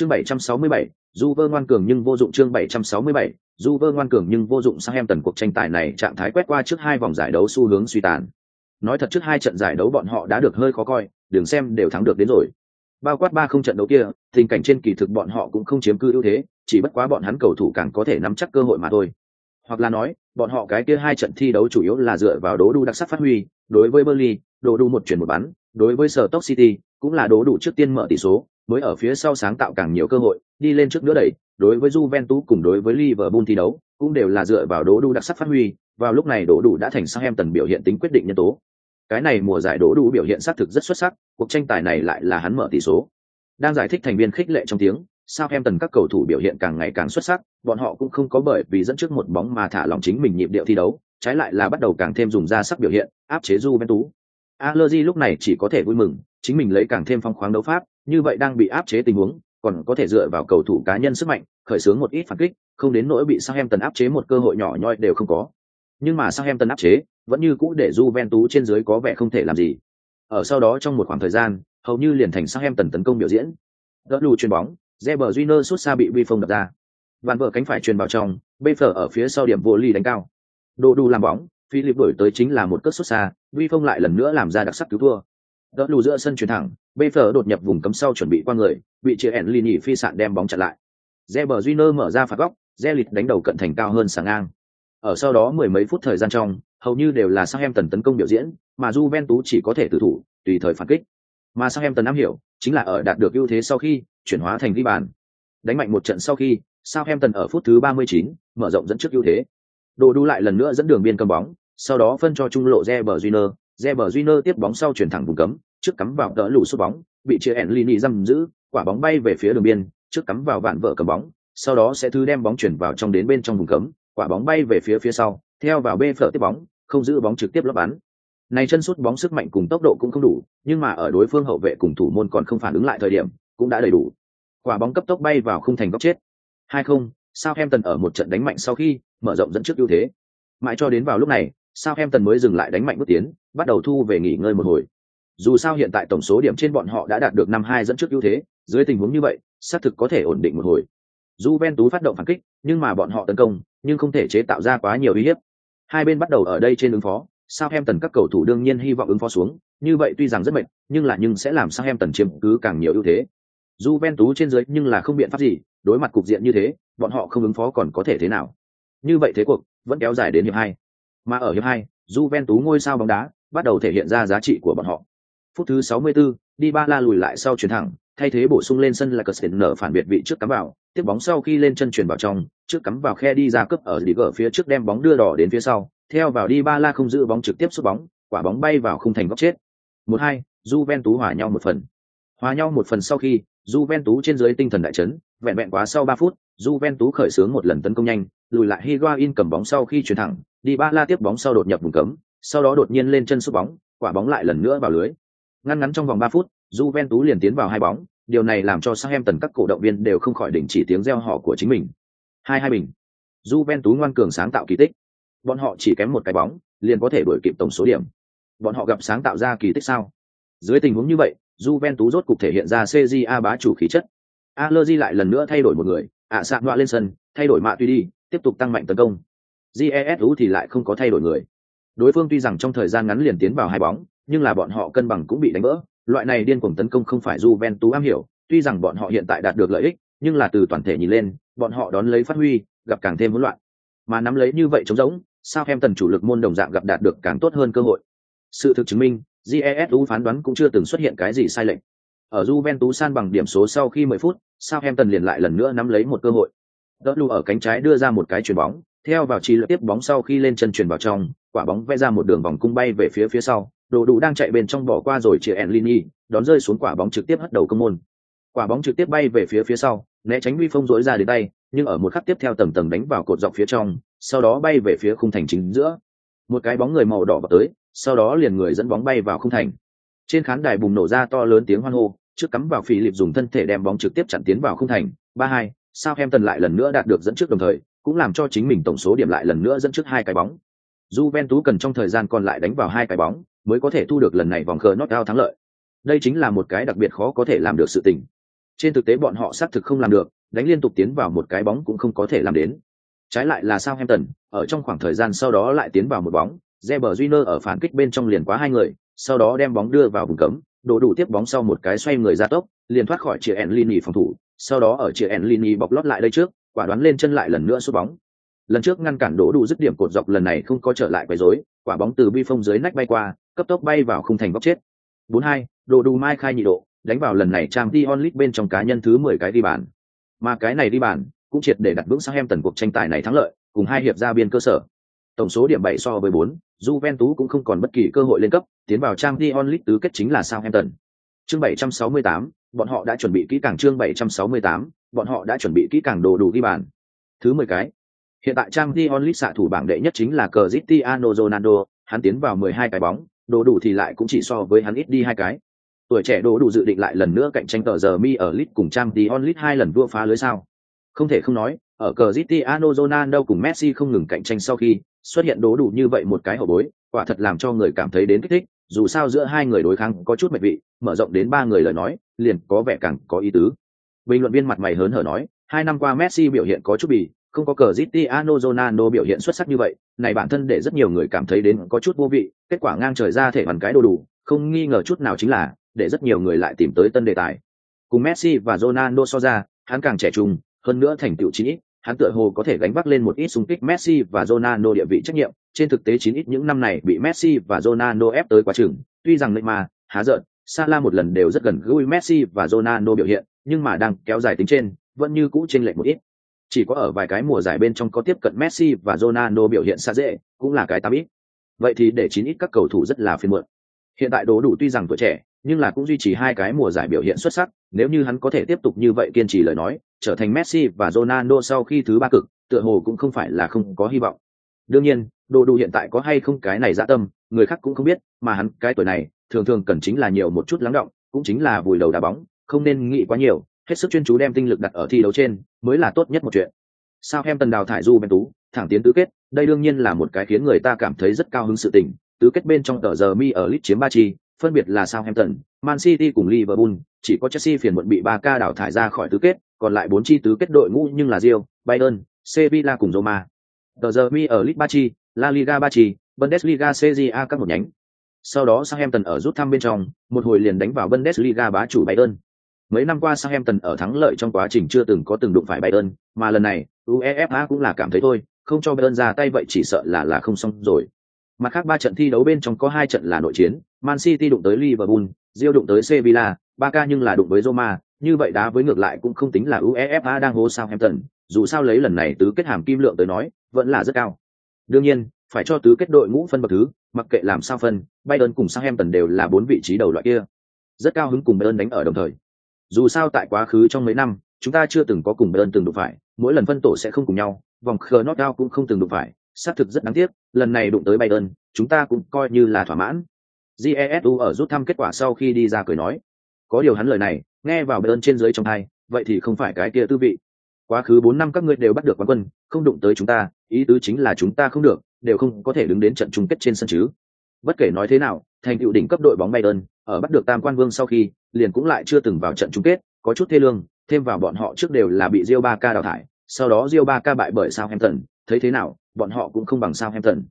Chương 767, vơ ngoan cường nhưng vô dụng chương 767, vơ ngoan cường nhưng vô dụng Sang em tần cuộc tranh tài này trạng thái quét qua trước hai vòng giải đấu xu hướng suy tàn. Nói thật trước hai trận giải đấu bọn họ đã được hơi khó coi, đừng xem đều thắng được đến rồi. Bao quát ba không trận đấu kia, tình cảnh trên kỳ thực bọn họ cũng không chiếm cư ưu thế, chỉ bất quá bọn hắn cầu thủ càng có thể nắm chắc cơ hội mà thôi. Hoặc là nói, bọn họ cái kia hai trận thi đấu chủ yếu là dựa vào đố đu đặc sắc phát huy, đối với Burnley, đố đu một chuyển một bắn, đối với Sở Stoke City, cũng là đố đủ trước tiên mở tỷ số, mới ở phía sau sáng tạo càng nhiều cơ hội, đi lên trước nữa đẩy, đối với Juventus cùng đối với Liverpool thi đấu, cũng đều là dựa vào đố đủ đặc sắc phát huy, vào lúc này đố đủ đã thành sang em tần biểu hiện tính quyết định nhân tố. Cái này mùa giải đố đủ biểu hiện xác thực rất xuất sắc, cuộc tranh tài này lại là hắn mở tỷ số. Đang giải thích thành viên khích lệ trong tiếng, Southampton các cầu thủ biểu hiện càng ngày càng xuất sắc, bọn họ cũng không có bởi vì dẫn trước một bóng mà thả lòng chính mình nhịp điệu thi đấu, trái lại là bắt đầu càng thêm dùng ra sắc biểu hiện, áp chế Juventus. Allegri lúc này chỉ có thể vui mừng, chính mình lấy càng thêm phong khoáng đấu pháp, như vậy đang bị áp chế tình huống, còn có thể dựa vào cầu thủ cá nhân sức mạnh, khởi xướng một ít phản kích, không đến nỗi bị Southampton áp chế một cơ hội nhỏ nhoi đều không có. Nhưng mà Southampton áp chế, vẫn như cũ để Juventus trên dưới có vẻ không thể làm gì. Ở sau đó trong một khoảng thời gian, hầu như liền thành Southampton tấn công biểu diễn. Đỡ lù chuyền bóng, Reber Júnior sút xa bị Vi Phong đập ra. Bàn vợ cánh phải truyền vào trong, bê ở phía sau điểm vô ly đánh cao. Đồ đủ làm bóng, Philip đổi tới chính là một cất sút xa, Vi Phong lại lần nữa làm ra đặc sắc cứu thua. Đỡ lù giữa sân chuyển thẳng, bê phở đột nhập vùng cấm sau chuẩn bị qua người, bị chia ẻn nhỉ phi sạn đem bóng chặn lại. Reber nơ mở ra phạt góc, Zelit đánh đầu cận thành cao hơn sáng ngang. Ở sau đó mười mấy phút thời gian trong, hầu như đều là Sang Em Tần tấn công biểu diễn, mà Juventus chỉ có thể tự thủ, tùy thời phản kích. Mà sang em tần am hiểu, chính là ở đạt được ưu thế sau khi chuyển hóa thành ghi bàn. Đánh mạnh một trận sau khi, Sang Em Tần ở phút thứ 39, mở rộng dẫn trước ưu thế. Đồ đu lại lần nữa dẫn đường biên cầm bóng, sau đó phân cho trung lộ Reber Júnior, Reber Júnior tiếp bóng sau chuyển thẳng vùng cấm, trước cắm vào đỡ lù sút bóng, bị chia Enlini giam giữ, quả bóng bay về phía đường biên, trước cắm vào vạn vợ cầm bóng, sau đó sẽ thứ đem bóng chuyển vào trong đến bên trong vùng cấm, quả bóng bay về phía phía sau, theo vào bê phở tiếp bóng, không giữ bóng trực tiếp lấp bắn. Này chân sút bóng sức mạnh cùng tốc độ cũng không đủ, nhưng mà ở đối phương hậu vệ cùng thủ môn còn không phản ứng lại thời điểm, cũng đã đầy đủ. Quả bóng cấp tốc bay vào khung thành góc chết. hay không? Sao em tần ở một trận đánh mạnh sau khi mở rộng dẫn trước ưu thế. Mãi cho đến vào lúc này, sao em tần mới dừng lại đánh mạnh bước tiến, bắt đầu thu về nghỉ ngơi một hồi. Dù sao hiện tại tổng số điểm trên bọn họ đã đạt được năm hai dẫn trước ưu thế, dưới tình huống như vậy, xác thực có thể ổn định một hồi. Juventus phát động phản kích, nhưng mà bọn họ tấn công, nhưng không thể chế tạo ra quá nhiều uy hiếp. Hai bên bắt đầu ở đây trên ứng phó, sao em tần các cầu thủ đương nhiên hy vọng ứng phó xuống, như vậy tuy rằng rất mệt, nhưng là nhưng sẽ làm sao em tần chiếm cứ càng nhiều ưu thế. Juventus trên dưới nhưng là không biện pháp gì, đối mặt cục diện như thế, bọn họ không ứng phó còn có thể thế nào? Như vậy thế cuộc vẫn kéo dài đến hiệp hai. Mà ở hiệp hai, Juventus ngôi sao bóng đá bắt đầu thể hiện ra giá trị của bọn họ. Phút thứ 64, Dybala lùi lại sau chuyển thẳng, thay thế bổ sung lên sân là Custin nở phản biệt vị trước cắm vào, tiếp bóng sau khi lên chân chuyển vào trong, trước cắm vào khe đi ra cấp ở lì gở phía trước đem bóng đưa đỏ đến phía sau, theo vào đi ba la không giữ bóng trực tiếp sút bóng, quả bóng bay vào khung thành góc chết. Một hai, Juventus hòa nhau một phần. Hòa nhau một phần sau khi, Juventus trên dưới tinh thần đại chấn, vẹn vẹn quá sau ba phút, Juventus khởi xướng một lần tấn công nhanh, lùi lại Higuain cầm bóng sau khi chuyển thẳng, đi ba la tiếp bóng sau đột nhập vùng cấm, sau đó đột nhiên lên chân sút bóng, quả bóng lại lần nữa vào lưới. Ngăn ngắn trong vòng ba phút, Juventus liền tiến vào hai bóng, điều này làm cho Southampton các cổ động viên đều không khỏi đình chỉ tiếng reo hò của chính mình. Hai hai bình. Juventus ngoan cường sáng tạo kỳ tích. Bọn họ chỉ kém một cái bóng, liền có thể đuổi kịp tổng số điểm. Bọn họ gặp sáng tạo ra kỳ tích sao? Dưới tình huống như vậy, Juventus rốt cục thể hiện ra CJA bá chủ khí chất. Allegri lại lần nữa thay đổi một người, ạ sạc ngoạ lên sân, thay đổi mạ tuy đi, tiếp tục tăng mạnh tấn công. GESU thì lại không có thay đổi người. Đối phương tuy rằng trong thời gian ngắn liền tiến vào hai bóng, nhưng là bọn họ cân bằng cũng bị đánh vỡ, loại này điên cuồng tấn công không phải Juventus am hiểu, tuy rằng bọn họ hiện tại đạt được lợi ích, nhưng là từ toàn thể nhìn lên, bọn họ đón lấy phát huy, gặp càng thêm hỗn loạn. Mà nắm lấy như vậy trống rỗng, sao em tần chủ lực môn đồng dạng gặp đạt được càng tốt hơn cơ hội. Sự thực chứng minh, GESU phán đoán cũng chưa từng xuất hiện cái gì sai lệch. Ở Juventus san bằng điểm số sau khi 10 phút, Southampton liền lại lần nữa nắm lấy một cơ hội. Đỡ ở cánh trái đưa ra một cái chuyền bóng, theo vào chi lực tiếp bóng sau khi lên chân chuyền vào trong, quả bóng vẽ ra một đường vòng cung bay về phía phía sau, đồ đủ đang chạy bên trong bỏ qua rồi chia Enlini, đón rơi xuống quả bóng trực tiếp hất đầu công môn. Quả bóng trực tiếp bay về phía phía sau, né tránh vi phong dối ra đến tay, nhưng ở một khắc tiếp theo tầng tầng đánh vào cột dọc phía trong, sau đó bay về phía khung thành chính giữa. Một cái bóng người màu đỏ vào tới, sau đó liền người dẫn bóng bay vào khung thành. Trên khán đài bùng nổ ra to lớn tiếng hoan hô, trước cắm vào phi lịp dùng thân thể đem bóng trực tiếp chặn tiến vào khung thành, ba hai, sao em tần lại lần nữa đạt được dẫn trước đồng thời, cũng làm cho chính mình tổng số điểm lại lần nữa dẫn trước hai cái bóng. Juventus cần trong thời gian còn lại đánh vào hai cái bóng, mới có thể thu được lần này vòng cờ knockout thắng lợi. Đây chính là một cái đặc biệt khó có thể làm được sự tình. Trên thực tế bọn họ xác thực không làm được, đánh liên tục tiến vào một cái bóng cũng không có thể làm đến. Trái lại là Southampton, ở trong khoảng thời gian sau đó lại tiến vào một bóng, Reber Júnior ở phản kích bên trong liền quá hai người, sau đó đem bóng đưa vào vùng cấm, đổ đủ tiếp bóng sau một cái xoay người ra tốc, liền thoát khỏi chìa Enlini phòng thủ, sau đó ở chìa Enlini bọc lót lại đây trước, quả đoán lên chân lại lần nữa sút bóng. Lần trước ngăn cản đổ đủ dứt điểm cột dọc lần này không có trở lại quấy rối, quả bóng từ bi phong dưới nách bay qua, cấp tốc bay vào khung thành góc chết. 4-2, đồ đủ mai khai nhị độ, đánh vào lần này trang Dion League bên trong cá nhân thứ 10 cái đi bàn. Mà cái này đi bàn, cũng triệt để đặt vững sang em tần cuộc tranh tài này thắng lợi, cùng hai hiệp ra biên cơ sở. Tổng số điểm 7 so với 4, Juventus cũng không còn bất kỳ cơ hội lên cấp, tiến vào trang Dion League tứ kết chính là Southampton. Chương 768, bọn họ đã chuẩn bị kỹ càng chương 768, bọn họ đã chuẩn bị kỹ càng đồ đủ ghi bàn. Thứ 10 cái. Hiện tại trang Dion League xạ thủ bảng đệ nhất chính là Cristiano Ronaldo, hắn tiến vào 12 cái bóng, đồ đủ thì lại cũng chỉ so với hắn ít đi hai cái. Tuổi trẻ đồ đủ dự định lại lần nữa cạnh tranh tờ giờ mi ở League cùng trang Dion League hai lần đua phá lưới sao. Không thể không nói, ở Cristiano Ronaldo cùng Messi không ngừng cạnh tranh sau khi xuất hiện đố đủ như vậy một cái hậu bối, quả thật làm cho người cảm thấy đến kích thích, dù sao giữa hai người đối kháng có chút mệt vị, mở rộng đến ba người lời nói, liền có vẻ càng có ý tứ. Bình luận viên mặt mày hớn hở nói, hai năm qua Messi biểu hiện có chút bì, không có cờ Cristiano Ronaldo biểu hiện xuất sắc như vậy, này bản thân để rất nhiều người cảm thấy đến có chút vô vị, kết quả ngang trời ra thể bằng cái đồ đủ, không nghi ngờ chút nào chính là, để rất nhiều người lại tìm tới tân đề tài. Cùng Messi và Ronaldo so ra, hắn càng trẻ trung, hơn nữa thành tựu chín ít, hắn tựa hồ có thể gánh vác lên một ít xung kích Messi và Ronaldo địa vị trách nhiệm, trên thực tế chín ít những năm này bị Messi và Ronaldo ép tới quá chừng, tuy rằng Neymar, há giận, Salah một lần đều rất gần gũi Messi và Ronaldo biểu hiện, nhưng mà đang kéo dài tính trên, vẫn như cũ chênh lệch một ít. Chỉ có ở vài cái mùa giải bên trong có tiếp cận Messi và Ronaldo biểu hiện xa dễ, cũng là cái tám ít. Vậy thì để chín ít các cầu thủ rất là phiền muộn. Hiện tại đồ đủ tuy rằng tuổi trẻ, nhưng là cũng duy trì hai cái mùa giải biểu hiện xuất sắc, nếu như hắn có thể tiếp tục như vậy kiên trì lời nói, trở thành Messi và Ronaldo sau khi thứ ba cực, tựa hồ cũng không phải là không có hy vọng. Đương nhiên, đồ đủ hiện tại có hay không cái này dạ tâm, người khác cũng không biết, mà hắn cái tuổi này, thường thường cần chính là nhiều một chút lắng động, cũng chính là vùi đầu đá bóng, không nên nghĩ quá nhiều, hết sức chuyên chú đem tinh lực đặt ở thi đấu trên, mới là tốt nhất một chuyện. Sao em tần đào thải du bên tú, thẳng tiến tứ kết, đây đương nhiên là một cái khiến người ta cảm thấy rất cao hứng sự tình. Tứ kết bên trong tờ giờ mi ở lit chiếm ba chi, phân biệt là sau em tần, Man City cùng Liverpool, chỉ có Chelsea phiền muộn bị ba ca đào thải ra khỏi tứ kết, còn lại bốn chi tứ kết đội ngũ nhưng là rio Bayern, Sevilla cùng Roma. Tờ giờ mi ở lit ba chi, La Liga ba chi, Bundesliga CJA các một nhánh. Sau đó sang em tần ở rút thăm bên trong, một hồi liền đánh vào Bundesliga bá chủ Bayern. Mấy năm qua Southampton ở thắng lợi trong quá trình chưa từng có từng đụng phải Bayern, mà lần này, UEFA cũng là cảm thấy thôi, không cho Bayern ra tay vậy chỉ sợ là là không xong rồi. Mặt khác ba trận thi đấu bên trong có hai trận là nội chiến, Man City đụng tới Liverpool, Real đụng tới Sevilla, Barca nhưng là đụng với Roma, như vậy đá với ngược lại cũng không tính là UEFA đang hô Southampton, dù sao lấy lần này tứ kết hàm kim lượng tới nói, vẫn là rất cao. Đương nhiên, phải cho tứ kết đội ngũ phân bậc thứ, mặc kệ làm sao phân, Bayern cùng Southampton đều là bốn vị trí đầu loại kia. Rất cao hứng cùng Bayern đánh ở đồng thời. Dù sao tại quá khứ trong mấy năm, chúng ta chưa từng có cùng bern từng đụng phải, mỗi lần phân tổ sẽ không cùng nhau, vòng knockout cũng không từng đụng phải, xác thực rất đáng tiếc, lần này đụng tới Bayern, chúng ta cũng coi như là thỏa mãn. Jesu ở rút thăm kết quả sau khi đi ra cười nói, có điều hắn lời này, nghe vào Bayern trên dưới trong hai, vậy thì không phải cái kia tư vị. Quá khứ bốn năm các ngươi đều bắt được quán quân, không đụng tới chúng ta, ý tứ chính là chúng ta không được, đều không có thể đứng đến trận chung kết trên sân chứ. Bất kể nói thế nào, thành tựu đỉnh cấp đội bóng Bayern, ở bắt được Tam Quan Vương sau khi, liền cũng lại chưa từng vào trận chung kết, có chút thê lương, thêm vào bọn họ trước đều là bị Real Barca đào thải, sau đó Real Barca bại bởi Southampton, thấy thế nào, bọn họ cũng không bằng Southampton.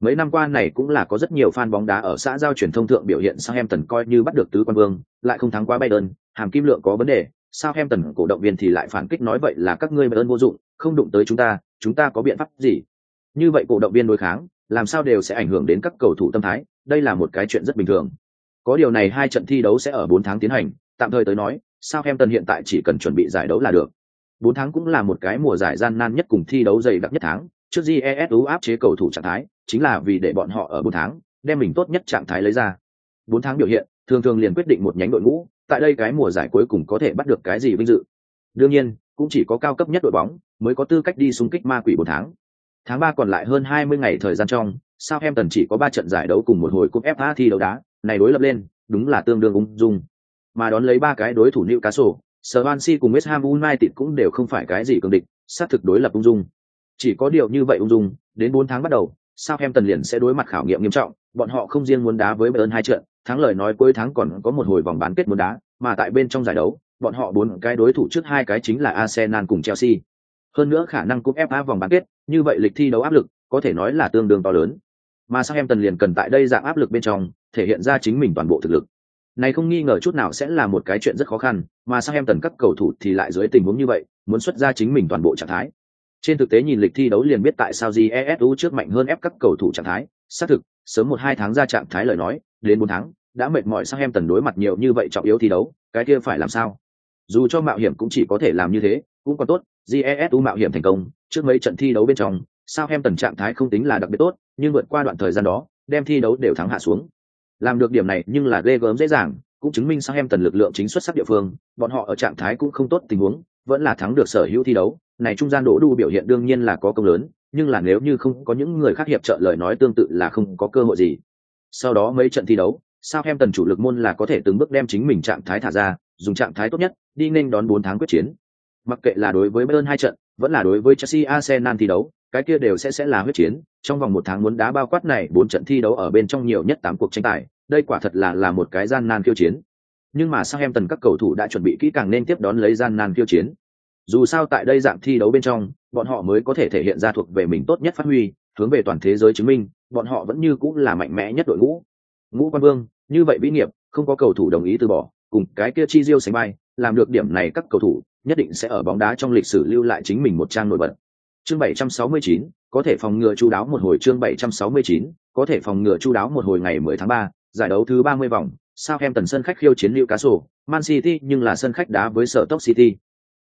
Mấy năm qua này cũng là có rất nhiều fan bóng đá ở xã giao truyền thông thượng biểu hiện Southampton coi như bắt được tứ quan vương, lại không thắng quá Bayern, hàm kim lượng có vấn đề, Southampton cổ động viên thì lại phản kích nói vậy là các ngươi Bayern vô dụng, không đụng tới chúng ta, chúng ta có biện pháp gì? Như vậy cổ động viên đối kháng, làm sao đều sẽ ảnh hưởng đến các cầu thủ tâm thái, đây là một cái chuyện rất bình thường. Có điều này hai trận thi đấu sẽ ở 4 tháng tiến hành, tạm thời tới nói, Southampton hiện tại chỉ cần chuẩn bị giải đấu là được. 4 tháng cũng là một cái mùa giải gian nan nhất cùng thi đấu dày đặc nhất tháng, trước GESU áp chế cầu thủ trạng thái, chính là vì để bọn họ ở 4 tháng, đem mình tốt nhất trạng thái lấy ra. 4 tháng biểu hiện, thường thường liền quyết định một nhánh đội ngũ, tại đây cái mùa giải cuối cùng có thể bắt được cái gì vinh dự. Đương nhiên, cũng chỉ có cao cấp nhất đội bóng mới có tư cách đi xung kích ma quỷ 4 tháng. Tháng 3 còn lại hơn 20 ngày thời gian trong, Southampton chỉ có 3 trận giải đấu cùng một hồi cúp FA thi đấu đá, này đối lập lên, đúng là tương đương ung dung. Mà đón lấy ba cái đối thủ Newcastle, Swansea cùng West Ham United cũng đều không phải cái gì cường địch, sát thực đối lập ung dung. Chỉ có điều như vậy ung dung, đến 4 tháng bắt đầu, Southampton liền sẽ đối mặt khảo nghiệm nghiêm trọng, bọn họ không riêng muốn đá với Bayern hai trận, thắng lời nói cuối tháng còn có một hồi vòng bán kết muốn đá, mà tại bên trong giải đấu, bọn họ bốn cái đối thủ trước hai cái chính là Arsenal cùng Chelsea. Hơn nữa khả năng cúp FA vòng bán kết, như vậy lịch thi đấu áp lực có thể nói là tương đương to lớn. Mà Southampton liền cần tại đây dạng áp lực bên trong, thể hiện ra chính mình toàn bộ thực lực. Này không nghi ngờ chút nào sẽ là một cái chuyện rất khó khăn, mà Southampton các cầu thủ thì lại dưới tình huống như vậy, muốn xuất ra chính mình toàn bộ trạng thái. Trên thực tế nhìn lịch thi đấu liền biết tại sao GESU trước mạnh hơn ép các cầu thủ trạng thái, xác thực, sớm một hai tháng ra trạng thái lời nói, đến bốn tháng, đã mệt mỏi sang em tần đối mặt nhiều như vậy trọng yếu thi đấu, cái kia phải làm sao? Dù cho mạo hiểm cũng chỉ có thể làm như thế, cũng còn tốt, GESU mạo hiểm thành công, trước mấy trận thi đấu bên trong, Southampton trạng thái không tính là đặc biệt tốt, nhưng vượt qua đoạn thời gian đó, đem thi đấu đều thắng hạ xuống. Làm được điểm này nhưng là ghê gớm dễ dàng, cũng chứng minh Southampton lực lượng chính xuất sắc địa phương, bọn họ ở trạng thái cũng không tốt tình huống, vẫn là thắng được sở hữu thi đấu, này trung gian đỗ đu biểu hiện đương nhiên là có công lớn, nhưng là nếu như không có những người khác hiệp trợ lời nói tương tự là không có cơ hội gì. Sau đó mấy trận thi đấu, Southampton chủ lực môn là có thể từng bước đem chính mình trạng thái thả ra, dùng trạng thái tốt nhất, đi nên đón bốn tháng quyết chiến. Mặc kệ là đối với Bayern hai trận, vẫn là đối với Chelsea Arsenal thi đấu, cái kia đều sẽ sẽ là huyết chiến. Trong vòng một tháng muốn đá bao quát này bốn trận thi đấu ở bên trong nhiều nhất tám cuộc tranh tài, đây quả thật là là một cái gian nan khiêu chiến. Nhưng mà sao em tần các cầu thủ đã chuẩn bị kỹ càng nên tiếp đón lấy gian nan khiêu chiến. Dù sao tại đây dạng thi đấu bên trong, bọn họ mới có thể thể hiện ra thuộc về mình tốt nhất phát huy, hướng về toàn thế giới chứng minh, bọn họ vẫn như cũng là mạnh mẽ nhất đội ngũ. Ngũ Quan Vương, như vậy vĩ nghiệp, không có cầu thủ đồng ý từ bỏ, cùng cái kia chi diêu sánh bay, làm được điểm này các cầu thủ nhất định sẽ ở bóng đá trong lịch sử lưu lại chính mình một trang nổi bật. Chương 769, có thể phòng ngừa chu đáo một hồi chương 769, có thể phòng ngừa chu đáo một hồi ngày 10 tháng 3, giải đấu thứ 30 vòng, Southampton sân khách khiêu chiến Newcastle, Man City nhưng là sân khách đá với Stoke City.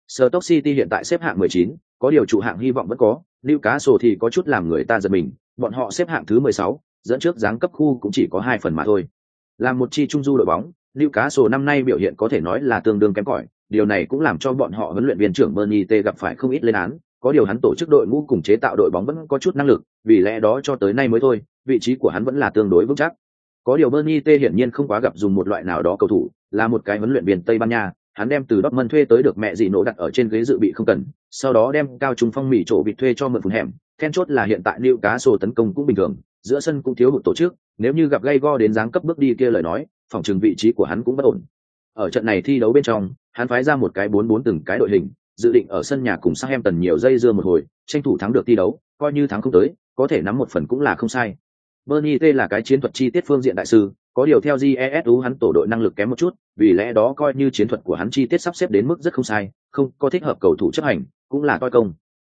Stoke City hiện tại xếp hạng 19, có điều chủ hạng hy vọng vẫn có, Newcastle thì có chút làm người ta giật mình, bọn họ xếp hạng thứ 16, dẫn trước giáng cấp khu cũng chỉ có hai phần mà thôi. Làm một chi trung du đội bóng, Newcastle năm nay biểu hiện có thể nói là tương đương kém cỏi, điều này cũng làm cho bọn họ huấn luyện viên trưởng Bernie T gặp phải không ít lên án, có điều hắn tổ chức đội ngũ cùng chế tạo đội bóng vẫn có chút năng lực, vì lẽ đó cho tới nay mới thôi, vị trí của hắn vẫn là tương đối vững chắc. Có điều Bernie T hiển nhiên không quá gặp dùng một loại nào đó cầu thủ, là một cái huấn luyện viên Tây Ban Nha, hắn đem từ Dortmund thuê tới được mẹ gì nổ đặt ở trên ghế dự bị không cần, sau đó đem cao trung phong mỹ chỗ bị thuê cho mượn phun hẻm, then chốt là hiện tại Newcastle tấn công cũng bình thường, giữa sân cũng thiếu hụt tổ chức, nếu như gặp gay go đến dáng cấp bước đi kia lời nói, phòng trường vị trí của hắn cũng bất ổn. Ở trận này thi đấu bên trong, hắn phái ra một cái bốn bốn từng cái đội hình, dự định ở sân nhà cùng Southampton nhiều dây dưa một hồi, tranh thủ thắng được thi đấu, coi như thắng không tới, có thể nắm một phần cũng là không sai. Bernie T là cái chiến thuật chi tiết phương diện đại sư, có điều theo GESU hắn tổ đội năng lực kém một chút, vì lẽ đó coi như chiến thuật của hắn chi tiết sắp xếp đến mức rất không sai, không có thích hợp cầu thủ chấp hành, cũng là coi công.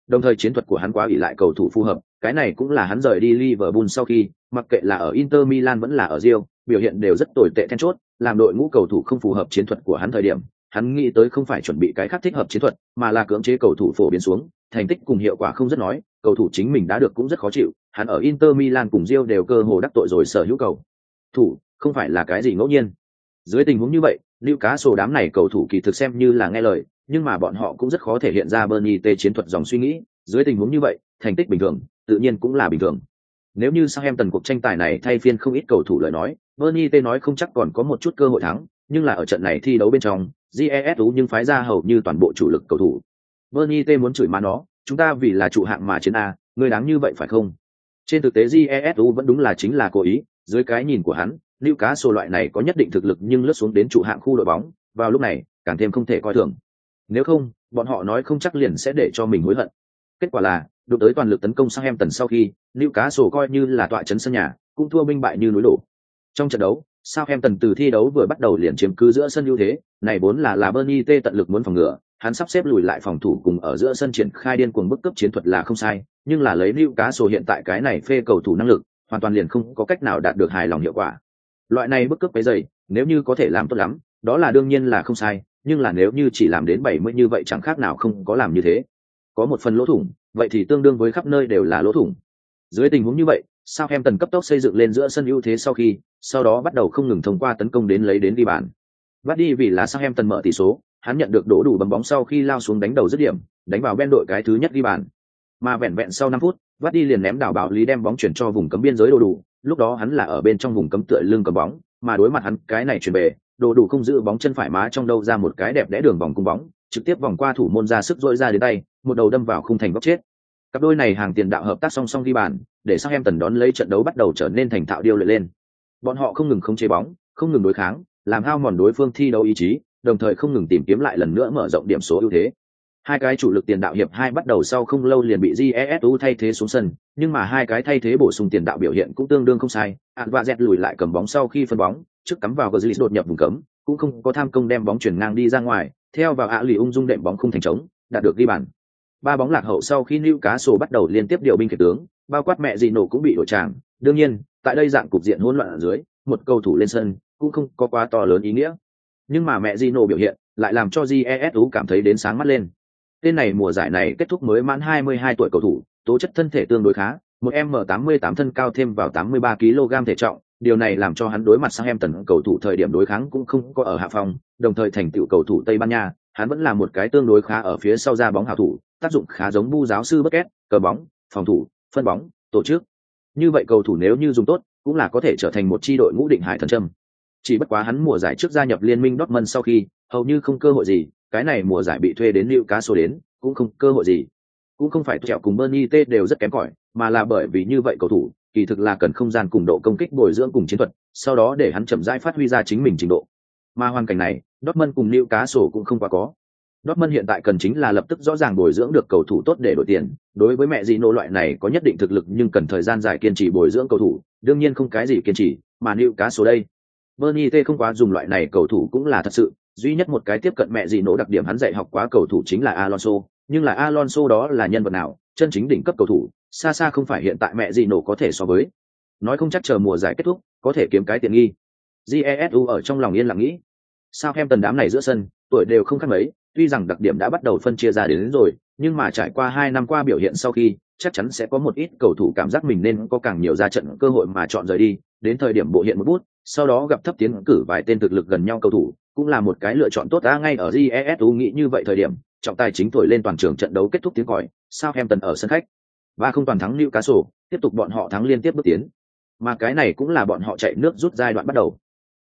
Đồng thời chiến thuật của hắn quá ủy lại cầu thủ phù hợp, cái này cũng là hắn rời đi Liverpool sau khi, mặc kệ là ở Inter Milan vẫn là ở Real, biểu hiện đều rất tồi tệ then chốt, làm đội ngũ cầu thủ không phù hợp chiến thuật của hắn thời điểm, hắn nghĩ tới không phải chuẩn bị cái khác thích hợp chiến thuật, mà là cưỡng chế cầu thủ phổ biến xuống, thành tích cùng hiệu quả không rất nói, cầu thủ chính mình đã được cũng rất khó chịu, hắn ở Inter Milan cùng Real đều cơ hồ đắc tội rồi sở hữu cầu. Thủ, không phải là cái gì ngẫu nhiên. Dưới tình huống như vậy, Newcastle đám này cầu thủ kỳ thực xem như là nghe lời, nhưng mà bọn họ cũng rất khó thể hiện ra Bernie T chiến thuật dòng suy nghĩ, dưới tình huống như vậy, thành tích bình thường, tự nhiên cũng là bình thường. Nếu như Southampton cuộc tranh tài này thay phiên không ít cầu thủ lời nói, Bernie T nói không chắc còn có một chút cơ hội thắng, nhưng là ở trận này thi đấu bên trong, GESU nhưng phái ra hầu như toàn bộ chủ lực cầu thủ. Bernie T muốn chửi má nó, chúng ta vì là chủ hạng mà chiến a, người đáng như vậy phải không? Trên thực tế GESU vẫn đúng là chính là cố ý, dưới cái nhìn của hắn, Newcastle loại này có nhất định thực lực nhưng lướt xuống đến trụ hạng khu đội bóng, vào lúc này, càng thêm không thể coi thường. Nếu không, bọn họ nói không chắc liền sẽ để cho mình hối hận. Kết quả là, đụng tới toàn lực tấn công Southampton sau khi, nữ cá sổ coi như là tọa trấn sân nhà, cũng thua binh bại như núi đổ. Trong trận đấu, Southampton từ thi đấu vừa bắt đầu liền chiếm cứ giữa sân ưu thế, này vốn là là Bernie T tận lực muốn phòng ngừa, hắn sắp xếp lùi lại phòng thủ cùng ở giữa sân triển khai điên cuồng bức cấp chiến thuật là không sai, nhưng là lấy lưu cá sổ hiện tại cái này phê cầu thủ năng lực, hoàn toàn liền không có cách nào đạt được hài lòng hiệu quả. Loại này bức cấp cái dày, nếu như có thể làm tốt lắm, đó là đương nhiên là không sai, nhưng là nếu như chỉ làm đến 70 như vậy chẳng khác nào không có làm như thế. Có một phần lỗ thủng, vậy thì tương đương với khắp nơi đều là lỗ thủng. Dưới tình huống như vậy, sao em tần cấp tốc xây dựng lên giữa sân ưu thế sau khi, sau đó bắt đầu không ngừng thông qua tấn công đến lấy đến đi bàn. Bắt đi vì là sao em tần mở tỷ số, hắn nhận được đổ đủ bấm bóng sau khi lao xuống đánh đầu dứt điểm, đánh vào bên đội cái thứ nhất ghi bàn. Mà vẹn vẹn sau 5 phút, Vắt đi liền ném đảo bảo lý đem bóng chuyển cho vùng cấm biên giới đồ đủ, lúc đó hắn là ở bên trong vùng cấm tựa lưng cầm bóng, mà đối mặt hắn cái này chuyển về đồ đủ không giữ bóng chân phải má trong đâu ra một cái đẹp đẽ đường vòng cung bóng, trực tiếp vòng qua thủ môn ra sức dội ra đến tay, một đầu đâm vào khung thành góc chết. Cặp đôi này hàng tiền đạo hợp tác song song ghi bàn, để sang em tần đón lấy trận đấu bắt đầu trở nên thành thạo điêu luyện lên. Bọn họ không ngừng không chế bóng, không ngừng đối kháng, làm hao mòn đối phương thi đấu ý chí, đồng thời không ngừng tìm kiếm lại lần nữa mở rộng điểm số ưu thế. Hai cái chủ lực tiền đạo hiệp hai bắt đầu sau không lâu liền bị Jesu thay thế xuống sân, nhưng mà hai cái thay thế bổ sung tiền đạo biểu hiện cũng tương đương không sai. Anh và dẹt lùi lại cầm bóng sau khi phân bóng, trước cắm vào Götze đột nhập vùng cấm, cũng không có tham công đem bóng chuyển ngang đi ra ngoài, theo vào ạ lì ung dung đệm bóng không thành trống, đạt được ghi bàn. Ba bóng lạc hậu sau khi Newcastle bắt đầu liên tiếp điều binh kể tướng, bao quát mẹ gì nổ cũng bị đổi tràng. Đương nhiên, tại đây dạng cục diện hỗn loạn ở dưới, một cầu thủ lên sân cũng không có quá to lớn ý nghĩa. Nhưng mà mẹ Gino biểu hiện lại làm cho Jesu cảm thấy đến sáng mắt lên. Tên này mùa giải này kết thúc mới mãn 22 tuổi cầu thủ, tố chất thân thể tương đối khá, một M88 thân cao thêm vào 83 kg thể trọng, điều này làm cho hắn đối mặt sang em tần cầu thủ thời điểm đối kháng cũng không có ở hạ phòng, đồng thời thành tựu cầu thủ Tây Ban Nha, hắn vẫn là một cái tương đối khá ở phía sau ra bóng hảo thủ, tác dụng khá giống bu giáo sư bất kết, cờ bóng, phòng thủ, phân bóng, tổ chức. Như vậy cầu thủ nếu như dùng tốt, cũng là có thể trở thành một chi đội ngũ định hải thần trâm. Chỉ bất quá hắn mùa giải trước gia nhập liên minh Dortmund sau khi, hầu như không cơ hội gì, cái này mùa giải bị thuê đến Newcastle đến, cũng không cơ hội gì. Cũng không phải trèo cùng Bernie T đều rất kém cỏi, mà là bởi vì như vậy cầu thủ, kỳ thực là cần không gian cùng độ công kích bồi dưỡng cùng chiến thuật, sau đó để hắn chậm rãi phát huy ra chính mình trình độ. Mà hoàn cảnh này, Dortmund cùng Newcastle cũng không quá có. Dortmund hiện tại cần chính là lập tức rõ ràng bồi dưỡng được cầu thủ tốt để đổi tiền. Đối với mẹ Gino loại này có nhất định thực lực nhưng cần thời gian dài kiên trì bồi dưỡng cầu thủ, đương nhiên không cái gì kiên trì, mà Newcastle đây. Bernie T không quá dùng loại này cầu thủ cũng là thật sự, duy nhất một cái tiếp cận mẹ Gino đặc điểm hắn dạy học quá cầu thủ chính là Alonso, nhưng là Alonso đó là nhân vật nào, chân chính đỉnh cấp cầu thủ, xa xa không phải hiện tại mẹ Gino có thể so với. Nói không chắc chờ mùa giải kết thúc, có thể kiếm cái tiền nghi. Jesu ở trong lòng yên lặng nghĩ, sao em tần đám này giữa sân, tuổi đều không khác mấy, tuy rằng đặc điểm đã bắt đầu phân chia ra đến, đến rồi nhưng mà trải qua hai năm qua biểu hiện sau khi chắc chắn sẽ có một ít cầu thủ cảm giác mình nên có càng nhiều ra trận cơ hội mà chọn rời đi đến thời điểm bộ hiện một bút sau đó gặp thấp tiến cử vài tên thực lực gần nhau cầu thủ cũng là một cái lựa chọn tốt đã ngay ở GESU nghĩ như vậy thời điểm trọng tài chính thổi lên toàn trường trận đấu kết thúc tiếng còi sao em tần ở sân khách và không toàn thắng Newcastle, tiếp tục bọn họ thắng liên tiếp bước tiến. Mà cái này cũng là bọn họ chạy nước rút giai đoạn bắt đầu.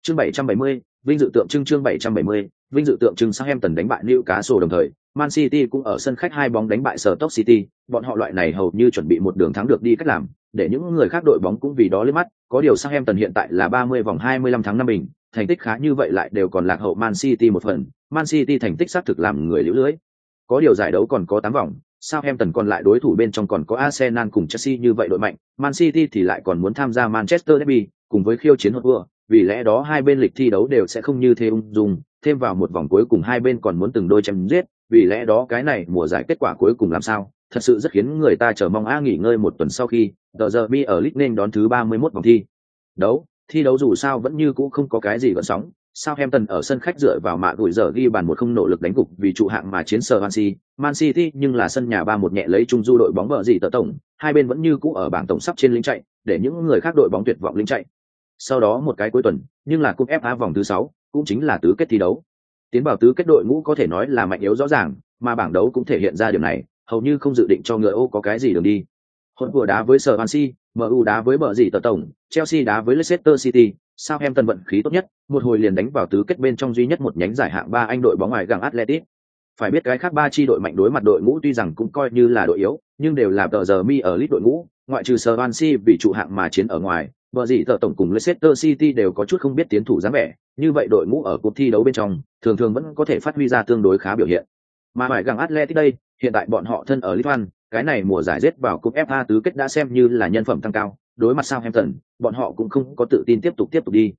Chương 770, vinh dự tượng trưng chương 770, vinh dự tượng trưng sang em tần đánh bại Newcastle đồng thời, Man City cũng ở sân khách hai bóng đánh bại Stoke City, bọn họ loại này hầu như chuẩn bị một đường thắng được đi cách làm, để những người khác đội bóng cũng vì đó liếc mắt, có điều sang em tần hiện tại là 30 vòng 25 tháng năm bình, thành tích khá như vậy lại đều còn lạc hậu Man City một phần, Man City thành tích xác thực làm người liễu lưới. Có điều giải đấu còn có 8 vòng, Southampton còn lại đối thủ bên trong còn có Arsenal cùng Chelsea như vậy đội mạnh, Man City thì lại còn muốn tham gia Manchester Derby, cùng với khiêu chiến hột vừa, vì lẽ đó hai bên lịch thi đấu đều sẽ không như thế ung dung, thêm vào một vòng cuối cùng hai bên còn muốn từng đôi chém giết, vì lẽ đó cái này mùa giải kết quả cuối cùng làm sao, thật sự rất khiến người ta chờ mong a nghỉ ngơi một tuần sau khi, tờ giờ mi ở League nên đón thứ 31 vòng thi. Đấu, thi đấu dù sao vẫn như cũ không có cái gì gợn sóng, Southampton ở sân khách dựa vào mạ gửi giờ ghi bàn một không nỗ lực đánh gục vì trụ hạng mà chiến sở Man City, Man City nhưng là sân nhà ba một nhẹ lấy trung du đội bóng vợ gì tờ tổng, hai bên vẫn như cũ ở bảng tổng sắp trên linh chạy, để những người khác đội bóng tuyệt vọng linh chạy. Sau đó một cái cuối tuần, nhưng là cúp FA vòng thứ sáu, cũng chính là tứ kết thi đấu. Tiến vào tứ kết đội ngũ có thể nói là mạnh yếu rõ ràng, mà bảng đấu cũng thể hiện ra điều này, hầu như không dự định cho người Ô có cái gì đường đi. Hỗn vừa đá với Sở City, MU đá với bờ gì tờ tổng, Chelsea đá với Leicester City, Southampton vận khí tốt nhất, một hồi liền đánh vào tứ kết bên trong duy nhất một nhánh giải hạng ba Anh đội bóng ngoài gàng Atletico. Phải biết cái khác ba chi đội mạnh đối mặt đội ngũ tuy rằng cũng coi như là đội yếu, nhưng đều là tờ giờ mi ở lít đội ngũ, ngoại trừ Swansea vì trụ hạng mà chiến ở ngoài, vợ gì tờ tổng cùng Leicester City đều có chút không biết tiến thủ dáng vẻ, như vậy đội ngũ ở cuộc thi đấu bên trong, thường thường vẫn có thể phát huy ra tương đối khá biểu hiện. Mà phải gặng Atletico đây, hiện tại bọn họ thân ở Litvan, cái này mùa giải rết vào cúp FA tứ kết đã xem như là nhân phẩm tăng cao, đối mặt Southampton, bọn họ cũng không có tự tin tiếp tục tiếp tục đi.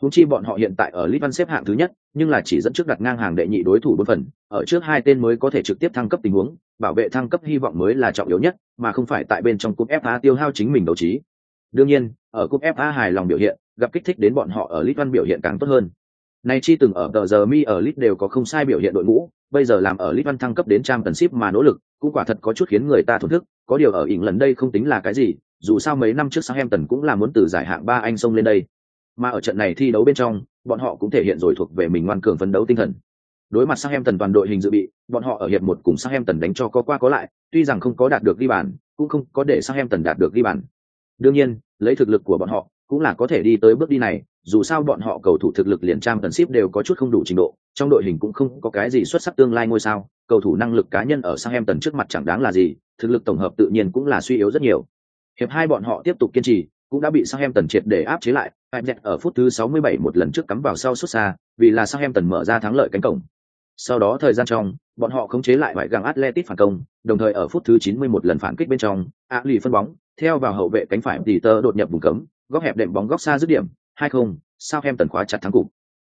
Húng chi bọn họ hiện tại ở Litvan xếp hạng thứ nhất, nhưng là chỉ dẫn trước đặt ngang hàng đệ nhị đối thủ bốn phần, ở trước hai tên mới có thể trực tiếp thăng cấp tình huống, bảo vệ thăng cấp hy vọng mới là trọng yếu nhất, mà không phải tại bên trong cúp FA tiêu hao chính mình đấu trí. Đương nhiên, ở cúp FA hài lòng biểu hiện, gặp kích thích đến bọn họ ở Litvan biểu hiện càng tốt hơn. Này chi từng ở tờ giờ mi ở Lit đều có không sai biểu hiện đội ngũ, bây giờ làm ở Litvan thăng cấp đến trang tần ship mà nỗ lực, cũng quả thật có chút khiến người ta thổn thức, có điều ở ỉn lần đây không tính là cái gì, dù sao mấy năm trước Southampton cũng là muốn từ giải hạng ba Anh xông lên đây. Mà ở trận này thi đấu bên trong, bọn họ cũng thể hiện rồi thuộc về mình ngoan cường phấn đấu tinh thần. Đối mặt Southampton toàn đội hình dự bị, bọn họ ở hiệp một cùng Southampton đánh cho có qua có lại, tuy rằng không có đạt được ghi bàn, cũng không có để Southampton đạt được ghi bàn. Đương nhiên, lấy thực lực của bọn họ, cũng là có thể đi tới bước đi này, dù sao bọn họ cầu thủ thực lực liền trang tần ship đều có chút không đủ trình độ, trong đội hình cũng không có cái gì xuất sắc tương lai ngôi sao, cầu thủ năng lực cá nhân ở sang em tần trước mặt chẳng đáng là gì, thực lực tổng hợp tự nhiên cũng là suy yếu rất nhiều. Hiệp hai bọn họ tiếp tục kiên trì, cũng đã bị sang em tần triệt để áp chế lại, Ajax ở phút thứ 67 một lần trước cắm vào sau xuất xa, vì là sang em tần mở ra thắng lợi cánh cổng. Sau đó thời gian trong, bọn họ khống chế lại ngoại găng Atletic phản công, đồng thời ở phút thứ 91 lần phản kích bên trong, Ali phân bóng, theo vào hậu vệ cánh phải Peter đột nhập vùng cấm, góc hẹp đệm bóng góc xa dứt điểm, 20. Sao em tần khóa chặt thắng cục.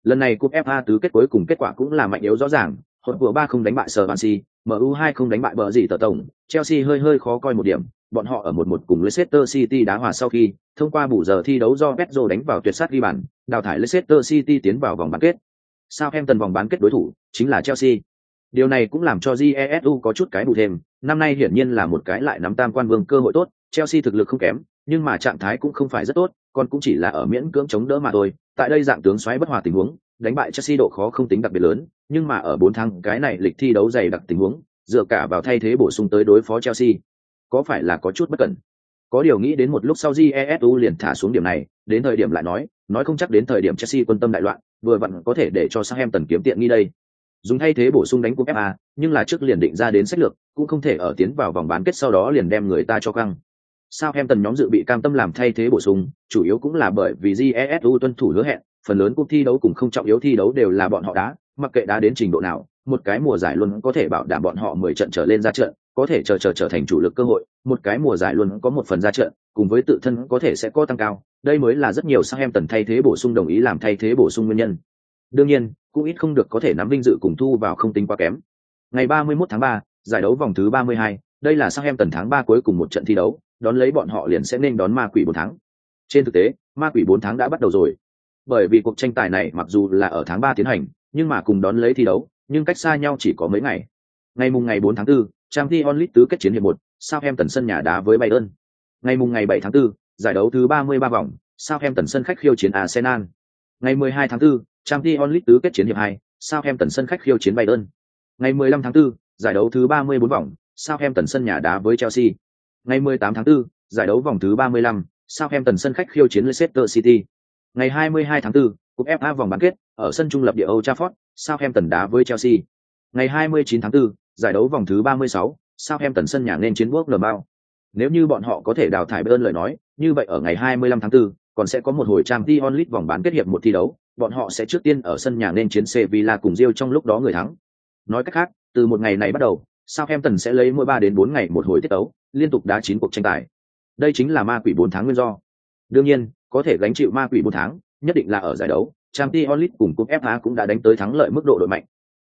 Lần này cúp FA tứ kết cuối cùng kết quả cũng là mạnh yếu rõ ràng, hột vừa ba không đánh bại Swansea, MU hai không đánh bại bờ gì tờ tổng, Chelsea hơi hơi khó coi một điểm, bọn họ ở một một cùng Leicester City đá hòa sau khi, thông qua bù giờ thi đấu do Pedro đánh vào tuyệt sát ghi bàn, đào thải Leicester City tiến vào vòng bán kết. Sao em tần vòng bán kết đối thủ chính là Chelsea. Điều này cũng làm cho Jesu có chút cái bù thêm, năm nay hiển nhiên là một cái lại nắm tam quan vương cơ hội tốt, Chelsea thực lực không kém, nhưng mà trạng thái cũng không phải rất tốt, còn cũng chỉ là ở miễn cưỡng chống đỡ mà thôi. Tại đây dạng tướng xoáy bất hòa tình huống, đánh bại Chelsea độ khó không tính đặc biệt lớn, nhưng mà ở bốn tháng cái này lịch thi đấu dày đặc tình huống, dựa cả vào thay thế bổ sung tới đối phó Chelsea, có phải là có chút bất cẩn. Có điều nghĩ đến một lúc sau Jesu liền thả xuống điểm này, đến thời điểm lại nói, nói không chắc đến thời điểm Chelsea quân tâm đại loạn, vừa vặn có thể để cho Southampton kiếm tiện nghi đây. Dùng thay thế bổ sung đánh cúp FA, nhưng là trước liền định ra đến sách lược, cũng không thể ở tiến vào vòng bán kết sau đó liền đem người ta cho căng. Sao Hemtần nhóm dự bị cam tâm làm thay thế bổ sung, chủ yếu cũng là bởi vì Jesu tuân thủ hứa hẹn, phần lớn cuộc thi đấu cùng không trọng yếu thi đấu đều là bọn họ đá, mặc kệ đá đến trình độ nào, một cái mùa giải luôn có thể bảo đảm bọn họ mười trận trở lên ra trận, có thể chờ chờ trở thành chủ lực cơ hội, một cái mùa giải luôn có một phần ra trận, cùng với tự thân có thể sẽ có tăng cao, đây mới là rất nhiều sang em tần thay thế bổ sung đồng ý làm thay thế bổ sung nguyên nhân. Đương nhiên, cũng ít không được có thể nắm vinh dự cùng thu vào không tính quá kém. Ngày 31 tháng 3, giải đấu vòng thứ 32, đây là sang em tần tháng 3 cuối cùng một trận thi đấu, đón lấy bọn họ liền sẽ nên đón ma quỷ 4 tháng. Trên thực tế, ma quỷ 4 tháng đã bắt đầu rồi. Bởi vì cuộc tranh tài này mặc dù là ở tháng 3 tiến hành, nhưng mà cùng đón lấy thi đấu, nhưng cách xa nhau chỉ có mấy ngày. Ngày mùng ngày 4 tháng 4, Champions League tứ kết chiến hiệp 1, Southampton sân nhà đá với Bayern. Ngày mùng ngày 7 tháng 4, giải đấu thứ 33 vòng, Southampton sân khách khiêu chiến Arsenal. Ngày 12 tháng 4, Champions League tứ kết chiến hiệp 2, Southampton sân khách khiêu chiến Bayern. Ngày 15 tháng 4, giải đấu thứ 34 vòng, Southampton sân nhà đá với Chelsea. Ngày 18 tháng 4, giải đấu vòng thứ 35, Southampton sân khách khiêu chiến Leicester City. Ngày 22 tháng 4, cúp FA vòng bán kết, ở sân trung lập địa Old Trafford, Southampton đá với Chelsea. Ngày 29 tháng 4, giải đấu vòng thứ 36, Southampton sân nhà nên chiến quốc bao. Nếu như bọn họ có thể đào thải Bayern lời nói, như vậy ở ngày 25 tháng 4, còn sẽ có một hồi Champions League vòng bán kết hiệp một thi đấu, bọn họ sẽ trước tiên ở sân nhà nên chiến Sevilla cùng Real trong lúc đó người thắng. Nói cách khác, từ một ngày này bắt đầu, Southampton sẽ lấy mỗi 3 đến 4 ngày một hồi tiết đấu, liên tục đá chín cuộc tranh tài. Đây chính là ma quỷ bốn tháng nguyên do. Đương nhiên, có thể gánh chịu ma quỷ bốn tháng, nhất định là ở giải đấu, Champions League cùng cúp FA cũng đã đánh tới thắng lợi mức độ đội mạnh.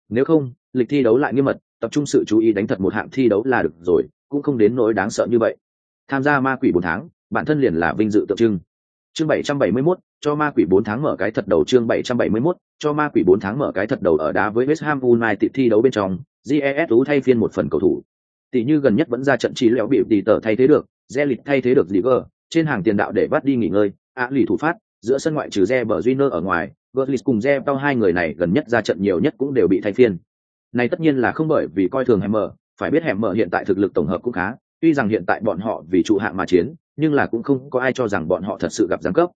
Nếu không, lịch thi đấu lại nghiêm mật, tập trung sự chú ý đánh thật một hạng thi đấu là được rồi, cũng không đến nỗi đáng sợ như vậy. Tham gia ma quỷ bốn tháng, bản thân liền là vinh dự tượng trưng. Chương 771, cho ma quỷ bốn tháng mở cái thật đầu chương 771, cho ma quỷ bốn tháng mở cái thật đầu ở đá với West Ham United thi đấu bên trong, GES thay phiên một phần cầu thủ. Tỷ như gần nhất vẫn ra trận chỉ lẽo bị tỷ tờ thay thế được, Zelit thay thế được Liger, trên hàng tiền đạo để bắt đi nghỉ ngơi, ạ lì thủ phát, giữa sân ngoại trừ Reber Júnior ở ngoài, Gutlis cùng Zebao hai người này gần nhất ra trận nhiều nhất cũng đều bị thay phiên. Này tất nhiên là không bởi vì coi thường Hemmer, phải biết Hemmer hiện tại thực lực tổng hợp cũng khá, tuy rằng hiện tại bọn họ vì trụ hạng mà chiến, nhưng là cũng không có ai cho rằng bọn họ thật sự gặp giáng cấp.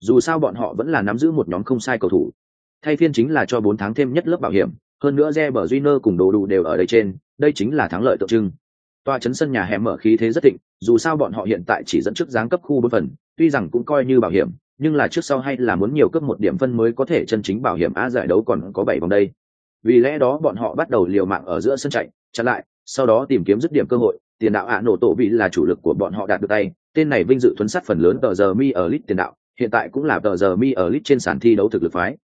Dù sao bọn họ vẫn là nắm giữ một nhóm không sai cầu thủ. Thay phiên chính là cho bốn tháng thêm nhất lớp bảo hiểm, hơn nữa Reber cùng đồ đủ đều ở đây trên, đây chính là thắng lợi tượng trưng. Toa chấn sân nhà hẻm mở khí thế rất thịnh, dù sao bọn họ hiện tại chỉ dẫn trước giáng cấp khu bốn phần, tuy rằng cũng coi như bảo hiểm, nhưng là trước sau hay là muốn nhiều cấp một điểm phân mới có thể chân chính bảo hiểm a giải đấu còn có bảy vòng đây. Vì lẽ đó bọn họ bắt đầu liều mạng ở giữa sân chạy chặn lại sau đó tìm kiếm dứt điểm cơ hội tiền đạo ạ nổ tổ vị là chủ lực của bọn họ đạt được tay tên này vinh dự thuấn sát phần lớn tờ giờ mi ở lit tiền đạo hiện tại cũng là tờ giờ mi ở lit trên sàn thi đấu thực lực phái.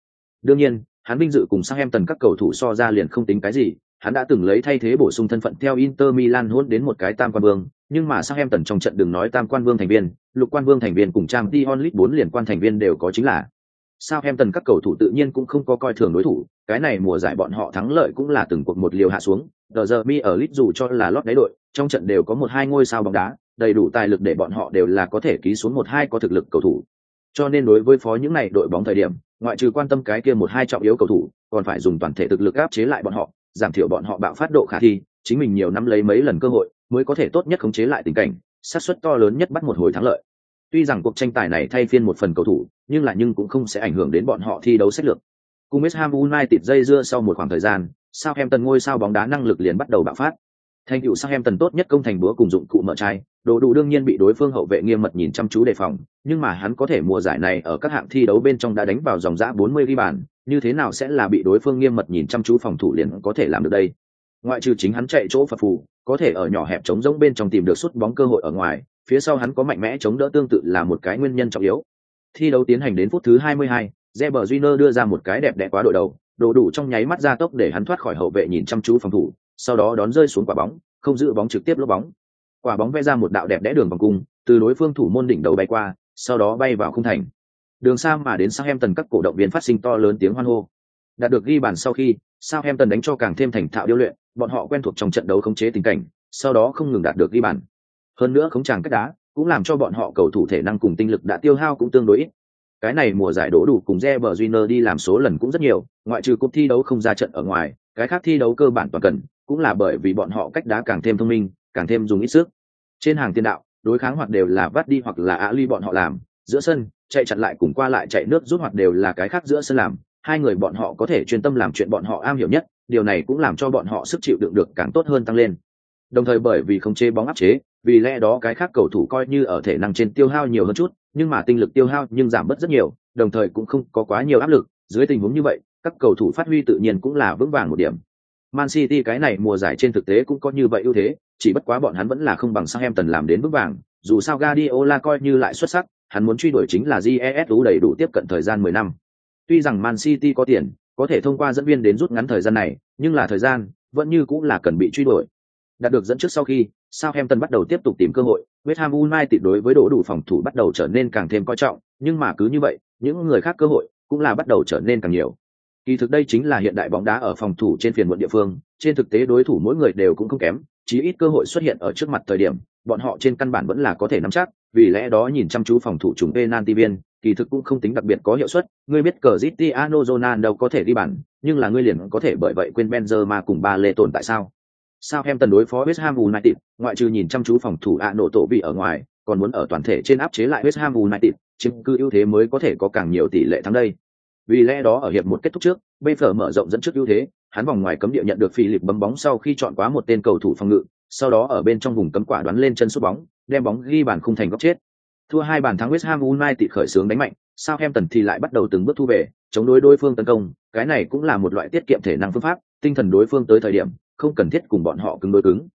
Đương nhiên hắn vinh dự cùng sang em tần các cầu thủ so ra liền không tính cái gì hắn đã từng lấy thay thế bổ sung thân phận theo Inter Milan hôn đến một cái tam quan vương, nhưng mà sang em tần trong trận đừng nói tam quan vương thành viên, lục quan vương thành viên cùng trang Dion Lit 4 liền quan thành viên đều có chính là. Sao em tần các cầu thủ tự nhiên cũng không có coi thường đối thủ, cái này mùa giải bọn họ thắng lợi cũng là từng cuộc một liều hạ xuống, giờ giờ mi ở Lit dù cho là lót đáy đội, trong trận đều có một hai ngôi sao bóng đá, đầy đủ tài lực để bọn họ đều là có thể ký xuống một hai có thực lực cầu thủ. Cho nên đối với phó những này đội bóng thời điểm, ngoại trừ quan tâm cái kia một hai trọng yếu cầu thủ, còn phải dùng toàn thể thực lực áp chế lại bọn họ, giảm thiểu bọn họ bạo phát độ khả thi chính mình nhiều năm lấy mấy lần cơ hội mới có thể tốt nhất khống chế lại tình cảnh sát suất to lớn nhất bắt một hồi thắng lợi. Tuy rằng cuộc tranh tài này thay phiên một phần cầu thủ nhưng là nhưng cũng không sẽ ảnh hưởng đến bọn họ thi đấu sách lược. Cùng West Ham United dây dưa sau một khoảng thời gian Southampton ngôi sao bóng đá năng lực liền bắt đầu bạo phát. Thành tựu sao em tần tốt nhất công thành búa cùng dụng cụ mở trai, đồ đủ đương nhiên bị đối phương hậu vệ nghiêm mật nhìn chăm chú đề phòng, nhưng mà hắn có thể mùa giải này ở các hạng thi đấu bên trong đã đánh vào dòng dã 40 ghi bàn, như thế nào sẽ là bị đối phương nghiêm mật nhìn chăm chú phòng thủ liền có thể làm được đây. Ngoại trừ chính hắn chạy chỗ phật phù, có thể ở nhỏ hẹp chống rỗng bên trong tìm được sút bóng cơ hội ở ngoài, phía sau hắn có mạnh mẽ chống đỡ tương tự là một cái nguyên nhân trọng yếu. Thi đấu tiến hành đến phút thứ 22, Reber Júnior đưa ra một cái đẹp đẽ quá đội đầu, đồ đủ trong nháy mắt ra tốc để hắn thoát khỏi hậu vệ nhìn chăm chú phòng thủ, sau đó đón rơi xuống quả bóng, không giữ bóng trực tiếp lốp bóng. Quả bóng vẽ ra một đạo đẹp đẽ đường vòng cung, từ đối phương thủ môn đỉnh đầu bay qua, sau đó bay vào khung thành. Đường xa mà đến Southampton các cổ động viên phát sinh to lớn tiếng hoan hô. Đạt được ghi bàn sau khi, Southampton đánh cho càng thêm thành thạo điêu luyện, bọn họ quen thuộc trong trận đấu khống chế tình cảnh, sau đó không ngừng đạt được ghi bàn. Hơn nữa khống tràng cách đá, cũng làm cho bọn họ cầu thủ thể năng cùng tinh lực đã tiêu hao cũng tương đối ít. Cái này mùa giải đổ đủ cùng Reber Júnior đi làm số lần cũng rất nhiều, ngoại trừ cúp thi đấu không ra trận ở ngoài, cái khác thi đấu cơ bản toàn cần, cũng là bởi vì bọn họ cách đá càng thêm thông minh, càng thêm dùng ít sức. Trên hàng tiền đạo, đối kháng hoặc đều là vắt đi hoặc là Ali bọn họ làm, giữa sân, chạy chặn lại cùng qua lại chạy nước rút hoặc đều là cái khác giữa sân làm, hai người bọn họ có thể chuyên tâm làm chuyện bọn họ am hiểu nhất, điều này cũng làm cho bọn họ sức chịu đựng được càng tốt hơn tăng lên. Đồng thời bởi vì không chế bóng áp chế, vì lẽ đó cái khác cầu thủ coi như ở thể năng trên tiêu hao nhiều hơn chút, nhưng mà tinh lực tiêu hao nhưng giảm bớt rất nhiều, đồng thời cũng không có quá nhiều áp lực, dưới tình huống như vậy, các cầu thủ phát huy tự nhiên cũng là vững vàng một điểm. Man City cái này mùa giải trên thực tế cũng có như vậy ưu thế, chỉ bất quá bọn hắn vẫn là không bằng sang em tần làm đến vững vàng, dù sao Guardiola coi như lại xuất sắc, hắn muốn truy đuổi chính là jesu đầy đủ tiếp cận thời gian 10 năm. Tuy rằng Man City có tiền, có thể thông qua dẫn viên đến rút ngắn thời gian này, nhưng là thời gian vẫn như cũng là cần bị truy đuổi. Đạt được dẫn trước sau khi, Southampton bắt đầu tiếp tục tìm cơ hội, West Ham United đối với đổ đủ phòng thủ bắt đầu trở nên càng thêm coi trọng, nhưng mà cứ như vậy, những người khác cơ hội cũng là bắt đầu trở nên càng nhiều. Kỳ thực đây chính là hiện đại bóng đá ở phòng thủ trên phiền muộn địa phương, trên thực tế đối thủ mỗi người đều cũng không kém, chí ít cơ hội xuất hiện ở trước mặt thời điểm, bọn họ trên căn bản vẫn là có thể nắm chắc, vì lẽ đó nhìn chăm chú phòng thủ trùng penalty viên, kỳ thực cũng không tính đặc biệt có hiệu suất, ngươi biết Cristiano Ronaldo có thể đi bàn, nhưng là ngươi liền có thể bởi vậy quên Benzema cùng ba lệ tồn tại sao? Sao em tần đối phó West Ham United, ngoại trừ nhìn chăm chú phòng thủ ạ nổ tổ bị ở ngoài, còn muốn ở toàn thể trên áp chế lại West Ham United, chiếm cư ưu thế mới có thể có càng nhiều tỷ lệ thắng đây. Vì lẽ đó ở hiệp một kết thúc trước, Bayfer mở rộng dẫn trước ưu thế, hắn vòng ngoài cấm địa nhận được Philip bấm bóng sau khi chọn quá một tên cầu thủ phòng ngự, sau đó ở bên trong vùng cấm quả đoán lên chân sút bóng, đem bóng ghi bàn khung thành góc chết. Thua hai bàn thắng West Ham United khởi xướng đánh mạnh, Southampton thì lại bắt đầu từng bước thu về, chống đối đối phương tấn công, cái này cũng là một loại tiết kiệm thể năng phương pháp, tinh thần đối phương tới thời điểm, không cần thiết cùng bọn họ cứng đối cứng.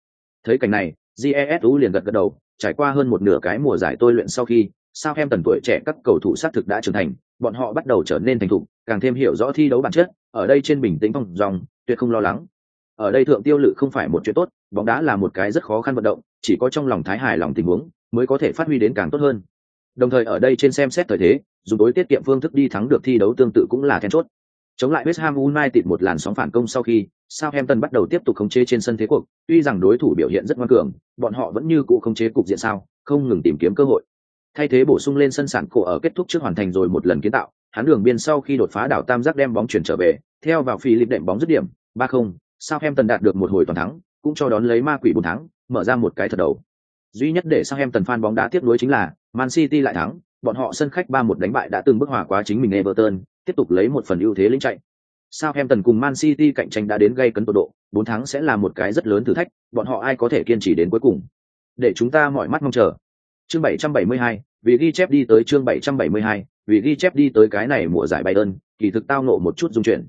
Thấy cảnh này, GESU liền gật gật đầu, trải qua hơn một nửa cái mùa giải tôi luyện sau khi, Southampton tuổi trẻ các cầu thủ sát thực đã trưởng thành, bọn họ bắt đầu trở nên thành thục, càng thêm hiểu rõ thi đấu bản chất, ở đây trên bình tĩnh phòng dòng, tuyệt không lo lắng. Ở đây thượng tiêu lự không phải một chuyện tốt, bóng đá là một cái rất khó khăn vận động, chỉ có trong lòng thái hài lòng tình huống mới có thể phát huy đến càng tốt hơn. Đồng thời ở đây trên xem xét thời thế, dùng đối tiết kiệm phương thức đi thắng được thi đấu tương tự cũng là then chốt. Chống lại West Ham United một làn sóng phản công sau khi, Southampton bắt đầu tiếp tục khống chế trên sân thế cuộc, tuy rằng đối thủ biểu hiện rất ngoan cường, bọn họ vẫn như cũ khống chế cục diện sao, không ngừng tìm kiếm cơ hội. Thay thế bổ sung lên sân sản cổ ở kết thúc trước hoàn thành rồi một lần kiến tạo, hắn đường biên sau khi đột phá đảo tam giác đem bóng chuyển trở về, theo vào phi lịp đệm bóng dứt điểm, 3-0, Southampton đạt được một hồi toàn thắng, cũng cho đón lấy ma quỷ bốn thắng, mở ra một cái thật đầu. Duy nhất để sao em tần fan bóng đá tiếp nối chính là Man City lại thắng, bọn họ sân khách 3-1 đánh bại đã từng bước hòa quá chính mình Everton, tiếp tục lấy một phần ưu thế lĩnh chạy. Southampton cùng Man City cạnh tranh đã đến gây cấn tột độ, bốn tháng sẽ là một cái rất lớn thử thách, bọn họ ai có thể kiên trì đến cuối cùng. Để chúng ta mọi mắt mong chờ. Chương 772, vì ghi chép đi tới chương 772, vì ghi chép đi tới cái này mùa giải Bayern, kỳ thực tao ngộ một chút dung chuyển.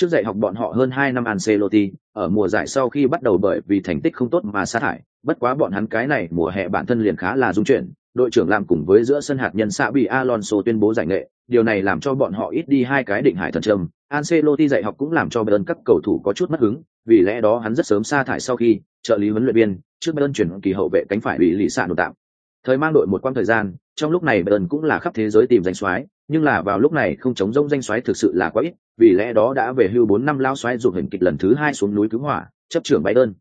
Trước dạy học bọn họ hơn hai năm Ancelotti, ở mùa giải sau khi bắt đầu bởi vì thành tích không tốt mà sa thải, bất quá bọn hắn cái này mùa hè bản thân liền khá là dung chuyển, đội trưởng làm cùng với giữa sân hạt nhân xạ bị Alonso tuyên bố giải nghệ, điều này làm cho bọn họ ít đi hai cái định hải thần trầm. Ancelotti dạy học cũng làm cho Bayern các cầu thủ có chút mất hứng, vì lẽ đó hắn rất sớm sa thải sau khi trợ lý huấn luyện viên, trước Bayern chuyển kỳ hậu vệ cánh phải bị lì xạ đột tạm. Thời mang đội một quãng thời gian, trong lúc này Bayern cũng là khắp thế giới tìm danh soái, nhưng là vào lúc này không chống rông danh xoáy thực sự là quá ít, vì lẽ đó đã về hưu bốn năm lao xoáy dục hình kịch lần thứ hai xuống núi cứu hỏa, chấp trưởng bay đơn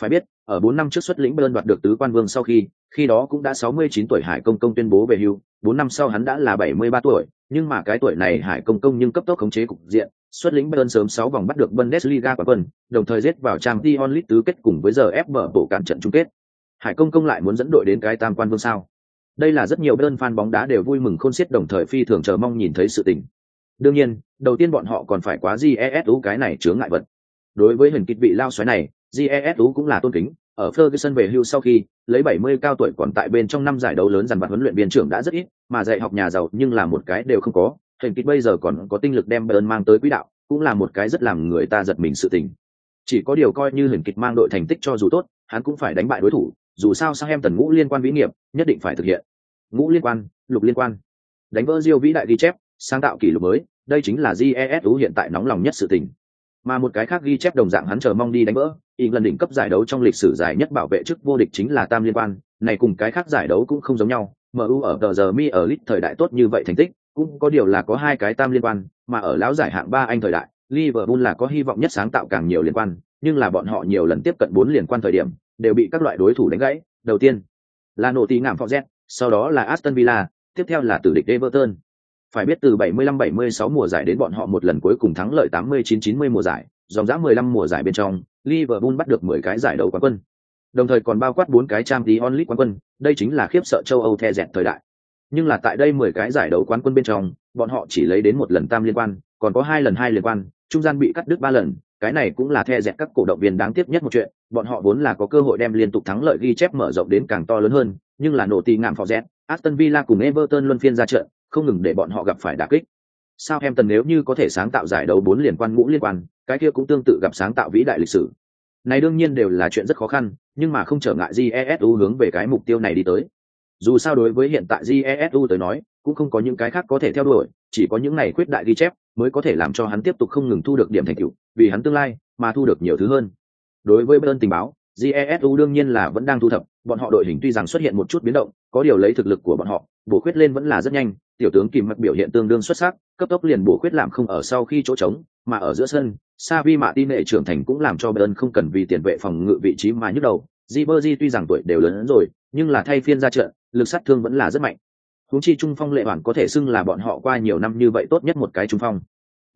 Phải biết, ở bốn năm trước xuất lĩnh đơn đoạt được tứ quan vương sau khi, khi đó cũng đã 69 tuổi Hải Công Công tuyên bố về hưu, bốn năm sau hắn đã là 73 tuổi, nhưng mà cái tuổi này Hải Công Công nhưng cấp tốc khống chế cục diện, xuất lĩnh Bayern sớm 6 vòng bắt được Bundesliga quán quân, đồng thời giết vào trang dion League tứ kết cùng với giờ ép mở bộ cản trận chung kết. Hải Công Công lại muốn dẫn đội đến cái tam quan vương sao? Đây là rất nhiều đơn fan bóng đá đều vui mừng khôn xiết đồng thời phi thường chờ mong nhìn thấy sự tình. Đương nhiên, đầu tiên bọn họ còn phải quá GESU cái này chướng ngại vật. Đối với hình kịch vị lao xoáy này, GESU cũng là tôn kính, ở Ferguson về hưu sau khi, lấy 70 cao tuổi còn tại bên trong năm giải đấu lớn dàn vặt huấn luyện viên trưởng đã rất ít, mà dạy học nhà giàu nhưng là một cái đều không có, hình kịch bây giờ còn có tinh lực đem Bayern mang tới quỹ đạo, cũng là một cái rất làm người ta giật mình sự tình. Chỉ có điều coi như hình kịch mang đội thành tích cho dù tốt, hắn cũng phải đánh bại đối thủ, dù sao sang em tần ngũ liên quan vĩ nghiệp, nhất định phải thực hiện. Ngũ liên quan, lục liên quan. Đánh vỡ Diêu vĩ đại ghi chép, sáng tạo kỷ lục mới, đây chính là jesu hiện tại nóng lòng nhất sự tình. Mà một cái khác ghi chép đồng dạng hắn chờ mong đi đánh vỡ, England đỉnh cấp giải đấu trong lịch sử dài nhất bảo vệ chức vô địch chính là tam liên quan, này cùng cái khác giải đấu cũng không giống nhau. MU ở tờ giờ mi ở lit thời đại tốt như vậy thành tích, cũng có điều là có hai cái tam liên quan, mà ở lão giải hạng ba Anh thời đại, Liverpool là có hy vọng nhất sáng tạo càng nhiều liên quan, nhưng là bọn họ nhiều lần tiếp cận bốn liên quan thời điểm, đều bị các loại đối thủ đánh gãy. Đầu tiên là nổ tí ngảm Forget, sau đó là Aston Villa, tiếp theo là tử địch Everton. Phải biết từ 75-76 mùa giải đến bọn họ một lần cuối cùng thắng lợi 89-90 mùa giải, dòng dã 15 mùa giải bên trong, Liverpool bắt được 10 cái giải đấu quán quân. Đồng thời còn bao quát 4 cái Champions League quán quân, đây chính là khiếp sợ châu Âu the dẹt thời đại. Nhưng là tại đây 10 cái giải đấu quán quân bên trong, bọn họ chỉ lấy đến một lần tam liên quan, còn có hai lần hai liên quan, trung gian bị cắt đứt ba lần, cái này cũng là the dẹt các cổ động viên đáng tiếc nhất một chuyện, bọn họ vốn là có cơ hội đem liên tục thắng lợi ghi chép mở rộng đến càng to lớn hơn, nhưng là nổ tì ngạm phò dẹt, Aston Villa cùng Everton luân phiên ra trận, không ngừng để bọn họ gặp phải đả kích. Sao em tần nếu như có thể sáng tạo giải đấu bốn liên quan ngũ liên quan, cái kia cũng tương tự gặp sáng tạo vĩ đại lịch sử. Này đương nhiên đều là chuyện rất khó khăn, nhưng mà không trở ngại jesu hướng về cái mục tiêu này đi tới. Dù sao đối với hiện tại jesu tới nói, cũng không có những cái khác có thể theo đuổi, chỉ có những này quyết đại ghi chép mới có thể làm cho hắn tiếp tục không ngừng thu được điểm thành tựu, vì hắn tương lai mà thu được nhiều thứ hơn. Đối với bên tình báo, GESU đương nhiên là vẫn đang thu thập, bọn họ đội hình tuy rằng xuất hiện một chút biến động, có điều lấy thực lực của bọn họ, bổ khuyết lên vẫn là rất nhanh, tiểu tướng kìm Mặc biểu hiện tương đương xuất sắc, cấp tốc liền bổ khuyết làm không ở sau khi chỗ trống, mà ở giữa sân, Savi Mạ tin nệ trưởng thành cũng làm cho Bayern không cần vì tiền vệ phòng ngự vị trí mà nhức đầu. Ribery tuy rằng tuổi đều lớn hơn rồi, nhưng là thay phiên ra trận, lực sát thương vẫn là rất mạnh. Huống chi trung phong lệ hoàn có thể xưng là bọn họ qua nhiều năm như vậy tốt nhất một cái trung phong.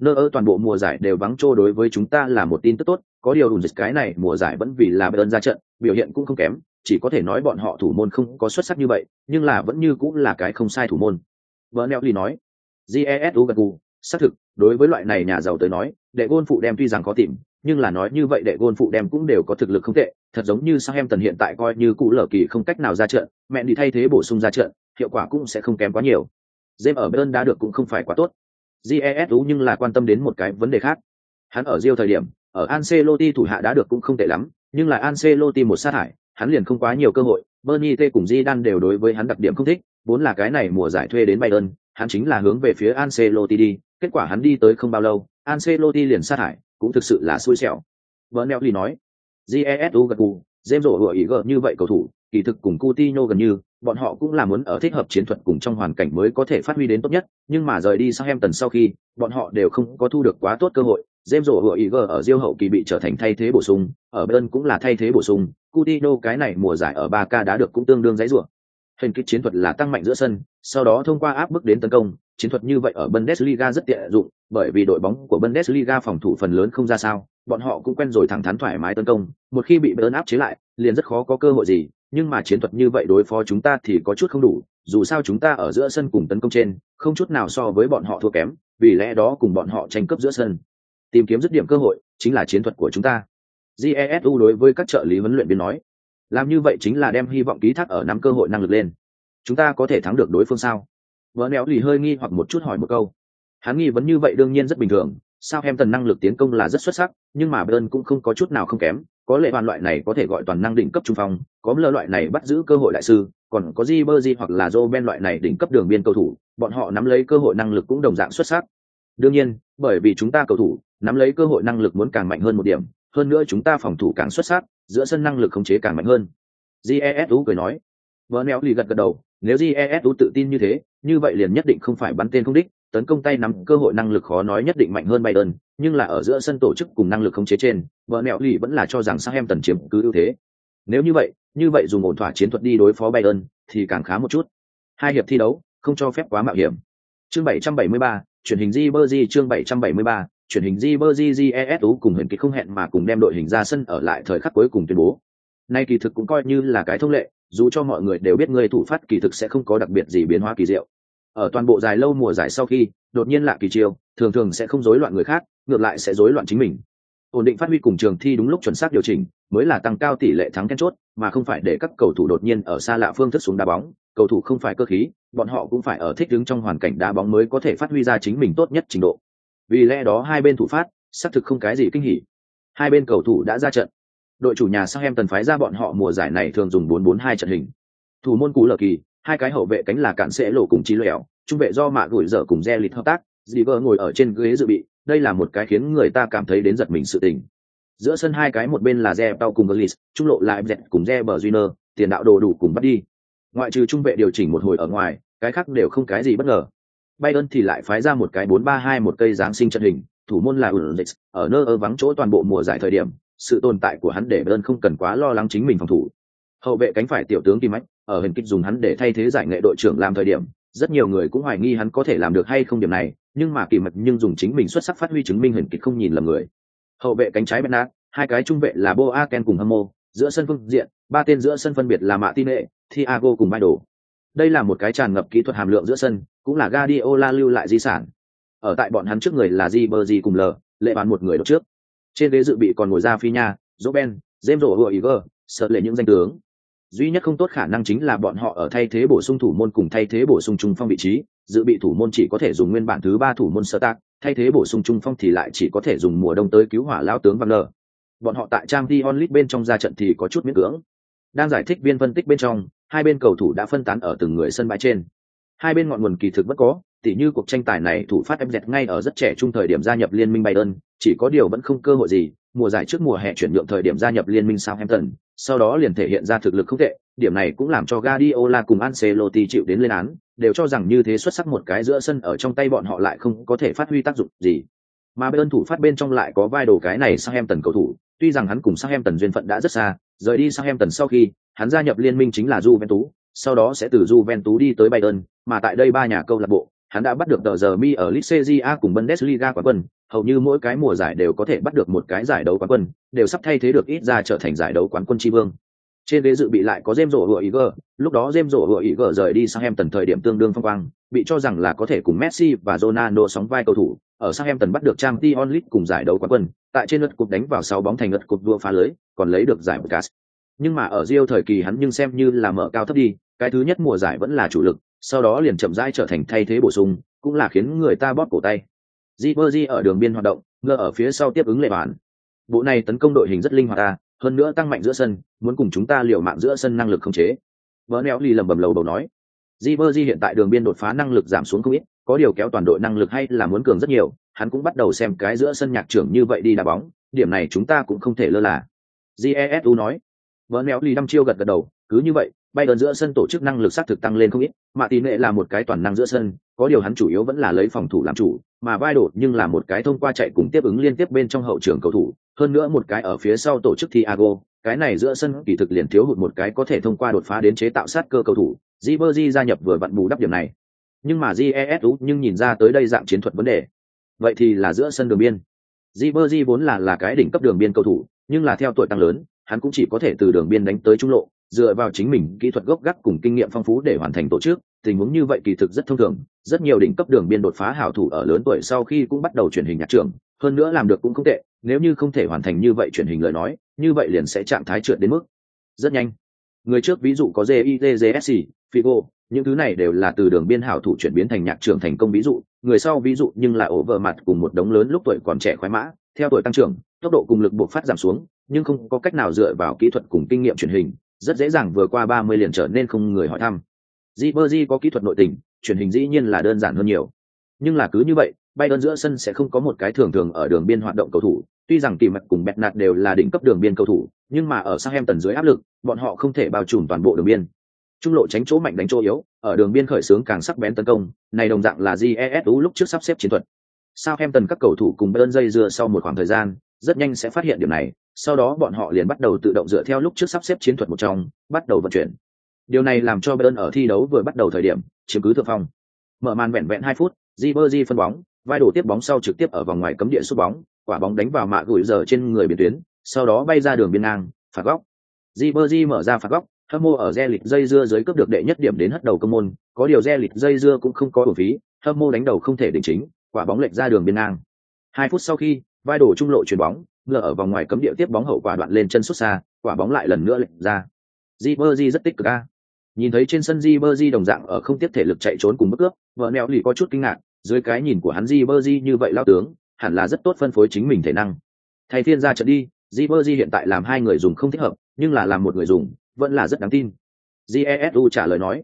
Nơ ơ toàn bộ mùa giải đều vắng trô đối với chúng ta là một tin tức tốt, có điều đùn dịch cái này mùa giải vẫn vì là Bayern ra trận, biểu hiện cũng không kém, chỉ có thể nói bọn họ thủ môn không có xuất sắc như vậy, nhưng là vẫn như cũng là cái không sai thủ môn. bơ neo đi nói, jesu gật gù, xác thực, đối với loại này nhà giàu tới nói, đệ gôn phụ đem tuy rằng có tìm, nhưng là nói như vậy đệ gôn phụ đem cũng đều có thực lực không tệ, thật giống như sang em tần hiện tại coi như cũ lở kỳ không cách nào ra trận, mẹ đi thay thế bổ sung ra trận, hiệu quả cũng sẽ không kém quá nhiều. James ở Bayern đã được cũng không phải quá tốt. Jesu nhưng là quan tâm đến một cái vấn đề khác. Hắn ở Rio thời điểm, ở Ancelotti thủ hạ đã được cũng không tệ lắm, nhưng là Ancelotti một sát hại, hắn liền không quá nhiều cơ hội, Bernie T cùng Zidane đều đối với hắn đặc điểm không thích, vốn là cái này mùa giải thuê đến Bayern, hắn chính là hướng về phía Ancelotti đi, kết quả hắn đi tới không bao lâu, Ancelotti liền sát hại, cũng thực sự là xui xẻo. Bernelli nói, GESU gật gù, James rổ hựa ý gỡ như vậy cầu thủ, kỳ thực cùng Coutinho gần như, bọn họ cũng là muốn ở thích hợp chiến thuật cùng trong hoàn cảnh mới có thể phát huy đến tốt nhất, nhưng mà rời đi Southampton sau khi, bọn họ đều không có thu được quá tốt cơ hội. James rổ hựa Iger ở Diêu hậu kỳ bị trở thành thay thế bổ sung, ở Bayern cũng là thay thế bổ sung, Coutinho cái này mùa giải ở 3K đã được cũng tương đương dãy rủa. Hình kích chiến thuật là tăng mạnh giữa sân, sau đó thông qua áp bức đến tấn công, chiến thuật như vậy ở Bundesliga rất tiện dụng, bởi vì đội bóng của Bundesliga phòng thủ phần lớn không ra sao, bọn họ cũng quen rồi thẳng thắn thoải mái tấn công, một khi bị Bayern áp chế lại, liền rất khó có cơ hội gì, nhưng mà chiến thuật như vậy đối phó chúng ta thì có chút không đủ, dù sao chúng ta ở giữa sân cùng tấn công trên, không chút nào so với bọn họ thua kém, vì lẽ đó cùng bọn họ tranh cướp giữa sân. Tìm kiếm dứt điểm cơ hội, chính là chiến thuật của chúng ta. Jesu đối với các trợ lý huấn luyện viên nói, làm như vậy chính là đem hy vọng ký thác ở năm cơ hội năng lực lên. Chúng ta có thể thắng được đối phương sao? vợ néo lì hơi nghi hoặc một chút hỏi một câu. Hắn nghi vấn như vậy đương nhiên rất bình thường, sao em tần năng lực tiến công là rất xuất sắc, nhưng mà bern cũng không có chút nào không kém, có lệ hoàn loại này có thể gọi toàn năng đỉnh cấp trung phong, có lơ loại này bắt giữ cơ hội đại sư, còn có Ribery hoặc là Joe loại này đỉnh cấp đường biên cầu thủ, bọn họ nắm lấy cơ hội năng lực cũng đồng dạng xuất sắc. Đương nhiên, bởi vì chúng ta cầu thủ, nắm lấy cơ hội năng lực muốn càng mạnh hơn một điểm, hơn nữa chúng ta phòng thủ càng xuất sắc, giữa sân năng lực khống chế càng mạnh hơn. Jesu cười nói. vợ neo lì gật gật đầu, nếu Jesu tự tin như thế, như vậy liền nhất định không phải bắn tên không đích, tấn công tay nắm cơ hội năng lực khó nói nhất định mạnh hơn Bayern, nhưng là ở giữa sân tổ chức cùng năng lực khống chế trên, Vernel lì vẫn là cho rằng Southampton chiếm cứ ưu thế. Nếu như vậy, như vậy dùng ổn thỏa chiến thuật đi đối phó Bayern thì càng khá một chút. Hai hiệp thi đấu, không cho phép quá mạo hiểm. Chương 773, truyền hình Ribery chương 773, truyền hình Ribery GESU cùng huyền kịch không hẹn mà cùng đem đội hình ra sân ở lại thời khắc cuối cùng tuyên bố. Nay kỳ thực cũng coi như là cái thông lệ, dù cho mọi người đều biết người thủ phát kỳ thực sẽ không có đặc biệt gì biến hóa kỳ diệu. Ở toàn bộ dài lâu mùa giải sau khi, đột nhiên lạ kỳ chiêu, thường thường sẽ không rối loạn người khác, ngược lại sẽ rối loạn chính mình. Ổn định phát huy cùng trường thi đúng lúc chuẩn xác điều chỉnh, mới là tăng cao tỷ lệ thắng then chốt, mà không phải để các cầu thủ đột nhiên ở xa lạ phương thức xuống đá bóng, cầu thủ không phải cơ khí, bọn họ cũng phải ở thích ứng trong hoàn cảnh đá bóng mới có thể phát huy ra chính mình tốt nhất trình độ. Vì lẽ đó hai bên thủ phát, xác thực không cái gì kinh hỉ. Hai bên cầu thủ đã ra trận. Đội chủ nhà Southampton phái ra bọn họ mùa giải này thường dùng 4-4-2 trận hình. Thủ môn cú lờ kỳ, hai cái hậu vệ cánh là cản sẽ lộ cùng trí lẻo, trung vệ do mạ gửi dở cùng re lịt hợp tác, River ngồi ở trên ghế dự bị, đây là một cái khiến người ta cảm thấy đến giật mình sự tình. Giữa sân hai cái một bên là Zebao cùng Gullis, trung lộ lại dẹt cùng Zeber Junior, tiền đạo đồ đủ cùng bắt đi. Ngoại trừ trung vệ điều chỉnh một hồi ở ngoài, cái khác đều không cái gì bất ngờ. Bayern thì lại phái ra một cái 4-3-2 một cây giáng sinh trận hình, thủ môn là Ulrich, ở nơi ở vắng chỗ toàn bộ mùa giải thời điểm, sự tồn tại của hắn để Bayern không cần quá lo lắng chính mình phòng thủ. Hậu vệ cánh phải tiểu tướng Kim Mạch, ở hình kích dùng hắn để thay thế giải nghệ đội trưởng làm thời điểm, rất nhiều người cũng hoài nghi hắn có thể làm được hay không điểm này, nhưng mà kỳ mật nhưng dùng chính mình xuất sắc phát huy chứng minh hình kịch không nhìn lầm người. Hậu vệ cánh trái Bernat, hai cái trung vệ là Boa Ken cùng hâm mô giữa sân phương diện, ba tên giữa sân phân biệt là mạ tin hệ Thiago cùng Mai Đồ. Đây là một cái tràn ngập kỹ thuật hàm lượng giữa sân, cũng là gadiola lưu lại di sản. Ở tại bọn hắn trước người là Di Beri cùng L, lệ bán một người độc trước. Trên ghế dự bị còn ngồi ra Phi Nha, Roben, James Rodriguez, sợ lệ những danh tướng duy nhất không tốt khả năng chính là bọn họ ở thay thế bổ sung thủ môn cùng thay thế bổ sung trung phong vị trí dự bị thủ môn chỉ có thể dùng nguyên bản thứ ba thủ môn sơ tác thay thế bổ sung trung phong thì lại chỉ có thể dùng mùa đông tới cứu hỏa lao tướng văn lờ bọn họ tại trang t onlit bên trong ra trận thì có chút miễn cưỡng. Đang giải thích viên phân tích bên trong hai bên cầu thủ đã phân tán ở từng người sân bãi trên. Hai bên ngọn nguồn kỳ thực bất có tỉ như cuộc tranh tài này thủ phát em dẹt ngay ở rất trẻ trung thời điểm gia nhập liên minh Bayern, chỉ có điều vẫn không cơ hội gì, mùa giải trước mùa hè chuyển nhượng thời điểm gia nhập liên minh Southampton, sau đó liền thể hiện ra thực lực không tệ, điểm này cũng làm cho Guardiola cùng Ancelotti chịu đến lên án, đều cho rằng như thế xuất sắc một cái giữa sân ở trong tay bọn họ lại không có thể phát huy tác dụng gì. Mà bên thủ phát bên trong lại có vai đồ cái này Southampton cầu thủ, tuy rằng hắn cùng Southampton duyên phận đã rất xa, rời đi Southampton sau khi, hắn gia nhập liên minh chính là Juventus, sau đó sẽ từ Juventus đi tới Bayern, mà tại đây ba nhà câu lạc bộ, hắn đã bắt được tờ giờ mi ở Ligue cùng Bundesliga quán quân, hầu như mỗi cái mùa giải đều có thể bắt được một cái giải đấu quán quân, đều sắp thay thế được ít ra trở thành giải đấu quán quân chi vương. Trên ghế dự bị lại có James Rowe Iger, lúc đó James Rowe Iger rời đi sang Em Tần thời điểm tương đương phong quang, bị cho rằng là có thể cùng Messi và Ronaldo sóng vai cầu thủ, ở sang Em Tần bắt được Champions League cùng giải đấu quán quân, tại trên lượt cục đánh vào 6 bóng thành lượt cục đua phá lưới, còn lấy được giải Bundesliga. Nhưng mà ở Rio thời kỳ hắn nhưng xem như là mở cao thấp đi, cái thứ nhất mùa giải vẫn là chủ lực, sau đó liền chậm rãi trở thành thay thế bổ sung, cũng là khiến người ta bóp cổ tay. Jibberjee ở đường biên hoạt động, ngơ ở phía sau tiếp ứng lệ bản. Bộ này tấn công đội hình rất linh hoạt ta, hơn nữa tăng mạnh giữa sân, muốn cùng chúng ta liều mạng giữa sân năng lực không chế. Bernel lì lầm bầm lầu đầu nói. Jibberjee hiện tại đường biên đột phá năng lực giảm xuống không ít, có điều kéo toàn đội năng lực hay là muốn cường rất nhiều, hắn cũng bắt đầu xem cái giữa sân nhạc trưởng như vậy đi đá bóng, điểm này chúng ta cũng không thể lơ là. Jesu nói. Bernel lì đăm chiêu gật gật đầu, cứ như vậy, bay đơn giữa sân tổ chức năng lực xác thực tăng lên không ít, mà tỷ lệ là một cái toàn năng giữa sân, có điều hắn chủ yếu vẫn là lấy phòng thủ làm chủ, mà vai đột nhưng là một cái thông qua chạy cùng tiếp ứng liên tiếp bên trong hậu trường cầu thủ, hơn nữa một cái ở phía sau tổ chức Thiago, cái này giữa sân kỳ thực liền thiếu hụt một cái có thể thông qua đột phá đến chế tạo sát cơ cầu thủ, Ribery gia nhập vừa vặn bù đắp điểm này. Nhưng mà GESU nhưng nhìn ra tới đây dạng chiến thuật vấn đề. Vậy thì là giữa sân đường biên. Ribery vốn là là cái đỉnh cấp đường biên cầu thủ, nhưng là theo tuổi tăng lớn, hắn cũng chỉ có thể từ đường biên đánh tới trung lộ, dựa vào chính mình kỹ thuật gốc gác cùng kinh nghiệm phong phú để hoàn thành tổ chức tình huống như vậy kỳ thực rất thông thường rất nhiều đỉnh cấp đường biên đột phá hảo thủ ở lớn tuổi sau khi cũng bắt đầu chuyển hình nhạc trưởng hơn nữa làm được cũng không tệ nếu như không thể hoàn thành như vậy chuyển hình lời nói như vậy liền sẽ trạng thái trượt đến mức rất nhanh. Người trước ví dụ có jitgsc figo những thứ này đều là từ đường biên hảo thủ chuyển biến thành nhạc trưởng thành công ví dụ người sau ví dụ nhưng là ổ vợ mặt cùng một đống lớn lúc tuổi còn trẻ khoái mã theo tuổi tăng trưởng tốc độ cùng lực buộc phát giảm xuống nhưng không có cách nào dựa vào kỹ thuật cùng kinh nghiệm truyền hình rất dễ dàng vừa qua ba mươi liền trở nên không người hỏi thăm. Ribery có kỹ thuật nội tình, truyền hình dĩ nhiên là đơn giản hơn nhiều. Nhưng là cứ như vậy, bay đơn giữa sân sẽ không có một cái thường thường ở đường biên hoạt động cầu thủ, tuy rằng kỳ mặt cùng Bernat đều là đỉnh cấp đường biên cầu thủ, nhưng mà ở sang tần dưới áp lực, bọn họ không thể bao trùm toàn bộ đường biên. Trung lộ tránh chỗ mạnh đánh chỗ yếu, ở đường biên khởi xướng càng sắc bén tấn công, này đồng dạng là jesu lúc trước sắp xếp chiến thuật. Southampton các cầu thủ cùng Bayern dây dưa sau một khoảng thời gian, rất nhanh sẽ phát hiện điểm này, sau đó bọn họ liền bắt đầu tự động dựa theo lúc trước sắp xếp chiến thuật một trong, bắt đầu vận chuyển. Điều này làm cho Bayern ở thi đấu vừa bắt đầu thời điểm, chiếm cứ thượng phong. Mở màn vẹn vẹn hai phút, Ribery phân bóng, vai đổ tiếp bóng sau trực tiếp ở vòng ngoài cấm địa sút bóng, quả bóng đánh vào mạ gửi giờ trên người biên tuyến, sau đó bay ra đường biên ngang, phạt góc. Ribery mở ra phạt góc, hâm mộ ở re lịch dây dưa dưới cướp được đệ nhất điểm đến hất đầu công môn, có điều re lịch dây dưa cũng không có bổ phí, hâm mộ đánh đầu không thể định chính, quả bóng lệch ra đường biên ngang. Hai phút sau khi, vai đổ trung lộ chuyển bóng, ngựa ở vòng ngoài cấm địa tiếp bóng hậu quả đoạn lên chân xuất xa, quả bóng lại lần nữa lệch ra. Ribery rất tích cực a. Nhìn thấy trên sân Ribery đồng dạng ở không tiếp thể lực chạy trốn cùng bước cướp, vợ mèo lì có chút kinh ngạc, dưới cái nhìn của hắn Ribery như vậy lao tướng, hẳn là rất tốt phân phối chính mình thể năng. Thay phiên ra trận đi, Ribery hiện tại làm hai người dùng không thích hợp, nhưng là làm một người dùng, vẫn là rất đáng tin. Jesu trả lời nói.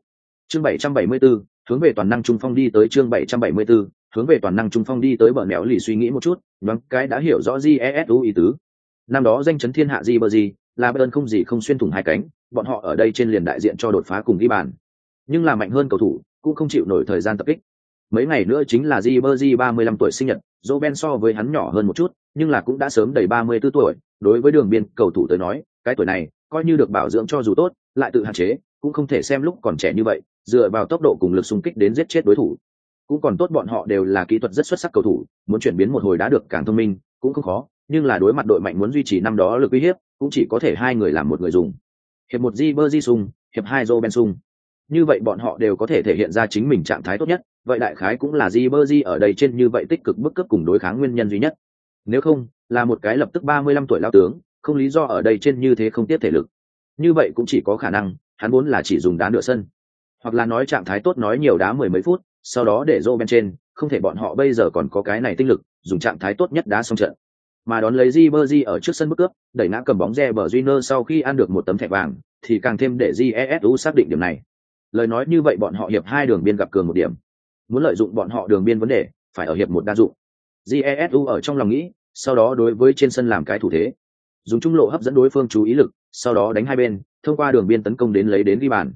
Chương 774, hướng về toàn năng trung phong đi tới chương 774, hướng về toàn năng trung phong đi tới bờ nẻo lì suy nghĩ một chút, nhoáng cái đã hiểu rõ Jesu ý tứ. Năm đó danh chấn thiên hạ Di Berdi là Bayern không gì không xuyên thủng hai cánh, bọn họ ở đây trên liền đại diện cho đột phá cùng ghi bàn. Nhưng là mạnh hơn cầu thủ, cũng không chịu nổi thời gian tập kích. Mấy ngày nữa chính là Ribery 35 tuổi sinh nhật, Roben so với hắn nhỏ hơn một chút, nhưng là cũng đã sớm đầy 34 tuổi, đối với đường biên cầu thủ tới nói, cái tuổi này coi như được bảo dưỡng cho dù tốt, lại tự hạn chế, cũng không thể xem lúc còn trẻ như vậy, dựa vào tốc độ cùng lực xung kích đến giết chết đối thủ. Cũng còn tốt bọn họ đều là kỹ thuật rất xuất sắc cầu thủ, muốn chuyển biến một hồi đã được càng thông minh, cũng không khó, nhưng là đối mặt đội mạnh muốn duy trì năm đó lực uy hiếp, cũng chỉ có thể hai người làm một người dùng. Hiệp một Di sung, hiệp hai Joe sung. Như vậy bọn họ đều có thể thể hiện ra chính mình trạng thái tốt nhất, vậy đại khái cũng là Di ở đây trên như vậy tích cực bức cấp cùng đối kháng nguyên nhân duy nhất. Nếu không, là một cái lập tức 35 tuổi lao tướng, không lý do ở đây trên như thế không tiếp thể lực. Như vậy cũng chỉ có khả năng, hắn muốn là chỉ dùng đá nửa sân hoặc là nói trạng thái tốt nói nhiều đá mười mấy phút sau đó để Joe bên trên không thể bọn họ bây giờ còn có cái này tinh lực dùng trạng thái tốt nhất đá xong trận mà đón lấy Di ở trước sân bức cướp, đẩy ngã cầm bóng re bờ Junior sau khi ăn được một tấm thẻ vàng, thì càng thêm để Jesu xác định điểm này. Lời nói như vậy bọn họ hiệp hai đường biên gặp cường một điểm. Muốn lợi dụng bọn họ đường biên vấn đề, phải ở hiệp một đa dụng. Jesu ở trong lòng nghĩ, sau đó đối với trên sân làm cái thủ thế. Dùng trung lộ hấp dẫn đối phương chú ý lực, sau đó đánh hai bên, thông qua đường biên tấn công đến lấy đến ghi bàn.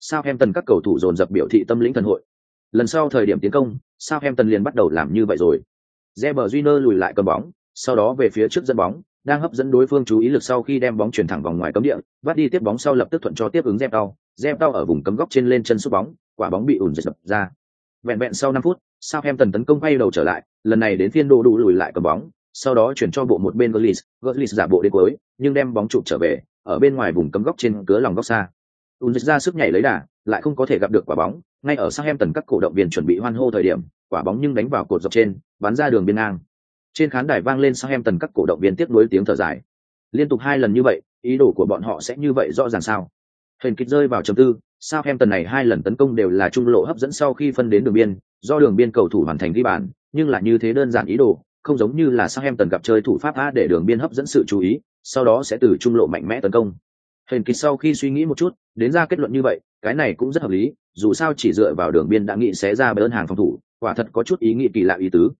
Sao em tần các cầu thủ dồn dập biểu thị tâm lĩnh thần hội. Lần sau thời điểm tiến công, sao em tần liền bắt đầu làm như vậy rồi. Reber Júnior lùi lại cầm bóng, sau đó về phía trước dẫn bóng, đang hấp dẫn đối phương chú ý lực sau khi đem bóng chuyển thẳng vòng ngoài cấm địa, bắt đi tiếp bóng sau lập tức thuận cho tiếp ứng Zepao, Zepao ở vùng cấm góc trên lên chân sút bóng, quả bóng bị ủn dịch ra. Vẹn vẹn sau 5 phút, Southampton tấn công quay đầu trở lại, lần này đến phiên đồ đủ lùi lại cầm bóng, sau đó chuyển cho bộ một bên Gullis, Gullis giả bộ đến cuối, nhưng đem bóng chụp trở về, ở bên ngoài vùng cấm góc trên cửa lòng góc xa. Ùn ra sức nhảy lấy đà, lại không có thể gặp được quả bóng, ngay ở Southampton các cổ động viên chuẩn bị hoan hô thời điểm, quả bóng nhưng đánh vào cột dọc trên, bắn ra đường biên ngang. Trên khán đài vang lên Southampton các cổ động viên tiếp nối tiếng thở dài. Liên tục hai lần như vậy, ý đồ của bọn họ sẽ như vậy rõ ràng sao? Hình kịch rơi vào trầm tư, Southampton này hai lần tấn công đều là trung lộ hấp dẫn sau khi phân đến đường biên, do đường biên cầu thủ hoàn thành ghi bàn, nhưng là như thế đơn giản ý đồ, không giống như là Southampton gặp chơi thủ pháp A để đường biên hấp dẫn sự chú ý, sau đó sẽ từ trung lộ mạnh mẽ tấn công. Hình kịch sau khi suy nghĩ một chút, đến ra kết luận như vậy, cái này cũng rất hợp lý, dù sao chỉ dựa vào đường biên đã nghĩ xé ra bởi ơn hàng phòng thủ, quả thật có chút ý nghĩ kỳ lạ ý tứ.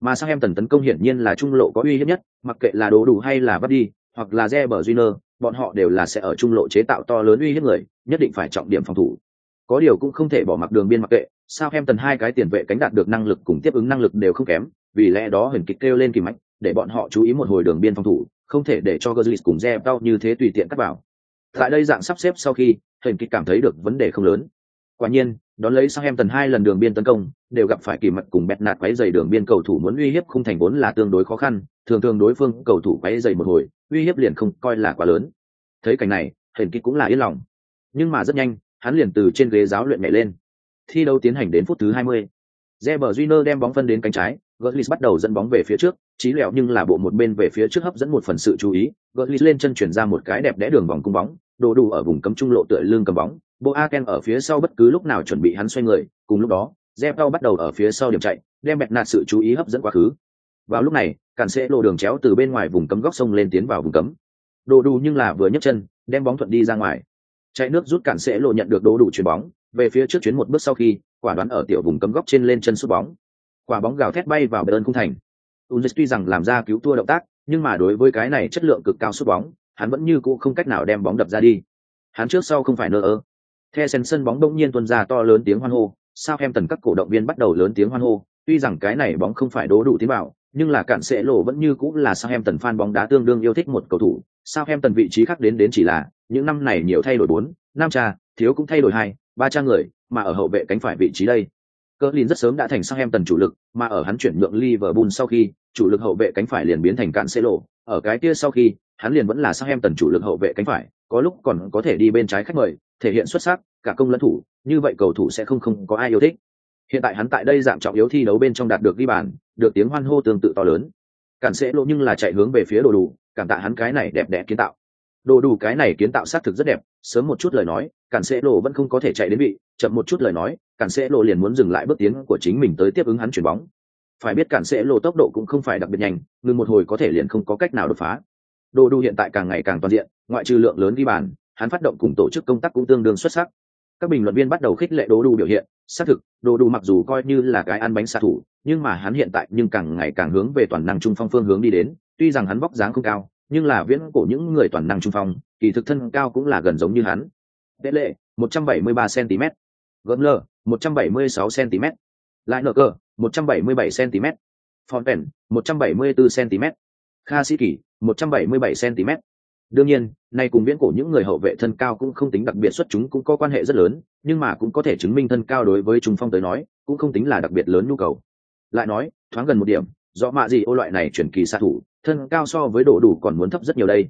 Mà sang em tần tấn công hiển nhiên là trung lộ có uy hiếp nhất, mặc kệ là đồ đủ hay là bắt đi, hoặc là re Reber duyner, bọn họ đều là sẽ ở trung lộ chế tạo to lớn uy hiếp người, nhất định phải trọng điểm phòng thủ. Có điều cũng không thể bỏ mặc đường biên mặc kệ, sao em tần hai cái tiền vệ cánh đạt được năng lực cùng tiếp ứng năng lực đều không kém, vì lẽ đó huyền kịch kêu lên kỳ mạnh, để bọn họ chú ý một hồi đường biên phòng thủ, không thể để cho Gazlis cùng Zebao như thế tùy tiện cắt vào. Tại đây dạng sắp xếp sau khi, hình kịch cảm thấy được vấn đề không lớn. Quả nhiên, đón lấy sang em tần hai lần đường biên tấn công, đều gặp phải kỳ mật cùng bẹt nạt quấy dày đường biên cầu thủ muốn uy hiếp không thành vốn là tương đối khó khăn, thường thường đối phương cầu thủ quấy dày một hồi, uy hiếp liền không coi là quá lớn. Thấy cảnh này, hình kịch cũng là yên lòng. Nhưng mà rất nhanh, hắn liền từ trên ghế giáo luyện nhảy lên. Thi đấu tiến hành đến phút thứ 20. Reber Júnior đem bóng phân đến cánh trái, Götze bắt đầu dẫn bóng về phía trước, trí lẹo nhưng là bộ một bên về phía trước hấp dẫn một phần sự chú ý, Götze lên chân chuyển ra một cái đẹp đẽ đường vòng cung bóng, đồ đủ ở vùng cấm trung lộ tựa lưng cầm bóng, Boaken ở phía sau bất cứ lúc nào chuẩn bị hắn xoay người, cùng lúc đó, Zepao bắt đầu ở phía sau điểm chạy, đem bẹt nạt sự chú ý hấp dẫn quá khứ. Vào lúc này, cản sẽ lộ đường chéo từ bên ngoài vùng cấm góc sông lên tiến vào vùng cấm. Đồ đủ nhưng là vừa nhấc chân, đem bóng thuận đi ra ngoài. Chạy nước rút cản sẽ lộ nhận được đồ đủ chuyền bóng, về phía trước chuyến một bước sau khi, quả đoán ở tiểu vùng cấm góc trên lên chân sút bóng. Quả bóng gào thét bay vào bờ ơn khung thành. Unzis tuy rằng làm ra cứu tua động tác, nhưng mà đối với cái này chất lượng cực cao sút bóng, hắn vẫn như cũ không cách nào đem bóng đập ra đi. Hắn trước sau không phải nơ ơ. theo sân sân bóng đông nhiên tuôn ra to lớn tiếng hoan hô, sao em tần các cổ động viên bắt đầu lớn tiếng hoan hô, tuy rằng cái này bóng không phải đố đủ tiến bảo, nhưng là cản sẽ lộ vẫn như cũ là sao em tần fan bóng đá tương đương yêu thích một cầu thủ, sao em tần vị trí khác đến đến chỉ là những năm này nhiều thay đổi bốn, năm cha, thiếu cũng thay đổi hai, ba cha người, mà ở hậu vệ cánh phải vị trí đây. Cỡ Lin rất sớm đã thành sang em tần chủ lực, mà ở hắn chuyển nhượng Liverpool sau khi, chủ lực hậu vệ cánh phải liền biến thành cạn xê lộ, ở cái kia sau khi, hắn liền vẫn là sang em tần chủ lực hậu vệ cánh phải, có lúc còn có thể đi bên trái khách mời, thể hiện xuất sắc, cả công lẫn thủ, như vậy cầu thủ sẽ không không có ai yêu thích. Hiện tại hắn tại đây dạng trọng yếu thi đấu bên trong đạt được ghi bàn, được tiếng hoan hô tương tự to lớn. cản sẽ lộ nhưng là chạy hướng về phía đồ đủ cảm tạ hắn cái này đẹp đẽ kiến tạo đồ đủ cái này kiến tạo xác thực rất đẹp sớm một chút lời nói cản sẽ lộ vẫn không có thể chạy đến vị chậm một chút lời nói cản sẽ lộ liền muốn dừng lại bước tiến của chính mình tới tiếp ứng hắn chuyển bóng phải biết cản sẽ lộ tốc độ cũng không phải đặc biệt nhanh, ngừng một hồi có thể liền không có cách nào đột phá. Đồ Đu hiện tại càng ngày càng toàn diện, ngoại trừ lượng lớn ghi bàn, hắn phát động cùng tổ chức công tác cũng tương đương xuất sắc. Các bình luận viên bắt đầu khích lệ đồ Đu biểu hiện, xác thực đồ Đu mặc dù coi như là cái ăn bánh xạ thủ, nhưng mà hắn hiện tại nhưng càng ngày càng hướng về toàn năng trung phong phương hướng đi đến, tuy rằng hắn vóc dáng không cao, nhưng là viễn cổ những người toàn năng trung phong, kỳ thực thân cao cũng là gần giống như hắn. Tệ lệ 173 cm gm 176 cm lại nợ cờ 177 cm fonten 174 cm kha sĩ kỳ 177 cm đương nhiên nay cùng viễn cổ những người hậu vệ thân cao cũng không tính đặc biệt xuất chúng cũng có quan hệ rất lớn nhưng mà cũng có thể chứng minh thân cao đối với trung phong tới nói cũng không tính là đặc biệt lớn nhu cầu. Lại nói thoáng gần một điểm rõ mạ gì ô loại này chuyển kỳ xạ thủ thân cao so với độ đủ còn muốn thấp rất nhiều đây.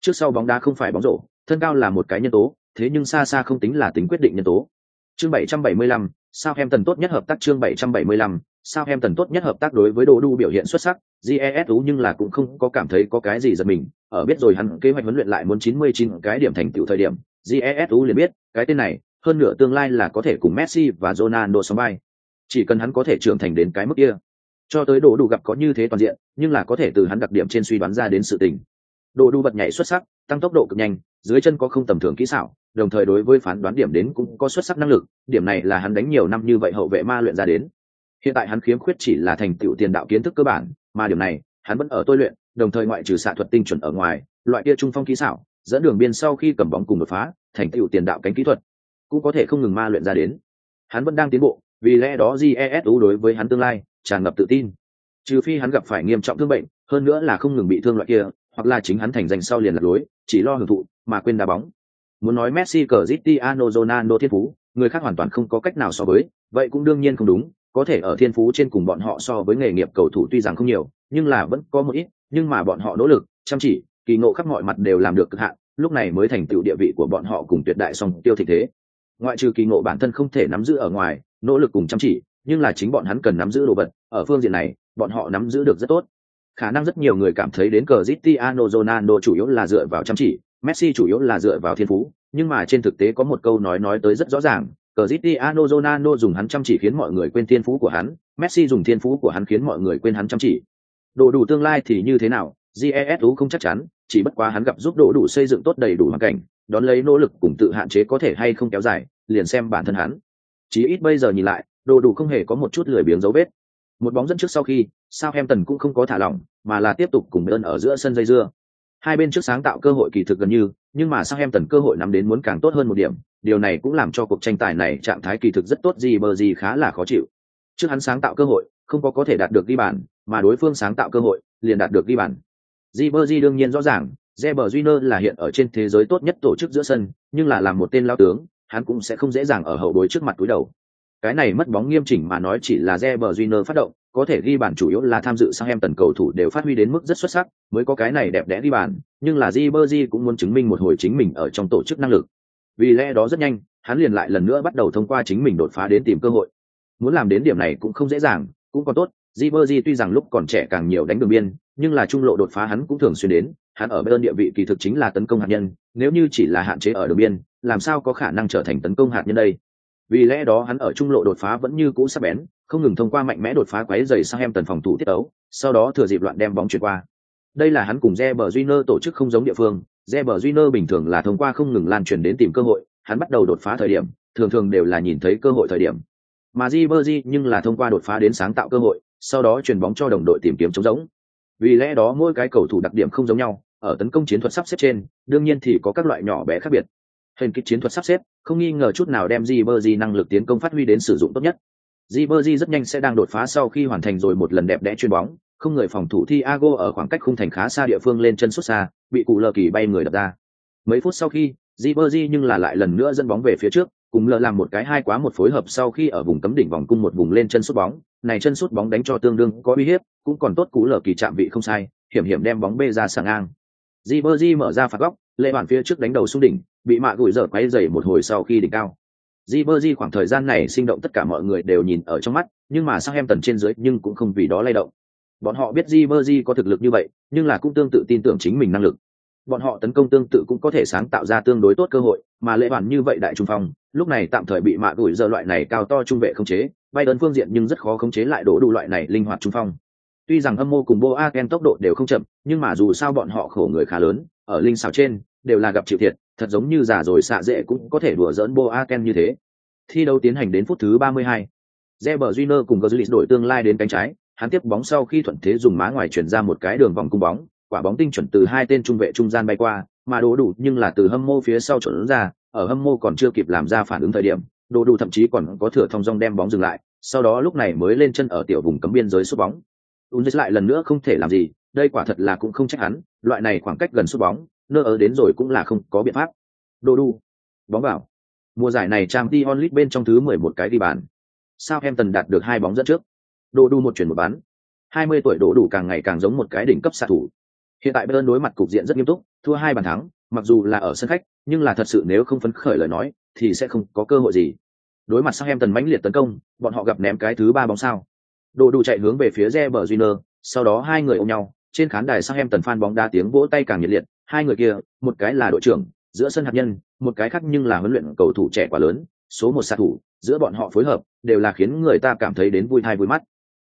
Trước sau bóng đá không phải bóng rổ thân cao là một cái nhân tố thế nhưng xa xa không tính là tính quyết định nhân tố. Chương 775, sao em tần tốt nhất hợp tác chương 775, sao em tần tốt nhất hợp tác đối với đồ đu biểu hiện xuất sắc jesu nhưng là cũng không có cảm thấy có cái gì giật mình. Ở biết rồi hắn kế hoạch huấn luyện lại muốn 99 cái điểm thành tựu thời điểm jesu liền biết cái tên này hơn nửa tương lai là có thể cùng messi và ronaldo song vai. Chỉ cần hắn có thể trưởng thành đến cái mức kia cho tới đồ đủ gặp có như thế toàn diện nhưng là có thể từ hắn đặc điểm trên suy đoán ra đến sự tình. Đồ đủ bật nhảy xuất sắc tăng tốc độ cực nhanh dưới chân có không tầm thường kỹ xảo đồng thời đối với phán đoán điểm đến cũng có xuất sắc năng lực, điểm này là hắn đánh nhiều năm như vậy hậu vệ ma luyện ra đến. Hiện tại hắn khiếm khuyết chỉ là thành tựu tiền đạo kiến thức cơ bản, mà điểm này, hắn vẫn ở tôi luyện, đồng thời ngoại trừ xạ thuật tinh chuẩn ở ngoài, loại kia trung phong kỹ xảo, dẫn đường biên sau khi cầm bóng cùng đột phá, thành tựu tiền đạo cánh kỹ thuật, cũng có thể không ngừng ma luyện ra đến. Hắn vẫn đang tiến bộ, vì lẽ đó GESU đối với hắn tương lai, tràn ngập tự tin. Trừ phi hắn gặp phải nghiêm trọng thương bệnh, hơn nữa là không ngừng bị thương loại kia, hoặc là chính hắn thành danh sau liền lạc lối, chỉ lo hưởng thụ, mà quên đá bóng muốn nói messi cờ ronaldo thiên phú, người khác hoàn toàn không có cách nào so với, vậy cũng đương nhiên không đúng, có thể ở thiên phú trên cùng bọn họ so với nghề nghiệp cầu thủ tuy rằng không nhiều, nhưng là vẫn có một ít, nhưng mà bọn họ nỗ lực, chăm chỉ, kỳ ngộ khắp mọi mặt đều làm được cực hạn, lúc này mới thành tựu địa vị của bọn họ cùng tuyệt đại song tiêu thị thế. Ngoại trừ kỳ ngộ bản thân không thể nắm giữ ở ngoài, nỗ lực cùng chăm chỉ, nhưng là chính bọn hắn cần nắm giữ đồ vật, ở phương diện này, bọn họ nắm giữ được rất tốt. Khả năng rất nhiều người cảm thấy đến cờ Cristiano Ronaldo chủ yếu là dựa vào chăm chỉ Messi chủ yếu là dựa vào thiên phú nhưng mà trên thực tế có một câu nói nói tới rất rõ ràng Cristiano Ronaldo dùng hắn chăm chỉ khiến mọi người quên thiên phú của hắn, Messi dùng thiên phú của hắn khiến mọi người quên hắn chăm chỉ. Đồ đủ tương lai thì như thế nào, GESU không chắc chắn, chỉ bất quá hắn gặp giúp đồ đủ xây dựng tốt đầy đủ hoàn cảnh, đón lấy nỗ lực cùng tự hạn chế có thể hay không kéo dài, liền xem bản thân hắn. Chỉ ít bây giờ nhìn lại, đồ đủ không hề có một chút lười biếng dấu vết. Một bóng dẫn trước sau khi, Southampton cũng không có thả lỏng, mà là tiếp tục cùng đơn ở giữa sân dây dưa. Hai bên trước sáng tạo cơ hội kỳ thực gần như, nhưng mà sang em tần cơ hội nắm đến muốn càng tốt hơn một điểm, điều này cũng làm cho cuộc tranh tài này trạng thái kỳ thực rất tốt gì bờ gì khá là khó chịu. Trước hắn sáng tạo cơ hội, không có có thể đạt được ghi bàn, mà đối phương sáng tạo cơ hội, liền đạt được ghi bàn. Ribery đương nhiên rõ ràng, Reber Júnior là hiện ở trên thế giới tốt nhất tổ chức giữa sân, nhưng là làm một tên lao tướng, hắn cũng sẽ không dễ dàng ở hậu đối trước mặt túi đầu. Cái này mất bóng nghiêm chỉnh mà nói chỉ là Reber Júnior phát động, có thể ghi bàn chủ yếu là tham dự sang em tần cầu thủ đều phát huy đến mức rất xuất sắc, mới có cái này đẹp đẽ ghi bàn, nhưng là Ribery cũng muốn chứng minh một hồi chính mình ở trong tổ chức năng lực. Vì lẽ đó rất nhanh, hắn liền lại lần nữa bắt đầu thông qua chính mình đột phá đến tìm cơ hội. Muốn làm đến điểm này cũng không dễ dàng, cũng còn tốt, Ribery tuy rằng lúc còn trẻ càng nhiều đánh đường biên, nhưng là trung lộ đột phá hắn cũng thường xuyên đến, hắn ở bên địa vị kỳ thực chính là tấn công hạt nhân, nếu như chỉ là hạn chế ở đường biên, làm sao có khả năng trở thành tấn công hạt nhân đây? Vì lẽ đó hắn ở trung lộ đột phá vẫn như cũ sắc bén, không ngừng thông qua mạnh mẽ đột phá quấy rầy sang em tần phòng thủ tiết ấu, sau đó thừa dịp loạn đem bóng chuyển qua. Đây là hắn cùng Reber Júnior tổ chức không giống địa phương, Reber Júnior bình thường là thông qua không ngừng lan truyền đến tìm cơ hội, hắn bắt đầu đột phá thời điểm, thường thường đều là nhìn thấy cơ hội thời điểm. Mà Ribery nhưng là thông qua đột phá đến sáng tạo cơ hội, sau đó chuyển bóng cho đồng đội tìm kiếm chống giống. Vì lẽ đó mỗi cái cầu thủ đặc điểm không giống nhau, ở tấn công chiến thuật sắp xếp trên, đương nhiên thì có các loại nhỏ bé khác biệt. Hình kích chiến thuật sắp xếp, không nghi ngờ chút nào đem Ribery năng lực tiến công phát huy đến sử dụng tốt nhất. Ribery rất nhanh sẽ đang đột phá sau khi hoàn thành rồi một lần đẹp đẽ chuyền bóng, không người phòng thủ Thiago ở khoảng cách khung thành khá xa địa phương lên chân xuất xa, bị cụ lờ kỳ bay người đập ra. Mấy phút sau khi, Ribery nhưng là lại lần nữa dẫn bóng về phía trước, cùng lờ làm một cái hai quá một phối hợp sau khi ở vùng cấm đỉnh vòng cung một vùng lên chân sút bóng, này chân sút bóng đánh cho tương đương có uy hiếp, cũng còn tốt cú lờ kỳ chạm vị không sai, hiểm hiểm đem bóng bê ra sàng ngang. Ribery mở ra phạt góc, lệ bản phía trước đánh đầu xuống đỉnh, bị mạ gùi dở quay dày một hồi sau khi đỉnh cao. Ribery khoảng thời gian này sinh động tất cả mọi người đều nhìn ở trong mắt, nhưng mà sang em tần trên dưới nhưng cũng không vì đó lay động. Bọn họ biết Ribery có thực lực như vậy, nhưng là cũng tương tự tin tưởng chính mình năng lực. Bọn họ tấn công tương tự cũng có thể sáng tạo ra tương đối tốt cơ hội, mà lệ bản như vậy đại trung phong, lúc này tạm thời bị mạ đuổi giờ loại này cao to trung vệ không chế, bay đơn phương diện nhưng rất khó khống chế lại đổ đủ loại này linh hoạt trung phong. Tuy rằng âm mô cùng Boaken tốc độ đều không chậm, nhưng mà dù sao bọn họ khổ người khá lớn, ở linh xào trên đều là gặp chịu thiệt, thật giống như giả rồi xạ dễ cũng có thể đùa giỡn Boaken như thế. Thi đấu tiến hành đến phút thứ 32. Reber Júnior cùng Götze đổi tương lai đến cánh trái, hắn tiếp bóng sau khi thuận thế dùng má ngoài chuyển ra một cái đường vòng cung bóng, quả bóng tinh chuẩn từ hai tên trung vệ trung gian bay qua, mà đổ đủ nhưng là từ hâm mô phía sau chuẩn ra, ở hâm mô còn chưa kịp làm ra phản ứng thời điểm, đồ đủ thậm chí còn có thừa thông dong đem bóng dừng lại, sau đó lúc này mới lên chân ở tiểu vùng cấm biên giới sút bóng. Unzis lại lần nữa không thể làm gì, đây quả thật là cũng không trách hắn, loại này khoảng cách gần sút bóng, nơ ở đến rồi cũng là không có biện pháp. Đồ Đu, bóng vào. Mùa giải này Trang Dion League bên trong thứ 11 cái đi bàn. Southampton đạt được hai bóng dẫn trước. Đồ Đu một chuyển một bán. 20 tuổi đổ đủ càng ngày càng giống một cái đỉnh cấp xạ thủ. Hiện tại Bayern đối mặt cục diện rất nghiêm túc, thua hai bàn thắng, mặc dù là ở sân khách, nhưng là thật sự nếu không phấn khởi lời nói, thì sẽ không có cơ hội gì. Đối mặt Southampton mãnh liệt tấn công, bọn họ gặp ném cái thứ ba bóng sao. Đồ đủ chạy hướng về phía Reber Júnior, sau đó hai người ôm nhau, trên khán đài Southampton fan bóng đá tiếng vỗ tay càng nhiệt liệt, hai người kia, một cái là đội trưởng, giữa sân hạt nhân, một cái khác nhưng là huấn luyện cầu thủ trẻ quá lớn, số một xạ thủ, giữa bọn họ phối hợp, đều là khiến người ta cảm thấy đến vui thai vui mắt.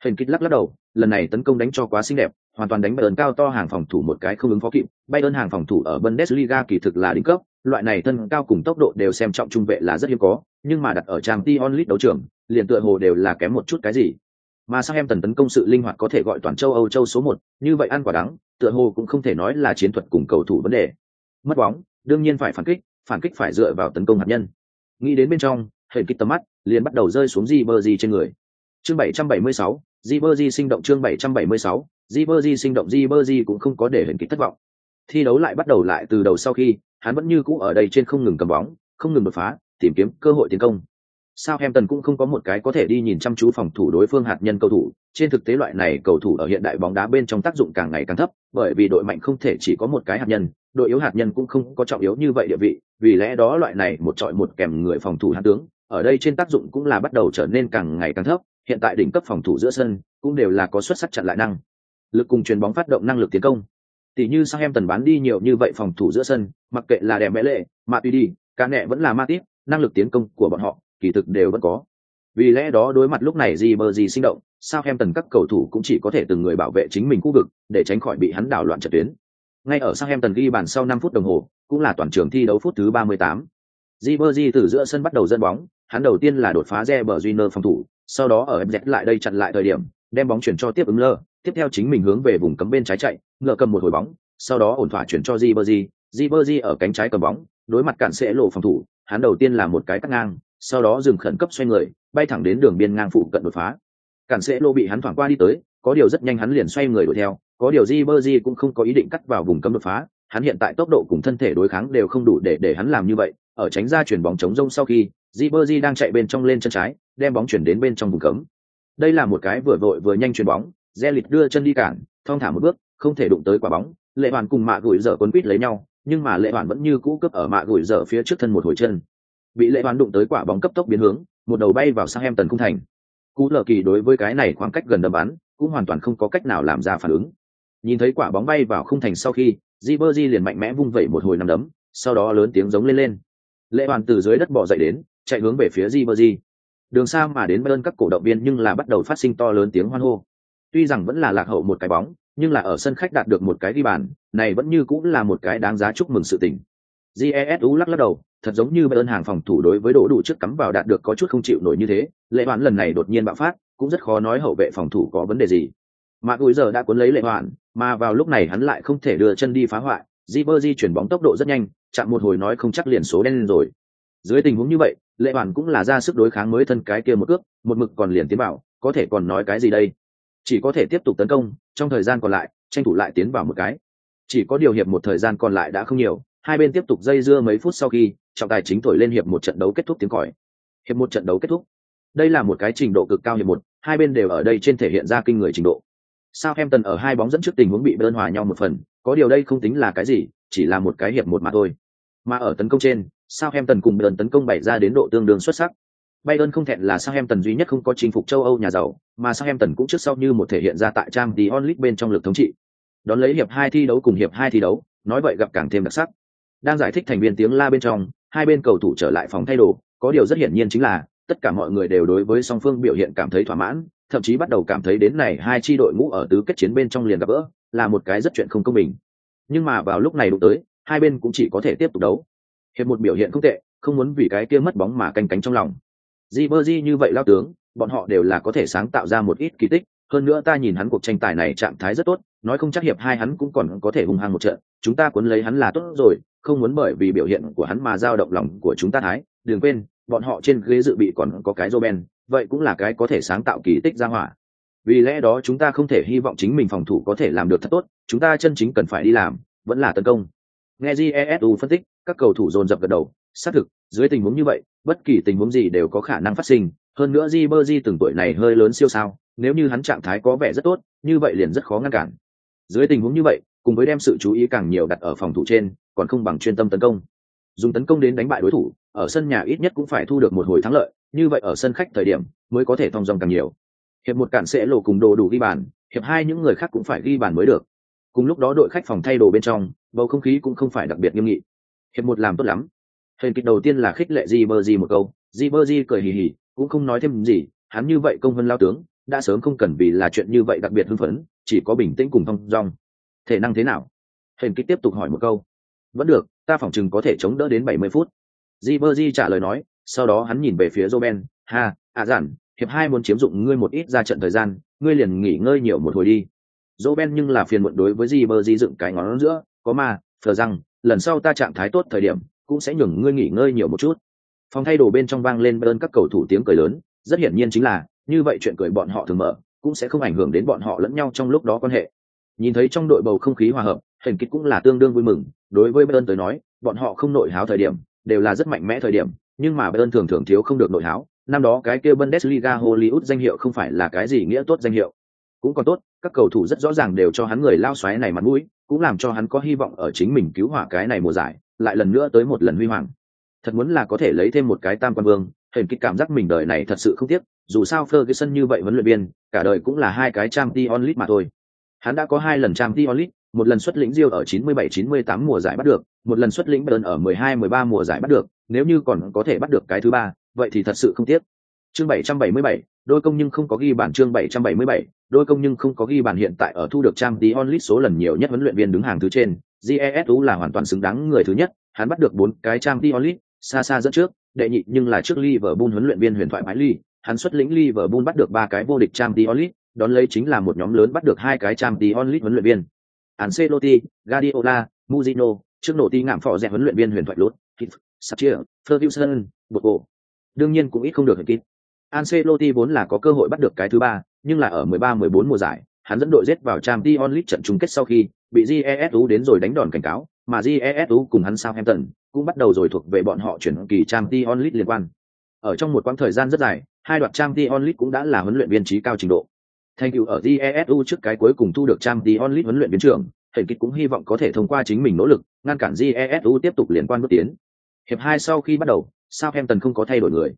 Hình kích lắc lắc đầu, lần này tấn công đánh cho quá xinh đẹp, hoàn toàn đánh Bayern cao to hàng phòng thủ một cái không ứng phó kịp. Bayern hàng phòng thủ ở Bundesliga kỳ thực là đỉnh cấp, loại này thân cao cùng tốc độ đều xem trọng trung vệ là rất hiếm có, nhưng mà đặt ở trang t onlit đấu trường, liền tựa hồ đều là kém một chút cái gì. Mà sang em tần tấn công sự linh hoạt có thể gọi toàn châu Âu châu số một, như vậy ăn quả đắng, tựa hồ cũng không thể nói là chiến thuật cùng cầu thủ vấn đề. Mất bóng, đương nhiên phải phản kích, phản kích phải dựa vào tấn công hạt nhân. Nghĩ đến bên trong, hệ kích tầm mắt liền bắt đầu rơi xuống Ribery trên người. Chương 776, Ribery sinh động chương 776, Ribery sinh động Ribery cũng không có để hệ kích thất vọng. Thi đấu lại bắt đầu lại từ đầu sau khi, hắn vẫn như cũ ở đây trên không ngừng cầm bóng, không ngừng đột phá, tìm kiếm cơ hội tiến công. Southampton cũng không có một cái có thể đi nhìn chăm chú phòng thủ đối phương hạt nhân cầu thủ, trên thực tế loại này cầu thủ ở hiện đại bóng đá bên trong tác dụng càng ngày càng thấp, bởi vì đội mạnh không thể chỉ có một cái hạt nhân, đội yếu hạt nhân cũng không có trọng yếu như vậy địa vị, vì lẽ đó loại này một trọi một kèm người phòng thủ hạt tướng, ở đây trên tác dụng cũng là bắt đầu trở nên càng ngày càng thấp, hiện tại đỉnh cấp phòng thủ giữa sân cũng đều là có xuất sắc chặn lại năng. Lực cùng chuyền bóng phát động năng lực tiến công. Tỷ như sang em tần bán đi nhiều như vậy phòng thủ giữa sân mặc kệ là đẹp mẹ lệ mà tùy đi cá nẹ vẫn là ma tiếp năng lực tiến công của bọn họ kỳ thực đều vẫn có. Vì lẽ đó đối mặt lúc này gì bờ gì sinh động sao em tần các cầu thủ cũng chỉ có thể từng người bảo vệ chính mình khu vực để tránh khỏi bị hắn đảo loạn trận tuyến. Ngay ở sang em tần ghi bàn sau 5 phút đồng hồ cũng là toàn trường thi đấu phút thứ 38. Ribery từ giữa sân bắt đầu dẫn bóng, hắn đầu tiên là đột phá Reber Júnior phòng thủ, sau đó ở MZ lại đây chặn lại thời điểm, đem bóng chuyển cho tiếp ứng lơ, tiếp theo chính mình hướng về vùng cấm bên trái chạy, ngựa cầm một hồi bóng, sau đó ổn thỏa chuyển cho Ribery, Ribery ở cánh trái cầm bóng, đối mặt cản sẽ lộ phòng thủ, hắn đầu tiên là một cái cắt ngang, sau đó dừng khẩn cấp xoay người, bay thẳng đến đường biên ngang phụ cận đột phá. Cản sẽ lô bị hắn thoảng qua đi tới, có điều rất nhanh hắn liền xoay người đuổi theo, có điều Ribery cũng không có ý định cắt vào vùng cấm đột phá, hắn hiện tại tốc độ cùng thân thể đối kháng đều không đủ để để hắn làm như vậy, ở tránh ra chuyển bóng chống rông sau khi, Ribery đang chạy bên trong lên chân trái, đem bóng chuyển đến bên trong vùng cấm. Đây là một cái vừa vội vừa nhanh chuyền bóng, Zelit đưa chân đi cản, thong thả một bước, không thể đụng tới quả bóng. Lệ Hoàn cùng Mạ gửi dở quấn quýt lấy nhau, nhưng mà Lệ Hoàn vẫn như cũ cướp ở Mạ gửi dở phía trước thân một hồi chân. Bị Lệ Hoàn đụng tới quả bóng cấp tốc biến hướng, một đầu bay vào sang em tần cung thành. Cú lờ kỳ đối với cái này khoảng cách gần đầm bắn, cũng hoàn toàn không có cách nào làm ra phản ứng. Nhìn thấy quả bóng bay vào khung thành sau khi, Ribery liền mạnh mẽ vung vẩy một hồi nằm đấm, sau đó lớn tiếng giống lên lên. Lệ Hoàn từ dưới đất bò dậy đến, chạy hướng về phía Ribery. Đường xa mà đến bên các cổ động viên nhưng là bắt đầu phát sinh to lớn tiếng hoan hô. Tuy rằng vẫn là lạc hậu một cái bóng, nhưng là ở sân khách đạt được một cái ghi bàn, này vẫn như cũng là một cái đáng giá chúc mừng sự tình. Jesu lắc lắc đầu, thật giống như bên hàng phòng thủ đối với đổ đủ trước cắm vào đạt được có chút không chịu nổi như thế, lệ hoạn lần này đột nhiên bạo phát, cũng rất khó nói hậu vệ phòng thủ có vấn đề gì. mà Gùi giờ đã cuốn lấy lệ hoạn, mà vào lúc này hắn lại không thể đưa chân đi phá hoại, Ribery chuyển bóng tốc độ rất nhanh, chạm một hồi nói không chắc liền số đen lên rồi. Dưới tình huống như vậy, lệ hoàn cũng là ra sức đối kháng mới thân cái kia một cước một mực còn liền tiến vào có thể còn nói cái gì đây chỉ có thể tiếp tục tấn công trong thời gian còn lại tranh thủ lại tiến vào một cái chỉ có điều hiệp một thời gian còn lại đã không nhiều hai bên tiếp tục dây dưa mấy phút sau khi trọng tài chính thổi lên hiệp một trận đấu kết thúc tiếng còi hiệp một trận đấu kết thúc đây là một cái trình độ cực cao hiệp một hai bên đều ở đây trên thể hiện ra kinh người trình độ sao em tần ở hai bóng dẫn trước tình huống bị đơn hòa nhau một phần có điều đây không tính là cái gì chỉ là một cái hiệp một mà thôi mà ở tấn công trên sao hem tần cùng đơn tấn công bày ra đến độ tương đương xuất sắc. Bayern không thẹn là Southampton duy nhất không có chinh phục châu Âu nhà giàu, mà Southampton cũng trước sau như một thể hiện ra tại trang Champions League bên trong lực thống trị. Đón lấy hiệp hai thi đấu cùng hiệp hai thi đấu, nói vậy gặp càng thêm đặc sắc. Đang giải thích thành viên tiếng la bên trong, hai bên cầu thủ trở lại phòng thay đồ, có điều rất hiển nhiên chính là tất cả mọi người đều đối với song phương biểu hiện cảm thấy thỏa mãn, thậm chí bắt đầu cảm thấy đến này hai chi đội ngũ ở tứ kết chiến bên trong liền gặp gỡ, là một cái rất chuyện không công bình. Nhưng mà vào lúc này đụng tới, hai bên cũng chỉ có thể tiếp tục đấu. Hiệp một biểu hiện không tệ, không muốn vì cái kia mất bóng mà canh cánh trong lòng. Di Berdi như vậy lao tướng, bọn họ đều là có thể sáng tạo ra một ít kỳ tích, hơn nữa ta nhìn hắn cuộc tranh tài này trạng thái rất tốt, nói không chắc hiệp hai hắn cũng còn có thể hung hăng một trận, chúng ta cuốn lấy hắn là tốt rồi, không muốn bởi vì biểu hiện của hắn mà dao động lòng của chúng ta thái, đừng quên, bọn họ trên ghế dự bị còn có cái Roben, vậy cũng là cái có thể sáng tạo kỳ tích ra hỏa. Vì lẽ đó chúng ta không thể hy vọng chính mình phòng thủ có thể làm được thật tốt, chúng ta chân chính cần phải đi làm, vẫn là tấn công. Nghe Jesu phân tích, các cầu thủ dồn dập gật đầu, xác thực, dưới tình huống như vậy, bất kỳ tình huống gì đều có khả năng phát sinh, hơn nữa Ribery từng tuổi này hơi lớn siêu sao, nếu như hắn trạng thái có vẻ rất tốt, như vậy liền rất khó ngăn cản. Dưới tình huống như vậy, cùng với đem sự chú ý càng nhiều đặt ở phòng thủ trên, còn không bằng chuyên tâm tấn công. Dùng tấn công đến đánh bại đối thủ, ở sân nhà ít nhất cũng phải thu được một hồi thắng lợi, như vậy ở sân khách thời điểm mới có thể thông dong càng nhiều. Hiệp một cản sẽ lộ cùng đồ đủ ghi bàn, hiệp hai những người khác cũng phải ghi bàn mới được. Cùng lúc đó đội khách phòng thay đồ bên trong, bầu không khí cũng không phải đặc biệt nghiêm nghị. Hiệp một làm tốt lắm. Hình kịch đầu tiên là khích lệ Ribery một câu, Ribery cười hì hì, cũng không nói thêm gì, hắn như vậy công vân lao tướng, đã sớm không cần vì là chuyện như vậy đặc biệt hưng phấn, chỉ có bình tĩnh cùng thông dong. Thể năng thế nào? Hình kích tiếp tục hỏi một câu. Vẫn được, ta phỏng chừng có thể chống đỡ đến 70 phút. Di Berdi trả lời nói, sau đó hắn nhìn về phía Roben, ha, à giản, hiệp hai muốn chiếm dụng ngươi một ít ra trận thời gian, ngươi liền nghỉ ngơi nhiều một hồi đi. Roben nhưng là phiền muộn đối với Di Berdi dựng cái ngón giữa, có mà, thờ rằng, lần sau ta trạng thái tốt thời điểm, cũng sẽ nhường ngươi nghỉ ngơi nhiều một chút. Phòng thay đồ bên trong vang lên bên các cầu thủ tiếng cười lớn, rất hiển nhiên chính là, như vậy chuyện cười bọn họ thường mở, cũng sẽ không ảnh hưởng đến bọn họ lẫn nhau trong lúc đó quan hệ. Nhìn thấy trong đội bầu không khí hòa hợp, hình kích cũng là tương đương vui mừng, đối với Bayern tới nói, bọn họ không nội háo thời điểm, đều là rất mạnh mẽ thời điểm, nhưng mà Bayern thường thường thiếu không được nội háo, năm đó cái kia Bundesliga Hollywood danh hiệu không phải là cái gì nghĩa tốt danh hiệu. Cũng còn tốt, các cầu thủ rất rõ ràng đều cho hắn người lao xoáy này mặt mũi, cũng làm cho hắn có hy vọng ở chính mình cứu hỏa cái này mùa giải, lại lần nữa tới một lần huy hoàng. Thật muốn là có thể lấy thêm một cái tam quan vương, hình kích cảm giác mình đời này thật sự không tiếc, dù sao Ferguson như vậy huấn luyện viên, cả đời cũng là hai cái Champions League mà thôi. Hắn đã có hai lần Champions League, một lần xuất lĩnh Rio ở 97-98 mùa giải bắt được, một lần xuất lĩnh Bayern ở 12-13 mùa giải bắt được, nếu như còn có thể bắt được cái thứ ba, vậy thì thật sự không tiếc. Chương 777, đôi công nhưng không có ghi bản chương 777, đôi công nhưng không có ghi bản hiện tại ở thu được trang tí số lần nhiều nhất huấn luyện viên đứng hàng thứ trên, GESU là hoàn toàn xứng đáng người thứ nhất, hắn bắt được bốn cái trang tí xa xa dẫn trước, đệ nhị nhưng là trước Liverpool huấn luyện viên huyền thoại Mãi Ly, hắn xuất lĩnh Liverpool bắt được ba cái vô địch trang tí đón lấy chính là một nhóm lớn bắt được hai cái trang tí onlit huấn luyện viên. Ancelotti, Guardiola, Mourinho, trước nổ ti ngạm phò rẻ huấn luyện viên huyền thoại lốt, Sapchia, Ferguson, Bobo. Đương nhiên cũng ít không được hình kịp. Ancelotti vốn là có cơ hội bắt được cái thứ ba, nhưng là ở 13-14 mùa giải, hắn dẫn đội giết vào trang Champions League trận chung kết sau khi bị Jesu đến rồi đánh đòn cảnh cáo, mà Jesu cùng hắn Southampton cũng bắt đầu rồi thuộc về bọn họ chuyển kỳ trang Champions League liên quan. Ở trong một quãng thời gian rất dài, hai đoạt Champions League cũng đã là huấn luyện viên trí cao trình độ. Thành tựu ở GESU trước cái cuối cùng thu được Champions League huấn luyện viên trưởng, Hình Kịch cũng hy vọng có thể thông qua chính mình nỗ lực, ngăn cản GESU tiếp tục liên quan bước tiến. Hiệp hai sau khi bắt đầu, Southampton không có thay đổi người,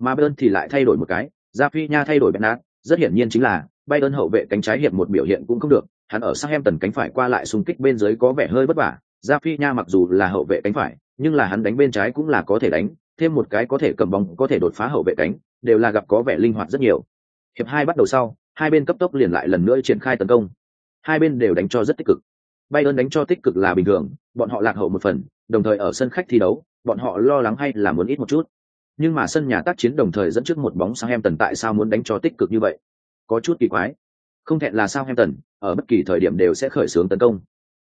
mà Bayern thì lại thay đổi một cái, Rafinha thay đổi Bernat, rất hiển nhiên chính là Bayern hậu vệ cánh trái hiệp một biểu hiện cũng không được, hắn ở Southampton cánh phải qua lại xung kích bên dưới có vẻ hơi bất vả. Rafinha mặc dù là hậu vệ cánh phải, nhưng là hắn đánh bên trái cũng là có thể đánh, thêm một cái có thể cầm bóng, có thể đột phá hậu vệ cánh, đều là gặp có vẻ linh hoạt rất nhiều. Hiệp hai bắt đầu sau, hai bên cấp tốc liền lại lần nữa triển khai tấn công. Hai bên đều đánh cho rất tích cực. Bayern đánh cho tích cực là bình thường, bọn họ lạc hậu một phần, đồng thời ở sân khách thi đấu, bọn họ lo lắng hay là muốn ít một chút. Nhưng mà sân nhà tác chiến đồng thời dẫn trước một bóng sang Southampton tại sao muốn đánh cho tích cực như vậy? Có chút kỳ quái. Không thẹn là sao Southampton, ở bất kỳ thời điểm đều sẽ khởi xướng tấn công.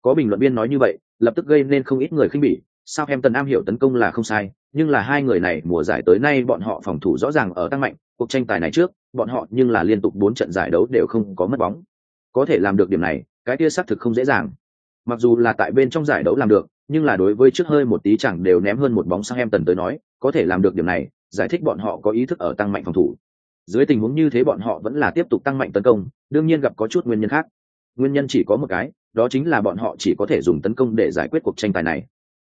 Có bình luận viên nói như vậy, lập tức gây nên không ít người khinh bỉ. Sao Southampton am hiểu tấn công là không sai, nhưng là hai người này mùa giải tới nay bọn họ phòng thủ rõ ràng ở tăng mạnh, cuộc tranh tài này trước, bọn họ nhưng là liên tục bốn trận giải đấu đều không có mất bóng. Có thể làm được điểm này, cái kia xác thực không dễ dàng. Mặc dù là tại bên trong giải đấu làm được, nhưng là đối với trước hơi một tí chẳng đều ném hơn một bóng sang em tần tới nói, có thể làm được điểm này, giải thích bọn họ có ý thức ở tăng mạnh phòng thủ. Dưới tình huống như thế bọn họ vẫn là tiếp tục tăng mạnh tấn công, đương nhiên gặp có chút nguyên nhân khác. Nguyên nhân chỉ có một cái, đó chính là bọn họ chỉ có thể dùng tấn công để giải quyết cuộc tranh tài này.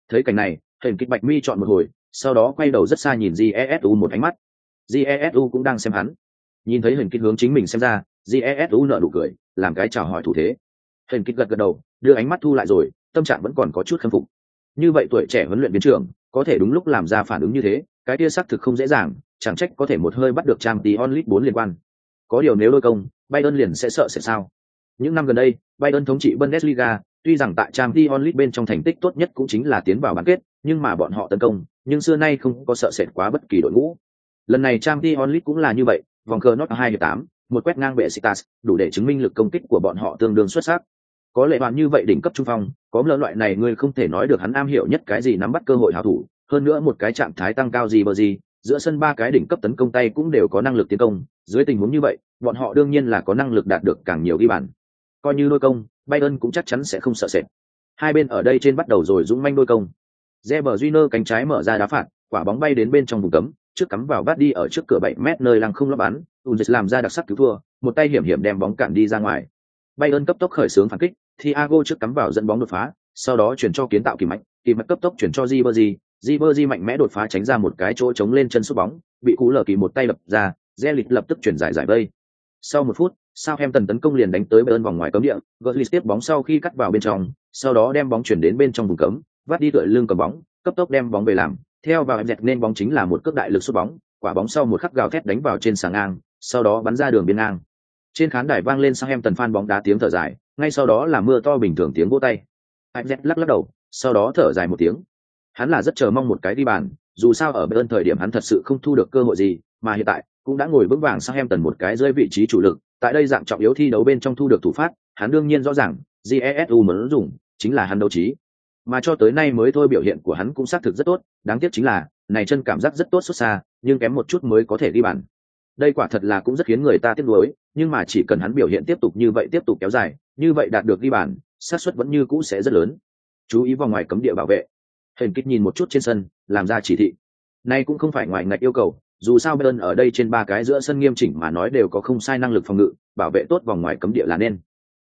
Thấy cảnh này, Hình Kịch Bạch Mi chọn một hồi, sau đó quay đầu rất xa nhìn Jesu một ánh mắt. jesu cũng đang xem hắn. Nhìn thấy hình kịch hướng chính mình xem ra jesu nợ nụ cười làm cái chào hỏi thủ thế. Hình kịch gật gật đầu đưa ánh mắt thu lại rồi tâm trạng vẫn còn có chút khâm phục. Như vậy tuổi trẻ huấn luyện viên trưởng có thể đúng lúc làm ra phản ứng như thế cái kia xác thực không dễ dàng chẳng trách có thể một hơi bắt được trang tí onlit bốn liên quan. Có điều nếu đôi công bayern liền sẽ sợ sẽ sao? Những năm gần đây bayern thống trị bundesliga tuy rằng tại Champions League bên trong thành tích tốt nhất cũng chính là tiến vào bán kết nhưng mà bọn họ tấn công nhưng xưa nay không có sợ sệt quá bất kỳ đội ngũ. Lần này Champions League cũng là như vậy vòng cờ not hai tám một quét ngang bệ Sitas, đủ để chứng minh lực công kích của bọn họ tương đương xuất sắc. Có lệ bạn như vậy đỉnh cấp trung phong có lỡ loại này ngươi không thể nói được hắn am hiểu nhất cái gì nắm bắt cơ hội hảo thủ hơn nữa một cái trạng thái tăng cao gì bờ gì giữa sân ba cái đỉnh cấp tấn công tay cũng đều có năng lực tiến công dưới tình huống như vậy bọn họ đương nhiên là có năng lực đạt được càng nhiều ghi bàn. Coi như đôi công Bayern cũng chắc chắn sẽ không sợ sệt. Hai bên ở đây trên bắt đầu rồi dũng manh đôi công. Reber Júnior cánh trái mở ra đá phạt quả bóng bay đến bên trong vùng cấm trước cắm vào bát đi ở trước cửa 7 mét nơi lăng không lấp bắn Unzis làm ra đặc sắc cứu thua một tay hiểm hiểm đem bóng cản đi ra ngoài. Bayern cấp tốc khởi xướng phản kích Thiago trước cắm vào dẫn bóng đột phá sau đó chuyển cho kiến tạo kỳ mạnh kỳ mạnh cấp tốc chuyển cho Ribery Ribery mạnh mẽ đột phá tránh ra một cái chỗ chống lên chân sút bóng, bị cú lờ kỳ một tay lập ra, Zelit lập tức chuyển giải giải vây. Sau một phút, Southampton tấn công liền đánh tới bên vòng ngoài cấm địa, Götze tiếp bóng sau khi cắt vào bên trong, sau đó đem bóng chuyển đến bên trong vùng cấm, vắt đi tựa lưng cầm bóng, cấp tốc đem bóng về làm, theo vào em dẹt nên bóng chính là một cước đại lực sút bóng, quả bóng sau một khắc gào thét đánh vào trên sàng ngang, sau đó bắn ra đường biên ngang. Trên khán đài vang lên Southampton fan bóng đá tiếng thở dài, ngay sau đó là mưa to bình thường tiếng vỗ tay. Em dẹt lắc lắc đầu, sau đó thở dài một tiếng hắn là rất chờ mong một cái đi bàn dù sao ở bên thời điểm hắn thật sự không thu được cơ hội gì mà hiện tại cũng đã ngồi vững vàng sang em tần một cái rơi vị trí chủ lực tại đây dạng trọng yếu thi đấu bên trong thu được thủ phát, hắn đương nhiên rõ ràng jesu muốn dùng, chính là hắn đấu trí. Mà cho tới nay mới thôi biểu hiện của hắn cũng xác thực rất tốt, đáng tiếc chính là, này chân cảm giác rất tốt xuất xa, nhưng kém một chút mới có thể đi bàn. Đây quả thật là cũng rất khiến người ta tiếc nuối, nhưng mà chỉ cần hắn biểu hiện tiếp tục như vậy tiếp tục kéo dài, như vậy đạt được đi bàn, xác suất vẫn như cũ sẽ rất lớn. Chú ý vào ngoài cấm địa bảo vệ. Hình kích nhìn một chút trên sân, làm ra chỉ thị. Nay cũng không phải ngoài ngạch yêu cầu dù sao bayern ở đây trên ba cái giữa sân nghiêm chỉnh mà nói đều có không sai năng lực phòng ngự, bảo vệ tốt vòng ngoài cấm địa là nên.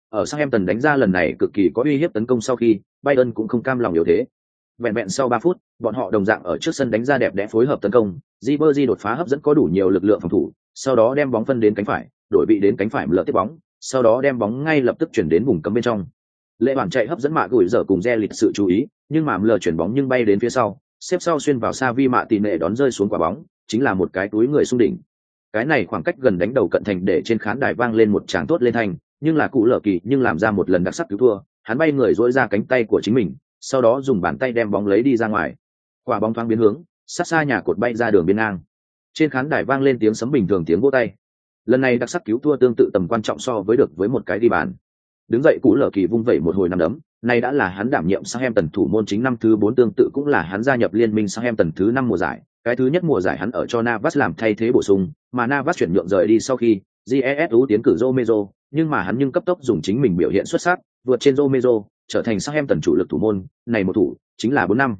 Ở Southampton em đánh ra lần này cực kỳ có uy hiếp tấn công sau khi, bayern cũng không cam lòng yếu thế. Vẹn vẹn sau ba phút, bọn họ đồng dạng ở trước sân đánh ra đẹp đẽ phối hợp tấn công, Ribery đột phá hấp dẫn có đủ nhiều lực lượng phòng thủ, sau đó đem bóng phân đến cánh phải, đổi bị đến cánh phải lỡ tiếp bóng, sau đó đem bóng ngay lập tức chuyển đến vùng cấm bên trong. Lệ bản chạy hấp dẫn mạ gửi giờ cùng re lịch sự chú ý, nhưng mà lờ chuyển bóng nhưng bay đến phía sau, xếp sau xuyên vào xa vi mạ tỉ nệ đón rơi xuống quả bóng chính là một cái túi người xung đỉnh. Cái này khoảng cách gần đánh đầu cận thành để trên khán đài vang lên một tràng tốt lên thành nhưng là cụ lờ kỳ nhưng làm ra một lần đặc sắc cứu thua, hắn bay người dỗi ra cánh tay của chính mình, sau đó dùng bàn tay đem bóng lấy đi ra ngoài. Quả bóng thoáng biến hướng, sát xa nhà cột bay ra đường biên ngang. Trên khán đài vang lên tiếng sấm bình thường tiếng vô tay. Lần này đặc sắc cứu thua tương tự tầm quan trọng so với được với một cái đi bàn. Đứng dậy cụ lờ kỳ vung vẩy một hồi năm đấm này đã là hắn đảm nhiệm sang em tần thủ môn chính năm thứ bốn tương tự cũng là hắn gia nhập liên minh sang em tần thứ năm mùa giải. Cái thứ nhất mùa giải hắn ở cho Navas làm thay thế bổ sung mà Navas chuyển nhượng rời đi sau khi GESU tiến cử Romero nhưng mà hắn nhưng cấp tốc dùng chính mình biểu hiện xuất sắc vượt trên Romero trở thành sang em tần chủ lực thủ môn này một thủ chính là bốn năm.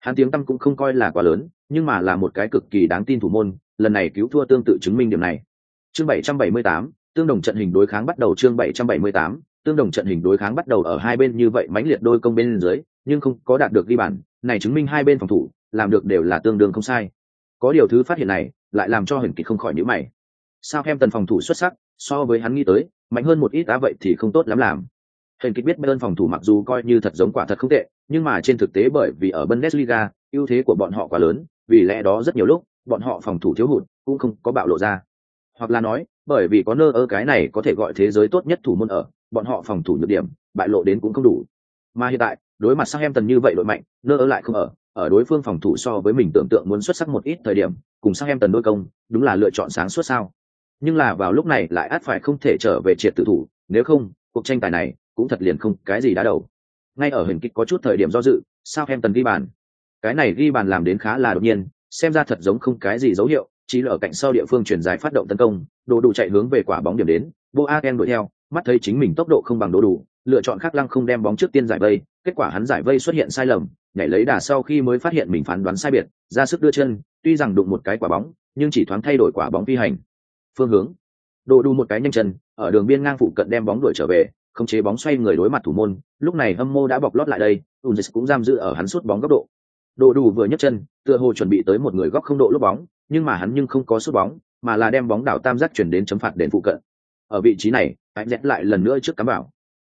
Hắn tiếng tăm cũng không coi là quá lớn nhưng mà là một cái cực kỳ đáng tin thủ môn lần này cứu thua tương tự chứng minh điểm này. Chương 778, tương đồng trận hình đối kháng bắt đầu chương 778, tương đồng trận hình đối kháng bắt đầu ở hai bên như vậy mãnh liệt đôi công bên dưới, nhưng không có đạt được ghi bàn, này chứng minh hai bên phòng thủ, làm được đều là tương đương không sai. Có điều thứ phát hiện này, lại làm cho Huyền kịch không khỏi nhíu mày. Sao em tần phòng thủ xuất sắc, so với hắn nghĩ tới, mạnh hơn một ít đã vậy thì không tốt lắm làm. Huyền kịch biết bayern phòng thủ mặc dù coi như thật giống quả thật không tệ, nhưng mà trên thực tế bởi vì ở bundesliga, ưu thế của bọn họ quá lớn, vì lẽ đó rất nhiều lúc, bọn họ phòng thủ thiếu hụt, cũng không có bạo lộ ra. Hoặc là nói, bởi vì có nơ ơ cái này có thể gọi thế giới tốt nhất thủ môn ở bọn họ phòng thủ nhược điểm, bại lộ đến cũng không đủ. Mà hiện tại, đối mặt sang em tần như vậy đội mạnh nơ ở lại không ở ở đối phương phòng thủ so với mình tưởng tượng muốn xuất sắc một ít thời điểm, cùng sang em tần đôi công, đúng là lựa chọn sáng suốt sao. Nhưng là vào lúc này lại át phải không thể trở về triệt tự thủ, nếu không, cuộc tranh tài này cũng thật liền không cái gì đã đầu. Ngay ở hình kịch có chút thời điểm do dự sao em tần ghi bàn. Cái này ghi bàn làm đến khá là đột nhiên, xem ra thật giống không cái gì dấu hiệu, chỉ là ở cạnh sau địa phương chuyển dài phát động tấn công, đồ đủ chạy hướng về quả bóng điểm đến vô a đuổi theo mắt thấy chính mình tốc độ không bằng đồ đủ lựa chọn khắc lăng không đem bóng trước tiên giải vây kết quả hắn giải vây xuất hiện sai lầm nhảy lấy đà sau khi mới phát hiện mình phán đoán sai biệt ra sức đưa chân tuy rằng đụng một cái quả bóng nhưng chỉ thoáng thay đổi quả bóng phi hành. Phương hướng. Đồ đủ một cái nhanh chân ở đường biên ngang phụ cận đem bóng đuổi trở về không chế bóng xoay người đối mặt thủ môn lúc này hâm mô đã bọc lót lại đây Unzis cũng giam giữ ở hắn suốt bóng góc độ. Đồ đủ vừa nhấc chân tựa hồ chuẩn bị tới một người góc không độ lúc bóng nhưng mà hắn nhưng không có sút bóng, mà là đem bóng đảo tam giác chuyển đến chấm phạt đền phụ cận. Ở vị trí này, anh dẹt lại lần nữa trước cắm bảo.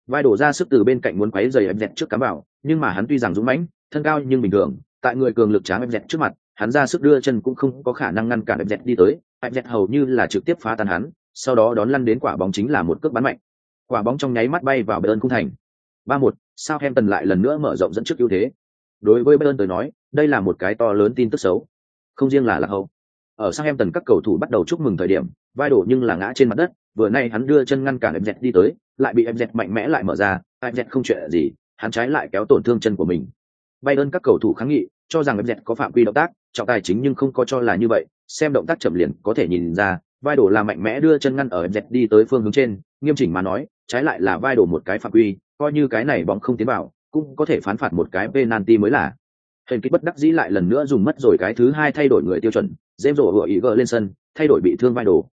Vai đổ ra sức từ bên cạnh muốn quấy giày em dẹt trước cắm bảo, nhưng mà hắn tuy rằng dũng mãnh, thân cao nhưng bình thường, tại người cường lực tráng em dẹt trước mặt, hắn ra sức đưa chân cũng không có khả năng ngăn cản em dẹt đi tới, em dẹt hầu như là trực tiếp phá tan hắn, sau đó đón lăn đến quả bóng chính là một cước bắn mạnh. Quả bóng trong nháy mắt bay vào bên khung thành. 3-1, Southampton lại lần nữa mở rộng dẫn trước ưu thế. Đối với Bayern tới nói, đây là một cái to lớn tin tức xấu. Không riêng là lạc hậu. Ở Southampton các cầu thủ bắt đầu chúc mừng thời điểm, vai đổ nhưng là ngã trên mặt đất, vừa nay hắn đưa chân ngăn cản em dẹt đi tới, lại bị em dẹt mạnh mẽ lại mở ra, em dẹt không chuyện gì, hắn trái lại kéo tổn thương chân của mình. Bayern các cầu thủ kháng nghị, cho rằng em dẹt có phạm quy động tác, trọng tài chính nhưng không có cho là như vậy, xem động tác chậm liền có thể nhìn ra, vai đổ là mạnh mẽ đưa chân ngăn ở em dẹt đi tới phương hướng trên, nghiêm chỉnh mà nói, trái lại là vai đổ một cái phạm quy, coi như cái này bóng không tiến vào, cũng có thể phán phạt một cái penalty mới là. Hình kích bất đắc dĩ lại lần nữa dùng mất rồi cái thứ hai thay đổi người tiêu chuẩn, James rổ hựa ý gỡ lên sân, thay đổi bị thương vai đổ.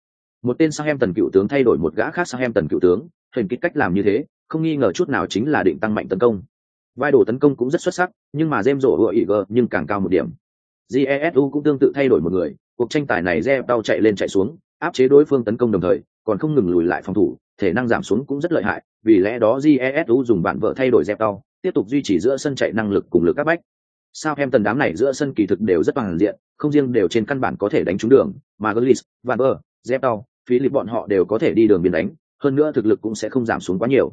Một tên sang em tần cựu tướng thay đổi một gã khác sang em tần cựu tướng, hình kích cách làm như thế, không nghi ngờ chút nào chính là định tăng mạnh tấn công. Vai đổ tấn công cũng rất xuất sắc, nhưng mà James rổ hựa ý gờ nhưng càng cao một điểm. Jesu cũng tương tự thay đổi một người, cuộc tranh tài này Jeff đau chạy lên chạy xuống, áp chế đối phương tấn công đồng thời, còn không ngừng lùi lại phòng thủ, thể năng giảm xuống cũng rất lợi hại, vì lẽ đó Jesu dùng bản vợ thay đổi Jeff đau, tiếp tục duy trì giữa sân chạy năng lực cùng lực các bách. Sao em tần đám này giữa sân kỳ thực đều rất toàn diện, không riêng đều trên căn bản có thể đánh trúng đường, mà Gullis, Van đau phí Philip bọn họ đều có thể đi đường biên đánh, hơn nữa thực lực cũng sẽ không giảm xuống quá nhiều.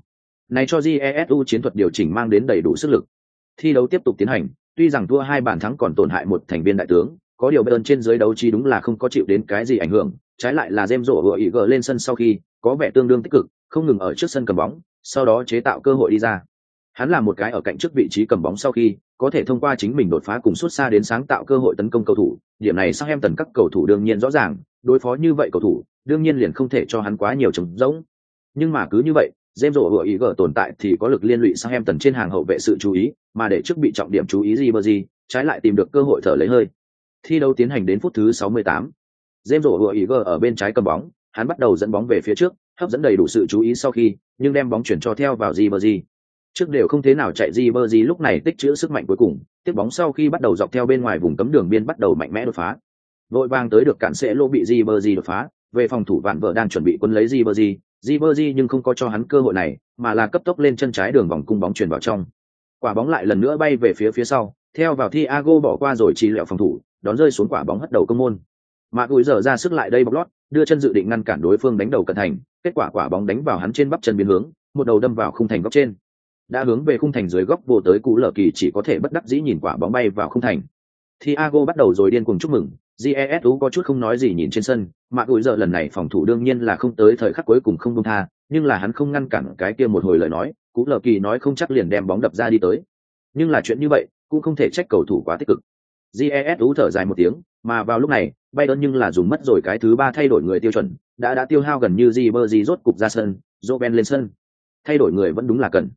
Này cho Jesu chiến thuật điều chỉnh mang đến đầy đủ sức lực. Thi đấu tiếp tục tiến hành, tuy rằng thua hai bàn thắng còn tổn hại một thành viên đại tướng, có điều bên trên dưới đấu chi đúng là không có chịu đến cái gì ảnh hưởng, trái lại là James rổ vừa ý gờ lên sân sau khi, có vẻ tương đương tích cực, không ngừng ở trước sân cầm bóng, sau đó chế tạo cơ hội đi ra. Hắn là một cái ở cạnh trước vị trí cầm bóng sau khi, có thể thông qua chính mình đột phá cùng xuất xa đến sáng tạo cơ hội tấn công cầu thủ, điểm này sang em tần các cầu thủ đương nhiên rõ ràng, đối phó như vậy cầu thủ, đương nhiên liền không thể cho hắn quá nhiều trống rỗng. Nhưng mà cứ như vậy, James rổ vừa ý gở tồn tại thì có lực liên lụy sang em tần trên hàng hậu vệ sự chú ý, mà để trước bị trọng điểm chú ý Ribery, trái lại tìm được cơ hội thở lấy hơi. Thi đấu tiến hành đến phút thứ 68. James rổ vừa ý gở ở bên trái cầm bóng, hắn bắt đầu dẫn bóng về phía trước, hấp dẫn đầy đủ sự chú ý sau khi, nhưng đem bóng chuyển cho theo vào Ribery. Trước đều không thế nào chạy Ribery lúc này tích trữ sức mạnh cuối cùng, tiếp bóng sau khi bắt đầu dọc theo bên ngoài vùng cấm đường biên bắt đầu mạnh mẽ đột phá. đội vàng tới được cản sẽ lô bị Ribery đột phá, về phòng thủ vạn vợ đang chuẩn bị quân lấy Ribery, Ribery nhưng không có cho hắn cơ hội này, mà là cấp tốc lên chân trái đường vòng cung bóng chuyển vào trong. Quả bóng lại lần nữa bay về phía phía sau, theo vào Thiago bỏ qua rồi chỉ lẹo phòng thủ, đón rơi xuống quả bóng hất đầu công môn. Mạ Gùi giờ ra sức lại đây bọc lót, đưa chân dự định ngăn cản đối phương đánh đầu cận thành, kết quả quả bóng đánh vào hắn trên bắp chân biến hướng, một đầu đâm vào khung thành góc trên. Đã hướng về khung thành dưới góc vô tới cú lở kỳ chỉ có thể bất đắc dĩ nhìn quả bóng bay vào khung thành. Thiago bắt đầu rồi điên cuồng chúc mừng, jesu có chút không nói gì nhìn trên sân mạc gùi giờ lần này phòng thủ đương nhiên là không tới thời khắc cuối cùng không công tha, nhưng là hắn không ngăn cản cái kia một hồi lời nói, cú lờ kỳ nói không chắc liền đem bóng đập ra đi tới. Nhưng là chuyện như vậy, cũng không thể trách cầu thủ quá tích cực. Jesu thở dài một tiếng, mà vào lúc này bay nhưng là dùng mất rồi cái thứ ba thay đổi người tiêu chuẩn, đã đã tiêu hao gần như gì bơ gì rốt cục ra sân joben lên sân. Thay đổi người vẫn đúng là cần.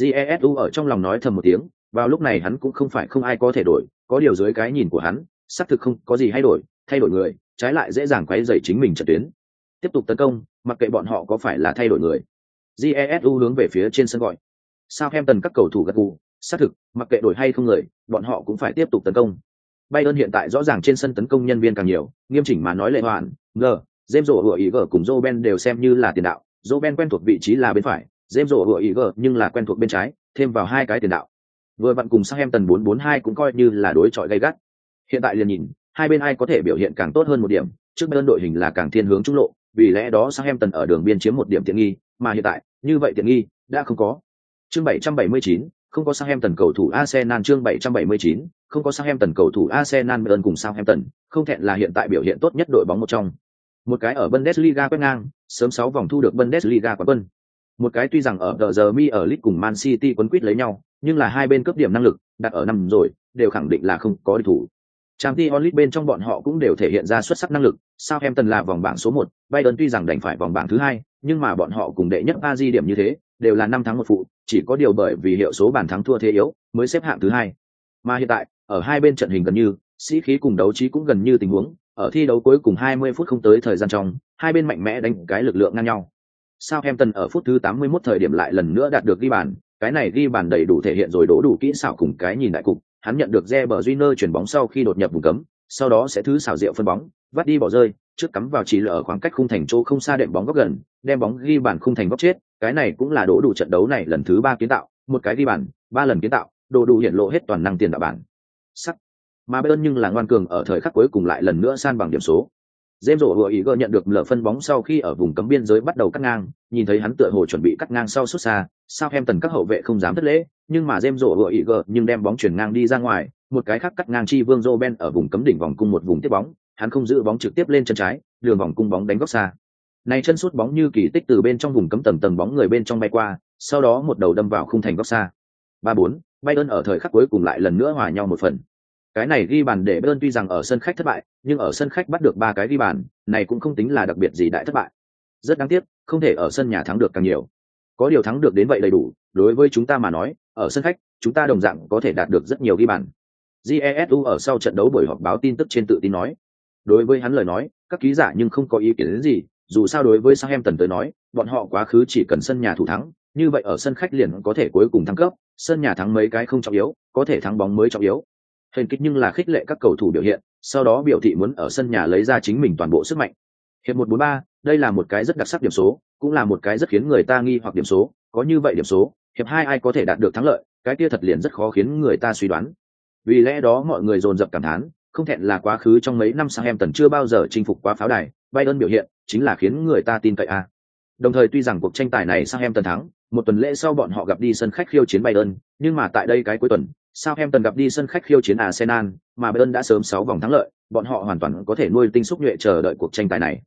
Jesu ở trong lòng nói thầm một tiếng, vào lúc này hắn cũng không phải không ai có thể đổi, có điều dưới cái nhìn của hắn xác thực không có gì thay đổi thay đổi người trái lại dễ dàng quấy dày chính mình trận tuyến. Tiếp tục tấn công mặc kệ bọn họ có phải là thay đổi người. Jesu hướng về phía trên sân gọi. Sao em tần các cầu thủ gật gù xác thực mặc kệ đổi hay không người bọn họ cũng phải tiếp tục tấn công. Bayern hiện tại rõ ràng trên sân tấn công nhân viên càng nhiều, nghiêm chỉnh mà nói lệ hoàn, ngờ, James rổ hựa ý cùng Joe đều xem như là tiền đạo, Joe quen thuộc vị trí là bên phải, James rổ hựa ý nhưng là quen thuộc bên trái, thêm vào hai cái tiền đạo. Vừa vặn cùng Southampton 442 cũng coi như là đối chọi gay gắt. Hiện tại liền nhìn, hai bên ai có thể biểu hiện càng tốt hơn một điểm, trước bên đội hình là càng thiên hướng trung lộ, vì lẽ đó sang em tần ở đường biên chiếm một điểm tiện nghi, mà hiện tại, như vậy tiện nghi đã không có. Chương 779, không có sang em tần cầu thủ Arsenal chương 779, không có sang em tần cầu thủ Arsenal Bayern cùng sao em tần, không thẹn là hiện tại biểu hiện tốt nhất đội bóng một trong. Một cái ở Bundesliga quét ngang, sớm 6 vòng thu được Bundesliga quán quân. Một cái tuy rằng ở The giờ mi ở League cùng Man City quấn quýt lấy nhau, nhưng là hai bên cấp điểm năng lực, đặt ở năm rồi, đều khẳng định là không có đối thủ. Trang Ti Onlit bên trong bọn họ cũng đều thể hiện ra xuất sắc năng lực, Southampton là vòng bảng số 1, Bayern tuy rằng đành phải vòng bảng thứ hai, nhưng mà bọn họ cùng đệ nhất Aji điểm như thế, đều là năm thắng một phụ, chỉ có điều bởi vì hiệu số bàn thắng thua thế yếu, mới xếp hạng thứ hai. Mà hiện tại, ở hai bên trận hình gần như, sĩ khí cùng đấu trí cũng gần như tình huống, ở thi đấu cuối cùng 20 phút không tới thời gian trong, hai bên mạnh mẽ đánh cái lực lượng ngang nhau. Southampton ở phút thứ 81 thời điểm lại lần nữa đạt được ghi bàn, cái này ghi bàn đầy đủ thể hiện rồi đổ đủ kỹ xảo cùng cái nhìn đại cục, hắn nhận được Reber Júnior chuyển bóng sau khi đột nhập vùng cấm, sau đó sẽ thứ xảo diệu phân bóng, vắt đi bỏ rơi, trước cắm vào chỉ lở ở khoảng cách khung thành chỗ không xa đệm bóng góc gần, đem bóng ghi bàn khung thành góc chết, cái này cũng là đổ đủ trận đấu này lần thứ ba kiến tạo, một cái ghi bàn, ba lần kiến tạo, đồ đủ hiện lộ hết toàn năng tiền đạo bản. Sắc. Mà Bayern nhưng là ngoan cường ở thời khắc cuối cùng lại lần nữa san bằng điểm số. James rổ vừa ý gỡ nhận được lở phân bóng sau khi ở vùng cấm biên giới bắt đầu cắt ngang, nhìn thấy hắn tựa hồ chuẩn bị cắt ngang sau xuất xa, Southampton các hậu vệ không dám thất lễ, nhưng mà James rổ vừa ý gỡ nhưng đem bóng chuyển ngang đi ra ngoài, một cái khác cắt ngang chi Vương Roben ở vùng cấm đỉnh vòng cung một vùng tiếp bóng, hắn không giữ bóng trực tiếp lên chân trái, đường vòng cung bóng đánh góc xa. Này chân sút bóng như kỳ tích từ bên trong vùng cấm tầng tầng bóng người bên trong bay qua, sau đó một đầu đâm vào khung thành góc xa. Ba bốn, Bayern ở thời khắc cuối cùng lại lần nữa hòa nhau một phần. Cái này ghi bàn để Bayern tuy rằng ở sân khách thất bại, nhưng ở sân khách bắt được ba cái ghi bàn, này cũng không tính là đặc biệt gì đại thất bại. Rất đáng tiếc, không thể ở sân nhà thắng được càng nhiều. Có điều thắng được đến vậy đầy đủ, đối với chúng ta mà nói, ở sân khách, chúng ta đồng dạng có thể đạt được rất nhiều ghi bàn. Jesu ở sau trận đấu buổi họp báo tin tức trên tự tin nói. Đối với hắn lời nói, các ký giả nhưng không có ý kiến đến gì, dù sao đối với Southampton tới nói, bọn họ quá khứ chỉ cần sân nhà thủ thắng, như vậy ở sân khách liền có thể cuối cùng thắng cấp, sân nhà thắng mấy cái không trọng yếu, có thể thắng bóng mới trọng yếu. Hình kích nhưng là khích lệ các cầu thủ biểu hiện, sau đó biểu thị muốn ở sân nhà lấy ra chính mình toàn bộ sức mạnh. Hiệp 143, đây là một cái rất đặc sắc điểm số, cũng là một cái rất khiến người ta nghi hoặc điểm số, có như vậy điểm số, hiệp hai ai có thể đạt được thắng lợi, cái kia thật liền rất khó khiến người ta suy đoán. Vì lẽ đó mọi người dồn dập cảm thán, không thẹn là quá khứ trong mấy năm sang em tần chưa bao giờ chinh phục quá pháo đài, Bayern biểu hiện chính là khiến người ta tin cậy a. Đồng thời tuy rằng cuộc tranh tài này sang em tần thắng, một tuần lễ sau bọn họ gặp đi sân khách khiêu chiến Bayern, nhưng mà tại đây cái cuối tuần, Southampton gặp đi sân khách khiêu chiến Arsenal, mà Bayern đã sớm 6 vòng thắng lợi, bọn họ hoàn toàn có thể nuôi tinh xúc nhuệ chờ đợi cuộc tranh tài này.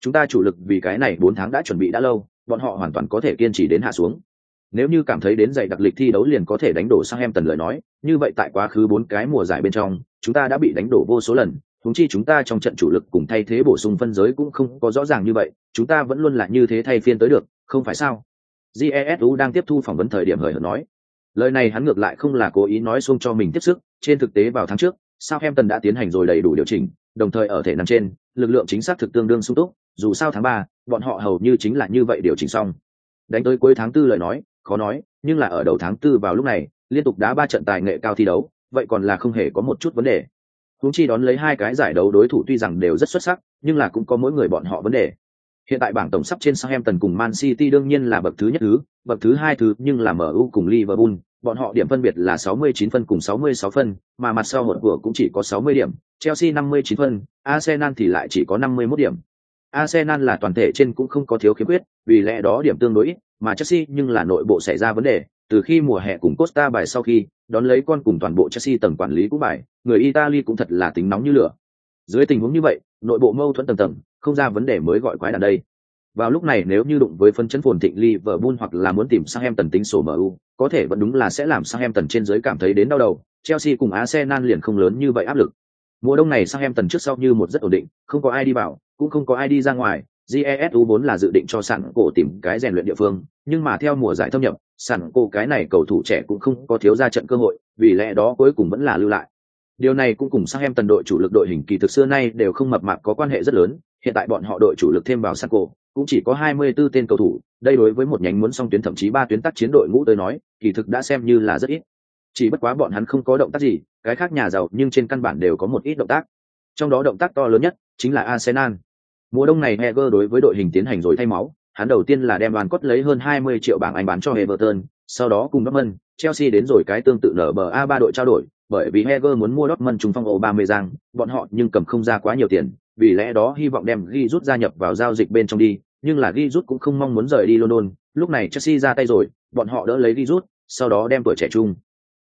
Chúng ta chủ lực vì cái này 4 tháng đã chuẩn bị đã lâu, bọn họ hoàn toàn có thể kiên trì đến hạ xuống. Nếu như cảm thấy đến dày đặc lịch thi đấu liền có thể đánh đổ Southampton lời nói, như vậy tại quá khứ 4 cái mùa giải bên trong, chúng ta đã bị đánh đổ vô số lần, huống chi chúng ta trong trận chủ lực cùng thay thế bổ sung phân giới cũng không có rõ ràng như vậy, chúng ta vẫn luôn là như thế thay phiên tới được, không phải sao? Jesu đang tiếp thu phỏng vấn thời điểm hời hợt nói. Lời này hắn ngược lại không là cố ý nói xuông cho mình tiếp sức, trên thực tế vào tháng trước, Southampton đã tiến hành rồi đầy đủ điều chỉnh, đồng thời ở thể năng trên, lực lượng chính xác thực tương đương sung túc, dù sao tháng ba, bọn họ hầu như chính là như vậy điều chỉnh xong. Đánh tới cuối tháng tư lời nói, khó nói, nhưng là ở đầu tháng tư vào lúc này, liên tục đá ba trận tài nghệ cao thi đấu, vậy còn là không hề có một chút vấn đề. Huống chi đón lấy hai cái giải đấu đối thủ tuy rằng đều rất xuất sắc, nhưng là cũng có mỗi người bọn họ vấn đề. Hiện tại bảng tổng sắp trên Southampton cùng Man City đương nhiên là bậc thứ nhất thứ, bậc thứ hai thứ nhưng là MU cùng Liverpool, bọn họ điểm phân biệt là 69 phân cùng 66 phân, mà mặt sau một của cũng chỉ có 60 điểm, Chelsea 59 phân, Arsenal thì lại chỉ có 51 điểm. Arsenal là toàn thể trên cũng không có thiếu khiếm khuyết, vì lẽ đó điểm tương đối ít, mà Chelsea nhưng là nội bộ xảy ra vấn đề, từ khi mùa hè cùng Costa bài sau khi, đón lấy con cùng toàn bộ Chelsea tầng quản lý cũng bài, người Italy cũng thật là tính nóng như lửa. Dưới tình huống như vậy, nội bộ mâu thuẫn tầng tầng, không ra vấn đề mới gọi quái đàn đây. Vào lúc này nếu như đụng với phân chấn phồn thịnh Liverpool hoặc là muốn tìm sang em tần tính sổ MU, có thể vẫn đúng là sẽ làm sang em tần trên dưới cảm thấy đến đau đầu. Chelsea cùng Arsenal liền không lớn như vậy áp lực. Mùa đông này sang em tần trước sau như một rất ổn định, không có ai đi vào, cũng không có ai đi ra ngoài. GESU vốn là dự định cho sẵn cổ tìm cái rèn luyện địa phương, nhưng mà theo mùa giải thâm nhập, sẵn cổ cái này cầu thủ trẻ cũng không có thiếu ra trận cơ hội, vì lẽ đó cuối cùng vẫn là lưu lại. Điều này cũng cùng sang em tần đội chủ lực đội hình kỳ thực xưa nay đều không mập mạp có quan hệ rất lớn, hiện tại bọn họ đội chủ lực thêm vào sẵn cổ, cũng chỉ có 24 tên cầu thủ, đây đối với một nhánh muốn song tuyến thậm chí ba tuyến tác chiến đội ngũ tới nói, kỳ thực đã xem như là rất ít. Chỉ bất quá bọn hắn không có động tác gì, cái khác nhà giàu nhưng trên căn bản đều có một ít động tác. Trong đó động tác to lớn nhất chính là Arsenal. Mùa đông này Heger đối với đội hình tiến hành rồi thay máu, hắn đầu tiên là đem đoàn cốt lấy hơn 20 triệu bảng Anh bán cho Everton, sau đó cùng Dortmund, Chelsea đến rồi cái tương tự nở bờ ba đội trao đổi, bởi vì Heger muốn mua Dortmund trung phong Aubameyang, bọn họ nhưng cầm không ra quá nhiều tiền, vì lẽ đó hy vọng đem ghi rút gia nhập vào giao dịch bên trong đi, nhưng là ghi rút cũng không mong muốn rời đi London, lúc này Chelsea ra tay rồi, bọn họ đỡ lấy ghi rút, sau đó đem tuổi trẻ chung.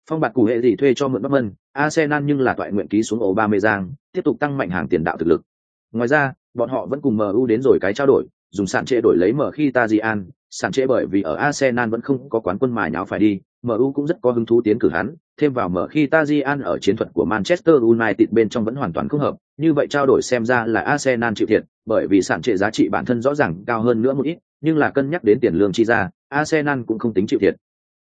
Phong bạt cụ hệ gì thuê cho mượn Dortmund, Arsenal nhưng là toại nguyện ký xuống Aubameyang, tiếp tục tăng mạnh hàng tiền đạo thực lực. Ngoài ra, bọn họ vẫn cùng MU đến rồi cái trao đổi, dùng sản trệ đổi lấy mở khi Tajian, sản trệ bởi vì ở Arsenal vẫn không có quán quân mà nháo phải đi, MU cũng rất có hứng thú tiến cử hắn, thêm vào mở khi Tajian ở chiến thuật của Manchester United bên trong vẫn hoàn toàn không hợp, như vậy trao đổi xem ra là Arsenal chịu thiệt, bởi vì sản trệ giá trị bản thân rõ ràng cao hơn nữa một ít, nhưng là cân nhắc đến tiền lương chi ra, Arsenal cũng không tính chịu thiệt.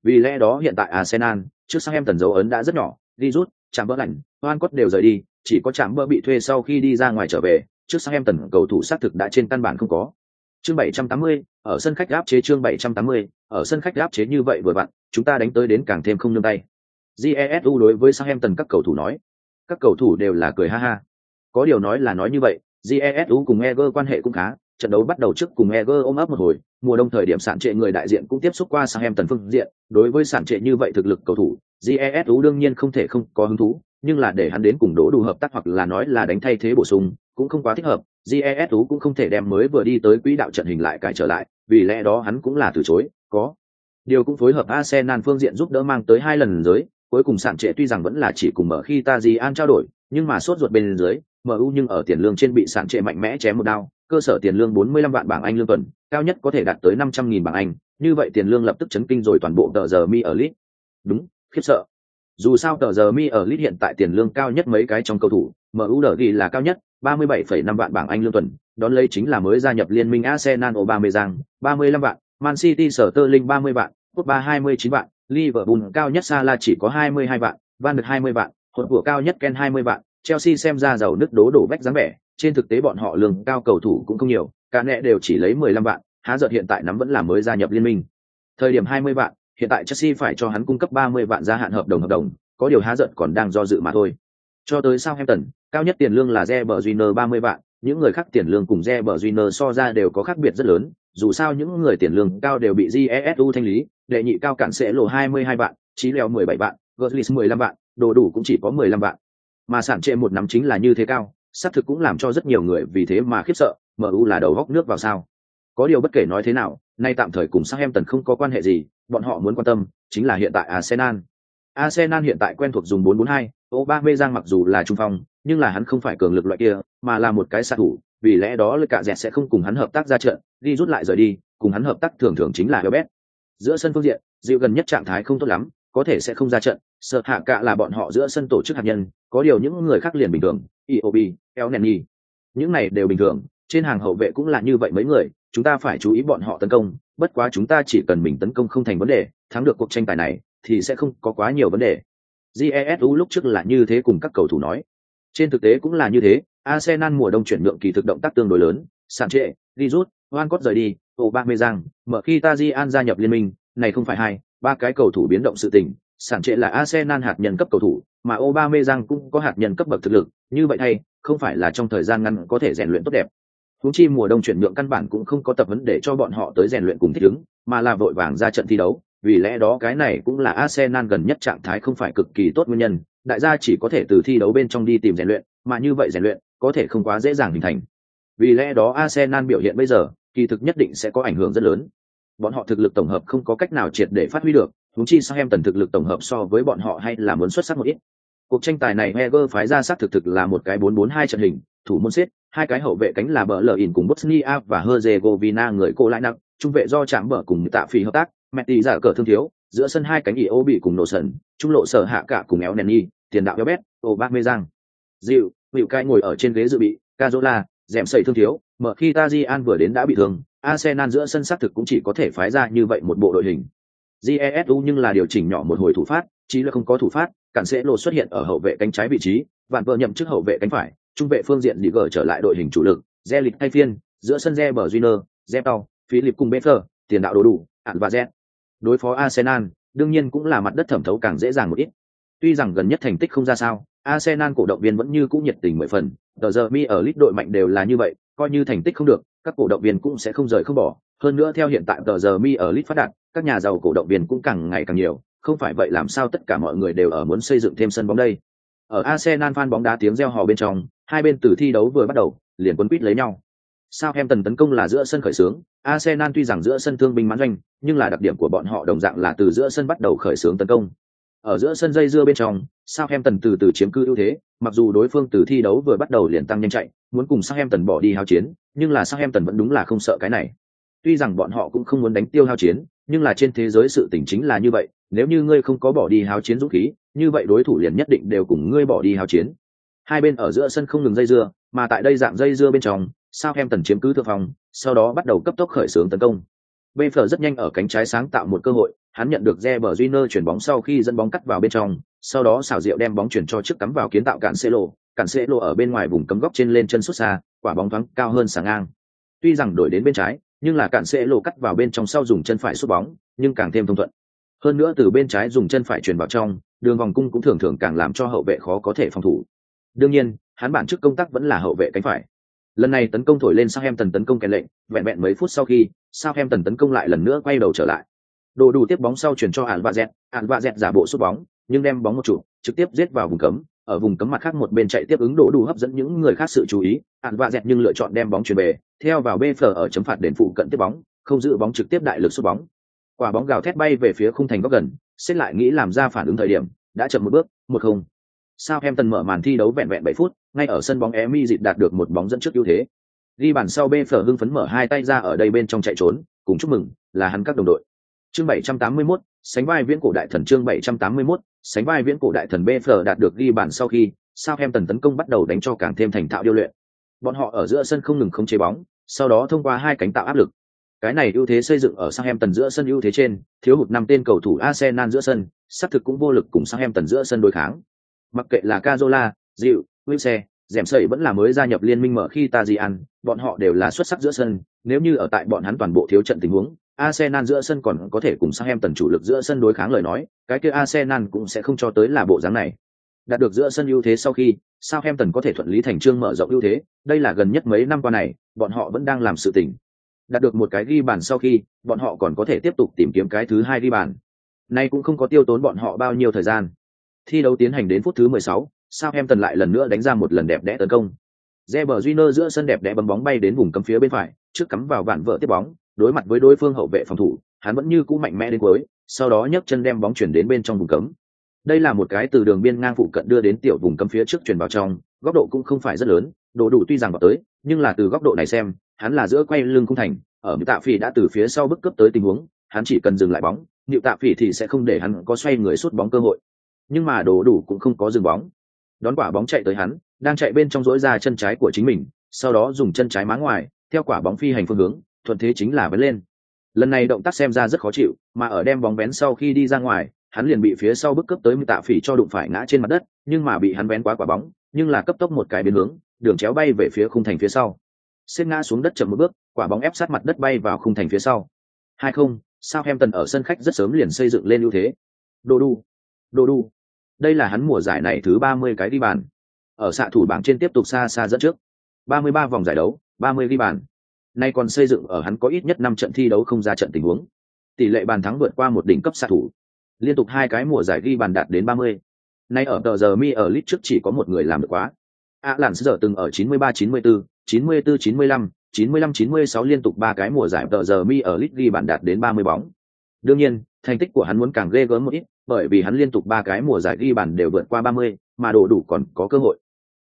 Vì lẽ đó hiện tại Arsenal, trước sang em tần dấu ấn đã rất nhỏ, đi rút, chạm bỡ lạnh, Hoan Cốt đều rời đi, chỉ có chạm bỡ bị thuê sau khi đi ra ngoài trở về, trước sang em tần cầu thủ xác thực đã trên căn bản không có. Chương 780, ở sân khách áp chế chương 780, ở sân khách áp chế như vậy vừa vặn, chúng ta đánh tới đến càng thêm không nương tay. Jesu đối với Southampton các cầu thủ nói, các cầu thủ đều là cười ha ha. có điều nói là nói như vậy jesu cùng eger quan hệ cũng khá trận đấu bắt đầu trước cùng eger ôm ấp một hồi mùa đông thời điểm sản trệ người đại diện cũng tiếp xúc qua sang em tần phương diện. Đối với sản trệ như vậy thực lực cầu thủ GESU đương nhiên không thể không có hứng thú nhưng là để hắn đến cùng đỗ đủ hợp tác hoặc là nói là đánh thay thế bổ sung cũng không quá thích hợp. GESU cũng không thể đem mới vừa đi tới quỹ đạo trận hình lại cải trở lại vì lẽ đó hắn cũng là từ chối có. Điều cũng phối hợp arsenal phương diện giúp đỡ mang tới hai lần giới cuối cùng sản trệ tuy rằng vẫn là chỉ cùng mở khi ta gì an trao đổi nhưng mà sốt ruột bên dưới mu nhưng ở tiền lương trên bị sản trệ mạnh mẽ chém một đao cơ sở tiền lương 45 vạn bảng anh lương tuần cao nhất có thể đạt tới 500.000 bảng anh như vậy tiền lương lập tức chấn kinh rồi toàn bộ tờ giờ mi ở lit đúng khiếp sợ. Dù sao tờ giờ mi ở lit hiện tại tiền lương cao nhất mấy cái trong cầu thủ mu đỡ ghi là cao nhất 37,5 vạn bảng anh lương tuần đón lấy chính là mới gia nhập liên minh arsenal Aubameyang 35 vạn man city sở tơ linh 30 vạn Pogba 29 vạn liverpool cao nhất Salah chỉ có 22 vạn van được 20 vạn hồn của cao nhất ken 20 vạn. Chelsea xem ra giàu nứt đố đổ bách dáng vẻ trên thực tế bọn họ lương cao cầu thủ cũng không nhiều cả nẹ đều chỉ lấy 15 vạn há giật hiện tại nắm vẫn là mới gia nhập liên minh. Thời điểm 20 vạn hiện tại chelsea phải cho hắn cung cấp 30 vạn gia hạn hợp đồng hợp đồng có điều há giật còn đang do dự mà thôi. Cho tới Southampton, cao nhất tiền lương là Reber Júnior 30 vạn, những người khác tiền lương cùng Reber Júnior so ra đều có khác biệt rất lớn, dù sao những người tiền lương cao đều bị GESU thanh lý, đệ nhị cao cản sẽ lộ 22 vạn, trí leo 17 vạn, Götze 15 vạn, đồ đủ cũng chỉ có 15 vạn. Mà sản trệ một năm chính là như thế cao, xác thực cũng làm cho rất nhiều người vì thế mà khiếp sợ, MU là đầu góc nước vào sao. Có điều bất kể nói thế nào, nay tạm thời cùng Southampton không có quan hệ gì, bọn họ muốn quan tâm chính là hiện tại Arsenal. Arsenal hiện tại quen thuộc dùng 442, Aubameyang mặc dù là trung phong, nhưng là hắn không phải cường lực loại kia, mà là một cái xạ thủ, vì lẽ đó lực cạ dẹt sẽ không cùng hắn hợp tác ra trận, đi rút lại rời đi, cùng hắn hợp tác thường thường chính là Robert. Giữa sân phương diện, dịu gần nhất trạng thái không tốt lắm, có thể sẽ không ra trận, sợ hạ cạ là bọn họ giữa sân tổ chức hạt nhân, có điều những người khác liền bình thường, Iobi, nenni những này đều bình thường, trên hàng hậu vệ cũng là như vậy mấy người, chúng ta phải chú ý bọn họ tấn công, bất quá chúng ta chỉ cần mình tấn công không thành vấn đề, thắng được cuộc tranh tài này thì sẽ không có quá nhiều vấn đề. Jesu lúc trước là như thế cùng các cầu thủ nói. Trên thực tế cũng là như thế, Arsenal mùa đông chuyển nhượng kỳ thực động tác tương đối lớn, sản trệ, đi rút, Van cốt rời đi, Aubameyang, mở khi Tajian gia nhập liên minh, này không phải hai, ba cái cầu thủ biến động sự tình, sản trệ là Arsenal hạt nhân cấp cầu thủ, mà Aubameyang cũng có hạt nhân cấp bậc thực lực, như vậy hay, không phải là trong thời gian ngắn có thể rèn luyện tốt đẹp. Huống chi mùa đông chuyển nhượng căn bản cũng không có tập huấn để cho bọn họ tới rèn luyện cùng thích ứng, mà là vội vàng ra trận thi đấu, vì lẽ đó cái này cũng là Arsenal gần nhất trạng thái không phải cực kỳ tốt nguyên nhân, đại gia chỉ có thể từ thi đấu bên trong đi tìm rèn luyện, mà như vậy rèn luyện có thể không quá dễ dàng hình thành. Vì lẽ đó Arsenal biểu hiện bây giờ, kỳ thực nhất định sẽ có ảnh hưởng rất lớn. Bọn họ thực lực tổng hợp không có cách nào triệt để phát huy được, huống chi sao em tần thực lực tổng hợp so với bọn họ hay là muốn xuất sắc một ít. Cuộc tranh tài này Heger phái ra sát thực thực là một cái 4-4-2 trận hình, thủ môn xếp, hai cái hậu vệ cánh là bờ lờ in cùng Bosnia và Herzegovina người cô lại nặng, trung vệ do chạm bờ cùng tạ phi hợp tác, mẹ tỷ giả cờ thương thiếu, giữa sân hai cánh io bị cùng nổ sần, trung lộ sở hạ cả cùng éo nèn tiền đạo Elbet, ô bác mê giang. Dịu, Hữu cai ngồi ở trên ghế dự bị, Cazola, dẻm sẩy thương thiếu, mở khi Tajian vừa đến đã bị thương, Arsenal giữa sân xác thực cũng chỉ có thể phái ra như vậy một bộ đội hình. Jesu nhưng là điều chỉnh nhỏ một hồi thủ phát, chỉ là không có thủ phát, cản sẽ lộ xuất hiện ở hậu vệ cánh trái vị trí, vạn vợ nhậm chức hậu vệ cánh phải, trung vệ phương diện đi gỡ trở lại đội hình chủ lực, Zelit thay phiên, giữa sân Zeber Junior, Zepau, Philip cùng Becker, tiền đạo đồ đủ, ạn và Z. Đối phó Arsenal, đương nhiên cũng là mặt đất thẩm thấu càng dễ dàng một ít. Tuy rằng gần nhất thành tích không ra sao, Arsenal cổ động viên vẫn như cũ nhiệt tình mười phần, tờ giờ mi ở lít đội mạnh đều là như vậy, coi như thành tích không được, các cổ động viên cũng sẽ không rời không bỏ. Hơn nữa theo hiện tại tờ giờ mi ở lít phát đạt, các nhà giàu cổ động viên cũng càng ngày càng nhiều, không phải vậy làm sao tất cả mọi người đều ở muốn xây dựng thêm sân bóng đây. Ở Arsenal fan bóng đá tiếng reo hò bên trong, hai bên từ thi đấu vừa bắt đầu, liền quấn quýt lấy nhau. Sao em tần tấn công là giữa sân khởi xướng, Arsenal tuy rằng giữa sân thương binh mãn doanh, nhưng là đặc điểm của bọn họ đồng dạng là từ giữa sân bắt đầu khởi xướng tấn công. Ở giữa sân dây dưa bên trong, Southampton từ từ chiếm cứ ưu thế, mặc dù đối phương từ thi đấu vừa bắt đầu liền tăng nhanh chạy, muốn cùng Southampton bỏ đi hao chiến, nhưng là Southampton vẫn đúng là không sợ cái này. Tuy rằng bọn họ cũng không muốn đánh tiêu hao chiến, nhưng là trên thế giới sự tình chính là như vậy, nếu như ngươi không có bỏ đi hao chiến dũng khí, như vậy đối thủ liền nhất định đều cùng ngươi bỏ đi hao chiến. Hai bên ở giữa sân không ngừng dây dưa, mà tại đây dạng dây dưa bên trong, Southampton chiếm cứ thượng phòng, sau đó bắt đầu cấp tốc khởi xướng tấn công. Bayford rất nhanh ở cánh trái sáng tạo một cơ hội, hắn nhận được re bờ Junior chuyển bóng sau khi dẫn bóng cắt vào bên trong, sau đó xảo diệu đem bóng chuyển cho trước cắm vào kiến tạo cản Cancelo, cản ở bên ngoài vùng cấm góc trên lên chân xuất xa, quả bóng thoáng cao hơn sáng ngang. Tuy rằng đổi đến bên trái, nhưng là cản Celo cắt vào bên trong sau dùng chân phải sút bóng, nhưng càng thêm thông thuận. Hơn nữa từ bên trái dùng chân phải chuyển vào trong, đường vòng cung cũng thường thường càng làm cho hậu vệ khó có thể phòng thủ. Đương nhiên, hắn bản chức công tác vẫn là hậu vệ cánh phải. Lần này tấn công thổi lên Southampton tấn công kèn lệnh, vẹn vẹn mấy phút sau khi, Southampton tấn công lại lần nữa quay đầu trở lại. Đồ đủ tiếp bóng sau chuyển cho Ản Vạ Dẹt, Ản Vạ Dẹt giả bộ sút bóng, nhưng đem bóng một trụ, trực tiếp giết vào vùng cấm, ở vùng cấm mặt khác một bên chạy tiếp ứng đổ đủ hấp dẫn những người khác sự chú ý, Ản Vạ Dẹt nhưng lựa chọn đem bóng chuyển về, theo vào BF ở chấm phạt đền phụ cận tiếp bóng, không giữ bóng trực tiếp đại lực sút bóng. Quả bóng gào thét bay về phía khung thành góc gần, xếp lại nghĩ làm ra phản ứng thời điểm, đã chậm một bước, một không. Southampton mở màn thi đấu vẹn vẹn bảy phút, ngay ở sân bóng Emi dịp đạt được một bóng dẫn trước ưu thế. Ghi bàn sau BF hưng phấn mở hai tay ra ở đây bên trong chạy trốn, cùng chúc mừng, là hắn các đồng đội. Chương 781, sánh vai viễn cổ đại thần chương 781, sánh vai viễn cổ đại thần BF đạt được ghi bàn sau khi, Southampton tấn công bắt đầu đánh cho càng thêm thành thạo điêu luyện. Bọn họ ở giữa sân không ngừng không chế bóng, sau đó thông qua hai cánh tạo áp lực. Cái này ưu thế xây dựng ở Southampton giữa sân ưu thế trên, thiếu hụt năm tên cầu thủ Arsenal giữa sân, sát thực cũng vô lực cùng Southampton giữa sân đối kháng. Mặc kệ là Cazola, Dịu, Wilson, dẻm sẩy vẫn là mới gia nhập liên minh mở khi Tajian, bọn họ đều là xuất sắc giữa sân, nếu như ở tại bọn hắn toàn bộ thiếu trận tình huống, Arsenal giữa sân còn có thể cùng Southampton chủ lực giữa sân đối kháng lời nói, cái kia Arsenal cũng sẽ không cho tới là bộ dáng này. Đạt được giữa sân ưu thế sau khi, Southampton có thể thuận lý thành trương mở rộng ưu thế, đây là gần nhất mấy năm qua này, bọn họ vẫn đang làm sự tình. Đạt được một cái ghi bàn sau khi, bọn họ còn có thể tiếp tục tìm kiếm cái thứ hai ghi bàn. Nay cũng không có tiêu tốn bọn họ bao nhiêu thời gian. Thi đấu tiến hành đến phút thứ 16, Southampton lại lần nữa đánh ra một lần đẹp đẽ tấn công. Reber Júnior giữa sân đẹp đẽ bấm bóng bay đến vùng cấm phía bên phải, trước cắm vào vạn vợ tiếp bóng, đối mặt với đối phương hậu vệ phòng thủ, hắn vẫn như cũ mạnh mẽ đến cuối, sau đó nhấc chân đem bóng chuyển đến bên trong vùng cấm. Đây là một cái từ đường biên ngang phụ cận đưa đến tiểu vùng cấm phía trước chuyển vào trong, góc độ cũng không phải rất lớn, đồ đủ tuy rằng vào tới, nhưng là từ góc độ này xem, hắn là giữa quay lưng cung thành, ở Tạ Phỉ đã từ phía sau bức cấp tới tình huống, hắn chỉ cần dừng lại bóng, Niệu Tạ Phỉ thì sẽ không để hắn có xoay người sút bóng cơ hội. Nhưng mà đồ đủ cũng không có dừng bóng. Đón quả bóng chạy tới hắn, đang chạy bên trong rỗi ra chân trái của chính mình, sau đó dùng chân trái má ngoài, theo quả bóng phi hành phương hướng, thuận thế chính là vấn lên. Lần này động tác xem ra rất khó chịu, mà ở đem bóng vén sau khi đi ra ngoài, hắn liền bị phía sau bức cấp tới tạ phỉ cho đụng phải ngã trên mặt đất, nhưng mà bị hắn vén quá quả bóng, nhưng là cấp tốc một cái biến hướng, đường chéo bay về phía khung thành phía sau. Xếp ngã xuống đất chậm một bước, quả bóng ép sát mặt đất bay vào khung thành phía sau. Hai không, Southampton ở sân khách rất sớm liền xây dựng lên ưu thế. Đồ đu, đồ đu. Đây là hắn mùa giải này thứ ba mươi cái đi bàn. Ở xạ thủ bảng trên tiếp tục xa xa dẫn trước. ba mươi ba vòng giải đấu, ba mươi ghi bàn. Nay còn xây dựng ở hắn có ít nhất năm trận thi đấu không ra trận tình huống. Tỷ lệ bàn thắng vượt qua một đỉnh cấp xạ thủ. Liên tục hai cái mùa giải ghi bàn đạt đến ba mươi. Nay ở tờ giờ mi ở lit trước chỉ có một người làm được quá. À làn giờ từng ở 93 94, 94 95, 95 96 liên tục ba cái mùa giải tờ giờ mi ở lit ghi bàn đạt đến 30 bóng. Đương nhiên, thành tích của hắn muốn càng ghê gớm một ít, bởi vì hắn liên tục ba cái mùa giải ghi bàn đều vượt qua 30, mà đồ đủ còn có cơ hội.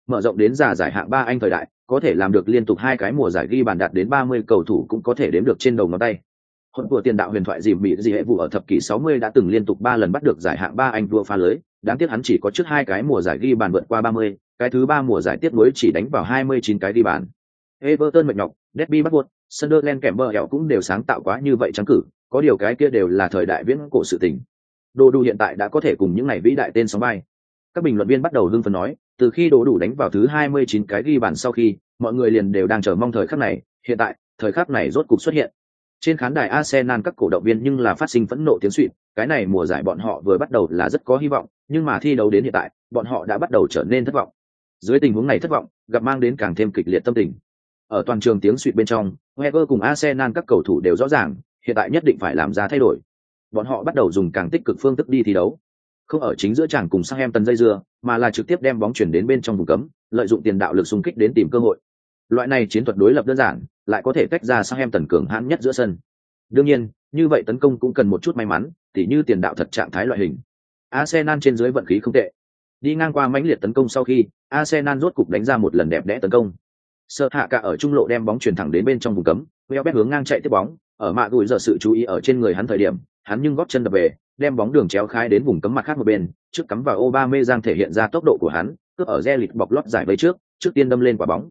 Mở rộng đến giả giải hạng ba anh thời đại, có thể làm được liên tục hai cái mùa giải ghi bàn đạt đến 30 cầu thủ cũng có thể đếm được trên đầu ngón tay. Hỗn của tiền đạo huyền thoại dìm bị gì hệ vụ ở thập kỷ 60 đã từng liên tục ba lần bắt được giải hạng ba anh vua pha lưới, đáng tiếc hắn chỉ có trước hai cái mùa giải ghi bàn vượt qua 30, cái thứ ba mùa giải tiếp nối chỉ đánh vào 29 cái ghi bàn. Everton mệt nhọc, Derby bắt buộc, Sunderland kèm bờ hẻo cũng đều sáng tạo quá như vậy trắng cử, có điều cái kia đều là thời đại viễn cổ sự tình. Đồ đu hiện tại đã có thể cùng những này vĩ đại tên sóng bay. Các bình luận viên bắt đầu hưng phấn nói, từ khi đồ đủ đánh vào thứ 29 cái ghi bàn sau khi, mọi người liền đều đang chờ mong thời khắc này, hiện tại, thời khắc này rốt cục xuất hiện. Trên khán đài Arsenal các cổ động viên nhưng là phát sinh phẫn nộ tiếng xuýt, cái này mùa giải bọn họ vừa bắt đầu là rất có hy vọng, nhưng mà thi đấu đến hiện tại, bọn họ đã bắt đầu trở nên thất vọng. Dưới tình huống này thất vọng, gặp mang đến càng thêm kịch liệt tâm tình. Ở toàn trường tiếng xuýt bên trong, Wenger cùng Arsenal các cầu thủ đều rõ ràng, hiện tại nhất định phải làm ra thay đổi. Bọn họ bắt đầu dùng càng tích cực phương thức đi thi đấu. Không ở chính giữa tràng cùng sang em tần dây dưa, mà là trực tiếp đem bóng chuyển đến bên trong vùng cấm, lợi dụng tiền đạo lực xung kích đến tìm cơ hội. Loại này chiến thuật đối lập đơn giản, lại có thể tách ra sang em tần cường hãn nhất giữa sân. Đương nhiên, như vậy tấn công cũng cần một chút may mắn, tỉ như tiền đạo thật trạng thái loại hình. Arsenal trên dưới vận khí không tệ. Đi ngang qua mãnh liệt tấn công sau khi, Arsenal rốt cục đánh ra một lần đẹp đẽ tấn công. Sợ hạ cả ở trung lộ đem bóng chuyển thẳng đến bên trong vùng cấm, Welbeck hướng ngang chạy tiếp bóng, ở mạ gùi giờ sự chú ý ở trên người hắn thời điểm, hắn nhưng góp chân đập về, đem bóng đường chéo khai đến vùng cấm mặt khác một bên, trước cắm vào Obama giang thể hiện ra tốc độ của hắn, cướp ở Zelit bọc lót giải vây trước, trước tiên đâm lên quả bóng.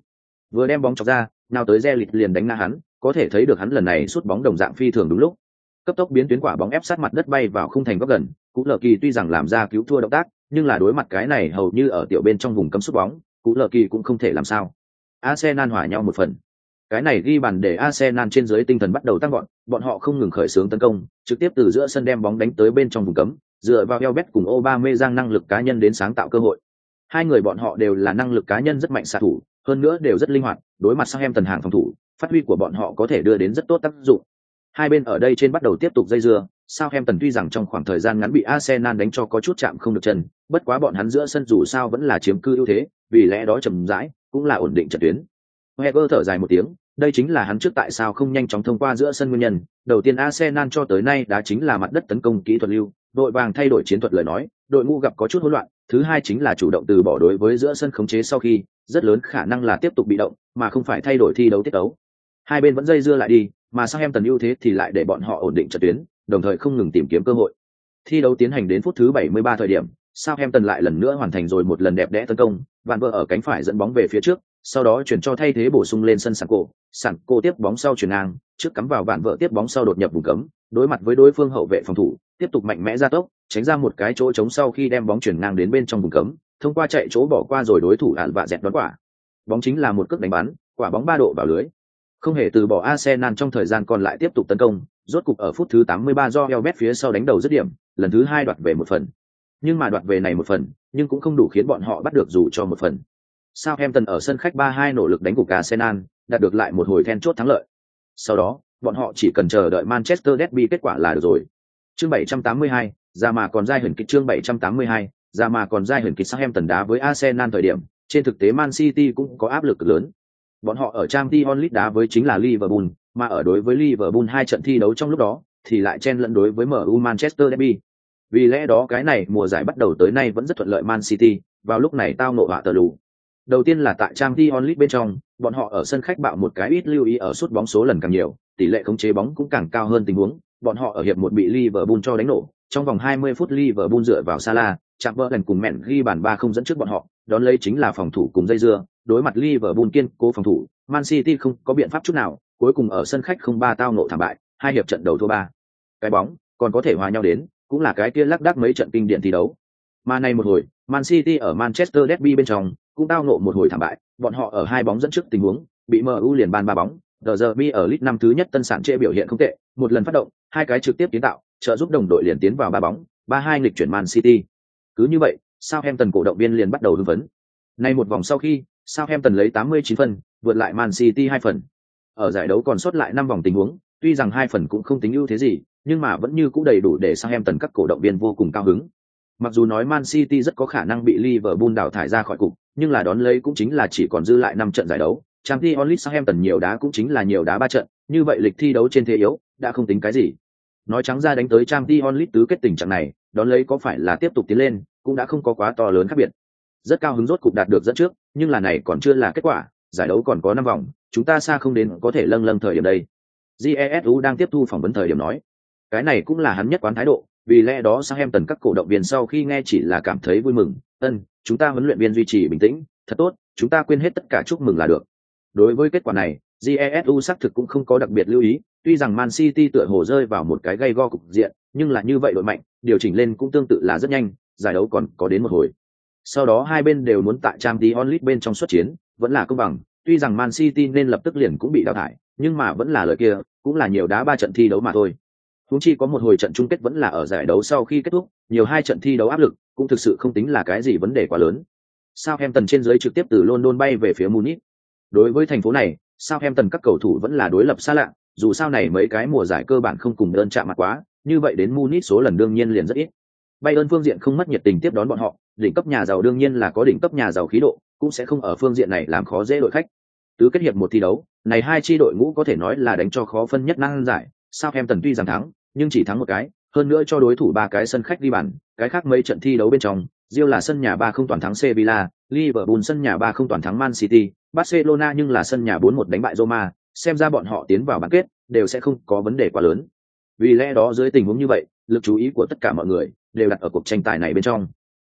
Vừa đem bóng chọc ra, nào tới Zelit liền đánh ngã hắn, có thể thấy được hắn lần này sút bóng đồng dạng phi thường đúng lúc. Cấp tốc biến tuyến quả bóng ép sát mặt đất bay vào khung thành góc gần, Cú Lờ Kỳ tuy rằng làm ra cứu thua động tác, nhưng là đối mặt cái này hầu như ở tiểu bên trong vùng cấm sút bóng, Cú Lờ Kỳ cũng không thể làm sao. Arsenal hòa nhau một phần. Cái này ghi bàn để Arsenal trên dưới tinh thần bắt đầu tăng gọn, bọn họ không ngừng khởi xướng tấn công, trực tiếp từ giữa sân đem bóng đánh tới bên trong vùng cấm, dựa vào Elbet cùng Aubameyang năng lực cá nhân đến sáng tạo cơ hội. Hai người bọn họ đều là năng lực cá nhân rất mạnh xạ thủ, hơn nữa đều rất linh hoạt, đối mặt sang em tần hàng phòng thủ, phát huy của bọn họ có thể đưa đến rất tốt tác dụng. Hai bên ở đây trên bắt đầu tiếp tục dây dưa, sao em tần tuy rằng trong khoảng thời gian ngắn bị Arsenal đánh cho có chút chạm không được chân, bất quá bọn hắn giữa sân dù sao vẫn là chiếm cư ưu thế, vì lẽ đó chậm rãi cũng là ổn định trận tuyến. Wenger thở dài một tiếng, đây chính là hắn trước tại sao không nhanh chóng thông qua giữa sân nguyên nhân. Đầu tiên Arsenal cho tới nay đã chính là mặt đất tấn công kỹ thuật lưu, đội vàng thay đổi chiến thuật lời nói, đội ngũ gặp có chút hỗn loạn. Thứ hai chính là chủ động từ bỏ đối với giữa sân khống chế sau khi, rất lớn khả năng là tiếp tục bị động, mà không phải thay đổi thi đấu tiết đấu. Hai bên vẫn dây dưa lại đi, mà sang em tần ưu thế thì lại để bọn họ ổn định trận tuyến, đồng thời không ngừng tìm kiếm cơ hội. Thi đấu tiến hành đến phút thứ 73 thời điểm, Southampton lại lần nữa hoàn thành rồi một lần đẹp đẽ tấn công, Van Vơ ở cánh phải dẫn bóng về phía trước, sau đó chuyển cho thay thế bổ sung lên sân sàn cổ, sàn cổ tiếp bóng sau chuyển ngang, trước cắm vào vạn vợ tiếp bóng sau đột nhập vùng cấm, đối mặt với đối phương hậu vệ phòng thủ, tiếp tục mạnh mẽ ra tốc, tránh ra một cái chỗ trống sau khi đem bóng chuyển ngang đến bên trong vùng cấm, thông qua chạy chỗ bỏ qua rồi đối thủ ạn vạ dẹt đón quả. Bóng chính là một cước đánh bắn, quả bóng ba độ vào lưới. Không hề từ bỏ Arsenal trong thời gian còn lại tiếp tục tấn công, rốt cục ở phút thứ 83 do Elbet phía sau đánh đầu dứt điểm, lần thứ hai đoạt về một phần. Nhưng mà đoạt về này một phần, nhưng cũng không đủ khiến bọn họ bắt được dù cho một phần. Southampton ở sân khách 3-2 nỗ lực đánh gục Arsenal, đạt được lại một hồi then chốt thắng lợi. Sau đó, bọn họ chỉ cần chờ đợi Manchester Derby kết quả là được rồi. Chương 782, ra mà còn dai huyền kịch chương 782, ra mà còn dai huyền kịch Southampton đá với Arsenal thời điểm, trên thực tế Man City cũng có áp lực lớn. Bọn họ ở trang Champions League đá với chính là Liverpool, mà ở đối với Liverpool hai trận thi đấu trong lúc đó, thì lại chen lẫn đối với MU Manchester Derby. Vì lẽ đó cái này mùa giải bắt đầu tới nay vẫn rất thuận lợi Man City, vào lúc này tao nộ họa tờ lù. Đầu tiên là tại trang Dion League bên trong, bọn họ ở sân khách bạo một cái ít lưu ý ở suốt bóng số lần càng nhiều, tỷ lệ khống chế bóng cũng càng cao hơn tình huống, bọn họ ở hiệp một bị Liverpool cho đánh nổ, trong vòng 20 phút Liverpool dựa vào Salah, gần cùng mẹn ghi bàn 3 không dẫn trước bọn họ, đón lấy chính là phòng thủ cùng dây dưa, đối mặt Liverpool kiên cố phòng thủ, Man City không có biện pháp chút nào, cuối cùng ở sân khách không ba tao nộ thảm bại, hai hiệp trận đầu thua ba. Cái bóng còn có thể hòa nhau đến, cũng là cái kia lắc đắc mấy trận kinh điển thi đấu. Mà này một hồi, Man City ở Manchester Derby bên trong, cũng tao nộ một hồi thảm bại, bọn họ ở hai bóng dẫn trước tình huống, bị MU liền ban ba bóng, Derby ở League năm thứ nhất tân sản trệ biểu hiện không tệ, một lần phát động, hai cái trực tiếp kiến tạo, trợ giúp đồng đội liền tiến vào ba bóng, ba hai nghịch chuyển Man City. Cứ như vậy, Southampton cổ động viên liền bắt đầu hưng phấn. Nay một vòng sau khi, Southampton lấy 89 phần, vượt lại Man City hai phần. Ở giải đấu còn sót lại năm vòng tình huống, tuy rằng hai phần cũng không tính ưu thế gì, nhưng mà vẫn như cũng đầy đủ để Southampton các cổ động viên vô cùng cao hứng. Mặc dù nói Man City rất có khả năng bị Liverpool đào thải ra khỏi cục, nhưng là đón lấy cũng chính là chỉ còn dư lại năm trận giải đấu. Champions League Southampton nhiều đá cũng chính là nhiều đá ba trận, như vậy lịch thi đấu trên thế yếu đã không tính cái gì. Nói trắng ra đánh tới Champions League tứ kết tình trạng này, đón lấy có phải là tiếp tục tiến lên, cũng đã không có quá to lớn khác biệt. Rất cao hứng rốt cục đạt được dẫn trước, nhưng là này còn chưa là kết quả, giải đấu còn có năm vòng, chúng ta xa không đến có thể lâng lâng thời điểm đây. Jesu đang tiếp thu phỏng vấn thời điểm nói, cái này cũng là hắn nhất quán thái độ, vì lẽ đó sang em tần các cổ động viên sau khi nghe chỉ là cảm thấy vui mừng, ân, chúng ta huấn luyện viên duy trì bình tĩnh, thật tốt, chúng ta quên hết tất cả chúc mừng là được. Đối với kết quả này, Jesu xác thực cũng không có đặc biệt lưu ý, tuy rằng Man City tựa hồ rơi vào một cái gây go cục diện, nhưng là như vậy đội mạnh, điều chỉnh lên cũng tương tự là rất nhanh, giải đấu còn có đến một hồi. Sau đó hai bên đều muốn tại trang Champions onlit bên trong xuất chiến, vẫn là công bằng, tuy rằng Man City nên lập tức liền cũng bị đào thải, nhưng mà vẫn là lời kia, cũng là nhiều đá ba trận thi đấu mà thôi. Huống chi có một hồi trận chung kết vẫn là ở giải đấu sau khi kết thúc, nhiều hai trận thi đấu áp lực, cũng thực sự không tính là cái gì vấn đề quá lớn. Southampton trên dưới trực tiếp từ London bay về phía Munich. Đối với thành phố này, Southampton các cầu thủ vẫn là đối lập xa lạ, dù sao này mấy cái mùa giải cơ bản không cùng đơn chạm mặt quá, như vậy đến Munich số lần đương nhiên liền rất ít. Bayern phương diện không mất nhiệt tình tiếp đón bọn họ, đỉnh cấp nhà giàu đương nhiên là có đỉnh cấp nhà giàu khí độ, cũng sẽ không ở phương diện này làm khó dễ đội khách. Tứ kết hiệp một thi đấu, này hai chi đội ngũ có thể nói là đánh cho khó phân nhất năng giải, Southampton tuy rằng thắng, nhưng chỉ thắng một cái, hơn nữa cho đối thủ ba cái sân khách đi bàn, cái khác mấy trận thi đấu bên trong, Real là sân nhà ba không toàn thắng Sevilla, Liverpool sân nhà ba không toàn thắng Man City, Barcelona nhưng là sân nhà 4-1 đánh bại Roma, xem ra bọn họ tiến vào bán kết đều sẽ không có vấn đề quá lớn. Vì lẽ đó dưới tình huống như vậy, lực chú ý của tất cả mọi người đều đặt ở cuộc tranh tài này bên trong.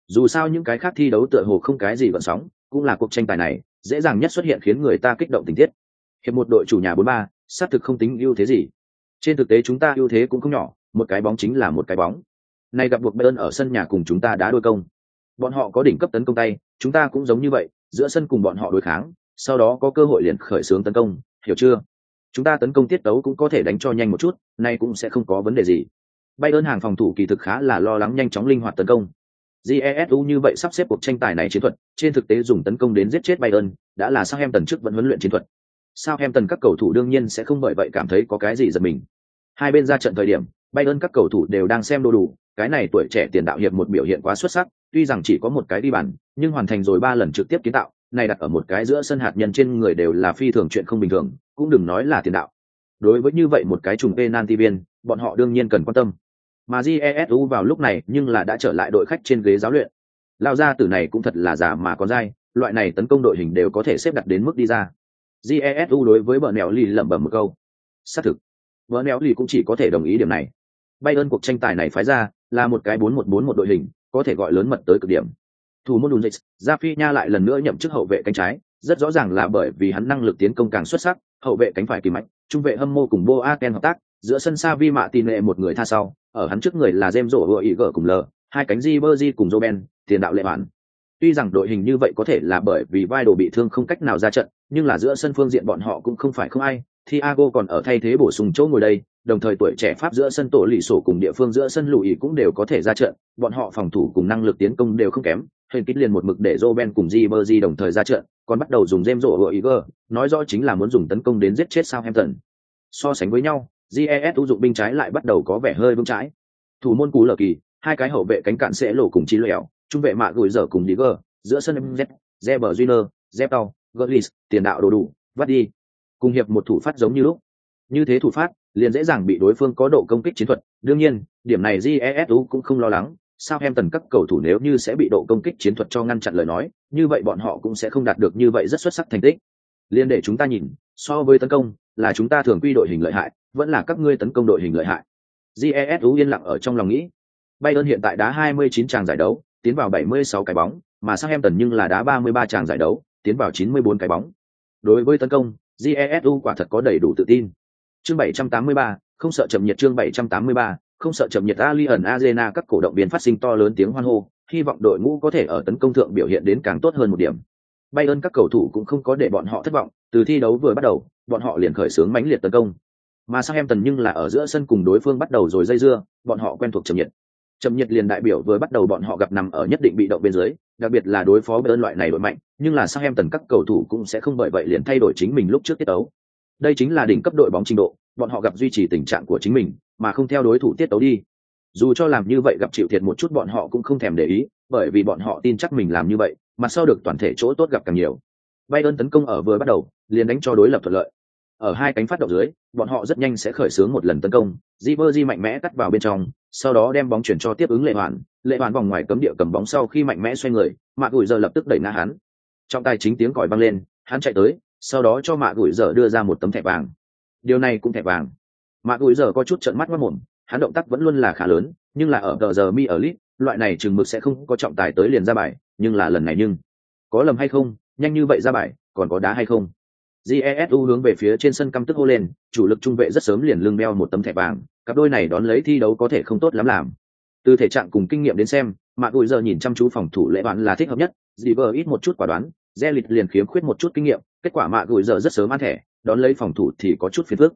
Dù sao những cái khác thi đấu tựa hồ không cái gì gợn sóng, cũng là cuộc tranh tài này, dễ dàng nhất xuất hiện khiến người ta kích động tình tiết. Hiệp một đội chủ nhà 4-3, sát thực không tính ưu thế gì. Trên thực tế chúng ta ưu thế cũng không nhỏ, một cái bóng chính là một cái bóng. Nay gặp buộc Bayern ở sân nhà cùng chúng ta đã đôi công. Bọn họ có đỉnh cấp tấn công tay, chúng ta cũng giống như vậy, giữa sân cùng bọn họ đối kháng, sau đó có cơ hội liền khởi xướng tấn công, hiểu chưa? Chúng ta tấn công tiết tấu cũng có thể đánh cho nhanh một chút, nay cũng sẽ không có vấn đề gì. Bayern hàng phòng thủ kỳ thực khá là lo lắng nhanh chóng linh hoạt tấn công. jesu như vậy sắp xếp cuộc tranh tài này chiến thuật trên thực tế dùng tấn công đến giết chết bayern đã là sang em tần trước vẫn huấn luyện chiến thuật sao em tần các cầu thủ đương nhiên sẽ không bởi vậy cảm thấy có cái gì giật mình. Hai bên ra trận thời điểm, bayern các cầu thủ đều đang xem đồ đủ, cái này tuổi trẻ tiền đạo hiệp một biểu hiện quá xuất sắc, tuy rằng chỉ có một cái đi bàn, nhưng hoàn thành rồi ba lần trực tiếp kiến tạo, này đặt ở một cái giữa sân hạt nhân trên người đều là phi thường chuyện không bình thường, cũng đừng nói là tiền đạo. Đối với như vậy một cái trùng penalty viên, bọn họ đương nhiên cần quan tâm. Mà jesu vào lúc này nhưng là đã trở lại đội khách trên ghế giáo luyện. Lao ra từ này cũng thật là giả mà còn dai, loại này tấn công đội hình đều có thể xếp đặt đến mức đi ra jesu đối với bờ nèo lì lẩm bẩm một câu. Xác thực, bờ nèo lì cũng chỉ có thể đồng ý điểm này. Bayern cuộc tranh tài này phái ra là một cái bốn một bốn một đội hình, có thể gọi lớn mật tới cực điểm. Thủ môn đùn dịch ra phi nha lại lần nữa nhậm chức hậu vệ cánh trái, rất rõ ràng là bởi vì hắn năng lực tiến công càng xuất sắc, hậu vệ cánh phải kỳ mạnh, trung vệ hâm mô cùng bo aken hợp tác, giữa sân xa vi mạ tin nệ một người tha sau, ở hắn trước người là jem rổ vừa ý gở cùng lờ hai cánh di bơ di cùng joben tiền đạo lệ bản tuy rằng đội hình như vậy có thể là bởi vì vai đồ bị thương không cách nào ra trận nhưng là giữa sân phương diện bọn họ cũng không phải không ai Thiago còn ở thay thế bổ sung chỗ ngồi đây, đồng thời tuổi trẻ Pháp giữa sân tổ lì sổ cùng địa phương giữa sân lùi cũng đều có thể ra trận, bọn họ phòng thủ cùng năng lực tiến công đều không kém, hình kích liền một mực để Roben cùng Ribery đồng thời ra trận, còn bắt đầu dùng James rổ Iger, nói rõ chính là muốn dùng tấn công đến giết chết Southampton. So sánh với nhau, GES ưu dụng binh trái lại bắt đầu có vẻ hơi vững trái. Thủ môn cú lờ kỳ, hai cái hậu vệ cánh cạn sẽ lộ cùng chi lẻo, trung vệ mạ gửi dở cùng đi gờ giữa sân MZ, Zeber Junior, Zeptau, gurlis tiền đạo đồ đủ, vắt đi. Cùng hiệp một thủ phát giống như lúc. Như thế thủ phát, liền dễ dàng bị đối phương có độ công kích chiến thuật. Đương nhiên, điểm này jesu cũng không lo lắng, sao em tần các cầu thủ nếu như sẽ bị độ công kích chiến thuật cho ngăn chặn lời nói, như vậy bọn họ cũng sẽ không đạt được như vậy rất xuất sắc thành tích. Liên để chúng ta nhìn, so với tấn công, là chúng ta thường quy đội hình lợi hại, vẫn là các ngươi tấn công đội hình lợi hại. jesu yên lặng ở trong lòng nghĩ. Bayern hiện tại đá 29 tràng giải đấu, tiến vào 76 cái bóng, mà Southampton nhưng là đá 33 tràng giải đấu, tiến vào 94 cái bóng. Đối với tấn công, GESU quả thật có đầy đủ tự tin. Chương 783, không sợ chậm nhiệt chương 783, không sợ chậm nhiệt Alien Arena các cổ động viên phát sinh to lớn tiếng hoan hô, hy vọng đội ngũ có thể ở tấn công thượng biểu hiện đến càng tốt hơn một điểm. Bayern các cầu thủ cũng không có để bọn họ thất vọng, từ thi đấu vừa bắt đầu, bọn họ liền khởi xướng mãnh liệt tấn công. Mà Southampton nhưng là ở giữa sân cùng đối phương bắt đầu rồi dây dưa, bọn họ quen thuộc chậm nhiệt. Chậm nhiệt liền đại biểu vừa bắt đầu bọn họ gặp nằm ở nhất định bị động bên dưới, đặc biệt là đối phó đơn loại này đội mạnh, nhưng là sao em tần các cầu thủ cũng sẽ không bởi vậy liền thay đổi chính mình lúc trước tiết tấu. Đây chính là đỉnh cấp đội bóng trình độ, bọn họ gặp duy trì tình trạng của chính mình, mà không theo đối thủ tiết tấu đi. Dù cho làm như vậy gặp chịu thiệt một chút bọn họ cũng không thèm để ý bởi vì bọn họ tin chắc mình làm như vậy mà sau được toàn thể chỗ tốt gặp càng nhiều. Bayern tấn công ở vừa bắt đầu liền đánh cho đối lập thuận lợi. Ở hai cánh phát động dưới bọn họ rất nhanh sẽ khởi xướng một lần tấn công. Di mạnh mẽ cắt vào bên trong sau đó đem bóng chuyển cho tiếp ứng lệ hoàn lệ hoàn vòng ngoài cấm địa cầm bóng sau khi mạnh mẽ xoay người, mạ gùi giờ lập tức đẩy ngã hắn. Trong tay chính tiếng còi vang lên, hắn chạy tới, sau đó cho mạ gùi giờ đưa ra một tấm thẻ vàng. Điều này cũng thẻ vàng. Mạ gùi giờ có chút trận mắt mất mồm, hắn động tác vẫn luôn là khá lớn, nhưng là ở tờ giờ mi ở lit loại này chừng mực sẽ không có trọng tài tới liền ra bài, nhưng là lần này nhưng có lầm hay không, nhanh như vậy ra bài, còn có đá hay không? Jesu hướng về phía trên sân căm tức hô lên chủ lực trung vệ rất sớm liền lưng đeo một tấm thẻ vàng cặp đôi này đón lấy thi đấu có thể không tốt lắm làm. Từ thể trạng cùng kinh nghiệm đến xem mạ gùi giờ nhìn chăm chú phòng thủ lễ bạn là thích hợp nhất dì vờ ít một chút quả đoán re lịch liền khiếm khuyết một chút kinh nghiệm kết quả mạ gùi giờ rất sớm ăn thẻ đón lấy phòng thủ thì có chút phiền phức.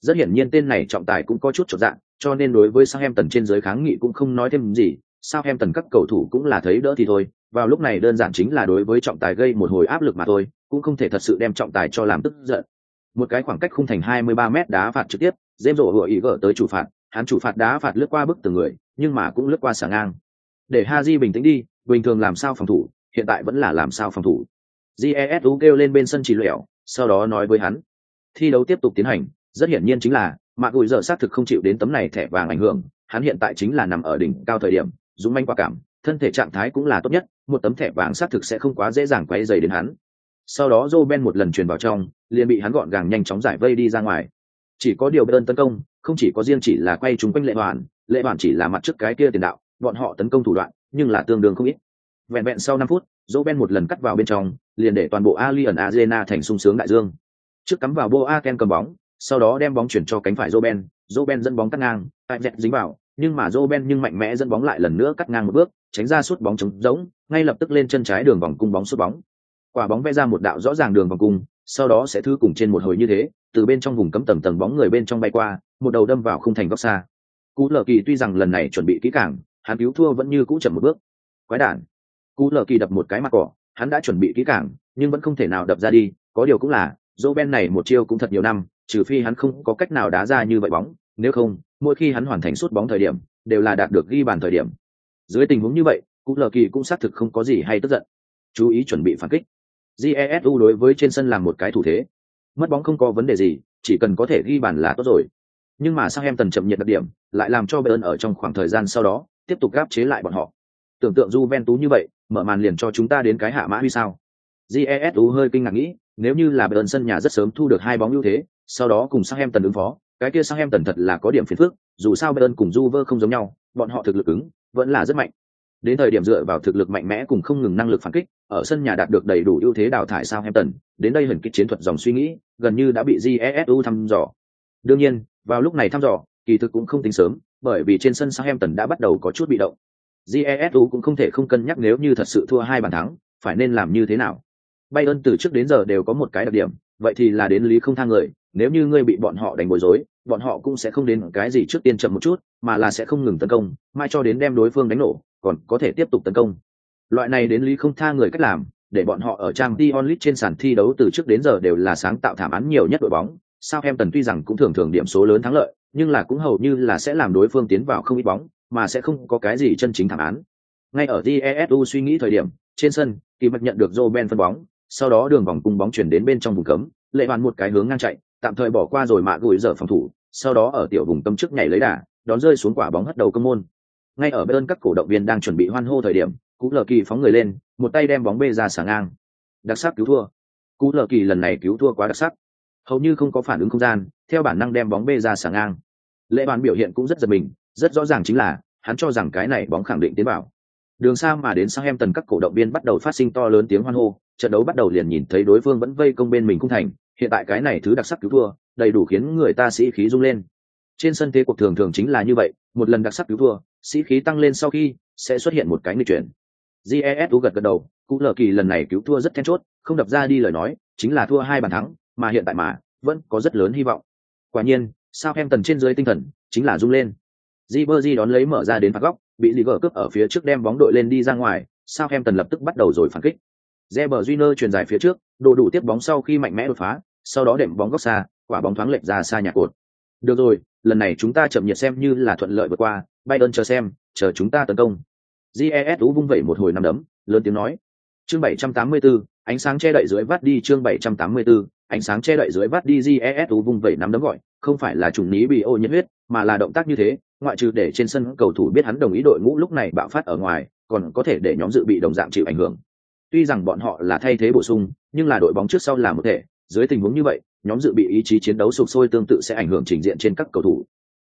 Rất hiển nhiên tên này trọng tài cũng có chút trọn dạng cho nên đối với Southampton trên giới kháng nghị cũng không nói thêm gì, Southampton các cầu thủ cũng là thấy đỡ thì thôi, vào lúc này đơn giản chính là đối với trọng tài gây một hồi áp lực mà thôi, cũng không thể thật sự đem trọng tài cho làm tức giận. Một cái khoảng cách khung thành 23 mét đá phạt trực tiếp, dêm rổ vừa ý gỡ tới chủ phạt, hắn chủ phạt đá phạt lướt qua bức từng người, nhưng mà cũng lướt qua xả ngang. Để Haji bình tĩnh đi, bình thường làm sao phòng thủ, hiện tại vẫn là làm sao phòng thủ. Jesu kêu lên bên sân chỉ lẻo, sau đó nói với hắn. Thi đấu tiếp tục tiến hành, rất hiển nhiên chính là mạc gùi giờ xác thực không chịu đến tấm này thẻ vàng ảnh hưởng hắn hiện tại chính là nằm ở đỉnh cao thời điểm dũng manh qua cảm thân thể trạng thái cũng là tốt nhất một tấm thẻ vàng xác thực sẽ không quá dễ dàng quay dày đến hắn sau đó joe ben một lần truyền vào trong liền bị hắn gọn gàng nhanh chóng giải vây đi ra ngoài. Chỉ có điều bên tấn công không chỉ có riêng chỉ là quay chúng quanh lệ hoàn lệ hoàn chỉ là mặt trước cái kia tiền đạo bọn họ tấn công thủ đoạn nhưng là tương đương không ít. Vẹn vẹn sau năm phút joe ben một lần cắt vào bên trong liền để toàn bộ alien arena thành sung sướng đại dương. Trước cắm vào boa ken cầm bóng sau đó đem bóng chuyển cho cánh phải Roben, Roben dẫn bóng cắt ngang, tại dẹt dính vào, nhưng mà Roben nhưng mạnh mẽ dẫn bóng lại lần nữa cắt ngang một bước, tránh ra suốt bóng trống rỗng, ngay lập tức lên chân trái đường vòng cung bóng suốt bóng. Quả bóng vẽ ra một đạo rõ ràng đường vòng cung, sau đó sẽ thứ cùng trên một hồi như thế, từ bên trong vùng cấm tầng tầng bóng người bên trong bay qua, một đầu đâm vào khung thành góc xa. Cú lờ kỳ tuy rằng lần này chuẩn bị kỹ càng, hắn cứu thua vẫn như cũ chậm một bước. quái đản cú lờ kỳ đập một cái mặt cỏ hắn đã chuẩn bị kỹ càng, nhưng vẫn không thể nào đập ra đi có điều cũng là dỗ ben này một chiêu cũng thật nhiều năm trừ phi hắn không có cách nào đá ra như vậy bóng nếu không mỗi khi hắn hoàn thành suốt bóng thời điểm đều là đạt được ghi bàn thời điểm dưới tình huống như vậy cú lờ kỳ cũng xác thực không có gì hay tức giận chú ý chuẩn bị phản kích jesu đối với trên sân làm một cái thủ thế. Mất bóng không có vấn đề gì, chỉ cần có thể ghi bàn là tốt rồi. Nhưng mà sang em tần chậm nhiệt đặc điểm, lại làm cho bayern ở trong khoảng thời gian sau đó, tiếp tục gáp chế lại bọn họ. Tưởng tượng Juventus như vậy, mở màn liền cho chúng ta đến cái hạ mã huy sao. Jesu hơi kinh ngạc nghĩ, nếu như là bayern sân nhà rất sớm thu được hai bóng ưu thế, sau đó cùng sang em tần ứng phó, cái kia sang em tần thật là có điểm phiền phức, dù sao bayern cùng Juve không giống nhau, bọn họ thực lực ứng, vẫn là rất mạnh đến thời điểm dựa vào thực lực mạnh mẽ cùng không ngừng năng lực phản kích ở sân nhà đạt được đầy đủ ưu thế đào thải sao Southampton, đến đây hình kích chiến thuật dòng suy nghĩ, gần như đã bị Jesu thăm dò. Đương nhiên, vào lúc này thăm dò, kỳ thực cũng không tính sớm, bởi vì trên sân sao Southampton đã bắt đầu có chút bị động. Jesu cũng không thể không cân nhắc nếu như thật sự thua hai bàn thắng, phải nên làm như thế nào. Bayern từ trước đến giờ đều có một cái đặc điểm, vậy thì là đến lý không thang người, nếu như ngươi bị bọn họ đánh bối rối, bọn họ cũng sẽ không đến cái gì trước tiên chậm một chút, mà là sẽ không ngừng tấn công, mai cho đến đem đối phương đánh nổ, còn có thể tiếp tục tấn công. Loại này đến lý không tha người cách làm, để bọn họ ở trang Dion trên sàn thi đấu từ trước đến giờ đều là sáng tạo thảm án nhiều nhất đội bóng. Sao em tần tuy rằng cũng thường thường điểm số lớn thắng lợi, nhưng là cũng hầu như là sẽ làm đối phương tiến vào không ít bóng, mà sẽ không có cái gì chân chính thảm án. Ngay ở Jesu suy nghĩ thời điểm, trên sân, Kỳ mật nhận được Roben phân bóng, sau đó đường vòng cung bóng chuyển đến bên trong vùng cấm, lệ bàn một cái hướng ngang chạy, tạm thời bỏ qua rồi mạ gùi giờ phòng thủ, sau đó ở tiểu vùng tâm trước nhảy lấy đà, đón rơi xuống quả bóng hất đầu công môn. Ngay ở bên các cổ động viên đang chuẩn bị hoan hô thời điểm, cú lờ kỳ phóng người lên một tay đem bóng bê ra xả ngang. Đặc sắc cứu thua. Cú lờ kỳ lần này cứu thua quá đặc sắc. Hầu như không có phản ứng không gian theo bản năng đem bóng bê ra xả ngang. Lệ bàn biểu hiện cũng rất giật mình rất rõ ràng chính là hắn cho rằng cái này bóng khẳng định tiến vào. Đường xa mà đến sang em tần các cổ động viên bắt đầu phát sinh to lớn tiếng hoan hô trận đấu bắt đầu liền nhìn thấy đối phương vẫn vây công bên mình cung thành hiện tại cái này thứ đặc sắc cứu thua đầy đủ khiến người ta sĩ khí rung lên. Trên sân thế cuộc thường thường chính là như vậy một lần đặc sắc cứu thua sĩ khí tăng lên sau khi sẽ xuất hiện một cái nghịch chuyển. Jesu gật gật đầu, cụ lờ kỳ lần này cứu thua rất then chốt, không đập ra đi lời nói, chính là thua hai bàn thắng, mà hiện tại mà, vẫn có rất lớn hy vọng. Quả nhiên sao em tần trên dưới tinh thần chính là rung lên. Ribery đón lấy mở ra đến phạt góc, bị Liga cướp ở phía trước đem bóng đội lên đi ra ngoài sao em tần lập tức bắt đầu rồi phản kích. Reber Júnior truyền dài phía trước, đồ đủ tiếp bóng sau khi mạnh mẽ đột phá, sau đó đệm bóng góc xa, quả bóng thoáng lệch ra xa nhà cột. Được rồi lần này chúng ta chậm nhiệt xem như là thuận lợi vượt qua Bayern chờ xem chờ chúng ta tấn công. Jesu vung vẩy một hồi năm đấm lớn tiếng nói. Chương 784, ánh sáng che đậy dưới vắt đi chương 784, ánh sáng che đậy dưới vắt đi jesu vung vẩy năm đấm gọi không phải là trùng ní bị ô nhiễm huyết mà là động tác như thế ngoại trừ để trên sân cầu thủ biết hắn đồng ý đội ngũ lúc này bạo phát ở ngoài còn có thể để nhóm dự bị đồng dạng chịu ảnh hưởng. Tuy rằng bọn họ là thay thế bổ sung nhưng là đội bóng trước sau là một thể dưới tình huống như vậy nhóm dự bị ý chí chiến đấu sụp sôi tương tự sẽ ảnh hưởng trình diện trên các cầu thủ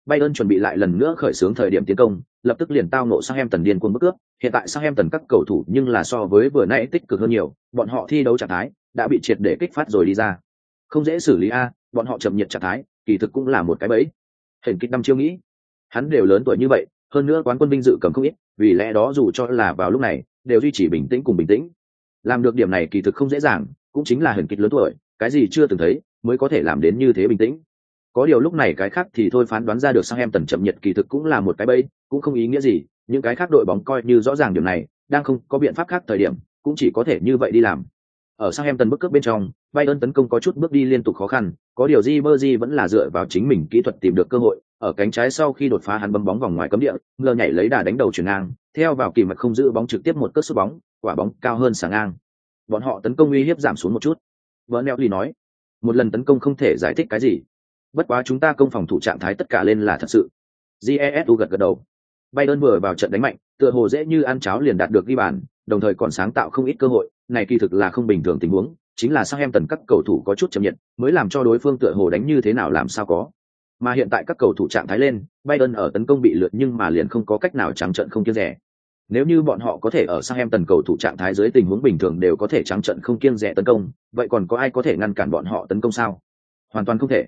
Bayern chuẩn bị lại lần nữa khởi xướng thời điểm tiến công, lập tức liền tao nộ sang em điên cuồng bức cướp, hiện tại sang em tần các cầu thủ nhưng là so với vừa nãy tích cực hơn nhiều, bọn họ thi đấu trạng thái đã bị triệt để kích phát rồi đi ra. Không dễ xử lý a, bọn họ chậm nhiệt trạng thái, kỳ thực cũng là một cái bẫy. Hình kích năm chiêu nghĩ, hắn đều lớn tuổi như vậy, hơn nữa quán quân vinh dự cầm không ít, vì lẽ đó dù cho là vào lúc này, đều duy trì bình tĩnh cùng bình tĩnh. Làm được điểm này kỳ thực không dễ dàng, cũng chính là hình kích lớn tuổi, cái gì chưa từng thấy, mới có thể làm đến như thế bình tĩnh. Có điều lúc này cái khác thì thôi phán đoán ra được sang em tần chậm nhiệt kỳ thực cũng là một cái bẫy, cũng không ý nghĩa gì. Những cái khác đội bóng coi như rõ ràng điểm này, đang không có biện pháp khác thời điểm, cũng chỉ có thể như vậy đi làm. Ở sang em tần bước cướp bên trong, Bayern tấn công có chút bước đi liên tục khó khăn, có điều Ribery vẫn là dựa vào chính mình kỹ thuật tìm được cơ hội. Ở cánh trái sau khi đột phá hắn bấm bóng vòng ngoài cấm địa, ngờ nhảy lấy đà đánh đầu chuyển ngang, theo vào kỳ mạch không giữ bóng trực tiếp một cất sút bóng, quả bóng cao hơn sáng ngang. Bọn họ tấn công uy hiếp giảm xuống một chút. Vợ neo ly nói một lần tấn công không thể giải thích cái gì. Bất quá chúng ta công phòng thủ trạng thái tất cả lên là thật sự. Jesu gật gật đầu. Bayern vừa vào trận đánh mạnh, tựa hồ dễ như ăn cháo liền đạt được ghi bàn, đồng thời còn sáng tạo không ít cơ hội. Này kỳ thực là không bình thường tình huống, chính là sang em tần các cầu thủ có chút chậm nhiệt mới làm cho đối phương tựa hồ đánh như thế nào làm sao có. Mà hiện tại các cầu thủ trạng thái lên bayern ở tấn công bị lượt nhưng mà liền không có cách nào trắng trận không kiêng rẻ nếu như bọn họ có thể ở sang em tần cầu thủ trạng thái dưới tình huống bình thường đều có thể trắng trận không kiêng rẻ tấn công vậy còn có ai có thể ngăn cản bọn họ tấn công sao hoàn toàn không thể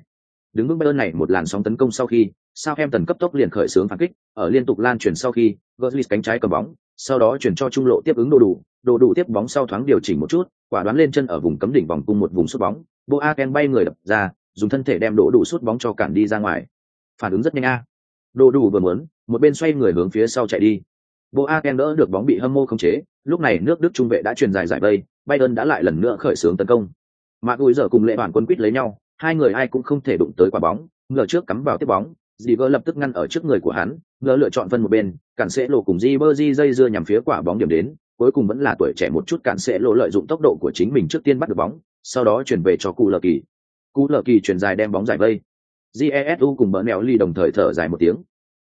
đứng vững Bayern này một làn sóng tấn công sau khi, sao em tần cấp tốc liền khởi xướng phản kích, ở liên tục lan truyền sau khi, Götze cánh trái cầm bóng, sau đó chuyển cho trung lộ tiếp ứng đồ đủ, đồ đủ tiếp bóng sau thoáng điều chỉnh một chút, quả đoán lên chân ở vùng cấm đỉnh vòng cung một vùng sút bóng, Boaken bay người đập ra, dùng thân thể đem đồ đủ sút bóng cho cản đi ra ngoài. Phản ứng rất nhanh a. Đồ đủ vừa muốn, một bên xoay người hướng phía sau chạy đi. Boateng đỡ được bóng bị hâm mô khống chế, lúc này nước Đức trung vệ đã truyền dài giải vây, Bayern đã lại lần nữa khởi xướng tấn công. Mà Gùi giờ cùng Lệ Bản quân quýt lấy nhau, hai người ai cũng không thể đụng tới quả bóng, ngờ trước cắm vào tiếp bóng, Diver lập tức ngăn ở trước người của hắn, ngờ lựa chọn phân một bên, cản sẽ lộ cùng Ribery dây dưa nhằm phía quả bóng điểm đến, cuối cùng vẫn là tuổi trẻ một chút cản sẽ lộ lợi dụng tốc độ của chính mình trước tiên bắt được bóng, sau đó chuyển về cho Cú Lờ Kỳ. Cú Lờ Kỳ chuyển dài đem bóng giải vây. Jesu cùng bỡ nẹo ly đồng thời thở dài một tiếng.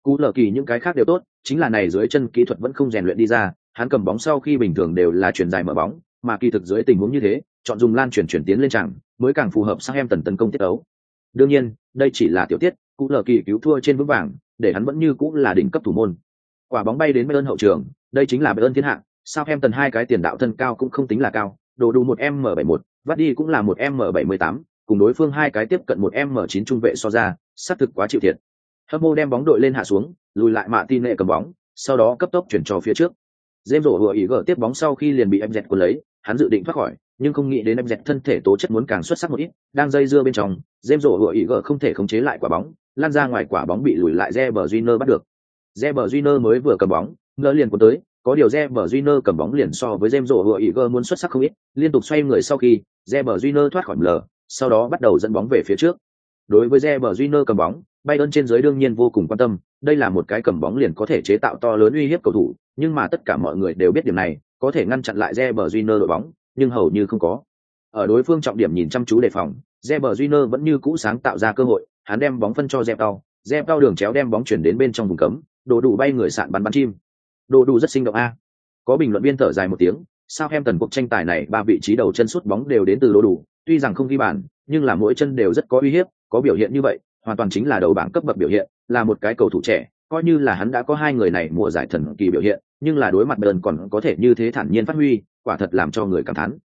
Cú Lờ Kỳ những cái khác đều tốt, chính là này dưới chân kỹ thuật vẫn không rèn luyện đi ra, hắn cầm bóng sau khi bình thường đều là chuyển dài mở bóng, mà kỳ thực dưới tình huống như thế, chọn dùng lan chuyển chuyển tiến lên chẳng, mới càng phù hợp sang em tần tấn công tiết đấu. Đương nhiên, đây chỉ là tiểu tiết, Cú Lờ Kỳ cứu thua trên vững vàng, để hắn vẫn như cũng là đỉnh cấp thủ môn. Quả bóng bay đến Bayern hậu trường, đây chính là Bayern thiên hạ, sao em tần hai cái tiền đạo thân cao cũng không tính là cao, đồ đủ một m 71 vắt đi cũng là một m 78 cùng đối phương hai cái tiếp cận một m 9 trung vệ so ra xác thực quá chịu thiệt hâm mô đem bóng đội lên hạ xuống lùi lại mạ tin nệ cầm bóng sau đó cấp tốc chuyển cho phía trước dêm rổ hựa ý gỡ tiếp bóng sau khi liền bị em dẹt cuốn lấy hắn dự định thoát khỏi nhưng không nghĩ đến em dẹt thân thể tố chất muốn càng xuất sắc một ít đang dây dưa bên trong dêm rổ hựa ý gỡ không thể khống chế lại quả bóng lan ra ngoài quả bóng bị lùi lại Reber Júnior bắt được Reber Júnior mới vừa cầm bóng ngỡ liền cuốn tới có điều Reber Júnior cầm bóng liền so với James Ý Iger muốn xuất sắc không ít, liên tục xoay người sau khi Reber Júnior thoát khỏi lờ, sau đó bắt đầu dẫn bóng về phía trước. Đối với Reber Júnior cầm bóng, Bayern trên dưới đương nhiên vô cùng quan tâm, đây là một cái cầm bóng liền có thể chế tạo to lớn uy hiếp cầu thủ, nhưng mà tất cả mọi người đều biết điểm này, có thể ngăn chặn lại Reber Júnior đội bóng, nhưng hầu như không có. Ở đối phương trọng điểm nhìn chăm chú đề phòng, Reber Júnior vẫn như cũ sáng tạo ra cơ hội, hắn đem bóng phân cho Zepao, Zepao đường chéo đem bóng chuyển đến bên trong vùng cấm, đồ đủ bay người sạn bắn bắn chim. Đồ đủ rất sinh động a. Có bình luận viên thở dài một tiếng sao em tần cuộc tranh tài này ba vị trí đầu chân sút bóng đều đến từ đồ đủ tuy rằng không ghi bàn nhưng là mỗi chân đều rất có uy hiếp có biểu hiện như vậy, hoàn toàn chính là đầu bảng cấp bậc biểu hiện, là một cái cầu thủ trẻ, coi như là hắn đã có hai người này mùa giải thần kỳ biểu hiện, nhưng là đối mặt bờn còn có thể như thế thản nhiên phát huy, quả thật làm cho người cảm thán.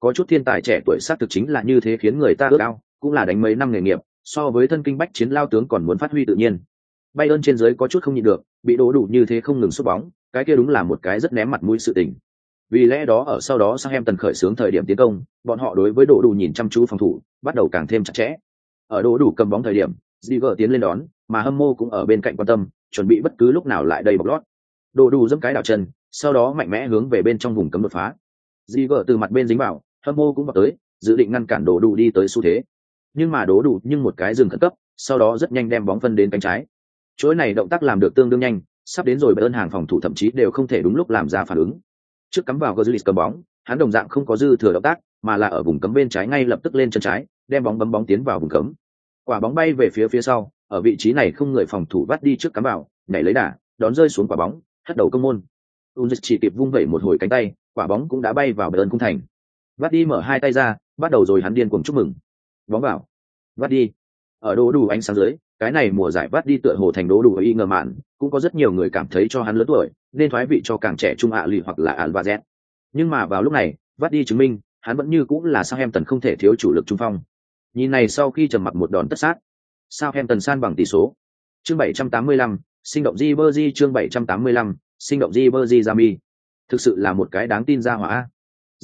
Có chút thiên tài trẻ tuổi sát thực chính là như thế khiến người ta ước ao, cũng là đánh mấy năm nghề nghiệp, so với thân kinh bách chiến lao tướng còn muốn phát huy tự nhiên. Bay ơn trên dưới có chút không nhịn được, bị đổ đủ như thế không ngừng sút bóng, cái kia đúng là một cái rất ném mặt mũi sự tình. Vì lẽ đó ở sau đó sang em tần khởi xướng thời điểm tiến công, bọn họ đối với đổ đủ nhìn chăm chú phòng thủ, bắt đầu càng thêm chặt chẽ ở đổ đủ cầm bóng thời điểm Ziger tiến lên đón, mà hâm mô cũng ở bên cạnh quan tâm, chuẩn bị bất cứ lúc nào lại đầy bọc lót. Đồ đủ dẫm cái đảo chân, sau đó mạnh mẽ hướng về bên trong vùng cấm đột phá. Ziger từ mặt bên dính vào, hâm mô cũng vào tới, dự định ngăn cản Đồ đủ đi tới xu thế. Nhưng mà đổ đủ nhưng một cái dừng khẩn cấp, sau đó rất nhanh đem bóng phân đến cánh trái. Chuỗi này động tác làm được tương đương nhanh, sắp đến rồi bởi ơn hàng phòng thủ thậm chí đều không thể đúng lúc làm ra phản ứng. Trước cắm vào Götze cầm bóng, hắn đồng dạng không có dư thừa động tác mà là ở vùng cấm bên trái ngay lập tức lên chân trái, đem bóng bấm bóng tiến vào vùng cấm. Quả bóng bay về phía phía sau, ở vị trí này không người phòng thủ vắt đi trước cắm vào, nhảy lấy đà, đón rơi xuống quả bóng, hất đầu công môn. Unzic chỉ kịp vung vẩy một hồi cánh tay, quả bóng cũng đã bay vào bờ ơn cung thành. Vắt đi mở hai tay ra, bắt đầu rồi hắn điên cuồng chúc mừng. Bóng vào. Vắt đi. Ở đố đủ ánh sáng dưới, cái này mùa giải vắt đi tựa hồ thành đố đủ y ngờ mạn, cũng có rất nhiều người cảm thấy cho hắn lớn tuổi, nên thoái vị cho càng trẻ trung ạ lì hoặc là ạn và z nhưng mà vào lúc này, vắt đi chứng minh hắn vẫn như cũng là sao em tần không thể thiếu chủ lực trung phong. Nhìn này sau khi trầm mặc một đòn tất sát sao em tần san bằng tỷ số. Chương 785, sinh động di bơ di chương 785, sinh động di bơ di ra mi. Thực sự là một cái đáng tin ra hỏa.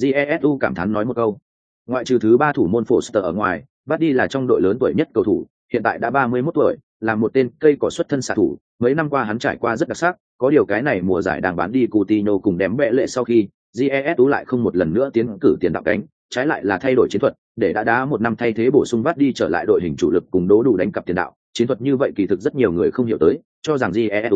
Jesu cảm thán nói một câu. Ngoại trừ thứ ba thủ môn foster ở ngoài vắt đi là trong đội lớn tuổi nhất cầu thủ hiện tại đã 31 tuổi, là một tên cây cỏ xuất thân xạ thủ, mấy năm qua hắn trải qua rất đặc sắc, có điều cái này mùa giải đang bán đi Coutinho cùng đếm bệ lệ sau khi, GES lại không một lần nữa tiến cử tiền đạo cánh, trái lại là thay đổi chiến thuật, để đã đá một năm thay thế bổ sung vắt đi trở lại đội hình chủ lực cùng đố đủ đánh cặp tiền đạo, chiến thuật như vậy kỳ thực rất nhiều người không hiểu tới, cho rằng GES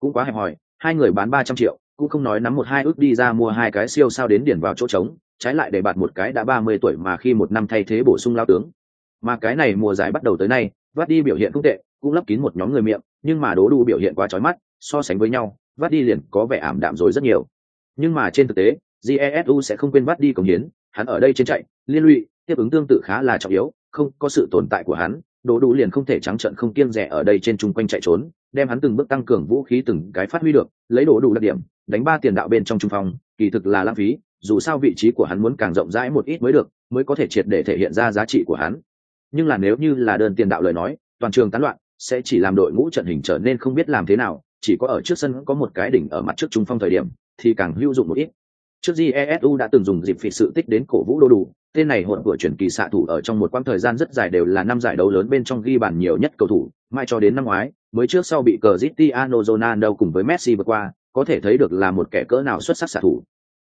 cũng quá hẹp hòi, hai người bán ba trăm triệu, cũng không nói nắm một hai ước đi ra mua hai cái siêu sao đến điển vào chỗ trống, trái lại để bạt một cái đã ba mươi tuổi mà khi một năm thay thế bổ sung lao tướng, mà cái này mùa giải bắt đầu tới nay vắt đi biểu hiện không tệ cũng lấp kín một nhóm người miệng nhưng mà đố đủ biểu hiện quá trói mắt so sánh với nhau vắt đi liền có vẻ ảm đạm rồi rất nhiều nhưng mà trên thực tế jesu sẽ không quên bắt đi cống hiến, hắn ở đây trên chạy, liên lụy, tiếp ứng tương tự khá là trọng yếu, không có sự tồn tại của hắn đố đủ liền không thể trắng trận không kiêng rẻ ở đây trên chung quanh chạy trốn, đem hắn từng bước tăng cường vũ khí từng cái phát huy được, lấy đồ đủ đặc điểm, đánh ba tiền đạo bên trong trung phong, kỳ thực là lãng phí, dù sao vị trí của hắn muốn càng rộng rãi một ít mới được, mới có thể triệt để thể hiện ra giá trị của hắn. Nhưng là nếu như là đơn tiền đạo lời nói, toàn trường tán loạn, sẽ chỉ làm đội ngũ trận hình trở nên không biết làm thế nào, chỉ có ở trước sân có một cái đỉnh ở mặt trước trung phong thời điểm thì càng hữu dụng một ít. Trước jesu đã từng dùng dịp phỉ sự tích đến cổ vũ đô đủ, tên này hỗn vừa chuyển kỳ xạ thủ ở trong một quãng thời gian rất dài đều là năm giải đấu lớn bên trong ghi bàn nhiều nhất cầu thủ mai cho đến năm ngoái, mới trước sau bị cờ Cristiano Ronaldo cùng với Messi vượt qua, có thể thấy được là một kẻ cỡ nào xuất sắc xạ thủ.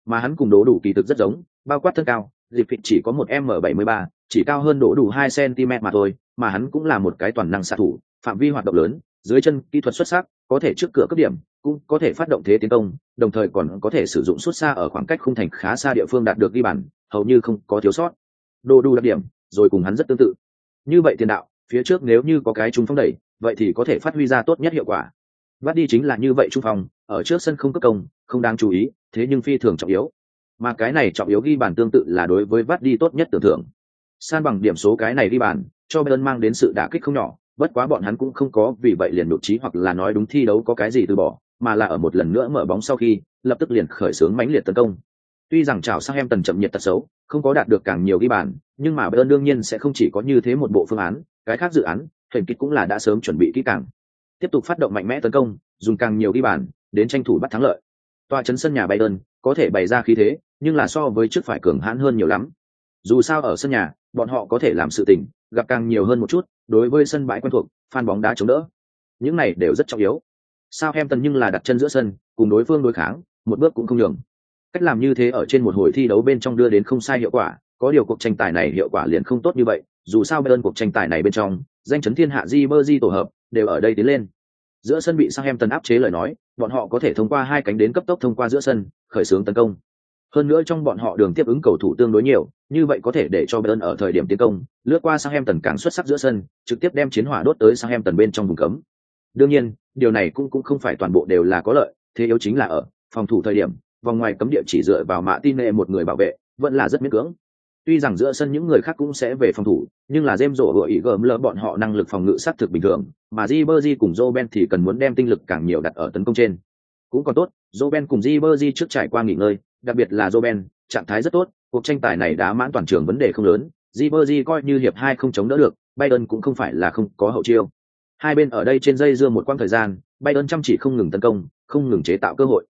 Mà hắn cùng đố đủ kỳ thực rất giống, bao quát thân cao, dịp phỉ chỉ có một m bảy mươi ba, chỉ cao hơn đố đủ hai cm mà thôi, mà hắn cũng là một cái toàn năng xạ thủ, phạm vi hoạt động lớn dưới chân kỹ thuật xuất sắc, có thể trước cửa cấp điểm, cũng có thể phát động thế tiến công, đồng thời còn có thể sử dụng xuất xa ở khoảng cách khung thành khá xa địa phương đạt được ghi bàn, hầu như không có thiếu sót. Đồ đủ đặc điểm, rồi cùng hắn rất tương tự. Như vậy tiền đạo, phía trước nếu như có cái trung phong đẩy, vậy thì có thể phát huy ra tốt nhất hiệu quả. Bắt đi chính là như vậy trung phong, ở trước sân không cấp công, không đáng chú ý, thế nhưng phi thường trọng yếu. Mà cái này trọng yếu ghi bàn tương tự là đối với vắt đi tốt nhất tưởng thưởng. San bằng điểm số cái này ghi bàn, cho bayern mang đến sự đả kích không nhỏ bất quá bọn hắn cũng không có vì vậy liền đột trí hoặc là nói đúng thi đấu có cái gì từ bỏ, mà là ở một lần nữa mở bóng sau khi, lập tức liền khởi xướng mãnh liệt tấn công. Tuy rằng chào sang em tần chậm nhiệt tật xấu, không có đạt được càng nhiều ghi bàn, nhưng mà bayern đương nhiên sẽ không chỉ có như thế một bộ phương án, cái khác dự án hình kích cũng là đã sớm chuẩn bị kỹ càng. Tiếp tục phát động mạnh mẽ tấn công, dùng càng nhiều ghi bàn, đến tranh thủ bắt thắng lợi. Tòa chấn sân nhà bayern, có thể bày ra khí thế, nhưng là so với trước phải cường hãn hơn nhiều lắm. Dù sao ở sân nhà, bọn họ có thể làm sự tình gặp càng nhiều hơn một chút, đối với sân bãi quen thuộc phan bóng đá chống đỡ. Những này đều rất trọng yếu. Sao em tần nhưng là đặt chân giữa sân, cùng đối phương đối kháng, một bước cũng không nhường. Cách làm như thế ở trên một hồi thi đấu bên trong đưa đến không sai hiệu quả, có điều cuộc tranh tài này hiệu quả liền không tốt như vậy, dù sao bên cuộc tranh tài này bên trong, danh chấn thiên hạ di bơ di tổ hợp, đều ở đây tiến lên. Giữa sân bị sang em tần áp chế lời nói, bọn họ có thể thông qua hai cánh đến cấp tốc thông qua giữa sân, khởi xướng tấn công hơn nữa trong bọn họ đường tiếp ứng cầu thủ tương đối nhiều, như vậy có thể để cho Bayern ở thời điểm tiến công, lướt qua sang em tần càng xuất sắc giữa sân, trực tiếp đem chiến hỏa đốt tới sang em tần bên trong vùng cấm. Đương nhiên, điều này cũng cũng không phải toàn bộ đều là có lợi, thế yếu chính là ở phòng thủ thời điểm, vòng ngoài cấm địa chỉ dựa vào mạ tin nệ một người bảo vệ, vẫn là rất miễn cưỡng. Tuy rằng giữa sân những người khác cũng sẽ về phòng thủ, nhưng là jem rổ vừa ý gồm lỡ bọn họ năng lực phòng ngự sát thực bình thường, mà Jibberjee cùng Joe thì cần muốn đem tinh lực càng nhiều đặt ở tấn công trên. Cũng còn tốt, Joe cùng Jibberjee trước trải qua nghỉ ngơi đặc biệt là Joe trạng thái rất tốt, cuộc tranh tài này đã mãn toàn trường vấn đề không lớn, Ribery coi như hiệp hai không chống đỡ được Biden cũng không phải là không có hậu chiêu. Hai bên ở đây trên dây dưa một quãng thời gian Biden chăm chỉ không ngừng tấn công, không ngừng chế tạo cơ hội.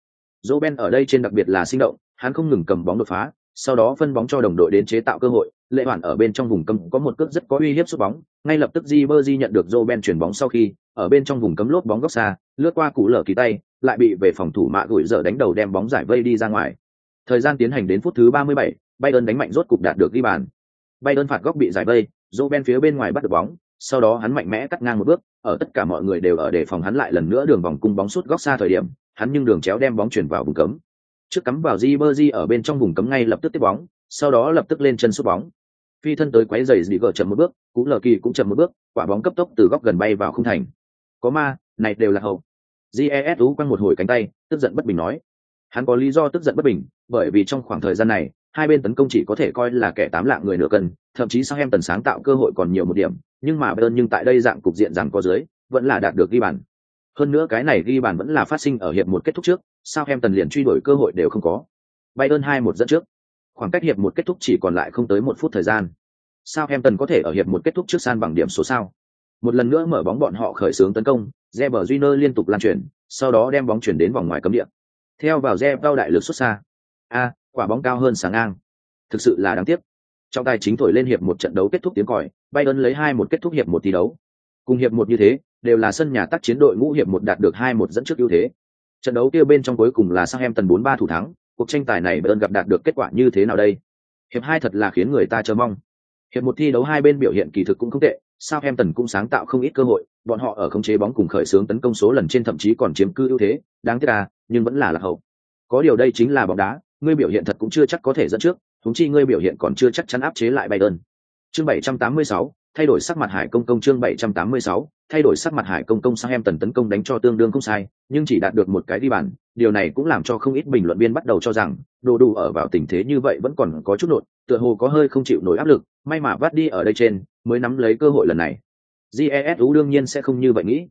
Joe ở đây trên đặc biệt là sinh động, hắn không ngừng cầm bóng đột phá, sau đó phân bóng cho đồng đội đến chế tạo cơ hội. Lệ hoàn ở bên trong vùng cấm có một cước rất có uy hiếp sút bóng, ngay lập tức di nhận được joe ben chuyển bóng sau khi, ở bên trong vùng cấm lốp bóng góc xa, lướt qua cú lở kỳ tay, lại bị về phòng thủ mạ gửi dở đánh đầu đem bóng giải vây đi ra ngoài thời gian tiến hành đến phút thứ 37, Bayern đánh mạnh rốt cục đạt được ghi bàn. Bayern phạt góc bị giải vây Robben phía bên ngoài bắt được bóng sau đó hắn mạnh mẽ cắt ngang một bước ở tất cả mọi người đều ở để phòng hắn lại lần nữa đường vòng cung bóng sút góc xa thời điểm hắn nhưng đường chéo đem bóng chuyển vào vùng cấm. Trước cắm vào di ở bên trong vùng cấm ngay lập tức tiếp bóng sau đó lập tức lên chân sút bóng. Phi thân tới quấy giày dị gờ chậm một bước cũng lờ kỳ cũng chậm một bước quả bóng cấp tốc từ góc gần bay vào không thành. Có ma này đều là hậu. GES quăng một hồi cánh tay tức giận bất bình nói hắn có lý do tức giận bất bình bởi vì trong khoảng thời gian này hai bên tấn công chỉ có thể coi là kẻ tám lạng người nửa cân thậm chí sang em tần sáng tạo cơ hội còn nhiều một điểm nhưng mà bayern nhưng tại đây dạng cục diện rằng có dưới vẫn là đạt được ghi bàn. Hơn nữa cái này ghi bàn vẫn là phát sinh ở hiệp một kết thúc trước sao em tần liền truy đuổi cơ hội đều không có. Bayern hai một dẫn trước. Khoảng cách hiệp một kết thúc chỉ còn lại không tới một phút thời gian. Sao em tần có thể ở hiệp một kết thúc trước san bằng điểm số sao? Một lần nữa mở bóng bọn họ khởi xướng tấn công Reber Júnior liên tục lan truyền, sau đó đem bóng chuyển đến vòng ngoài cấm địa. Theo vào Reber đau đại lực xuất xa. A, quả bóng cao hơn sáng ngang. Thực sự là đáng tiếc. Trong tài chính thổi lên hiệp một trận đấu kết thúc tiếng còi, Bayern lấy hai một kết thúc hiệp một thi đấu. Cùng hiệp một như thế, đều là sân nhà tác chiến đội ngũ hiệp một đạt được hai một dẫn trước ưu thế. Trận đấu kia bên trong cuối cùng là sang em tần bốn ba thủ thắng, cuộc tranh tài này Bayern gặp đạt được kết quả như thế nào đây? Hiệp hai thật là khiến người ta chờ mong. Hiệp một thi đấu hai bên biểu hiện kỳ thực cũng không tệ, sao em tần cũng sáng tạo không ít cơ hội, bọn họ ở khống chế bóng cùng khởi xướng tấn công số lần trên thậm chí còn chiếm cư ưu thế, đáng tiếc à, nhưng vẫn là lạc hậu. Có điều đây chính là bóng đá, ngươi biểu hiện thật cũng chưa chắc có thể dẫn trước, huống chi ngươi biểu hiện còn chưa chắc chắn áp chế lại Bayern. Chương 786, thay đổi sắc mặt Hải Công công chương 786, thay đổi sắc mặt Hải Công công sang em tần tấn công đánh cho tương đương không sai, nhưng chỉ đạt được một cái đi bàn, điều này cũng làm cho không ít bình luận viên bắt đầu cho rằng, đồ đủ ở vào tình thế như vậy vẫn còn có chút nột, tựa hồ có hơi không chịu nổi áp lực, may mà vắt đi ở đây trên, mới nắm lấy cơ hội lần này. Jesu đương nhiên sẽ không như vậy nghĩ.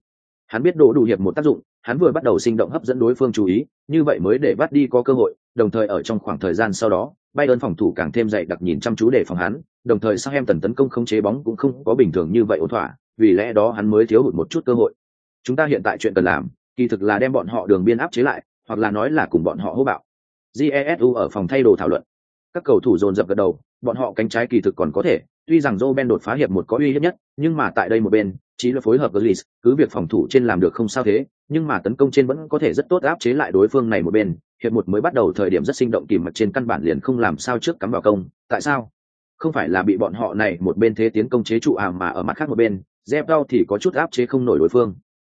Hắn biết đồ đủ hiệp một tác dụng, hắn vừa bắt đầu sinh động hấp dẫn đối phương chú ý, như vậy mới để bắt đi có cơ hội, đồng thời ở trong khoảng thời gian sau đó, Bayern phòng thủ càng thêm dày đặc nhìn chăm chú để phòng hắn, đồng thời sang em tần tấn công không chế bóng cũng không có bình thường như vậy ổn thỏa, vì lẽ đó hắn mới thiếu hụt một chút cơ hội. Chúng ta hiện tại chuyện cần làm, kỳ thực là đem bọn họ đường biên áp chế lại, hoặc là nói là cùng bọn họ hô bạo. Jesu ở phòng thay đồ thảo luận. Các cầu thủ dồn dập gật đầu, bọn họ cánh trái kỳ thực còn có thể, tuy rằng Roben đột phá hiệp một có uy hiếp nhất, nhưng mà tại đây một bên, chỉ là phối hợp với Leeds, cứ việc phòng thủ trên làm được không sao thế, nhưng mà tấn công trên vẫn có thể rất tốt áp chế lại đối phương này một bên. Hiệp một mới bắt đầu thời điểm rất sinh động kìm mặt trên căn bản liền không làm sao trước cắm vào công. Tại sao? Không phải là bị bọn họ này một bên thế tiến công chế trụ à mà ở mặt khác một bên, Zebao thì có chút áp chế không nổi đối phương.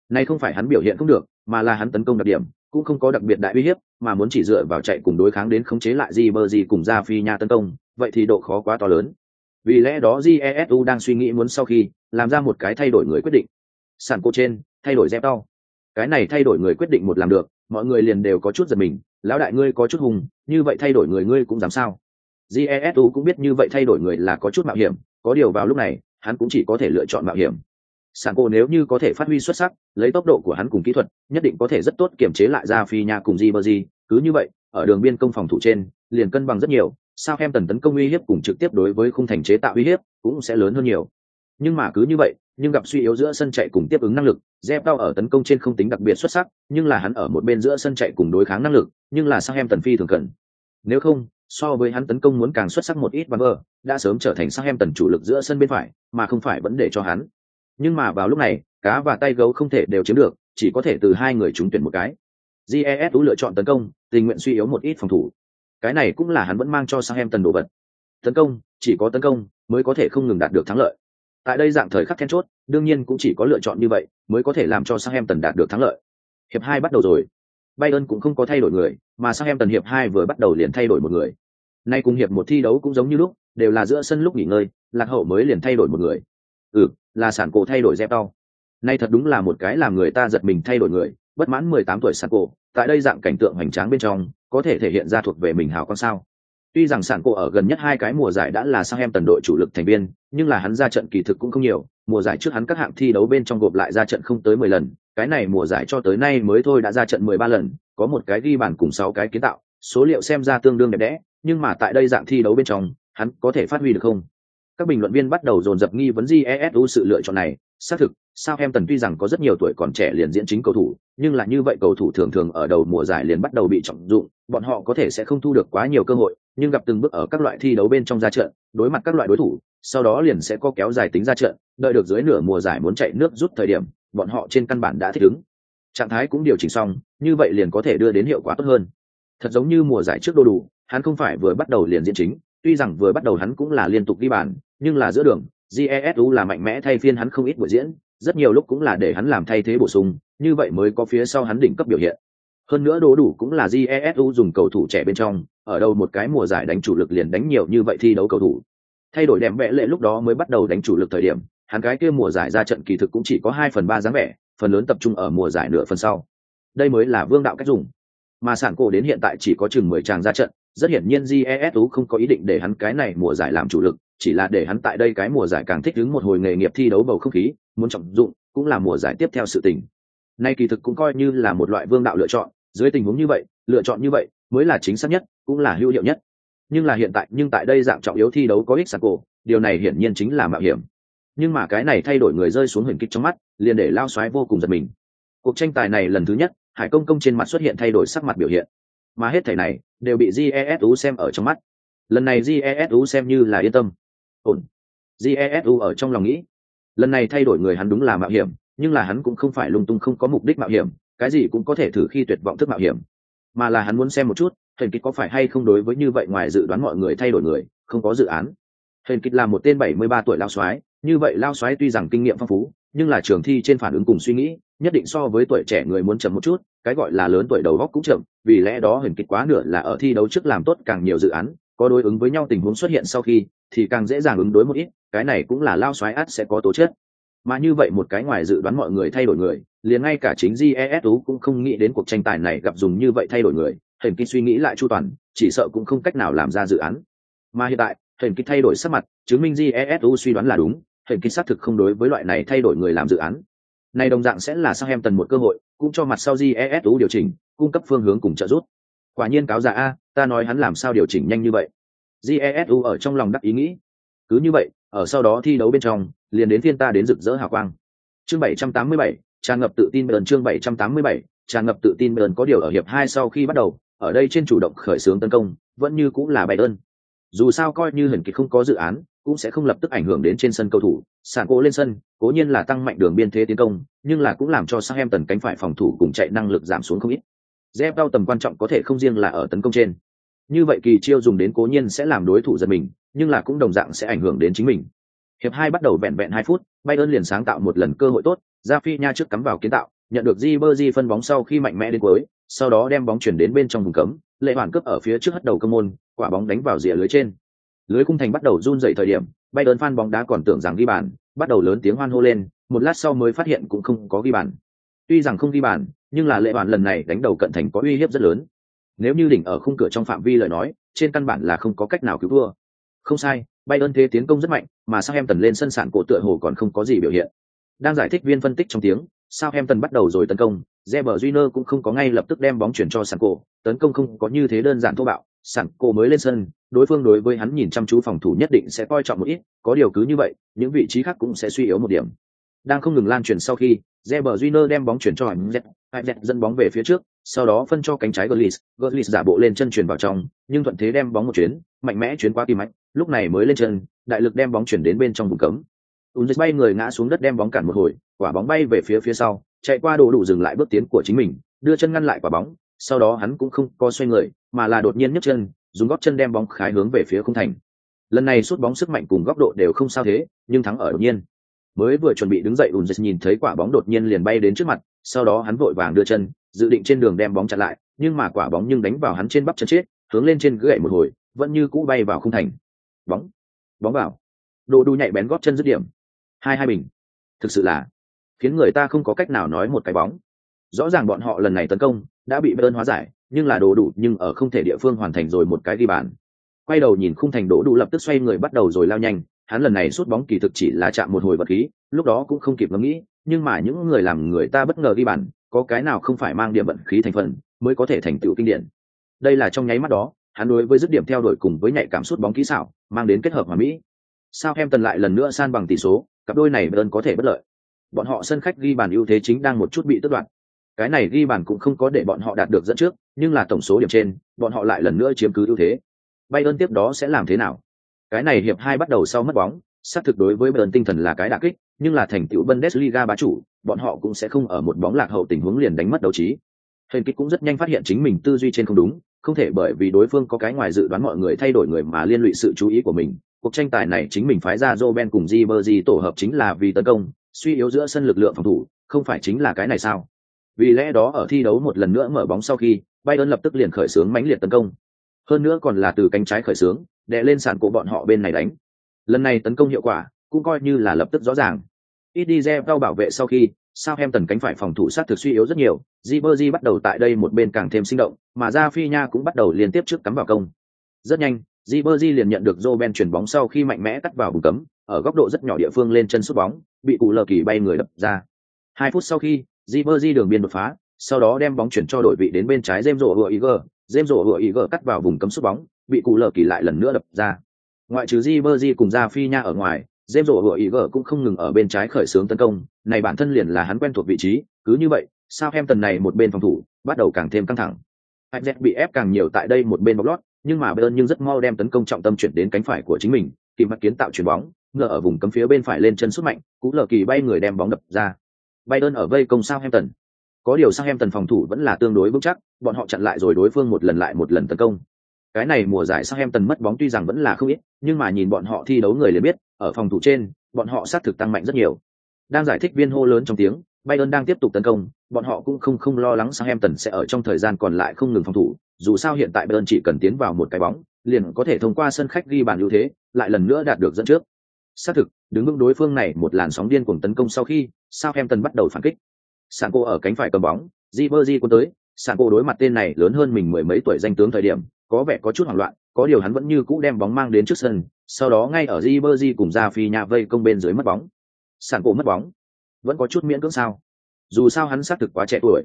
Này không phải hắn biểu hiện không được, mà là hắn tấn công đặc điểm, cũng không có đặc biệt đại uy hiếp, mà muốn chỉ dựa vào chạy cùng đối kháng đến khống chế lại Ribery cùng ra phi nha tấn công, vậy thì độ khó quá to lớn. Vì lẽ đó Jesu đang suy nghĩ muốn sau khi làm ra một cái thay đổi người quyết định. Sản cô trên, thay đổi dép đau. Cái này thay đổi người quyết định một làm được, mọi người liền đều có chút giật mình, lão đại ngươi có chút hùng, như vậy thay đổi người ngươi cũng dám sao? Jesu cũng biết như vậy thay đổi người là có chút mạo hiểm, có điều vào lúc này, hắn cũng chỉ có thể lựa chọn mạo hiểm. Sản cô nếu như có thể phát huy xuất sắc, lấy tốc độ của hắn cùng kỹ thuật, nhất định có thể rất tốt kiểm chế lại ra phi nhà cùng Ribery, cứ như vậy, ở đường biên công phòng thủ trên, liền cân bằng rất nhiều, sao em tần tấn công uy hiếp cùng trực tiếp đối với khung thành chế tạo uy hiếp cũng sẽ lớn hơn nhiều nhưng mà cứ như vậy, nhưng gặp suy yếu giữa sân chạy cùng tiếp ứng năng lực dép đau ở tấn công trên không tính đặc biệt xuất sắc, nhưng là hắn ở một bên giữa sân chạy cùng đối kháng năng lực, nhưng là sang em tần phi thường cần nếu không, so với hắn tấn công muốn càng xuất sắc một ít và vơ đã sớm trở thành sang em tần chủ lực giữa sân bên phải, mà không phải vấn đề cho hắn. Nhưng mà vào lúc này, cá và tay gấu không thể đều chiếm được, chỉ có thể từ hai người trúng tuyển một cái. Jes lựa chọn tấn công, tình nguyện suy yếu một ít phòng thủ. Cái này cũng là hắn vẫn mang cho sang em tần đồ vật. Tấn công, chỉ có tấn công, mới có thể không ngừng đạt được thắng lợi tại đây dạng thời khắc then chốt, đương nhiên cũng chỉ có lựa chọn như vậy mới có thể làm cho sang em tần đạt được thắng lợi. Hiệp hai bắt đầu rồi. Bayern cũng không có thay đổi người, mà sang em tần hiệp hai vừa bắt đầu liền thay đổi một người. Nay cùng hiệp một thi đấu cũng giống như lúc, đều là giữa sân lúc nghỉ ngơi, lạc hậu mới liền thay đổi một người. Ừ là sản cổ thay đổi dép đau nay thật đúng là một cái làm người ta giật mình thay đổi người, bất mãn mười tám tuổi sản cổ, tại đây dạng cảnh tượng hoành tráng bên trong, có thể thể hiện ra thuộc về mình hào con sao? Tuy rằng sản cổ ở gần nhất hai cái mùa giải đã là sang em tần đội chủ lực thành viên, nhưng là hắn ra trận kỳ thực cũng không nhiều. Mùa giải trước hắn các hạng thi đấu bên trong gộp lại ra trận không tới mười lần, cái này mùa giải cho tới nay mới thôi đã ra trận mười ba lần, có một cái ghi bàn cùng sáu cái kiến tạo, số liệu xem ra tương đương đẹp đẽ, nhưng mà tại đây dạng thi đấu bên trong, hắn có thể phát huy được không? Các bình luận viên bắt đầu dồn dập nghi vấn GESU sự lựa chọn này. Xác thực sao em tần tuy rằng có rất nhiều tuổi còn trẻ liền diễn chính cầu thủ, nhưng là như vậy cầu thủ thường thường ở đầu mùa giải liền bắt đầu bị trọng dụng, bọn họ có thể sẽ không thu được quá nhiều cơ hội nhưng gặp từng bước ở các loại thi đấu bên trong ra trận, đối mặt các loại đối thủ, sau đó liền sẽ có kéo dài tính ra trận, đợi được dưới nửa mùa giải muốn chạy nước rút thời điểm, bọn họ trên căn bản đã thích ứng. Trạng thái cũng điều chỉnh xong, như vậy liền có thể đưa đến hiệu quả tốt hơn. Thật giống như mùa giải trước đô đủ, hắn không phải vừa bắt đầu liền diễn chính, tuy rằng vừa bắt đầu hắn cũng là liên tục ghi bàn, nhưng là giữa đường jesu là mạnh mẽ thay phiên hắn không ít buổi diễn, rất nhiều lúc cũng là để hắn làm thay thế bổ sung, như vậy mới có phía sau hắn đỉnh cấp biểu hiện hơn nữa đố đủ cũng là jesu dùng cầu thủ trẻ bên trong, ở đâu một cái mùa giải đánh chủ lực liền đánh nhiều như vậy thi đấu cầu thủ. Thay đổi đẹp vẽ lệ lúc đó mới bắt đầu đánh chủ lực thời điểm, hắn cái kia mùa giải ra trận kỳ thực cũng chỉ có hai phần ba dáng vẻ, phần lớn tập trung ở mùa giải nửa phần sau. Đây mới là vương đạo cách dùng. Mà sản cổ đến hiện tại chỉ có chừng mười tràng ra trận, rất hiển nhiên jesu không có ý định để hắn cái này mùa giải làm chủ lực, chỉ là để hắn tại đây cái mùa giải càng thích ứng một hồi nghề nghiệp thi đấu bầu không khí, muốn trọng dụng, cũng là mùa giải tiếp theo sự tình nay kỳ thực cũng coi như là một loại vương đạo lựa chọn, dưới tình huống như vậy, lựa chọn như vậy mới là chính xác nhất, cũng là hữu hiệu nhất. Nhưng là hiện tại, nhưng tại đây dạng trọng yếu thi đấu có ích sạc cổ, điều này hiển nhiên chính là mạo hiểm. Nhưng mà cái này thay đổi người rơi xuống huyền kích trong mắt, liền để lao xoáy vô cùng giật mình. Cuộc tranh tài này lần thứ nhất, hải công công trên mặt xuất hiện thay đổi sắc mặt biểu hiện. Mà hết thảy này, đều bị jesu xem ở trong mắt. Lần này jesu xem như là yên tâm. Ổn. Jesu ở trong lòng nghĩ. Lần này thay đổi người hắn đúng là mạo hiểm nhưng là hắn cũng không phải lung tung không có mục đích mạo hiểm, cái gì cũng có thể thử khi tuyệt vọng thức mạo hiểm. Mà là hắn muốn xem một chút hình kịch có phải hay không đối với như vậy ngoài dự đoán mọi người thay đổi người, không có dự án. Hình kịch là một tên bảy mươi ba tuổi lao soái, như vậy lao soái tuy rằng kinh nghiệm phong phú, nhưng là trường thi trên phản ứng cùng suy nghĩ, nhất định so với tuổi trẻ người muốn chậm một chút, cái gọi là lớn tuổi đầu góc cũng chậm, vì lẽ đó hình kịch quá nửa là ở thi đấu trước làm tốt càng nhiều dự án, có đối ứng với nhau tình huống xuất hiện sau khi, thì càng dễ dàng ứng đối một ít, cái này cũng là lao xoái át sẽ có tố chất mà như vậy một cái ngoài dự đoán mọi người thay đổi người, liền ngay cả chính jesu cũng không nghĩ đến cuộc tranh tài này gặp dùng như vậy thay đổi người. Hình Kinh suy nghĩ lại chu toàn, chỉ sợ cũng không cách nào làm ra dự án. Mà hiện tại hình Kinh thay đổi sắc mặt, chứng minh jesu suy đoán là đúng hình Kinh xác thực không đối với loại này thay đổi người làm dự án. Này đồng dạng sẽ là sang em tần một cơ hội, cũng cho mặt sau jesu điều chỉnh, cung cấp phương hướng cùng trợ giúp. Quả nhiên cáo giả a, ta nói hắn làm sao điều chỉnh nhanh như vậy. Jesu ở trong lòng đắc ý nghĩ. Cứ như vậy ở sau đó thi đấu bên trong liền đến phiên ta đến rực rỡ hào quang chương 787, tràn ngập tự tin bờn chương 787, tràn ngập tự tin bờn có điều ở hiệp hai sau khi bắt đầu ở đây trên chủ động khởi xướng tấn công vẫn như cũng là bài đơn dù sao coi như hình kịch không có dự án cũng sẽ không lập tức ảnh hưởng đến trên sân cầu thủ. Sàn cố lên sân, cố nhiên là tăng mạnh đường biên thế tiến công, nhưng là cũng làm cho sang em tần cánh phải phòng thủ cùng chạy năng lực giảm xuống không ít. dép đau tầm quan trọng có thể không riêng là ở tấn công trên. Như vậy kỳ chiêu dùng đến cố nhiên sẽ làm đối thủ giật mình, nhưng là cũng đồng dạng sẽ ảnh hưởng đến chính mình. Hiệp hai bắt đầu vẹn vẹn hai phút, Bayern liền sáng tạo một lần cơ hội tốt, Rafinha trước cắm vào kiến tạo, nhận được Ribery phân bóng sau khi mạnh mẽ đến cuối, sau đó đem bóng chuyển đến bên trong vùng cấm, lệ hoàn cướp ở phía trước hất đầu cơ môn, quả bóng đánh vào rìa lưới trên. Lưới khung thành bắt đầu run rẩy thời điểm, Bayern fan bóng đá còn tưởng rằng ghi bàn, bắt đầu lớn tiếng hoan hô lên, một lát sau mới phát hiện cũng không có ghi bàn. Tuy rằng không ghi bàn, nhưng là lệ hoàn lần này đánh đầu cận thành có uy hiếp rất lớn. Nếu như đỉnh ở khung cửa trong phạm vi lời nói, trên căn bản là không có cách nào cứu thua. Không sai, Bayern thế tiến công rất mạnh, mà sao em tần lên sân sạn cổ tựa hồ còn không có gì biểu hiện. Đang giải thích viên phân tích trong tiếng, sao em tần bắt đầu rồi tấn công, Reber Júnior cũng không có ngay lập tức đem bóng chuyển cho sạn cổ, tấn công không có như thế đơn giản thô bạo, sạn cổ mới lên sân, đối phương đối với hắn nhìn chăm chú phòng thủ nhất định sẽ coi trọng một ít, có điều cứ như vậy, những vị trí khác cũng sẽ suy yếu một điểm. Đang không ngừng lan truyền sau khi, Reber Júnior đem bóng chuyển cho Hành Z, Hành Z dẫn bóng về phía trước, sau đó phân cho cánh trái Gullis, Gullis giả bộ lên chân chuyển vào trong, nhưng thuận thế đem bóng một chuyến, mạnh mẽ chuyến qua tim mạch, lúc này mới lên chân, đại lực đem bóng chuyển đến bên trong vùng cấm. Unzis bay người ngã xuống đất đem bóng cản một hồi, quả bóng bay về phía phía sau, chạy qua đồ đủ dừng lại bước tiến của chính mình, đưa chân ngăn lại quả bóng, sau đó hắn cũng không co xoay người, mà là đột nhiên nhấc chân, dùng gót chân đem bóng khái hướng về phía khung thành. Lần này sút bóng sức mạnh cùng góc độ đều không sao thế, nhưng thắng ở đột nhiên. Mới vừa chuẩn bị đứng dậy Unzis nhìn thấy quả bóng đột nhiên liền bay đến trước mặt, sau đó hắn vội vàng đưa chân, dự định trên đường đem bóng chặn lại, nhưng mà quả bóng nhưng đánh vào hắn trên bắp chân chết, hướng lên trên gãy một hồi, vẫn như cũ bay vào không thành. Bóng, bóng vào. Đồ đu nhạy bén góp chân dứt điểm. Hai hai bình. Thực sự là khiến người ta không có cách nào nói một cái bóng. Rõ ràng bọn họ lần này tấn công đã bị bơn hóa giải, nhưng là đồ đủ nhưng ở không thể địa phương hoàn thành rồi một cái ghi bàn. Quay đầu nhìn khung thành đổ đủ lập tức xoay người bắt đầu rồi lao nhanh, hắn lần này sút bóng kỳ thực chỉ là chạm một hồi vật khí, lúc đó cũng không kịp ngẫm nghĩ, nhưng mà những người làm người ta bất ngờ ghi bàn, có cái nào không phải mang điểm vận khí thành phần mới có thể thành tựu kinh điển. Đây là trong nháy mắt đó, hắn đối với dứt điểm theo đuổi cùng với nhạy cảm sút bóng kỹ xảo, mang đến kết hợp hòa mỹ. Sao em tần lại lần nữa san bằng tỷ số, cặp đôi này Bayern có thể bất lợi. Bọn họ sân khách ghi bàn ưu thế chính đang một chút bị tước đoạt. Cái này ghi bàn cũng không có để bọn họ đạt được dẫn trước, nhưng là tổng số điểm trên, bọn họ lại lần nữa chiếm cứ ưu thế. bay ơn tiếp đó sẽ làm thế nào? Cái này hiệp hai bắt đầu sau mất bóng, xác thực đối với Bayern tinh thần là cái đả kích, nhưng là thành tựu Bundesliga bá chủ, bọn họ cũng sẽ không ở một bóng lạc hậu tình huống liền đánh mất đấu trí. Hình kích cũng rất nhanh phát hiện chính mình tư duy trên không đúng, không thể bởi vì đối phương có cái ngoài dự đoán mọi người thay đổi người mà liên lụy sự chú ý của mình. Cuộc tranh tài này chính mình phái ra Roben cùng Ribery tổ hợp chính là vì tấn công, suy yếu giữa sân lực lượng phòng thủ, không phải chính là cái này sao? Vì lẽ đó ở thi đấu một lần nữa mở bóng sau khi, Bayern lập tức liền khởi xướng mãnh liệt tấn công. Hơn nữa còn là từ cánh trái khởi xướng, đè lên sàn của bọn họ bên này đánh. Lần này tấn công hiệu quả, cũng coi như là lập tức rõ ràng. ít đi re đau bảo vệ sau khi, sao em tần cánh phải phòng thủ sát thực suy yếu rất nhiều, jibberji bắt đầu tại đây một bên càng thêm sinh động, mà Rafinha cũng bắt đầu liên tiếp trước cắm vào công. Rất nhanh, jibberji liền nhận được Roben chuyển bóng sau khi mạnh mẽ cắt vào vùng cấm, ở góc độ rất nhỏ địa phương lên chân sút bóng, bị cụ lờ kỳ bay người đập ra. Hai phút sau khi, jibberji đường biên đột phá, sau đó đem bóng chuyển cho đội vị đến bên trái James Rodriguez, James gờ cắt vào vùng cấm sút bóng, bị cụ lờ kỳ lại lần nữa đập ra. Ngoại trừ Ribery cùng Ra Fi nha ở ngoài, James Rodriguez cũng không ngừng ở bên trái khởi xướng tấn công, này bản thân liền là hắn quen thuộc vị trí, cứ như vậy, sao em tần này một bên phòng thủ, bắt đầu càng thêm căng thẳng. Ajax bị ép càng nhiều tại đây một bên bọc lót, nhưng mà Bayern nhưng rất mau đem tấn công trọng tâm chuyển đến cánh phải của chính mình, kịp mặt kiến tạo chuyển bóng, ngờ ở vùng cấm phía bên phải lên chân sút mạnh, cú lờ kỳ bay người đem bóng đập ra. Bayern ở vây công Southampton. Có điều Southampton phòng thủ vẫn là tương đối vững chắc, bọn họ chặn lại rồi đối phương một lần lại một lần tấn công. Cái này mùa giải sau em tần mất bóng tuy rằng vẫn là không ít, nhưng mà nhìn bọn họ thi đấu người liền biết, ở phòng thủ trên, bọn họ sát thực tăng mạnh rất nhiều. Đang giải thích viên hô lớn trong tiếng, Bayern đang tiếp tục tấn công, bọn họ cũng không không lo lắng sang em tần sẽ ở trong thời gian còn lại không ngừng phòng thủ, dù sao hiện tại Bayern chỉ cần tiến vào một cái bóng, liền có thể thông qua sân khách ghi bàn ưu thế, lại lần nữa đạt được dẫn trước. Xác thực, đứng vững đối phương này một làn sóng điên cuồng tấn công sau khi, Southampton bắt đầu phản kích. Sanko ở cánh phải cầm bóng, Ribery cuốn tới, Sanko đối mặt tên này lớn hơn mình mười mấy tuổi danh tướng thời điểm, có vẻ có chút hoảng loạn, có điều hắn vẫn như cũ đem bóng mang đến trước sân, sau đó ngay ở Ribery cùng ra phi nhà vây công bên dưới mất bóng. Sanko mất bóng, vẫn có chút miễn cưỡng sao? Dù sao hắn xác thực quá trẻ tuổi.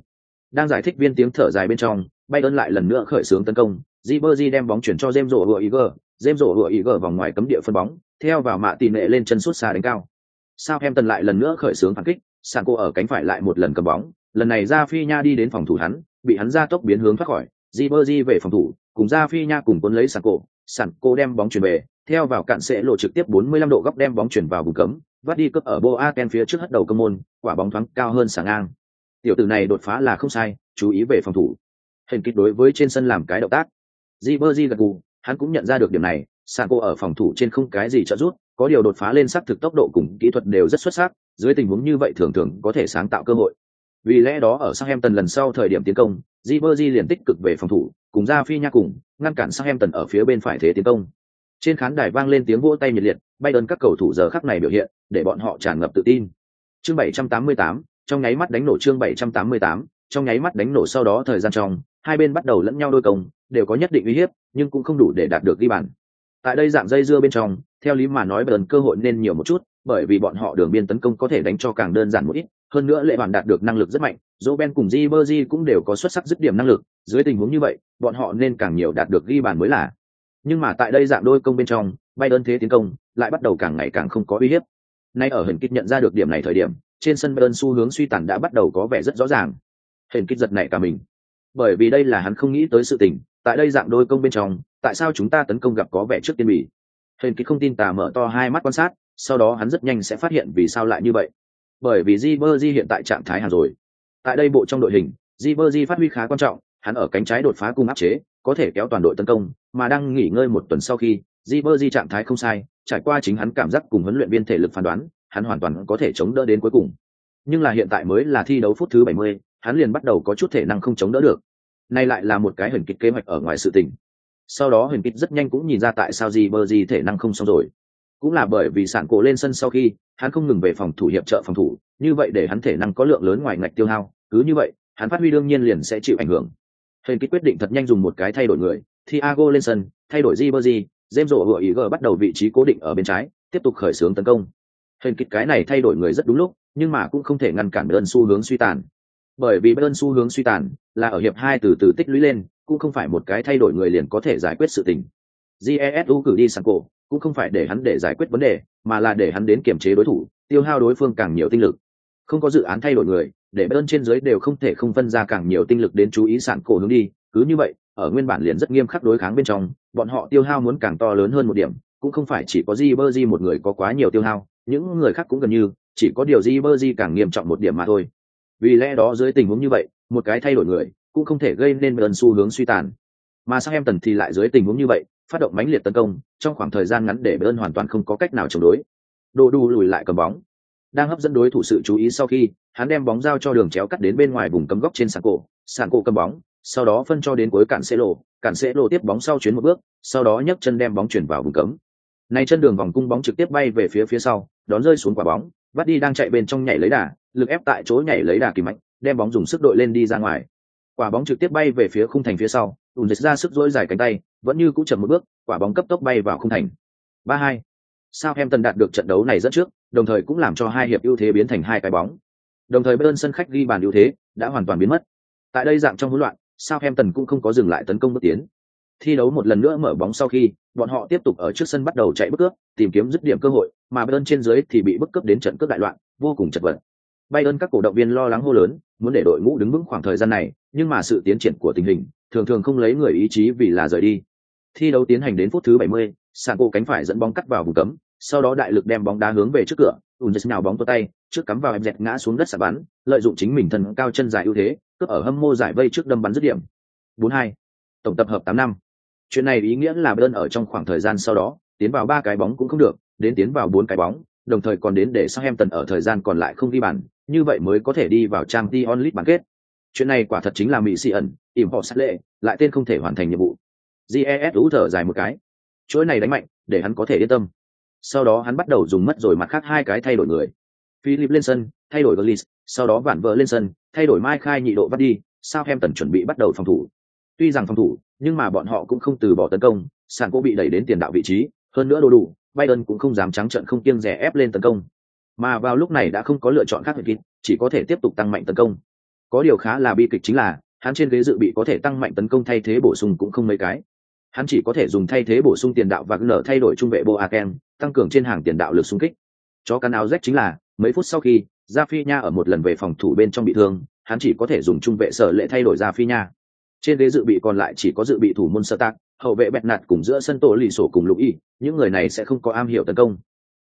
Đang giải thích viên tiếng thở dài bên trong, Bayern lại lần nữa khởi xướng tấn công, Ribery đem bóng chuyển cho James Rodriguez, James Iger vòng ngoài cấm địa phân bóng, theo vào mạ tỷ lệ lên chân sút xa đánh cao. Sao em tần lại lần nữa khởi xướng phản kích, Sanko ở cánh phải lại một lần cầm bóng, lần này ra phi nha đi đến phòng thủ hắn, bị hắn ra tốc biến hướng thoát khỏi, Ribery về phòng thủ, cùng ra phi nha cùng cuốn lấy Sàn Cổ, Sàn Cổ đem bóng chuyển về, theo vào cạn sẽ lộ trực tiếp 45 độ góc đem bóng chuyển vào vùng cấm, vắt đi cướp ở boaken phía trước hất đầu cơ môn, quả bóng thoáng cao hơn sàng ngang. Tiểu tử này đột phá là không sai, chú ý về phòng thủ. Hình kích đối với trên sân làm cái động tác. Ribery gật gù, hắn cũng nhận ra được điểm này, Sàn Cổ ở phòng thủ trên không cái gì trợ giúp, có điều đột phá lên sắc thực tốc độ cùng kỹ thuật đều rất xuất sắc, dưới tình huống như vậy thường thường có thể sáng tạo cơ hội. Vì lẽ đó ở Southampton lần sau thời điểm tiến công, Ribery liền tích cực về phòng thủ, cùng ra phi nha cùng, ngăn cản Southampton ở phía bên phải thế tiến công. Trên khán đài vang lên tiếng vỗ tay nhiệt liệt, Bayern các cầu thủ giờ khắc này biểu hiện, để bọn họ tràn ngập tự tin. Chương 788, trong nháy mắt đánh nổ chương 788, trong nháy mắt đánh nổ sau đó thời gian trong, hai bên bắt đầu lẫn nhau đôi công, đều có nhất định uy hiếp, nhưng cũng không đủ để đạt được ghi bàn. Tại đây dạng dây dưa bên trong, theo lý mà nói Bayern cơ hội nên nhiều một chút, bởi vì bọn họ đường biên tấn công có thể đánh cho càng đơn giản một ít, hơn nữa lệ bản đạt được năng lực rất mạnh, Roben cùng Ribery cũng đều có xuất sắc dứt điểm năng lực, dưới tình huống như vậy, bọn họ nên càng nhiều đạt được ghi bàn mới là. Nhưng mà tại đây dạng đôi công bên trong, bay đơn thế tiến công lại bắt đầu càng ngày càng không có uy hiếp. Nay ở hình kích nhận ra được điểm này thời điểm, trên sân Bayern xu hướng suy tàn đã bắt đầu có vẻ rất rõ ràng. Hình kích giật này cả mình, bởi vì đây là hắn không nghĩ tới sự tình, tại đây dạng đôi công bên trong, tại sao chúng ta tấn công gặp có vẻ trước tiên bỉ? Hình kích không tin tà mở to hai mắt quan sát, sau đó hắn rất nhanh sẽ phát hiện vì sao lại như vậy. Bởi vì Jibberjee hiện tại trạng thái hàng rồi. Tại đây bộ trong đội hình, Jibberjee phát huy khá quan trọng, hắn ở cánh trái đột phá cung áp chế, có thể kéo toàn đội tấn công, mà đang nghỉ ngơi một tuần sau khi, Jibberjee trạng thái không sai, trải qua chính hắn cảm giác cùng huấn luyện viên thể lực phán đoán, hắn hoàn toàn có thể chống đỡ đến cuối cùng. Nhưng là hiện tại mới là thi đấu phút thứ 70, hắn liền bắt đầu có chút thể năng không chống đỡ được. Nay lại là một cái hình kịch kế hoạch ở ngoài sự tình. Sau đó huyền kịch rất nhanh cũng nhìn ra tại sao Jibberjee thể năng không xong rồi. Cũng là bởi vì sản cổ lên sân sau khi, hắn không ngừng về phòng thủ hiệp trợ phòng thủ, như vậy để hắn thể năng có lượng lớn ngoài ngạch tiêu hao, cứ như vậy, hắn phát huy đương nhiên liền sẽ chịu ảnh hưởng. Hình kích quyết định thật nhanh dùng một cái thay đổi người, Thiago lên sân, thay đổi Ribery, James rộ hựa ý g bắt đầu vị trí cố định ở bên trái, tiếp tục khởi xướng tấn công. Hình kích cái này thay đổi người rất đúng lúc, nhưng mà cũng không thể ngăn cản đơn xu hướng suy tàn. Bởi vì đơn xu hướng suy tàn là ở hiệp hai từ từ tích lũy lên, cũng không phải một cái thay đổi người liền có thể giải quyết sự tình. Jesu cử đi sang cổ, cũng không phải để hắn để giải quyết vấn đề, mà là để hắn đến kiểm chế đối thủ, tiêu hao đối phương càng nhiều tinh lực. Không có dự án thay đổi người, để bên trên dưới đều không thể không phân ra càng nhiều tinh lực đến chú ý sản cổ hướng đi, cứ như vậy, ở nguyên bản liền rất nghiêm khắc đối kháng bên trong, bọn họ tiêu hao muốn càng to lớn hơn một điểm, cũng không phải chỉ có Ribery một người có quá nhiều tiêu hao, những người khác cũng gần như, chỉ có điều Ribery càng nghiêm trọng một điểm mà thôi. Vì lẽ đó dưới tình huống như vậy, một cái thay đổi người cũng không thể gây nên gần xu hướng suy tàn. Mà sang em tần thì lại dưới tình huống như vậy, phát động mãnh liệt tấn công, trong khoảng thời gian ngắn để Bayern hoàn toàn không có cách nào chống đối. Đồ đu lùi lại cầm bóng, đang hấp dẫn đối thủ sự chú ý sau khi hắn đem bóng giao cho đường chéo cắt đến bên ngoài vùng cấm góc trên sàn cổ. Sàn cổ cầm bóng sau đó phân cho đến cuối cản sẽ lộ cản sẽ lộ tiếp bóng sau chuyến một bước sau đó nhấc chân đem bóng chuyển vào vùng cấm. Này chân đường vòng cung bóng trực tiếp bay về phía phía sau đón rơi xuống quả bóng. Bắt đi đang chạy bên trong nhảy lấy đà lực ép tại chỗ nhảy lấy đà kỳ mạnh đem bóng dùng sức đội lên đi ra ngoài. Quả bóng trực tiếp bay về phía khung thành phía sau ùn dịch ra sức dỗi dài cánh tay vẫn như cũng chậm một bước quả bóng cấp tốc bay vào khung thành ba hai sao em tần đạt được trận đấu này rất trước đồng thời cũng làm cho hai hiệp ưu thế biến thành hai cái bóng đồng thời bên sân khách ghi bàn ưu thế đã hoàn toàn biến mất tại đây dạng trong hỗn loạn Southampton cũng không có dừng lại tấn công bước tiến. Thi đấu một lần nữa mở bóng sau khi, bọn họ tiếp tục ở trước sân bắt đầu chạy bước cướp, tìm kiếm dứt điểm cơ hội, mà bên trên dưới thì bị bức cướp đến trận cướp đại loạn, vô cùng chật vật. Bayern các cổ động viên lo lắng hô lớn, muốn để đội ngũ đứng vững khoảng thời gian này, nhưng mà sự tiến triển của tình hình, thường thường không lấy người ý chí vì là rời đi. Thi đấu tiến hành đến phút thứ 70, sàn cổ cánh phải dẫn bóng cắt vào vùng cấm, sau đó đại lực đem bóng đá hướng về trước cửa, Unzes nhào bóng tua tay, trước cắm vào em dẹt ngã xuống đất sả bắn, lợi dụng chính mình thân cao chân dài ưu thế, cướp ở hâm mô giải vây trước đâm bắn dứt điểm. 42. Tổng tập hợp 8 năm. Chuyện này ý nghĩa là Bayern ở trong khoảng thời gian sau đó, tiến vào ba cái bóng cũng không được, đến tiến vào bốn cái bóng, đồng thời còn đến để Southampton ở thời gian còn lại không ghi bàn, như vậy mới có thể đi vào Champions League bán kết. Chuyện này quả thật chính là mỹ sĩ ẩn, ỉm họ sát lệ, lại tên không thể hoàn thành nhiệm vụ. Jes ú thở dài một cái. Chuỗi này đánh mạnh, để hắn có thể yên tâm. Sau đó hắn bắt đầu dùng mất rồi mặt khác hai cái thay đổi người. Philip lên sân, thay đổi Gullis, sau đó vạn vợ lên sân, thay đổi Mai Khai nhị độ bắt đi, Sao em tần chuẩn bị bắt đầu phòng thủ. Tuy rằng phòng thủ, nhưng mà bọn họ cũng không từ bỏ tấn công, sàn cô bị đẩy đến tiền đạo vị trí, hơn nữa đồ đủ, Bayern cũng không dám trắng trận không kiêng rẻ ép lên tấn công. Mà vào lúc này đã không có lựa chọn khác biệt, chỉ có thể tiếp tục tăng mạnh tấn công. Có điều khá là bi kịch chính là, hắn trên ghế dự bị có thể tăng mạnh tấn công thay thế bổ sung cũng không mấy cái. Hắn chỉ có thể dùng thay thế bổ sung tiền đạo và nở thay đổi trung vệ Boaken, tăng cường trên hàng tiền đạo lực xung kích. Chó cắn áo rách chính là, mấy phút sau khi, Gia Phi Nha ở một lần về phòng thủ bên trong bị thương, hắn chỉ có thể dùng trung vệ sở lệ thay đổi Gia Phi Nha trên ghế dự bị còn lại chỉ có dự bị thủ môn sơ tác hậu vệ bẹt nạt cùng giữa sân tổ lì sổ cùng lục y, những người này sẽ không có am hiểu tấn công.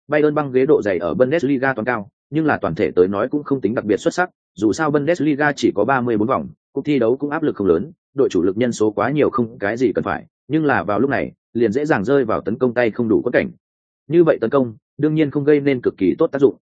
Bayern băng ghế độ dày ở Bundesliga toàn cao, nhưng là toàn thể tới nói cũng không tính đặc biệt xuất sắc, dù sao Bundesliga chỉ có 34 vòng, cuộc thi đấu cũng áp lực không lớn, đội chủ lực nhân số quá nhiều không cái gì cần phải, nhưng là vào lúc này, liền dễ dàng rơi vào tấn công tay không đủ quất cảnh. Như vậy tấn công, đương nhiên không gây nên cực kỳ tốt tác dụng.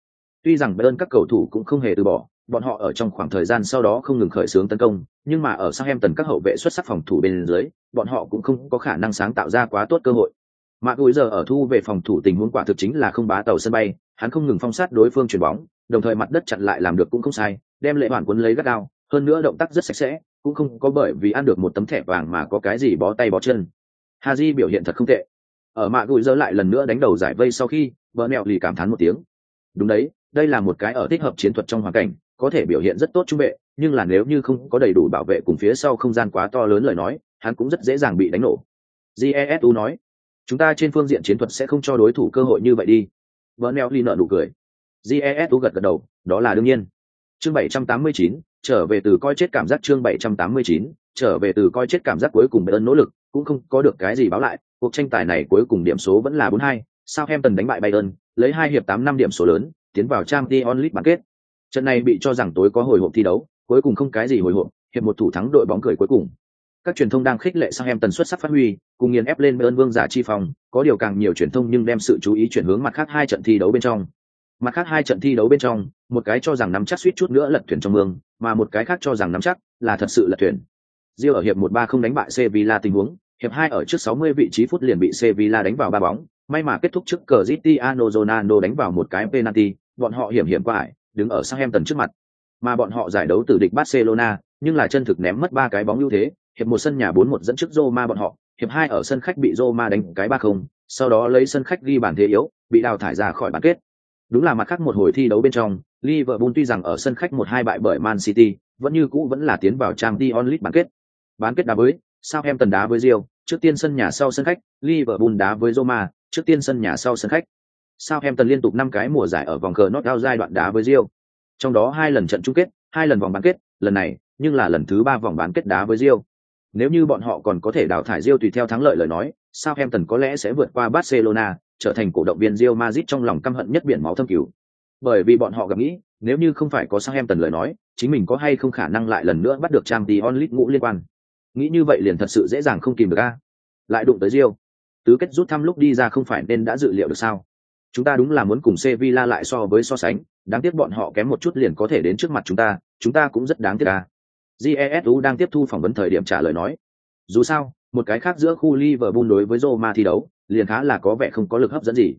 Tuy rằng Bayern các cầu thủ cũng không hề từ bỏ, bọn họ ở trong khoảng thời gian sau đó không ngừng khởi xướng tấn công, nhưng mà ở Southampton các hậu vệ xuất sắc phòng thủ bên dưới, bọn họ cũng không có khả năng sáng tạo ra quá tốt cơ hội. mà Gùi giờ ở thu về phòng thủ tình huống quả thực chính là không bá tàu sân bay, hắn không ngừng phong sát đối phương chuyển bóng, đồng thời mặt đất chặn lại làm được cũng không sai, đem lệ bản cuốn lấy gắt đao hơn nữa động tác rất sạch sẽ, cũng không có bởi vì ăn được một tấm thẻ vàng mà có cái gì bó tay bó chân. Haji biểu hiện thật không tệ. Ở mạ Gùi dơ lại lần nữa đánh đầu giải vây sau khi, vợ mẹo lì cảm thán một tiếng. Đúng đấy, đây là một cái ở thích hợp chiến thuật trong hoàn cảnh, có thể biểu hiện rất tốt trung vệ, nhưng là nếu như không có đầy đủ bảo vệ cùng phía sau không gian quá to lớn lời nói, hắn cũng rất dễ dàng bị đánh nổ. Jesu nói, chúng ta trên phương diện chiến thuật sẽ không cho đối thủ cơ hội như vậy đi. Bernelli nở nụ cười. Jesu gật gật đầu, đó là đương nhiên. Chương 789, trở về từ coi chết cảm giác chương 789, trở về từ coi chết cảm giác cuối cùng ơn nỗ lực, cũng không có được cái gì báo lại, cuộc tranh tài này cuối cùng điểm số vẫn là 4-2, Southampton đánh bại Bayern, lấy hai hiệp 8 năm điểm số lớn, tiến vào Champions League bán kết. Trận này bị cho rằng tối có hồi hộp thi đấu, cuối cùng không cái gì hồi hộp, hiệp một thủ thắng đội bóng cười cuối cùng. Các truyền thông đang khích lệ Southampton xuất sắc phát huy, cùng nghiền ép lên Bayern vương giả chi phòng, có điều càng nhiều truyền thông nhưng đem sự chú ý chuyển hướng mặt khác hai trận thi đấu bên trong. Mặt khác hai trận thi đấu bên trong, một cái cho rằng nắm chắc suýt chút nữa lật thuyền trong mương, mà một cái khác cho rằng nắm chắc là thật sự lật thuyền. Rio ở hiệp 1-3 không đánh bại Sevilla tình huống, hiệp 2 ở trước 60 vị trí phút liền bị Sevilla đánh vào ba bóng, may mà kết thúc trước Cristiano Ronaldo đánh vào một cái penalty, bọn họ hiểm hiểm qua ải, đứng ở Southampton trước mặt. Mà bọn họ giải đấu từ địch Barcelona, nhưng là chân thực ném mất ba cái bóng ưu thế, hiệp một sân nhà 4-1 dẫn trước Roma bọn họ, hiệp hai ở sân khách bị Roma đánh cái 3-0, sau đó lấy sân khách ghi bàn thế yếu, bị đào thải ra khỏi bán kết. Đúng là mặt khác một hồi thi đấu bên trong, Liverpool tuy rằng ở sân khách 1-2 bại bởi Man City, vẫn như cũ vẫn là tiến vào Champions League bán kết. Bán kết đá với Southampton đá với Real, trước tiên sân nhà sau sân khách, Liverpool đá với Roma, trước tiên sân nhà sau sân khách. Southampton liên tục năm cái mùa giải ở vòng knockout giai đoạn đá với Real. Trong đó hai lần trận chung kết, hai lần vòng bán kết, lần này, nhưng là lần thứ ba vòng bán kết đá với Real. Nếu như bọn họ còn có thể đào thải Real tùy theo thắng lợi lời nói, Southampton có lẽ sẽ vượt qua Barcelona, trở thành cổ động viên Real Madrid trong lòng căm hận nhất biển máu thâm cửu, bởi vì bọn họ gặp nghĩ, nếu như không phải có sang em tần lời nói, chính mình có hay không khả năng lại lần nữa bắt được Champions League ngũ liên quan. Nghĩ như vậy liền thật sự dễ dàng không kìm được a. Lại đụng tới riêu Tứ kết rút thăm lúc đi ra không phải nên đã dự liệu được sao? Chúng ta đúng là muốn cùng Sevilla lại so với so sánh, đáng tiếc bọn họ kém một chút liền có thể đến trước mặt chúng ta, chúng ta cũng rất đáng tiếc à. Jesu đang tiếp thu phỏng vấn thời điểm trả lời nói. Dù sao, một cái khác giữa khu Liverpool đối với Roma thi đấu, liền khá là có vẻ không có lực hấp dẫn gì.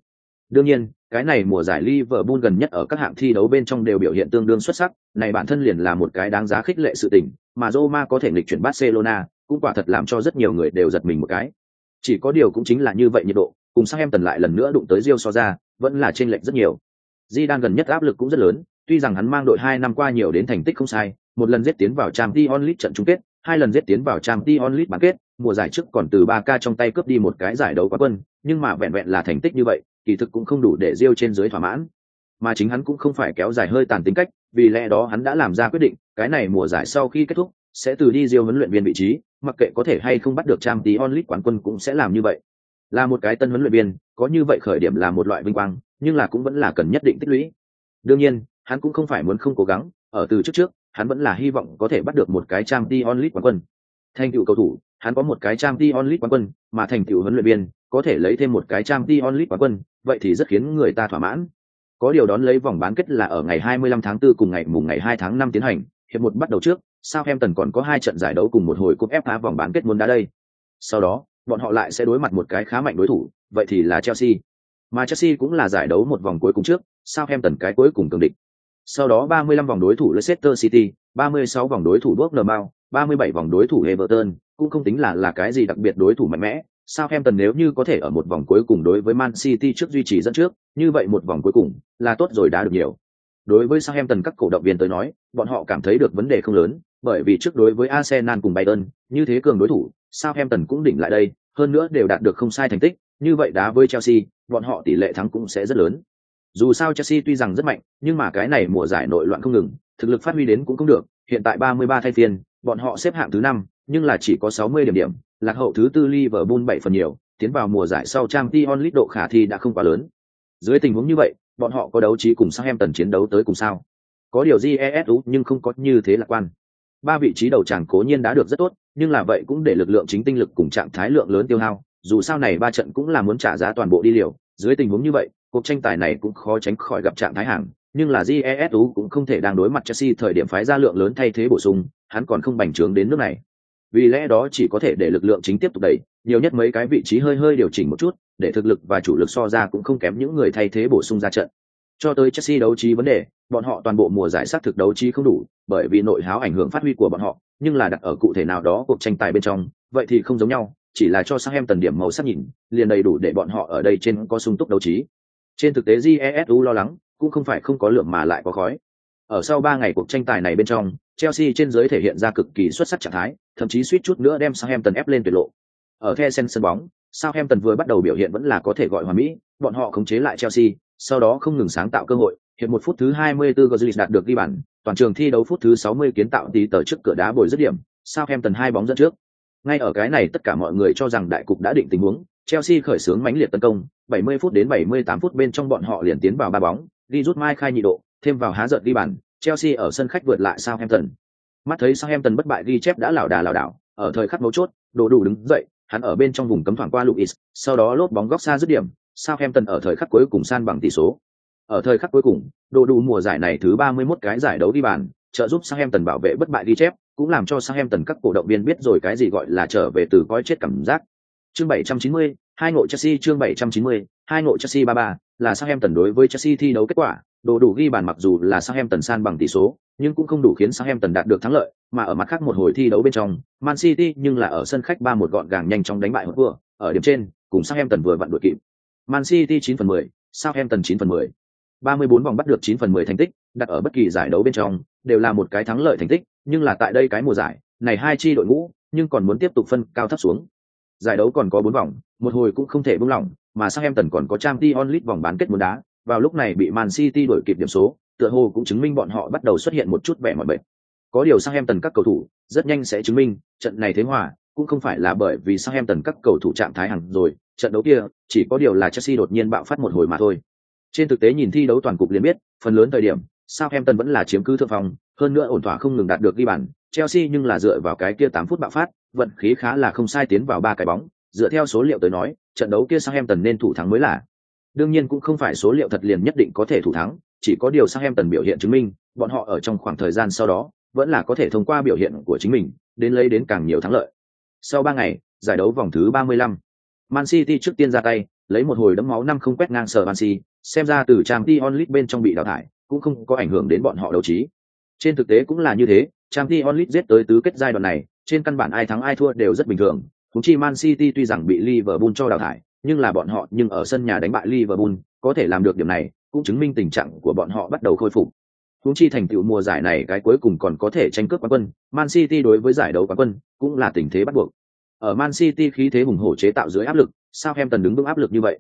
Đương nhiên, cái này mùa giải Liverpool gần nhất ở các hạng thi đấu bên trong đều biểu hiện tương đương xuất sắc, này bản thân liền là một cái đáng giá khích lệ sự tình, mà Roma có thể nghịch chuyển Barcelona, cũng quả thật làm cho rất nhiều người đều giật mình một cái. Chỉ có điều cũng chính là như vậy nhiệt độ, cùng sang em tần lại lần nữa đụng tới Rio so ra, vẫn là trên lệch rất nhiều. Di đang gần nhất áp lực cũng rất lớn, tuy rằng hắn mang đội hai năm qua nhiều đến thành tích không sai, một lần giết tiến vào Champions League trận chung kết, hai lần giết tiến vào Champions League bán kết, mùa giải trước còn từ 3K trong tay cướp đi một cái giải đấu quán quân, nhưng mà vẹn vẹn là thành tích như vậy, kỳ thực cũng không đủ để Rio trên dưới thỏa mãn. Mà chính hắn cũng không phải kéo dài hơi tàn tính cách, vì lẽ đó hắn đã làm ra quyết định, cái này mùa giải sau khi kết thúc, sẽ từ đi Rio huấn luyện viên vị trí, mặc kệ có thể hay không bắt được trang tí onlit quán quân cũng sẽ làm như vậy. Là một cái tân huấn luyện viên, có như vậy khởi điểm là một loại vinh quang, nhưng là cũng vẫn là cần nhất định tích lũy. Đương nhiên, hắn cũng không phải muốn không cố gắng, ở từ trước trước, hắn vẫn là hy vọng có thể bắt được một cái trang tí onlit quán quân. Thành tựu cầu thủ, hắn có một cái Champions League quán quân, mà thành tựu huấn luyện viên, có thể lấy thêm một cái Champions League quán quân, vậy thì rất khiến người ta thỏa mãn. Có điều đón lấy vòng bán kết là ở ngày 25 tháng 4 cùng ngày mùng ngày 2 tháng 5 tiến hành, hiệp một bắt đầu trước, Southampton còn có hai trận giải đấu cùng một hồi cúp FA vòng bán kết muốn đá đây. Sau đó, bọn họ lại sẽ đối mặt một cái khá mạnh đối thủ, vậy thì là Chelsea. Mà Chelsea cũng là giải đấu một vòng cuối cùng trước, Southampton cái cuối cùng cường địch. Sau đó 35 vòng đối thủ Leicester City, 36 vòng đối thủ Bournemouth, 37 vòng đối thủ Everton, cũng không tính là là cái gì đặc biệt đối thủ mạnh mẽ. Southampton nếu như có thể ở một vòng cuối cùng đối với Man City trước duy trì dẫn trước, như vậy một vòng cuối cùng là tốt rồi đã được nhiều. Đối với Southampton các cổ động viên tới nói, bọn họ cảm thấy được vấn đề không lớn, bởi vì trước đối với Arsenal cùng Bayern, như thế cường đối thủ, Southampton cũng đỉnh lại đây, hơn nữa đều đạt được không sai thành tích, như vậy đá với Chelsea, bọn họ tỷ lệ thắng cũng sẽ rất lớn. Dù sao Chelsea tuy rằng rất mạnh, nhưng mà cái này mùa giải nội loạn không ngừng, thực lực phát huy đến cũng không được, hiện tại 33 thay phiên, bọn họ xếp hạng thứ năm, nhưng là chỉ có 60 điểm điểm, lạc hậu thứ tư Liverpool bảy phần nhiều, tiến vào mùa giải sau Champions League độ khả thi đã không quá lớn. Dưới tình huống như vậy, bọn họ có đấu trí cùng Southampton chiến đấu tới cùng sao? Có điều GESU nhưng không có như thế lạc quan. Ba vị trí đầu chàng cố nhiên đã được rất tốt, nhưng là vậy cũng để lực lượng chính tinh lực cùng trạng thái lượng lớn tiêu hao, dù sao này ba trận cũng là muốn trả giá toàn bộ đi liều, dưới tình huống như vậy, cuộc tranh tài này cũng khó tránh khỏi gặp trạng thái hàng, nhưng là JESU cũng không thể đang đối mặt Chelsea thời điểm phái ra lượng lớn thay thế bổ sung, hắn còn không bành trướng đến nước này. Vì lẽ đó chỉ có thể để lực lượng chính tiếp tục đẩy, nhiều nhất mấy cái vị trí hơi hơi điều chỉnh một chút, để thực lực và chủ lực so ra cũng không kém những người thay thế bổ sung ra trận. Cho tới Chelsea đấu trí vấn đề, bọn họ toàn bộ mùa giải sát thực đấu trí không đủ, bởi vì nội háo ảnh hưởng phát huy của bọn họ, nhưng là đặt ở cụ thể nào đó cuộc tranh tài bên trong, vậy thì không giống nhau, chỉ là cho sang em tần điểm màu sắc nhìn, liền đầy đủ để bọn họ ở đây trên có sung túc đấu trí. Trên thực tế Jesu lo lắng, cũng không phải không có lượng mà lại có khói. Ở sau ba ngày cuộc tranh tài này bên trong, Chelsea trên dưới thể hiện ra cực kỳ xuất sắc trạng thái, thậm chí suýt chút nữa đem Southampton ép lên tuyệt lộ. Ở The Sen sân bóng, Southampton vừa bắt đầu biểu hiện vẫn là có thể gọi hòa mỹ, bọn họ khống chế lại Chelsea, sau đó không ngừng sáng tạo cơ hội, hiệp một phút thứ 24 Gozlis đạt được ghi bàn, toàn trường thi đấu phút thứ 60 kiến tạo tí tờ trước cửa đá bồi dứt điểm, Southampton hai bóng dẫn trước. Ngay ở cái này tất cả mọi người cho rằng đại cục đã định tình huống, Chelsea khởi xướng mãnh liệt tấn công, 70 phút đến 78 phút bên trong bọn họ liền tiến vào ba bóng, đi rút mai khai nhị độ, thêm vào há giận đi bàn, Chelsea ở sân khách vượt lại Southampton. Mắt thấy Southampton bất bại ghi chép đã lảo đà lảo đảo, ở thời khắc mấu chốt, đồ đủ đứng dậy, hắn ở bên trong vùng cấm thoảng qua Luis, sau đó lốp bóng góc xa dứt điểm, Southampton ở thời khắc cuối cùng san bằng tỷ số. Ở thời khắc cuối cùng, đồ đủ mùa giải này thứ 31 cái giải đấu đi bàn, trợ giúp Southampton bảo vệ bất bại ghi chép, cũng làm cho Southampton các cổ động viên biết rồi cái gì gọi là trở về từ coi chết cảm giác. Chương 790, hai ngộ Chelsea chương 790, hai ngộ Chelsea 33, là Southampton đối với Chelsea thi đấu kết quả, đồ đủ ghi bàn mặc dù là Southampton san bằng tỷ số, nhưng cũng không đủ khiến Southampton đạt được thắng lợi, mà ở mặt khác một hồi thi đấu bên trong, Man City nhưng là ở sân khách 3-1 gọn gàng nhanh chóng đánh bại vừa, ở điểm trên, cùng Southampton vừa vặn đuổi kịp. Man City 9 phần 10, Southampton 9 phần 10. 34 vòng bắt được 9 phần 10 thành tích, đặt ở bất kỳ giải đấu bên trong, đều là một cái thắng lợi thành tích, nhưng là tại đây cái mùa giải, này hai chi đội ngũ, nhưng còn muốn tiếp tục phân cao thấp xuống. Giải đấu còn có 4 vòng, một hồi cũng không thể buông lỏng, mà Southampton còn có Champions League vòng bán kết muốn đá, vào lúc này bị Man City đuổi kịp điểm số, tựa hồ cũng chứng minh bọn họ bắt đầu xuất hiện một chút vẻ mỏi mệt. Có điều Southampton các cầu thủ rất nhanh sẽ chứng minh, trận này thế hòa cũng không phải là bởi vì Southampton các cầu thủ trạng thái hẳn rồi, trận đấu kia chỉ có điều là Chelsea đột nhiên bạo phát một hồi mà thôi. Trên thực tế nhìn thi đấu toàn cục liền biết, phần lớn thời điểm, Southampton vẫn là chiếm cứ thượng phòng, hơn nữa ổn thỏa không ngừng đạt được ghi bàn, Chelsea nhưng là dựa vào cái kia 8 phút bạo phát, vận khí khá là không sai tiến vào ba cái bóng, dựa theo số liệu tới nói, trận đấu kia Southampton nên thủ thắng mới là. Đương nhiên cũng không phải số liệu thật liền nhất định có thể thủ thắng, chỉ có điều Southampton biểu hiện chứng minh, bọn họ ở trong khoảng thời gian sau đó, vẫn là có thể thông qua biểu hiện của chính mình, đến lấy đến càng nhiều thắng lợi. Sau 3 ngày, giải đấu vòng thứ 35, Man City trước tiên ra tay, lấy một hồi đấm máu năm không quét ngang sở Man City, xem ra từ trang Dion League bên trong bị đào thải, cũng không có ảnh hưởng đến bọn họ đấu trí. Trên thực tế cũng là như thế, Champions League giết tới tứ kết giai đoạn này, trên căn bản ai thắng ai thua đều rất bình thường. Chúng chi Man City tuy rằng bị Liverpool cho đào thải, nhưng là bọn họ nhưng ở sân nhà đánh bại Liverpool, có thể làm được điểm này, cũng chứng minh tình trạng của bọn họ bắt đầu khôi phục. Chúng chi thành tựu mùa giải này cái cuối cùng còn có thể tranh cướp quán quân, Man City đối với giải đấu quán quân cũng là tình thế bắt buộc. Ở Man City khí thế hùng hổ chế tạo dưới áp lực, Southampton đứng vững áp lực như vậy.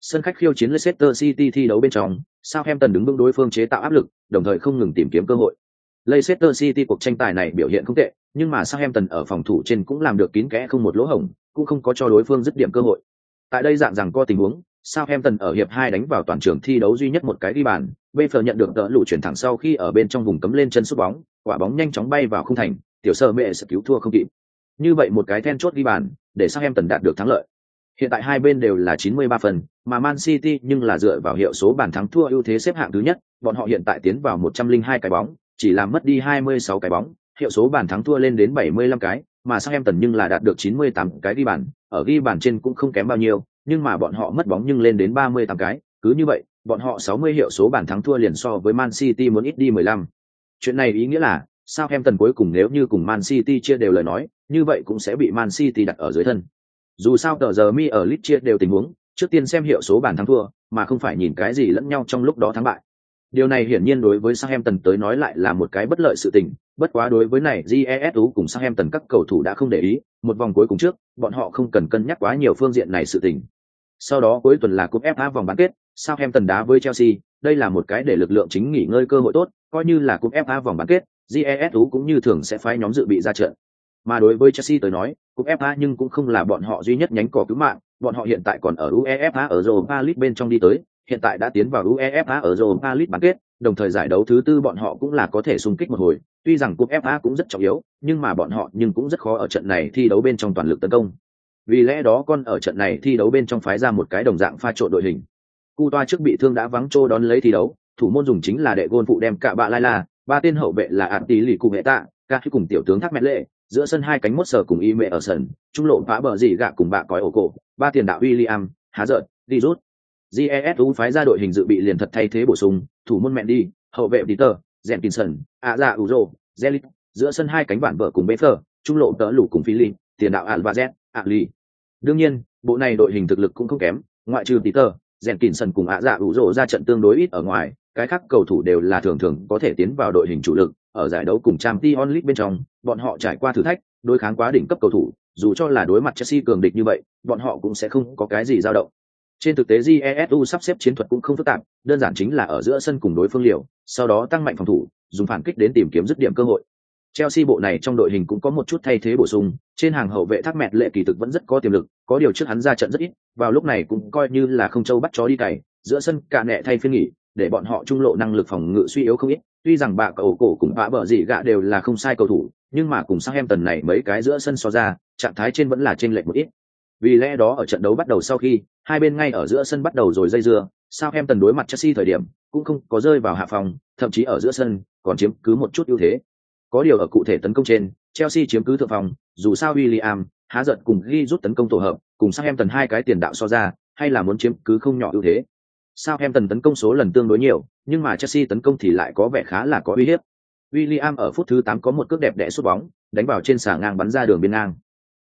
Sân khách khiêu chiến Leicester City thi đấu bên trong, Southampton đứng vững đối phương chế tạo áp lực, đồng thời không ngừng tìm kiếm cơ hội. Leicester City cuộc tranh tài này biểu hiện không tệ, nhưng mà Southampton ở phòng thủ trên cũng làm được kín kẽ không một lỗ hổng, cũng không có cho đối phương dứt điểm cơ hội. Tại đây dạng rằng có tình huống, Southampton ở hiệp hai đánh vào toàn trường thi đấu duy nhất một cái ghi bàn, Bayfer nhận được tợ lũ chuyển thẳng sau khi ở bên trong vùng cấm lên chân sút bóng, quả bóng nhanh chóng bay vào khung thành, tiểu sơ mẹ sẽ cứu thua không kịp. Như vậy một cái then chốt ghi bàn, để Southampton đạt được thắng lợi. Hiện tại hai bên đều là 93 phần, mà Man City nhưng là dựa vào hiệu số bàn thắng thua ưu thế xếp hạng thứ nhất, bọn họ hiện tại tiến vào 102 cái bóng, chỉ làm mất đi 26 cái bóng, hiệu số bàn thắng thua lên đến 75 cái, mà Southampton nhưng là đạt được 98 cái ghi bàn, ở ghi bàn trên cũng không kém bao nhiêu, nhưng mà bọn họ mất bóng nhưng lên đến 38 cái, cứ như vậy, bọn họ 60 hiệu số bàn thắng thua liền so với Man City muốn ít đi 15. Chuyện này ý nghĩa là, Southampton cuối cùng nếu như cùng Man City chia đều lời nói, như vậy cũng sẽ bị Man City đặt ở dưới thân. Dù sao tờ giờ mi ở Leeds chia đều tình huống, trước tiên xem hiệu số bàn thắng thua, mà không phải nhìn cái gì lẫn nhau trong lúc đó thắng bại. Điều này hiển nhiên đối với Southampton tới nói lại là một cái bất lợi sự tình, bất quá đối với này GESU cùng Southampton các cầu thủ đã không để ý, một vòng cuối cùng trước, bọn họ không cần cân nhắc quá nhiều phương diện này sự tình. Sau đó cuối tuần là cúp FA vòng bán kết, Southampton đá với Chelsea, đây là một cái để lực lượng chính nghỉ ngơi cơ hội tốt, coi như là cúp FA vòng bán kết, GESU cũng như thường sẽ phái nhóm dự bị ra trận. Mà đối với Chelsea tới nói, cúp FA nhưng cũng không là bọn họ duy nhất nhánh cỏ cứu mạng, bọn họ hiện tại còn ở UEFA ở Europa League bên trong đi tới, hiện tại đã tiến vào UEFA ở Europa League bán kết, đồng thời giải đấu thứ tư bọn họ cũng là có thể xung kích một hồi, tuy rằng cúp FA cũng rất trọng yếu, nhưng mà bọn họ nhưng cũng rất khó ở trận này thi đấu bên trong toàn lực tấn công. Vì lẽ đó con ở trận này thi đấu bên trong phái ra một cái đồng dạng pha trộn đội hình. Cu toa trước bị thương đã vắng trô đón lấy thi đấu, thủ môn dùng chính là đệ gôn phụ đem cả bạ lai la, ba tên hậu vệ là ạn tí lì cùng hệ tạ, ca khi cùng tiểu tướng thác mẹ lệ, giữa sân hai cánh mốt sờ cùng y mẹ ở sân, trung lộ phá bờ gì gạ cùng bạ cói ổ cổ, ba tiền đạo William, há giận, đi rút. GESU phái ra đội hình dự bị liền thật thay thế bổ sung, thủ môn mẹ đi, hậu vệ Peter, Jenkinson, ạ dạ Uzo, Zelit, giữa sân hai cánh bản vợ cùng Befer, trung lộ tớ lũ cùng Philip, tiền đạo Alvarez, Ali. Đương nhiên, bộ này đội hình thực lực cũng không kém, ngoại trừ Peter, Jenkinson cùng ạ dạ Uzo ra trận tương đối ít ở ngoài, cái khác cầu thủ đều là thường thường có thể tiến vào đội hình chủ lực, ở giải đấu cùng Champions League bên trong, bọn họ trải qua thử thách, đối kháng quá đỉnh cấp cầu thủ, dù cho là đối mặt Chelsea cường địch như vậy, bọn họ cũng sẽ không có cái gì dao động. Trên thực tế Jesu sắp xếp chiến thuật cũng không phức tạp, đơn giản chính là ở giữa sân cùng đối phương liều, sau đó tăng mạnh phòng thủ, dùng phản kích đến tìm kiếm dứt điểm cơ hội. Chelsea bộ này trong đội hình cũng có một chút thay thế bổ sung, trên hàng hậu vệ thác mẹt lệ kỳ thực vẫn rất có tiềm lực, có điều trước hắn ra trận rất ít, vào lúc này cũng coi như là không châu bắt chó đi cày, giữa sân cả nẹ thay phiên nghỉ, để bọn họ trung lộ năng lực phòng ngự suy yếu không ít, tuy rằng bạ cậu cổ cùng bạ bờ gì gạ đều là không sai cầu thủ, nhưng mà cùng sang em tần này mấy cái giữa sân so ra, trạng thái trên vẫn là trên lệch một ít. Vì lẽ đó ở trận đấu bắt đầu sau khi, hai bên ngay ở giữa sân bắt đầu rồi dây dưa, sao em tần đối mặt Chelsea thời điểm, cũng không có rơi vào hạ phòng, thậm chí ở giữa sân còn chiếm cứ một chút ưu thế. Có điều ở cụ thể tấn công trên, Chelsea chiếm cứ thượng phòng, dù sao William, há giận cùng ghi rút tấn công tổ hợp, cùng sang em tần hai cái tiền đạo so ra, hay là muốn chiếm cứ không nhỏ ưu thế. Sao em tần tấn công số lần tương đối nhiều, nhưng mà Chelsea tấn công thì lại có vẻ khá là có uy hiếp. William ở phút thứ 8 có một cước đẹp đẽ sút bóng, đánh vào trên xà ngang bắn ra đường biên ngang.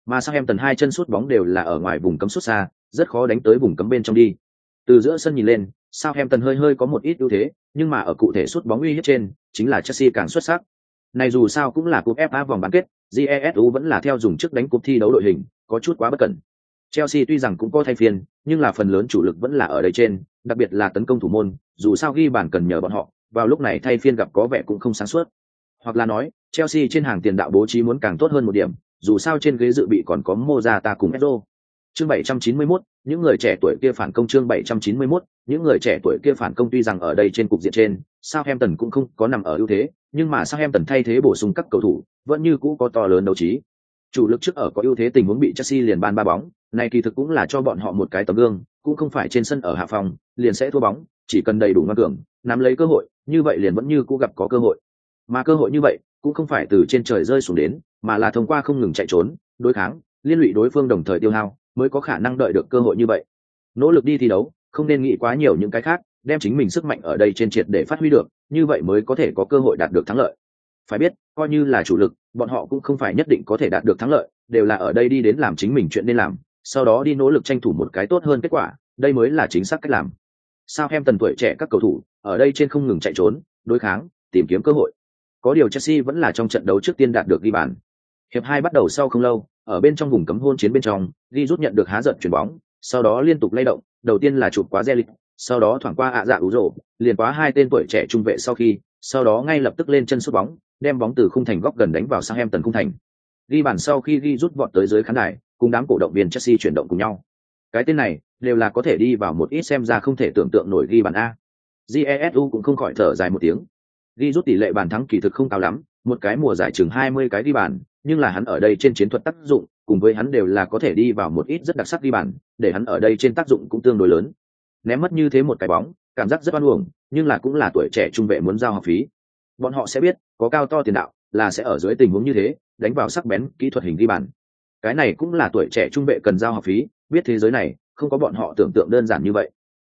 Mà sang em tần hai chân sút bóng đều là ở ngoài vùng cấm sút xa, rất khó đánh tới vùng cấm bên trong đi. Từ giữa sân nhìn lên, Southampton hơi hơi có một ít ưu thế, nhưng mà ở cụ thể suốt bóng uy hiếp trên, chính là Chelsea càng xuất sắc. Này dù sao cũng là cúp FA vòng bán kết, GESU vẫn là theo dùng trước đánh cúp thi đấu đội hình, có chút quá bất cẩn. Chelsea tuy rằng cũng có thay phiên, nhưng là phần lớn chủ lực vẫn là ở đây trên, đặc biệt là tấn công thủ môn, dù sao ghi bàn cần nhờ bọn họ, vào lúc này thay phiên gặp có vẻ cũng không sáng suốt. Hoặc là nói, Chelsea trên hàng tiền đạo bố trí muốn càng tốt hơn một điểm, dù sao trên ghế dự bị còn có Mozata cùng Edo. Chương 791, những người trẻ tuổi kia phản công chương 791, những người trẻ tuổi kia phản công tuy rằng ở đây trên cục diện trên, Southampton cũng không có nằm ở ưu thế, nhưng mà Southampton thay thế bổ sung các cầu thủ, vẫn như cũ có to lớn đấu trí. Chủ lực trước ở có ưu thế tình huống bị Chelsea liền ban ba bóng, này kỳ thực cũng là cho bọn họ một cái tấm gương, cũng không phải trên sân ở hạ phòng, liền sẽ thua bóng, chỉ cần đầy đủ ngoan cường, nắm lấy cơ hội, như vậy liền vẫn như cũ gặp có cơ hội. Mà cơ hội như vậy, cũng không phải từ trên trời rơi xuống đến, mà là thông qua không ngừng chạy trốn, đối kháng, liên lụy đối phương đồng thời tiêu hao, mới có khả năng đợi được cơ hội như vậy. Nỗ lực đi thi đấu, không nên nghĩ quá nhiều những cái khác, đem chính mình sức mạnh ở đây trên triệt để phát huy được, như vậy mới có thể có cơ hội đạt được thắng lợi. Phải biết, coi như là chủ lực, bọn họ cũng không phải nhất định có thể đạt được thắng lợi, đều là ở đây đi đến làm chính mình chuyện nên làm, sau đó đi nỗ lực tranh thủ một cái tốt hơn kết quả, đây mới là chính xác cách làm. Sao em tần tuổi trẻ các cầu thủ, ở đây trên không ngừng chạy trốn, đối kháng, tìm kiếm cơ hội. Có điều Chelsea vẫn là trong trận đấu trước tiên đạt được ghi bàn. Hiệp hai bắt đầu sau không lâu, ở bên trong vùng cấm hôn chiến bên trong, ghi rút nhận được há giận chuyển bóng, sau đó liên tục lay động, đầu tiên là chụp quá Zelit, sau đó thoảng qua ạ dạ ủ rổ, liền quá hai tên tuổi trẻ trung vệ sau khi, sau đó ngay lập tức lên chân sút bóng, đem bóng từ khung thành góc gần đánh vào sang em tần khung thành. Ghi bàn sau khi ghi rút vọt tới dưới khán đài, cùng đám cổ động viên Chelsea chuyển động cùng nhau. Cái tên này đều là có thể đi vào một ít xem ra không thể tưởng tượng nổi ghi bàn a. Jesu cũng không khỏi thở dài một tiếng. Ghi rút tỷ lệ bàn thắng kỳ thực không cao lắm, một cái mùa giải chừng 20 cái ghi bàn, nhưng là hắn ở đây trên chiến thuật tác dụng, cùng với hắn đều là có thể đi vào một ít rất đặc sắc ghi bàn, để hắn ở đây trên tác dụng cũng tương đối lớn. Ném mất như thế một cái bóng, cảm giác rất oan uổng, nhưng là cũng là tuổi trẻ trung vệ muốn giao học phí. Bọn họ sẽ biết, có cao to tiền đạo, là sẽ ở dưới tình huống như thế, đánh vào sắc bén kỹ thuật hình ghi bàn. Cái này cũng là tuổi trẻ trung vệ cần giao học phí, biết thế giới này không có bọn họ tưởng tượng đơn giản như vậy.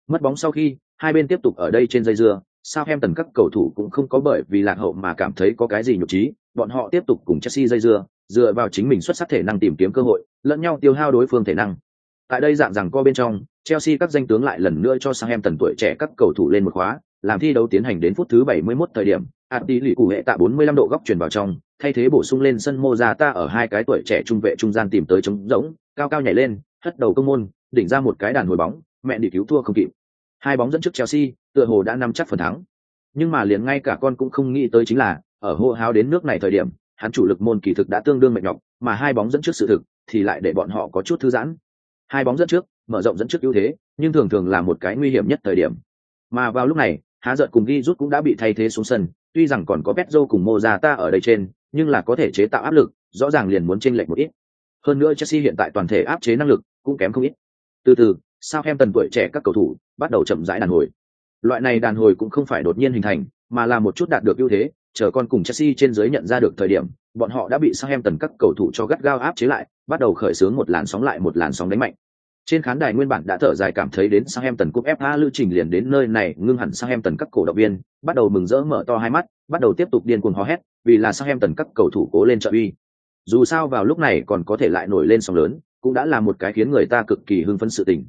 Mất bóng sau khi, hai bên tiếp tục ở đây trên dây dưa, sao em tần các cầu thủ cũng không có bởi vì lạc hậu mà cảm thấy có cái gì nhục trí, bọn họ tiếp tục cùng Chelsea dây dưa, dựa vào chính mình xuất sắc thể năng tìm kiếm cơ hội, lẫn nhau tiêu hao đối phương thể năng. Tại đây dạng rằng co bên trong, Chelsea các danh tướng lại lần nữa cho sang em tần tuổi trẻ các cầu thủ lên một khóa, làm thi đấu tiến hành đến phút thứ 71 thời điểm, Ati lì cụ hệ tạ 45 độ góc chuyển vào trong, thay thế bổ sung lên sân Mozata ở hai cái tuổi trẻ trung vệ trung gian tìm tới chống rỗng, cao cao nhảy lên, hất đầu công môn, đỉnh ra một cái đàn hồi bóng, mẹ đi cứu thua không kịp. Hai bóng dẫn trước Chelsea, tựa hồ đã nắm chắc phần thắng. Nhưng mà liền ngay cả con cũng không nghĩ tới chính là, ở hô hào đến nước này thời điểm, hắn chủ lực môn kỳ thực đã tương đương mệt nhọc, mà hai bóng dẫn trước sự thực thì lại để bọn họ có chút thư giãn. Hai bóng dẫn trước, mở rộng dẫn trước ưu thế, nhưng thường thường là một cái nguy hiểm nhất thời điểm. Mà vào lúc này, Há giận cùng ghi rút cũng đã bị thay thế xuống sân, tuy rằng còn có Petro cùng Mojata ở đây trên, nhưng là có thể chế tạo áp lực, rõ ràng liền muốn chênh lệch một ít. Hơn nữa Chelsea hiện tại toàn thể áp chế năng lực cũng kém không ít. Từ từ, Southampton tuổi trẻ các cầu thủ bắt đầu chậm rãi đàn hồi. Loại này đàn hồi cũng không phải đột nhiên hình thành, mà là một chút đạt được ưu thế, chờ con cùng Chelsea trên dưới nhận ra được thời điểm, bọn họ đã bị Southampton các cầu thủ cho gắt gao áp chế lại, bắt đầu khởi xướng một làn sóng lại một làn sóng đánh mạnh. Trên khán đài nguyên bản đã thở dài cảm thấy đến Southampton cúp FA lưu trình liền đến nơi này, ngưng hẳn Southampton các cổ động viên, bắt đầu mừng rỡ mở to hai mắt, bắt đầu tiếp tục điên cuồng hò hét, vì là Southampton các cầu thủ cố lên trợ uy. Dù sao vào lúc này còn có thể lại nổi lên sóng lớn, cũng đã là một cái khiến người ta cực kỳ hưng phấn sự tình.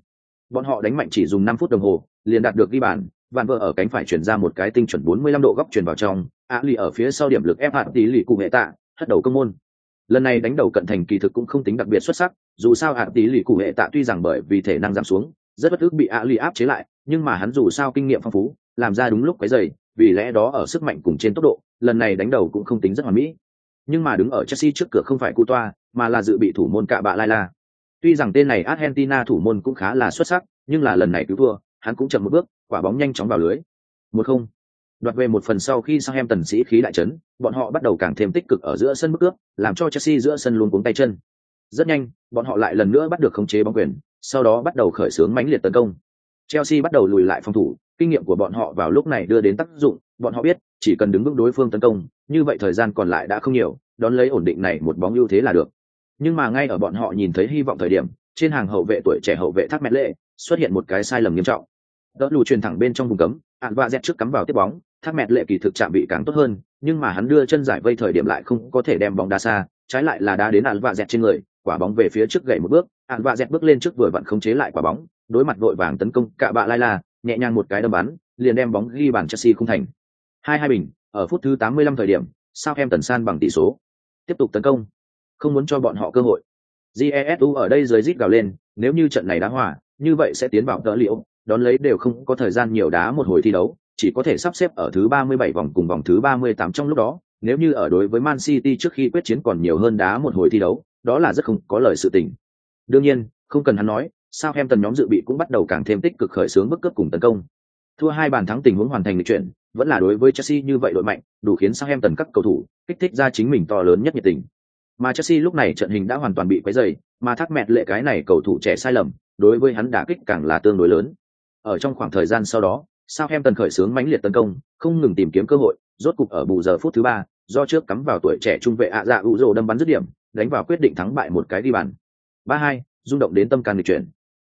Bọn họ đánh mạnh chỉ dùng 5 phút đồng hồ, liền đạt được ghi bàn, Van vợ ở cánh phải chuyển ra một cái tinh chuẩn 45 độ góc chuyển vào trong, Á Lì ở phía sau điểm lực ép hạt tí lì cùng hệ tạ, hất đầu công môn. Lần này đánh đầu cận thành kỳ thực cũng không tính đặc biệt xuất sắc, dù sao hạt tí lì cụ hệ tạ tuy rằng bởi vì thể năng giảm xuống, rất bất ức bị Á Lì áp chế lại, nhưng mà hắn dù sao kinh nghiệm phong phú, làm ra đúng lúc cái giày, vì lẽ đó ở sức mạnh cùng trên tốc độ, lần này đánh đầu cũng không tính rất hoàn mỹ. Nhưng mà đứng ở Chelsea trước cửa không phải Cu Toa, mà là dự bị thủ môn cạ bạ Lai La. Tuy rằng tên này Argentina thủ môn cũng khá là xuất sắc, nhưng là lần này cứu thua, hắn cũng chậm một bước, quả bóng nhanh chóng vào lưới. Một không. Đoạt về một phần sau khi Southampton sĩ khí đại chấn, bọn họ bắt đầu càng thêm tích cực ở giữa sân bước cướp, làm cho Chelsea giữa sân luôn cuống tay chân. Rất nhanh, bọn họ lại lần nữa bắt được khống chế bóng quyền, sau đó bắt đầu khởi xướng mãnh liệt tấn công. Chelsea bắt đầu lùi lại phòng thủ, kinh nghiệm của bọn họ vào lúc này đưa đến tác dụng, bọn họ biết, chỉ cần đứng vững đối phương tấn công, như vậy thời gian còn lại đã không nhiều, đón lấy ổn định này một bóng ưu thế là được. Nhưng mà ngay ở bọn họ nhìn thấy hy vọng thời điểm, trên hàng hậu vệ tuổi trẻ hậu vệ Thác Mẹ Lệ xuất hiện một cái sai lầm nghiêm trọng. Đỡ lù truyền thẳng bên trong vùng cấm, ạn và dẹt trước cắm vào tiếp bóng, Thác Mẹ Lệ kỳ thực chạm bị càng tốt hơn, nhưng mà hắn đưa chân giải vây thời điểm lại không có thể đem bóng đá xa, trái lại là đá đến ạn và dẹt trên người, quả bóng về phía trước gậy một bước, ạn và dẹt bước lên trước vừa vặn không chế lại quả bóng, đối mặt vội vàng tấn công, cạ bạ lai la, nhẹ nhàng một cái đâm bắn, liền đem bóng ghi bàn Chelsea không thành. Hai hai bình, ở phút thứ 85 thời điểm, sao em tần san bằng tỷ số. Tiếp tục tấn công, không muốn cho bọn họ cơ hội. Jesu ở đây dưới rít gào lên, nếu như trận này đá hòa, như vậy sẽ tiến vào tớ liệu, đón lấy đều không có thời gian nhiều đá một hồi thi đấu, chỉ có thể sắp xếp ở thứ 37 vòng cùng vòng thứ 38 trong lúc đó, nếu như ở đối với Man City trước khi quyết chiến còn nhiều hơn đá một hồi thi đấu, đó là rất không có lời sự tình. Đương nhiên, không cần hắn nói, Southampton nhóm dự bị cũng bắt đầu càng thêm tích cực khởi xướng bức cướp cùng tấn công. Thua hai bàn thắng tình huống hoàn thành lịch chuyển, vẫn là đối với Chelsea như vậy đội mạnh, đủ khiến Southampton các cầu thủ kích thích ra chính mình to lớn nhất nhiệt tình. Mà Chelsea lúc này trận hình đã hoàn toàn bị quấy rầy, mà thác mẹt lệ cái này cầu thủ trẻ sai lầm, đối với hắn đả kích càng là tương đối lớn. Ở trong khoảng thời gian sau đó, Southampton khởi xướng mãnh liệt tấn công, không ngừng tìm kiếm cơ hội, rốt cục ở bù giờ phút thứ ba, do trước cắm vào tuổi trẻ trung vệ ạ dạ ủ rồ đâm bắn dứt điểm, đánh vào quyết định thắng bại một cái đi bàn. 3-2, rung động đến tâm can lịch chuyển.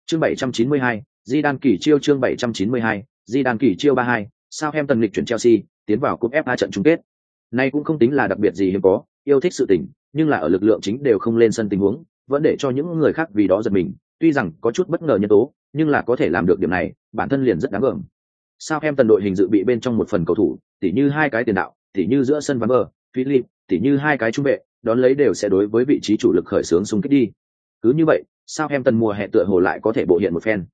Chương 792, Di Đan kỳ chiêu chương 792, Di Đan kỳ chiêu 3-2, Southampton lịch chuyển Chelsea, tiến vào cúp FA trận chung kết. Nay cũng không tính là đặc biệt gì hiếm có, yêu thích sự tình, nhưng là ở lực lượng chính đều không lên sân tình huống, vẫn để cho những người khác vì đó giật mình, tuy rằng có chút bất ngờ nhân tố, nhưng là có thể làm được điểm này, bản thân liền rất đáng gờm. tần đội hình dự bị bên trong một phần cầu thủ, tỉ như hai cái tiền đạo, tỉ như giữa sân vắng Bờ, Philip, tỉ như hai cái trung vệ, đón lấy đều sẽ đối với vị trí chủ lực khởi xướng xung kích đi. Cứ như vậy, sao em tần mùa hè tựa hồ lại có thể bộ hiện một phen.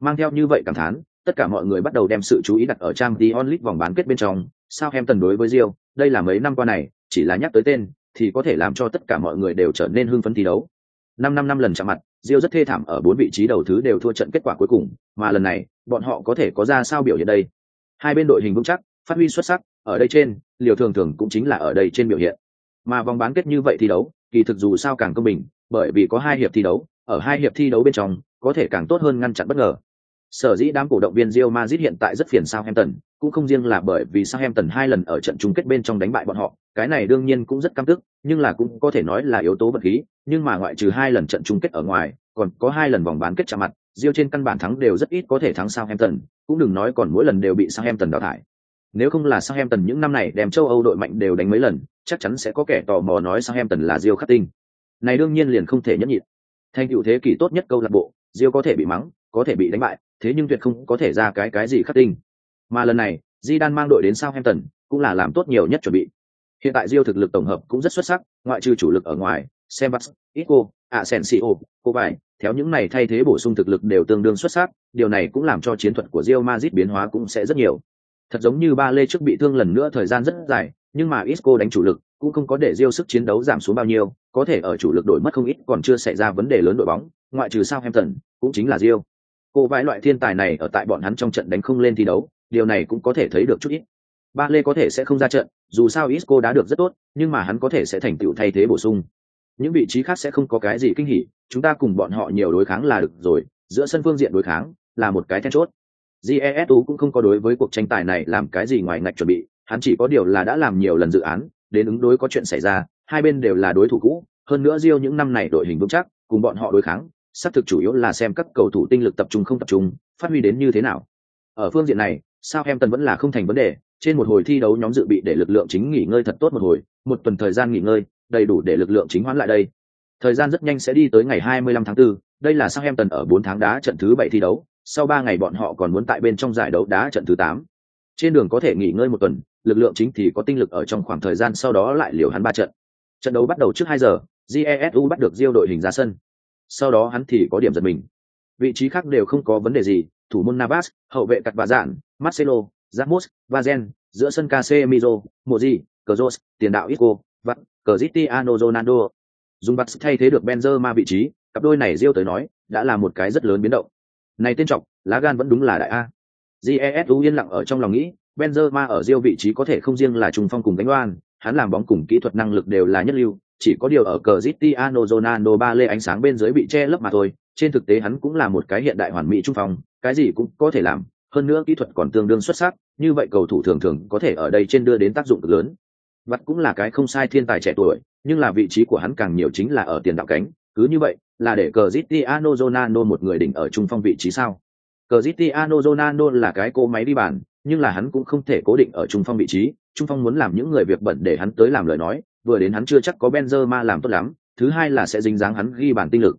Mang theo như vậy cảm thán, tất cả mọi người bắt đầu đem sự chú ý đặt ở trang Dion Onlit vòng bán kết bên trong, Southampton đối với Rio, đây là mấy năm qua này, chỉ là nhắc tới tên, thì có thể làm cho tất cả mọi người đều trở nên hưng phấn thi đấu. Năm năm năm lần chạm mặt, Diêu rất thê thảm ở bốn vị trí đầu thứ đều thua trận kết quả cuối cùng, mà lần này, bọn họ có thể có ra sao biểu hiện đây? Hai bên đội hình vững chắc, phát huy xuất sắc, ở đây trên, liều thường thường cũng chính là ở đây trên biểu hiện. Mà vòng bán kết như vậy thi đấu, kỳ thực dù sao càng công bình, bởi vì có hai hiệp thi đấu, ở hai hiệp thi đấu bên trong, có thể càng tốt hơn ngăn chặn bất ngờ. Sở dĩ đám cổ động viên Real Madrid hiện tại rất phiền Southampton, cũng không riêng là bởi vì Southampton hai lần ở trận chung kết bên trong đánh bại bọn họ, cái này đương nhiên cũng rất căm tức, nhưng là cũng có thể nói là yếu tố vật khí, nhưng mà ngoại trừ hai lần trận chung kết ở ngoài, còn có hai lần vòng bán kết chạm mặt, Real trên căn bản thắng đều rất ít có thể thắng Southampton, cũng đừng nói còn mỗi lần đều bị Southampton đào thải. Nếu không là Southampton những năm này đem châu Âu đội mạnh đều đánh mấy lần, chắc chắn sẽ có kẻ tò mò nói Southampton là Real khắc tinh. Này đương nhiên liền không thể nhẫn nhịn. Thành tựu thế kỷ tốt nhất câu lạc bộ, Real có thể bị mắng, có thể bị đánh bại, thế nhưng tuyệt không có thể ra cái cái gì khắc tinh. Mà lần này, di đan mang đội đến Southampton, cũng là làm tốt nhiều nhất chuẩn bị. Hiện tại diêu thực lực tổng hợp cũng rất xuất sắc, ngoại trừ chủ lực ở ngoài, Sebas, Isco, Asensio, Kovac, theo những này thay thế bổ sung thực lực đều tương đương xuất sắc, điều này cũng làm cho chiến thuật của Real Madrid biến hóa cũng sẽ rất nhiều. Thật giống như ba lê trước bị thương lần nữa thời gian rất dài, nhưng mà Isco đánh chủ lực, cũng không có để Real sức chiến đấu giảm xuống bao nhiêu, có thể ở chủ lực đổi mất không ít còn chưa xảy ra vấn đề lớn đội bóng, ngoại trừ Southampton, cũng chính là Real Cô vãi loại thiên tài này ở tại bọn hắn trong trận đánh không lên thi đấu, điều này cũng có thể thấy được chút ít. Ba Lê có thể sẽ không ra trận, dù sao Isco đã được rất tốt, nhưng mà hắn có thể sẽ thành tựu thay thế bổ sung. Những vị trí khác sẽ không có cái gì kinh hỉ, chúng ta cùng bọn họ nhiều đối kháng là được rồi, giữa sân phương diện đối kháng là một cái then chốt. Jesu cũng không có đối với cuộc tranh tài này làm cái gì ngoài ngạch chuẩn bị, hắn chỉ có điều là đã làm nhiều lần dự án, đến ứng đối có chuyện xảy ra, hai bên đều là đối thủ cũ, hơn nữa Rio những năm này đội hình vững chắc, cùng bọn họ đối kháng, xác thực chủ yếu là xem các cầu thủ tinh lực tập trung không tập trung, phát huy đến như thế nào. Ở phương diện này, Southampton vẫn là không thành vấn đề, trên một hồi thi đấu nhóm dự bị để lực lượng chính nghỉ ngơi thật tốt một hồi, một tuần thời gian nghỉ ngơi, đầy đủ để lực lượng chính hoán lại đây. Thời gian rất nhanh sẽ đi tới ngày 25 tháng 4, đây là Southampton ở 4 tháng đá trận thứ 7 thi đấu, sau 3 ngày bọn họ còn muốn tại bên trong giải đấu đá trận thứ 8. Trên đường có thể nghỉ ngơi một tuần, lực lượng chính thì có tinh lực ở trong khoảng thời gian sau đó lại liều hắn ba trận. Trận đấu bắt đầu trước 2 giờ, GESU bắt được Diêu đội hình ra sân. Sau đó hắn thì có điểm giật mình. Vị trí khác đều không có vấn đề gì, thủ môn Navas, hậu vệ cặt và dạn, Marcelo, Ramos, Vazen, giữa sân Casemiro, Modri, Kroos, tiền đạo Isco, Vặt, Cristiano Ronaldo. Dùng bắt thay thế được Benzema vị trí, cặp đôi này riêu tới nói, đã là một cái rất lớn biến động. Này tên trọng, lá gan vẫn đúng là đại a. Jesu yên lặng ở trong lòng nghĩ, Benzema ở riêu vị trí có thể không riêng là trung phong cùng đánh oan, hắn làm bóng cùng kỹ thuật năng lực đều là nhất lưu, chỉ có điều ở Cristiano Ronaldo ba lê ánh sáng bên dưới bị che lấp mà thôi, trên thực tế hắn cũng là một cái hiện đại hoàn mỹ trung phong, cái gì cũng có thể làm, hơn nữa kỹ thuật còn tương đương xuất sắc, như vậy cầu thủ thường thường có thể ở đây trên đưa đến tác dụng lớn. Vặt cũng là cái không sai thiên tài trẻ tuổi, nhưng là vị trí của hắn càng nhiều chính là ở tiền đạo cánh, cứ như vậy, là để Cristiano Ronaldo một người đỉnh ở trung phong vị trí sao? Cristiano Ronaldo là cái cô máy đi bàn, nhưng là hắn cũng không thể cố định ở trung phong vị trí, trung phong muốn làm những người việc bẩn để hắn tới làm lời nói, vừa đến hắn chưa chắc có Benzema làm tốt lắm, thứ hai là sẽ dính dáng hắn ghi bàn tinh lực.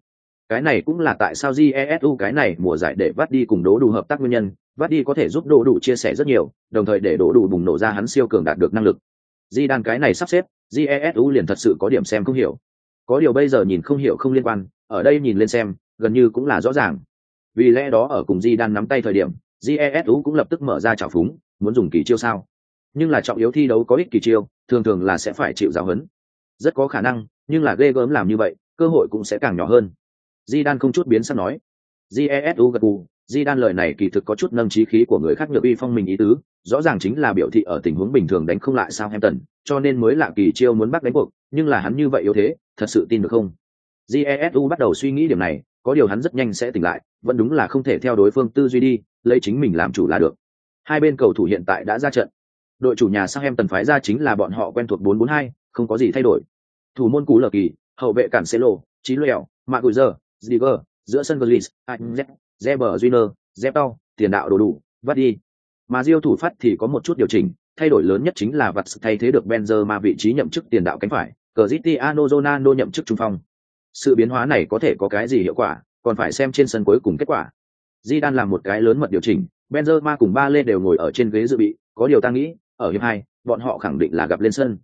Cái này cũng là tại sao Jesu cái này mùa giải để vắt đi cùng đố đủ hợp tác nguyên nhân, vắt đi có thể giúp đố đủ chia sẻ rất nhiều, đồng thời để đố đủ bùng nổ ra hắn siêu cường đạt được năng lực. Di đan cái này sắp xếp, Jesu liền thật sự có điểm xem không hiểu. Có điều bây giờ nhìn không hiểu không liên quan, ở đây nhìn lên xem, gần như cũng là rõ ràng. Vì lẽ đó ở cùng Di đan nắm tay thời điểm, Jesu cũng lập tức mở ra trào phúng, muốn dùng kỳ chiêu sao? Nhưng là trọng yếu thi đấu có ích kỳ chiêu, thường thường là sẽ phải chịu giáo huấn. Rất có khả năng, nhưng là ghê gớm làm như vậy, cơ hội cũng sẽ càng nhỏ hơn. Di Đan không chút biến sắc nói. Jesu gật gù, Di Đan lời này kỳ thực có chút nâng trí khí của người khác nhược uy phong mình ý tứ, rõ ràng chính là biểu thị ở tình huống bình thường đánh không lại sao hampton cho nên mới lạ kỳ chiêu muốn bắt đánh cuộc, nhưng là hắn như vậy yếu thế, thật sự tin được không? Jesu bắt đầu suy nghĩ điểm này, có điều hắn rất nhanh sẽ tỉnh lại, vẫn đúng là không thể theo đối phương tư duy đi, lấy chính mình làm chủ là được. Hai bên cầu thủ hiện tại đã ra trận. Đội chủ nhà Southampton phái ra chính là bọn họ quen thuộc 442, không có gì thay đổi. Thủ môn cú lở kỳ, hậu vệ cản Celo, Chí Lèo, Maguire, Ziger, giữa sân Gullis, Agnes, Zeber Junior, Zepao, tiền đạo đồ đủ, vắt đi. Mà Diêu thủ phát thì có một chút điều chỉnh, thay đổi lớn nhất chính là vặt thay thế được Benzema vị trí nhậm chức tiền đạo cánh phải, Cristiano Ronaldo nhậm chức trung phong. Sự biến hóa này có thể có cái gì hiệu quả, còn phải xem trên sân cuối cùng kết quả. Zidane làm một cái lớn mật điều chỉnh, Benzema cùng ba lê đều ngồi ở trên ghế dự bị, có điều ta nghĩ, ở hiệp hai, bọn họ khẳng định là gặp lên sân.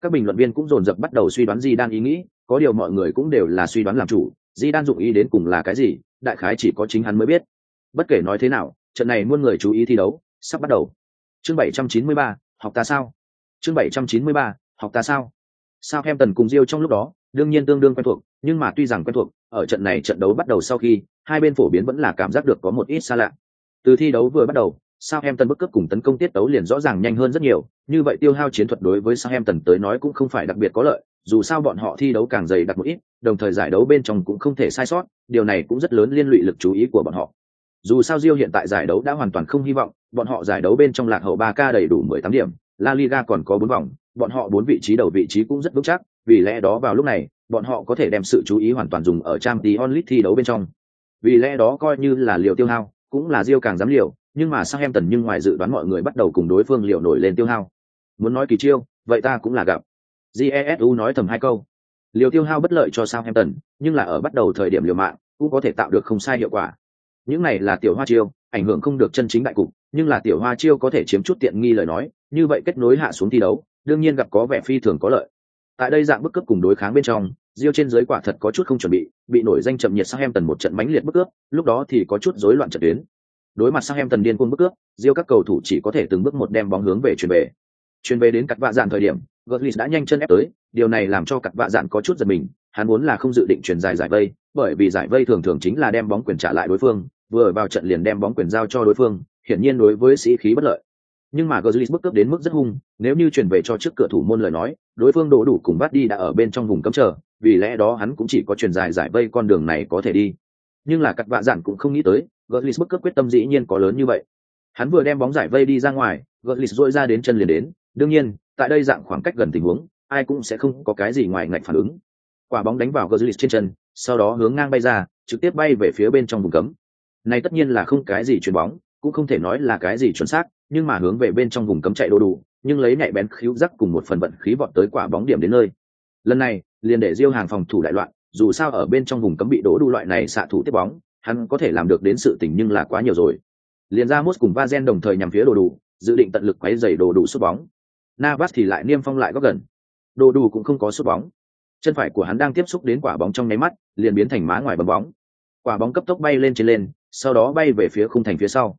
Các bình luận viên cũng dồn dập bắt đầu suy đoán Zidane ý nghĩ, có điều mọi người cũng đều là suy đoán làm chủ, Zidane dụng ý đến cùng là cái gì, đại khái chỉ có chính hắn mới biết. Bất kể nói thế nào, trận này muôn người chú ý thi đấu, sắp bắt đầu. Chương 793, học ta sao? Chương 793, học ta sao? Sao em tần cùng Diêu trong lúc đó, đương nhiên tương đương quen thuộc, nhưng mà tuy rằng quen thuộc, ở trận này trận đấu bắt đầu sau khi, hai bên phổ biến vẫn là cảm giác được có một ít xa lạ. Từ thi đấu vừa bắt đầu, Southampton bức cướp cùng tấn công tiết tấu liền rõ ràng nhanh hơn rất nhiều, như vậy tiêu hao chiến thuật đối với Southampton tới nói cũng không phải đặc biệt có lợi, dù sao bọn họ thi đấu càng dày đặc một ít, đồng thời giải đấu bên trong cũng không thể sai sót, điều này cũng rất lớn liên lụy lực chú ý của bọn họ. Dù sao Rio hiện tại giải đấu đã hoàn toàn không hy vọng, bọn họ giải đấu bên trong lạc hậu 3K đầy đủ 18 điểm, La Liga còn có 4 vòng, bọn họ bốn vị trí đầu vị trí cũng rất vững chắc, vì lẽ đó vào lúc này, bọn họ có thể đem sự chú ý hoàn toàn dùng ở Champions League thi đấu bên trong. Vì lẽ đó coi như là liều tiêu hao, cũng là Rio càng dám liều, nhưng mà Southampton nhưng ngoài dự đoán mọi người bắt đầu cùng đối phương liệu nổi lên tiêu hao. Muốn nói kỳ chiêu, vậy ta cũng là gặp. Jesu nói thầm hai câu. Liều tiêu hao bất lợi cho Southampton, nhưng là ở bắt đầu thời điểm liều mạng, cũng có thể tạo được không sai hiệu quả. Những này là tiểu hoa chiêu, ảnh hưởng không được chân chính đại cục, nhưng là tiểu hoa chiêu có thể chiếm chút tiện nghi lời nói, như vậy kết nối hạ xuống thi đấu, đương nhiên gặp có vẻ phi thường có lợi. Tại đây dạng bức cướp cùng đối kháng bên trong, diêu trên dưới quả thật có chút không chuẩn bị, bị nổi danh chậm nhiệt Southampton một trận mãnh liệt bức cướp, lúc đó thì có chút rối loạn trận tuyến. Đối mặt sang em tần điên cuồng bức cướp, diêu các cầu thủ chỉ có thể từng bước một đem bóng hướng về chuyển về. Chuyển về đến cắt vạ dạn thời điểm, Götze đã nhanh chân ép tới, điều này làm cho cặp vạ dạn có chút giật mình, hắn muốn là không dự định chuyển dài giải vây, bởi vì giải vây thường thường chính là đem bóng quyền trả lại đối phương, vừa vào trận liền đem bóng quyền giao cho đối phương, hiển nhiên đối với sĩ khí bất lợi. Nhưng mà Götze bước cướp đến mức rất hung, nếu như chuyển về cho trước cửa thủ môn lời nói, đối phương đổ đủ cùng bắt đi đã ở bên trong vùng cấm chờ, vì lẽ đó hắn cũng chỉ có chuyển dài giải vây con đường này có thể đi. Nhưng là cặp vạ dạn cũng không nghĩ tới, Götze bước cướp quyết tâm dĩ nhiên có lớn như vậy. Hắn vừa đem bóng giải vây đi ra ngoài, Götze rỗi ra đến chân liền đến, đương nhiên, tại đây dạng khoảng cách gần tình huống, ai cũng sẽ không có cái gì ngoài ngạch phản ứng. Quả bóng đánh vào Götze trên chân, sau đó hướng ngang bay ra, trực tiếp bay về phía bên trong vùng cấm. Này tất nhiên là không cái gì chuyền bóng, cũng không thể nói là cái gì chuẩn xác, nhưng mà hướng về bên trong vùng cấm chạy đồ đủ, nhưng lấy nhạy bén khíu rắc cùng một phần vận khí vọt tới quả bóng điểm đến nơi. Lần này, liền để Diêu hàng phòng thủ đại loạn, dù sao ở bên trong vùng cấm bị đổ đủ loại này xạ thủ tiếp bóng, hắn có thể làm được đến sự tình nhưng là quá nhiều rồi. Liền ra Mốt cùng Vazen đồng thời nhằm phía đồ đủ, dự định tận lực quấy giày đồ đủ sút bóng. Navas thì lại niêm phong lại góc gần. Đồ đủ cũng không có sút bóng. Chân phải của hắn đang tiếp xúc đến quả bóng trong nháy mắt, liền biến thành má ngoài bấm bóng. Quả bóng cấp tốc bay lên trên lên, sau đó bay về phía khung thành phía sau.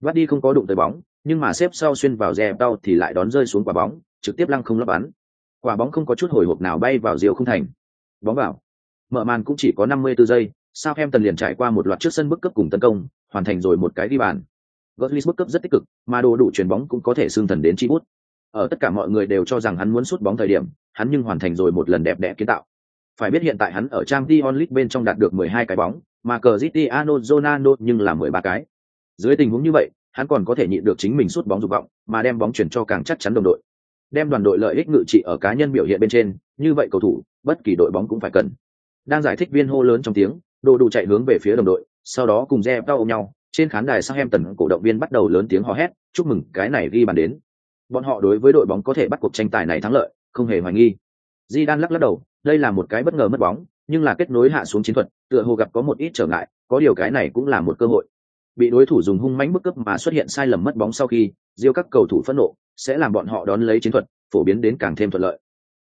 Vắt đi không có đụng tới bóng, nhưng mà xếp sau xuyên vào rè đau thì lại đón rơi xuống quả bóng, trực tiếp lăng không lấp bắn. Quả bóng không có chút hồi hộp nào bay vào diều khung thành. Bóng vào. Mở màn cũng chỉ có 54 giây, Southampton liền trải qua một loạt trước sân bức cấp cùng tấn công, hoàn thành rồi một cái đi bàn. Götze bức cấp rất tích cực, mà đồ đủ chuyển bóng cũng có thể xương thần đến chi bút. Ở tất cả mọi người đều cho rằng hắn muốn sút bóng thời điểm, hắn nhưng hoàn thành rồi một lần đẹp đẽ kiến tạo. Phải biết hiện tại hắn ở trang dion League bên trong đạt được 12 cái bóng, mà Cristiano Ronaldo nhưng là 13 cái. Dưới tình huống như vậy, hắn còn có thể nhịn được chính mình sút bóng dục vọng, mà đem bóng chuyển cho càng chắc chắn đồng đội. Đem đoàn đội lợi ích ngự trị ở cá nhân biểu hiện bên trên, như vậy cầu thủ, bất kỳ đội bóng cũng phải cần. Đang giải thích viên hô lớn trong tiếng, đồ đủ chạy hướng về phía đồng đội, sau đó cùng Jeff ôm nhau, trên khán đài Southampton cổ động viên bắt đầu lớn tiếng hò hét, chúc mừng cái này ghi bàn đến. Bọn họ đối với đội bóng có thể bắt cuộc tranh tài này thắng lợi, không hề hoài nghi. Di Đan lắc lắc đầu, đây là một cái bất ngờ mất bóng, nhưng là kết nối hạ xuống chiến thuật, tựa hồ gặp có một ít trở ngại, có điều cái này cũng là một cơ hội. Bị đối thủ dùng hung mãnh bức cấp mà xuất hiện sai lầm mất bóng sau khi, diêu các cầu thủ phẫn nộ, sẽ làm bọn họ đón lấy chiến thuật, phổ biến đến càng thêm thuận lợi.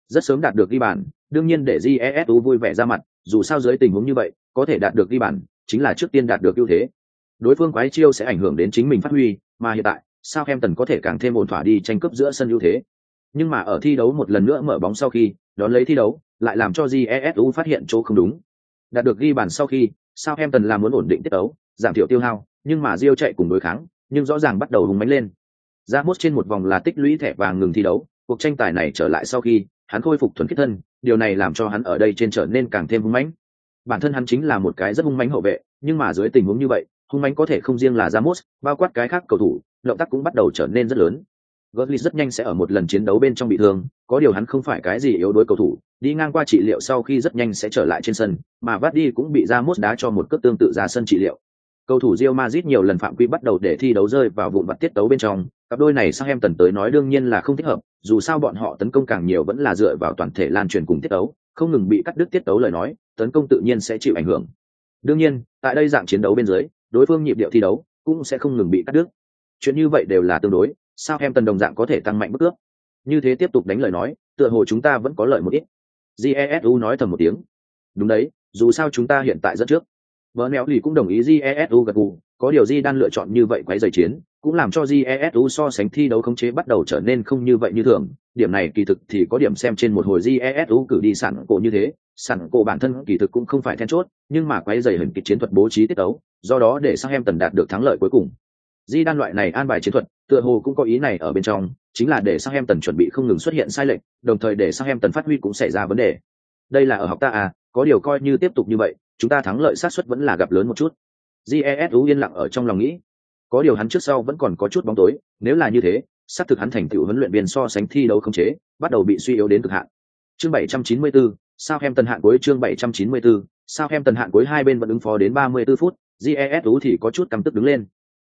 Rất sớm đạt được ghi bàn, đương nhiên để Jesu vui vẻ ra mặt, dù sao dưới tình huống như vậy, có thể đạt được ghi bàn, chính là trước tiên đạt được ưu thế. Đối phương quái chiêu sẽ ảnh hưởng đến chính mình phát huy, mà hiện tại, sao em tần có thể càng thêm ổn thỏa đi tranh cướp giữa sân ưu thế. Nhưng mà ở thi đấu một lần nữa mở bóng sau khi, đón lấy thi đấu, lại làm cho Jesu phát hiện chỗ không đúng. Đạt được ghi bàn sau khi, sao em tần làm muốn ổn định tiết đấu, giảm thiểu tiêu hao, nhưng mà Rio chạy cùng đối kháng, nhưng rõ ràng bắt đầu hùng mánh lên. Ra mốt trên một vòng là tích lũy thẻ vàng ngừng thi đấu, cuộc tranh tài này trở lại sau khi, hắn khôi phục thuần khiết thân, điều này làm cho hắn ở đây trên trở nên càng thêm hung mãnh. Bản thân hắn chính là một cái rất hung mãnh hậu vệ, nhưng mà dưới tình huống như vậy, hung mãnh có thể không riêng là Ramos, bao quát cái khác cầu thủ, động tác cũng bắt đầu trở nên rất lớn. Götze rất nhanh sẽ ở một lần chiến đấu bên trong bị thương, có điều hắn không phải cái gì yếu đuối cầu thủ, đi ngang qua trị liệu sau khi rất nhanh sẽ trở lại trên sân, mà Vardy cũng bị Ramos đá cho một cước tương tự ra sân trị liệu. Cầu thủ Real Madrid nhiều lần phạm quy bắt đầu để thi đấu rơi vào vụn vặt tiết tấu bên trong, cặp đôi này sang em tần tới nói đương nhiên là không thích hợp, dù sao bọn họ tấn công càng nhiều vẫn là dựa vào toàn thể lan truyền cùng tiết tấu, không ngừng bị cắt đứt tiết tấu lời nói, tấn công tự nhiên sẽ chịu ảnh hưởng. Đương nhiên, tại đây dạng chiến đấu bên dưới, đối phương nhịp điệu thi đấu cũng sẽ không ngừng bị cắt đứt. Chuyện như vậy đều là tương đối, sao em tần đồng dạng có thể tăng mạnh mức ước. Như thế tiếp tục đánh lời nói, tựa hồ chúng ta vẫn có lợi một ít. Jesu nói thầm một tiếng. Đúng đấy, dù sao chúng ta hiện tại rất trước. Bờ neo lì cũng đồng ý Jesu gật gù, có điều Di đang lựa chọn như vậy quấy giày chiến, cũng làm cho Jesu so sánh thi đấu khống chế bắt đầu trở nên không như vậy như thường. Điểm này kỳ thực thì có điểm xem trên một hồi Jesu cử đi sẵn cổ như thế, sẵn cổ bản thân kỳ thực cũng không phải then chốt, nhưng mà quấy giày hình kịch chiến thuật bố trí tiết đấu, do đó để sang em tần đạt được thắng lợi cuối cùng. Di đan loại này an bài chiến thuật, tựa hồ cũng có ý này ở bên trong, chính là để sang em tần chuẩn bị không ngừng xuất hiện sai lệch, đồng thời để sang em tần phát huy cũng xảy ra vấn đề. Đây là ở học ta à, có điều coi như tiếp tục như vậy, chúng ta thắng lợi sát suất vẫn là gặp lớn một chút. Jesu yên lặng ở trong lòng nghĩ, có điều hắn trước sau vẫn còn có chút bóng tối, nếu là như thế, xác thực hắn thành tựu huấn luyện viên so sánh thi đấu không chế, bắt đầu bị suy yếu đến cực hạn. Chương 794, sao em tần hạn cuối chương 794, sao em tần hạn cuối hai bên vẫn ứng phó đến 34 phút, Jesu thì có chút căm tức đứng lên.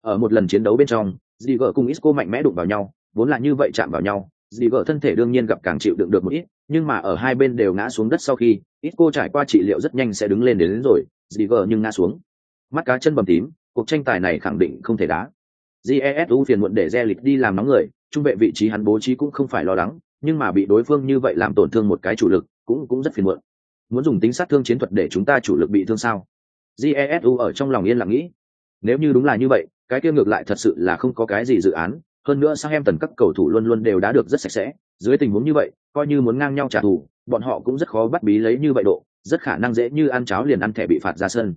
Ở một lần chiến đấu bên trong, Ziger cùng Isco mạnh mẽ đụng vào nhau, vốn là như vậy chạm vào nhau, Ziger thân thể đương nhiên gặp càng chịu đựng được một ít, nhưng mà ở hai bên đều ngã xuống đất sau khi, Isco trải qua trị liệu rất nhanh sẽ đứng lên đến, đến rồi, Ziger nhưng ngã xuống. Mắt cá chân bầm tím, cuộc tranh tài này khẳng định không thể đá. Jesu phiền muộn để Zelit đi làm nóng người, trung vệ vị trí hắn bố trí cũng không phải lo lắng, nhưng mà bị đối phương như vậy làm tổn thương một cái chủ lực, cũng cũng rất phiền muộn. Muốn dùng tính sát thương chiến thuật để chúng ta chủ lực bị thương sao? Jesu ở trong lòng yên lặng nghĩ, nếu như đúng là như vậy, cái kia ngược lại thật sự là không có cái gì dự án, hơn nữa sang em tần các cầu thủ luôn luôn đều đã được rất sạch sẽ, dưới tình huống như vậy coi như muốn ngang nhau trả thù bọn họ cũng rất khó bắt bí lấy như vậy độ rất khả năng dễ như ăn cháo liền ăn thẻ bị phạt ra sân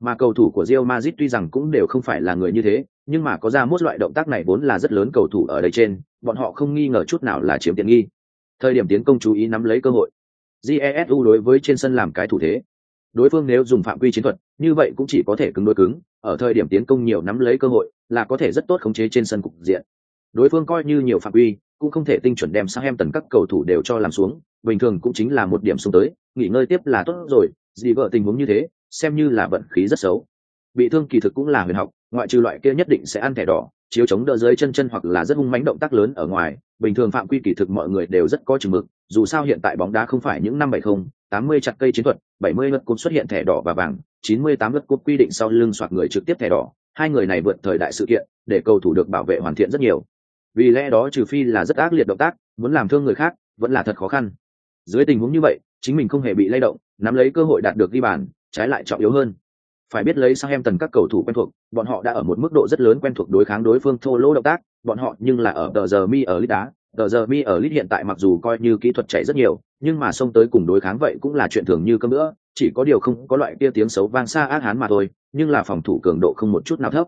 mà cầu thủ của Real Madrid tuy rằng cũng đều không phải là người như thế, nhưng mà có ra mốt loại động tác này vốn là rất lớn cầu thủ ở đây trên, bọn họ không nghi ngờ chút nào là chiếm tiện nghi. Thời điểm tiến công chú ý nắm lấy cơ hội. Jesu đối với trên sân làm cái thủ thế. Đối phương nếu dùng phạm quy chiến thuật, như vậy cũng chỉ có thể cứng đối cứng, ở thời điểm tiến công nhiều nắm lấy cơ hội, là có thể rất tốt khống chế trên sân cục diện. Đối phương coi như nhiều phạm quy, cũng không thể tinh chuẩn đem sang em tần các cầu thủ đều cho làm xuống, bình thường cũng chính là một điểm xuống tới, nghỉ ngơi tiếp là tốt rồi, gì vợ tình huống như thế xem như là vận khí rất xấu. Bị thương kỳ thực cũng là huyền học, ngoại trừ loại kia nhất định sẽ ăn thẻ đỏ, chiếu chống đỡ dưới chân chân hoặc là rất hung mãnh động tác lớn ở ngoài, bình thường phạm quy kỳ thực mọi người đều rất có chừng mực, dù sao hiện tại bóng đá không phải những năm bảy không, tám mươi chặt cây chiến thuật, bảy mươi lượt cúp xuất hiện thẻ đỏ và vàng, chín mươi tám lượt cúp quy định sau lưng soạt người trực tiếp thẻ đỏ. Hai người này vượt thời đại sự kiện, để cầu thủ được bảo vệ hoàn thiện rất nhiều. Vì lẽ đó trừ phi là rất ác liệt động tác, muốn làm thương người khác, vẫn là thật khó khăn. Dưới tình huống như vậy, chính mình không hề bị lay động, nắm lấy cơ hội đạt được ghi bàn trái lại trọng yếu hơn. Phải biết lấy sang em tần các cầu thủ quen thuộc, bọn họ đã ở một mức độ rất lớn quen thuộc đối kháng đối phương thô lỗ động tác, bọn họ nhưng là ở tờ giờ mi ở lít đá. Tờ giờ mi ở lít hiện tại mặc dù coi như kỹ thuật chạy rất nhiều, nhưng mà xông tới cùng đối kháng vậy cũng là chuyện thường như cơm nữa chỉ có điều không có loại kia tiếng xấu vang xa ác hán mà thôi, nhưng là phòng thủ cường độ không một chút nào thấp.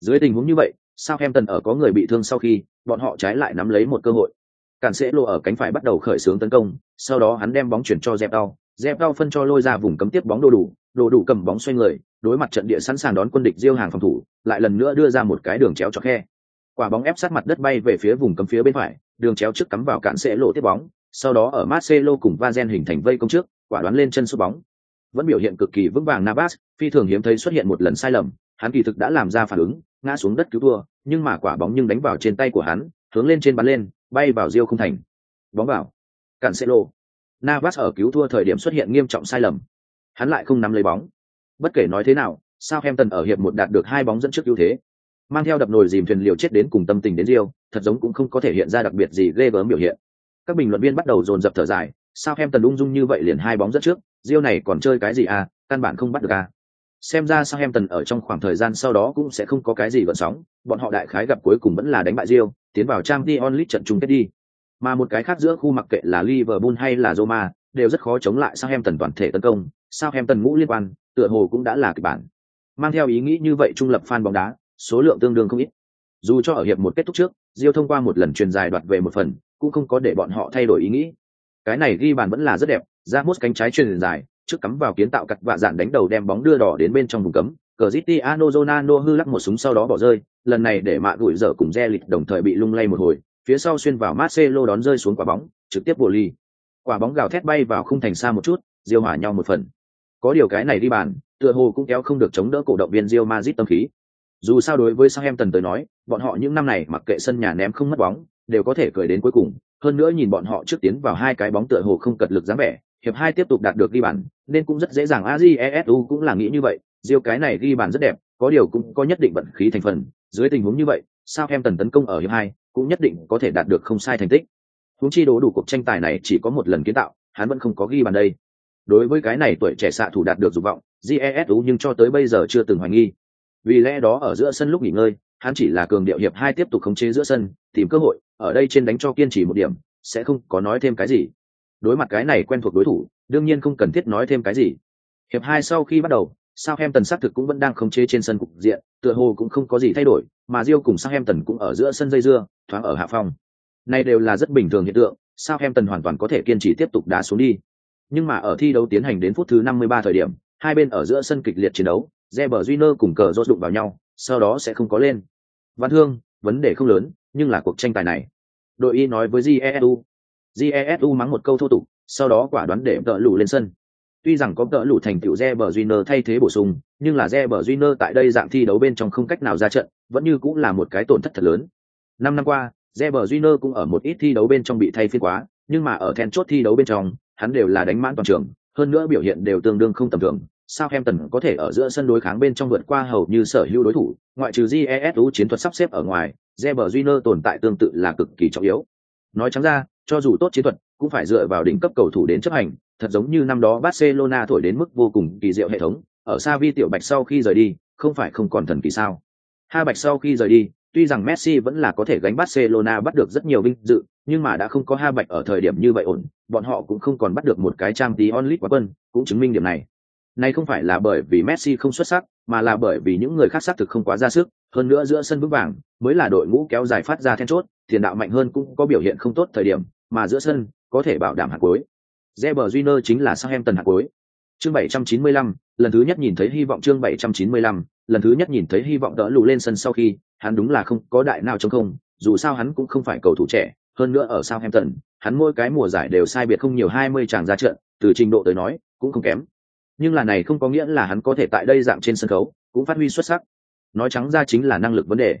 Dưới tình huống như vậy sao em tần ở có người bị thương sau khi, bọn họ trái lại nắm lấy một cơ hội. Cản sẽ lộ ở cánh phải bắt đầu khởi xướng tấn công, sau đó hắn đem bóng chuyển cho dẹp đau dẹp đau phân cho lôi ra vùng cấm tiếp bóng đồ đủ đồ đủ cầm bóng xoay người, đối mặt trận địa sẵn sàng đón quân địch diêu hàng phòng thủ, lại lần nữa đưa ra một cái đường chéo cho khe. Quả bóng ép sát mặt đất bay về phía vùng cấm phía bên phải, đường chéo trước cắm vào cản sẽ lộ tiếp bóng, sau đó ở Marcelo cùng Vazen hình thành vây công trước, quả đoán lên chân sút bóng. Vẫn biểu hiện cực kỳ vững vàng Navas, phi thường hiếm thấy xuất hiện một lần sai lầm, hắn kỳ thực đã làm ra phản ứng, ngã xuống đất cứu thua, nhưng mà quả bóng nhưng đánh vào trên tay của hắn, hướng lên trên bắn lên, bay vào diêu không thành. Bóng vào. Cản sẽ lộ. Navas ở cứu thua thời điểm xuất hiện nghiêm trọng sai lầm hắn lại không nắm lấy bóng bất kể nói thế nào Southampton ở hiệp một đạt được hai bóng dẫn trước ưu thế mang theo đập nồi dìm thuyền liều chết đến cùng tâm tình đến Rio, thật giống cũng không có thể hiện ra đặc biệt gì ghê gớm biểu hiện. Các bình luận viên bắt đầu dồn dập thở dài, Southampton ung dung như vậy liền hai bóng dẫn trước, Rio này còn chơi cái gì à, căn bản không bắt được à. Xem ra Southampton ở trong khoảng thời gian sau đó cũng sẽ không có cái gì gợn sóng, bọn họ đại khái gặp cuối cùng vẫn là đánh bại Rio, tiến vào Champions League trận chung kết đi. Mà một cái khác giữa khu mặc kệ là Liverpool hay là Roma, đều rất khó chống lại Southampton toàn thể tấn công, sao em tần ngũ liên quan, tựa hồ cũng đã là kịch bản. Mang theo ý nghĩ như vậy trung lập fan bóng đá, số lượng tương đương không ít. Dù cho ở hiệp một kết thúc trước, diêu thông qua một lần truyền dài đoạt về một phần, cũng không có để bọn họ thay đổi ý nghĩ. Cái này ghi bàn vẫn là rất đẹp, ra mốt cánh trái truyền dài, trước cắm vào kiến tạo cặt vạ dạn đánh đầu đem bóng đưa đỏ đến bên trong vùng cấm. cờ ziti ano zonano hư lắc một súng sau đó bỏ rơi, lần này để mạ gửi dở cùng re lịch đồng thời bị lung lay một hồi, phía sau xuyên vào Marcelo đón rơi xuống quả bóng, trực tiếp bổ ly. Quả bóng gào thét bay vào khung thành xa một chút, diêu hỏa nhau một phần. Có điều cái này đi bàn, tựa hồ cũng kéo không được chống đỡ cổ động viên Real Madrid tâm khí. Dù sao đối với Southampton tới nói, bọn họ những năm này mặc kệ sân nhà ném không mất bóng, đều có thể cười đến cuối cùng. Hơn nữa nhìn bọn họ trước tiến vào hai cái bóng tựa hồ không cật lực dáng vẻ, hiệp hai tiếp tục đạt được ghi bàn, nên cũng rất dễ dàng Ajesu cũng là nghĩ như vậy, Real cái này ghi bàn rất đẹp, có điều cũng có nhất định vận khí thành phần, dưới tình huống như vậy, Southampton tấn công ở hiệp hai cũng nhất định có thể đạt được không sai thành tích. Huống chi đố đủ cuộc tranh tài này chỉ có một lần kiến tạo, hắn vẫn không có ghi bàn đây. Đối với cái này tuổi trẻ xạ thủ đạt được dục vọng, jesu nhưng cho tới bây giờ chưa từng hoài nghi. Vì lẽ đó ở giữa sân lúc nghỉ ngơi hắn chỉ là cường điệu hiệp hai tiếp tục khống chế giữa sân tìm cơ hội ở đây trên đánh cho kiên trì một điểm sẽ không có nói thêm cái gì. Đối mặt cái này quen thuộc đối thủ đương nhiên không cần thiết nói thêm cái gì. Hiệp hai sau khi bắt đầu sao em tần xác thực cũng vẫn đang khống chế trên sân cục diện tựa hồ cũng không có gì thay đổi mà riêu cùng sao em tần cũng ở giữa sân dây dưa thoáng ở hạ phong. Này đều là rất bình thường hiện tượng sao em tần hoàn toàn có thể kiên trì tiếp tục đá xuống đi nhưng mà ở thi đấu tiến hành đến phút thứ 53 thời điểm, hai bên ở giữa sân kịch liệt chiến đấu Reber Júnior cùng cờ rốt đụng vào nhau, sau đó sẽ không có lên. Văn thương, vấn đề không lớn, nhưng là cuộc tranh tài này. Đội y nói với jesu jesu mắng một câu thô tục, sau đó quả đoán để tợ lũ lên sân. Tuy rằng có tợ lũ thành tựu Reber Júnior thay thế bổ sung, nhưng là Reber Júnior tại đây dạng thi đấu bên trong không cách nào ra trận, vẫn như cũng là một cái tổn thất thật lớn. Năm năm qua Reber Júnior cũng ở một ít thi đấu bên trong bị thay phiên quá, nhưng mà ở then chốt thi đấu bên trong hắn đều là đánh mãn toàn trường hơn nữa biểu hiện đều tương đương không tầm thường Southampton có thể ở giữa sân đối kháng bên trong vượt qua hầu như sở hữu đối thủ, ngoại trừ GESU chiến thuật sắp xếp ở ngoài, Reber Júnior tồn tại tương tự là cực kỳ trọng yếu. Nói trắng ra, cho dù tốt chiến thuật, cũng phải dựa vào đỉnh cấp cầu thủ đến chấp hành, thật giống như năm đó Barcelona thổi đến mức vô cùng kỳ diệu hệ thống, ở Xavi tiểu Bạch sau khi rời đi, không phải không còn thần kỳ sao? Ha Bạch sau khi rời đi, tuy rằng Messi vẫn là có thể gánh Barcelona bắt được rất nhiều vinh dự, nhưng mà đã không có ha bạch ở thời điểm như vậy ổn bọn họ cũng không còn bắt được một cái trang tí onlit quá quân cũng chứng minh điểm này này không phải là bởi vì Messi không xuất sắc, mà là bởi vì những người khác xác thực không quá ra sức, hơn nữa giữa sân vững vàng, mới là đội ngũ kéo dài phát ra then chốt, tiền đạo mạnh hơn cũng có biểu hiện không tốt thời điểm, mà giữa sân có thể bảo đảm hạt cuối. Reber Júnior chính là Southampton hạt cuối. Chương 795, lần thứ nhất nhìn thấy hy vọng chương 795, lần thứ nhất nhìn thấy hy vọng đỡ lù lên sân sau khi, hắn đúng là không có đại nào trong không, dù sao hắn cũng không phải cầu thủ trẻ, hơn nữa ở Southampton, hắn mỗi cái mùa giải đều sai biệt không nhiều 20 chàng ra trận, từ trình độ tới nói, cũng không kém. Nhưng là này không có nghĩa là hắn có thể tại đây dạng trên sân khấu, cũng phát huy xuất sắc. Nói trắng ra chính là năng lực vấn đề.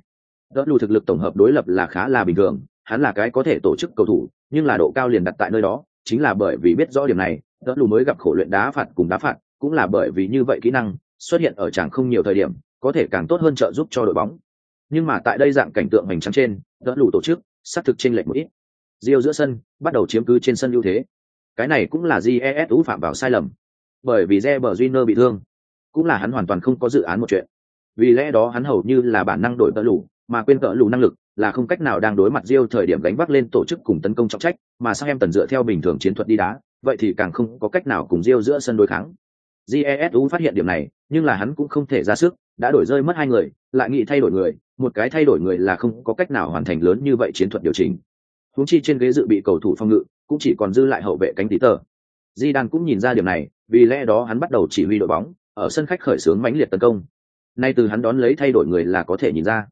Đỡ lù thực lực tổng hợp đối lập là khá là bình thường, hắn là cái có thể tổ chức cầu thủ, nhưng là độ cao liền đặt tại nơi đó, chính là bởi vì biết rõ điểm này, đỡ lù mới gặp khổ luyện đá phạt cùng đá phạt, cũng là bởi vì như vậy kỹ năng xuất hiện ở chẳng không nhiều thời điểm, có thể càng tốt hơn trợ giúp cho đội bóng. Nhưng mà tại đây dạng cảnh tượng hành trắng trên, đỡ lù tổ chức, xác thực chênh lệch một ít. Rio giữa sân, bắt đầu chiếm cứ trên sân ưu thế. Cái này cũng là GESU phạm vào sai lầm. Bởi vì Reber Júnior bị thương, cũng là hắn hoàn toàn không có dự án một chuyện. Vì lẽ đó hắn hầu như là bản năng đổi tợ lù, mà quên tợ lù năng lực, là không cách nào đang đối mặt Rio thời điểm gánh vác lên tổ chức cùng tấn công trọng trách, mà sang em tần dựa theo bình thường chiến thuật đi đá, vậy thì càng không có cách nào cùng Rio giữa sân đối kháng. Jesu phát hiện điểm này, nhưng là hắn cũng không thể ra sức, đã đổi rơi mất hai người, lại nghĩ thay đổi người, một cái thay đổi người là không có cách nào hoàn thành lớn như vậy chiến thuật điều chỉnh. Huống chi trên ghế dự bị cầu thủ phong ngự, cũng chỉ còn dư lại hậu vệ cánh tí tờ. Đan cũng nhìn ra điểm này, vì lẽ đó hắn bắt đầu chỉ huy đội bóng, ở sân khách khởi xướng mãnh liệt tấn công. Nay từ hắn đón lấy thay đổi người là có thể nhìn ra.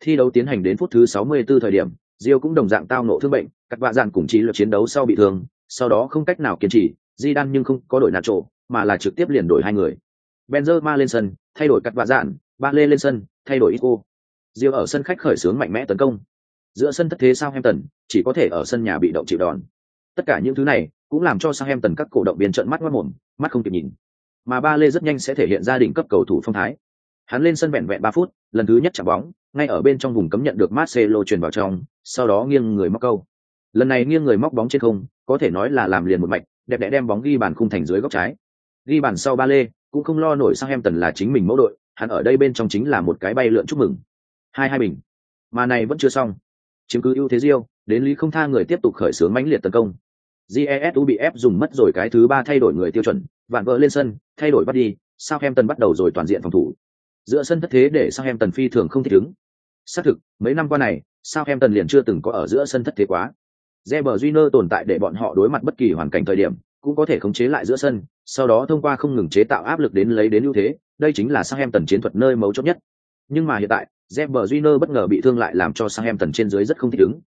Thi đấu tiến hành đến phút thứ 64 thời điểm, Diêu cũng đồng dạng tao nộ thương bệnh, các vạ dàn cùng trí lực chiến đấu sau bị thương, sau đó không cách nào kiên trì, Di Đan nhưng không có đổi Nacho, mà là trực tiếp liền đổi hai người. Benzema lên sân, thay đổi cắt vạ dạn, ba lê lên sân, thay đổi Ico. Diêu ở sân khách khởi xướng mạnh mẽ tấn công. Giữa sân thất thế Southampton, chỉ có thể ở sân nhà bị động chịu đòn. Tất cả những thứ này cũng làm cho Southampton các cổ động viên trợn mắt ngất mồm, mắt không kịp nhìn. Mà ba lê rất nhanh sẽ thể hiện ra đỉnh cấp cầu thủ phong thái. Hắn lên sân vẹn vẹn ba phút, lần thứ nhất chạm bóng, ngay ở bên trong vùng cấm nhận được Marcelo truyền vào trong, sau đó nghiêng người móc câu. Lần này nghiêng người móc bóng trên không, có thể nói là làm liền một mạch, đẹp đẽ đem bóng ghi bàn khung thành dưới góc trái. Ghi bàn sau ba lê, cũng không lo nổi sang em tần là chính mình mẫu đội, hắn ở đây bên trong chính là một cái bay lượn chúc mừng. Hai hai bình. Mà này vẫn chưa xong. Chiếm cứ ưu thế diêu, đến lý không tha người tiếp tục khởi xướng mãnh liệt tấn công. Jesu bị ép dùng mất rồi cái thứ ba thay đổi người tiêu chuẩn, vạn vỡ lên sân, thay đổi bắt đi, Sao em tần bắt đầu rồi toàn diện phòng thủ. Giữa sân thất thế để sao em tần phi thường không thích ứng. Xác thực, mấy năm qua này, sao em tần liền chưa từng có ở giữa sân thất thế quá. Reber Júnior tồn tại để bọn họ đối mặt bất kỳ hoàn cảnh thời điểm, cũng có thể khống chế lại giữa sân, sau đó thông qua không ngừng chế tạo áp lực đến lấy đến ưu thế, đây chính là Southampton chiến thuật nơi mấu chốt nhất. Nhưng mà hiện tại, Reber Júnior bất ngờ bị thương lại làm cho Southampton trên dưới rất không thích ứng.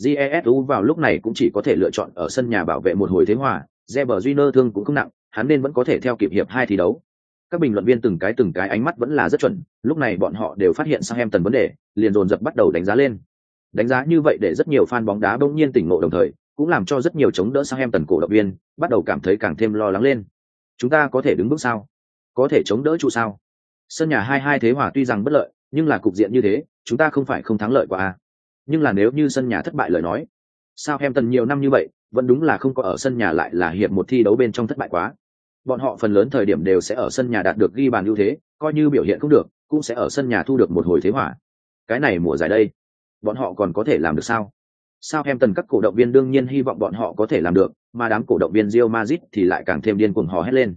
Jesu vào lúc này cũng chỉ có thể lựa chọn ở sân nhà bảo vệ một hồi thế hòa, Reber Júnior thương cũng không nặng, hắn nên vẫn có thể theo kịp hiệp hai thi đấu. Các bình luận viên từng cái từng cái ánh mắt vẫn là rất chuẩn, lúc này bọn họ đều phát hiện Southampton vấn đề, liền dồn dập bắt đầu đánh giá lên. Đánh giá như vậy để rất nhiều fan bóng đá bỗng nhiên tỉnh ngộ đồng thời, cũng làm cho rất nhiều chống đỡ Southampton cổ động viên bắt đầu cảm thấy càng thêm lo lắng lên. Chúng ta có thể đứng bước sao? Có thể chống đỡ trụ sao? Sân nhà hai hai thế hòa tuy rằng bất lợi, nhưng là cục diện như thế, chúng ta không phải không thắng lợi qua a. À. Nhưng là nếu như sân nhà thất bại lời nói, sao Hemtân nhiều năm như vậy, vẫn đúng là không có ở sân nhà lại là hiệp một thi đấu bên trong thất bại quá. Bọn họ phần lớn thời điểm đều sẽ ở sân nhà đạt được ghi bàn ưu thế, coi như biểu hiện không được, cũng sẽ ở sân nhà thu được một hồi thế hòa. Cái này mùa giải đây, bọn họ còn có thể làm được sao? Southampton các cổ động viên đương nhiên hy vọng bọn họ có thể làm được, mà đám cổ động viên Real Madrid thì lại càng thêm điên cuồng hò hét lên.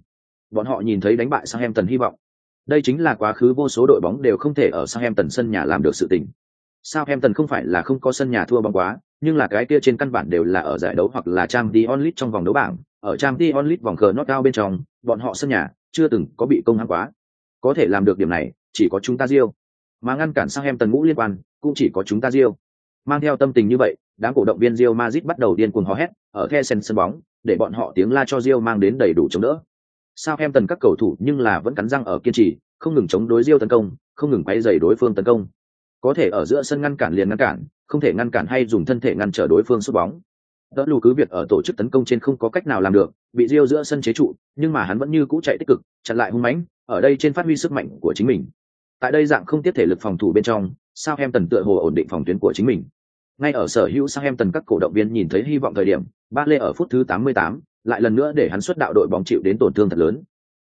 Bọn họ nhìn thấy đánh bại Southampton hy vọng. Đây chính là quá khứ vô số đội bóng đều không thể ở Southampton sân nhà làm được sự tình. Southampton không phải là không có sân nhà thua bóng quá, nhưng là cái kia trên căn bản đều là ở giải đấu hoặc là Champions League trong vòng đấu bảng, ở Champions League vòng cờ knockout bên trong, bọn họ sân nhà chưa từng có bị công hãm quá. Có thể làm được điểm này, chỉ có chúng ta Real. Mà ngăn cản Southampton ngũ liên quan, cũng chỉ có chúng ta Real. Mang theo tâm tình như vậy, đám cổ động viên Real Madrid bắt đầu điên cuồng hò hét, ở khe sân sân bóng, để bọn họ tiếng la cho Real mang đến đầy đủ chống đỡ. Southampton các cầu thủ nhưng là vẫn cắn răng ở kiên trì, không ngừng chống đối Real tấn công, không ngừng quay rầy đối phương tấn công. Có thể ở giữa sân ngăn cản liền ngăn cản, không thể ngăn cản hay dùng thân thể ngăn trở đối phương sút bóng. Đỡ lù cứ việc ở tổ chức tấn công trên không có cách nào làm được, bị Real giữa sân chế trụ, nhưng mà hắn vẫn như cũ chạy tích cực, chặn lại hung mãnh, ở đây trên phát huy sức mạnh của chính mình. Tại đây dạng không tiếp thể lực phòng thủ bên trong, Southampton tựa hồ ổn định phòng tuyến của chính mình. Ngay ở sở hữu Southampton các cổ động viên nhìn thấy hy vọng thời điểm, Ba Lê ở phút thứ 88, lại lần nữa để hắn xuất đạo đội bóng chịu đến tổn thương thật lớn.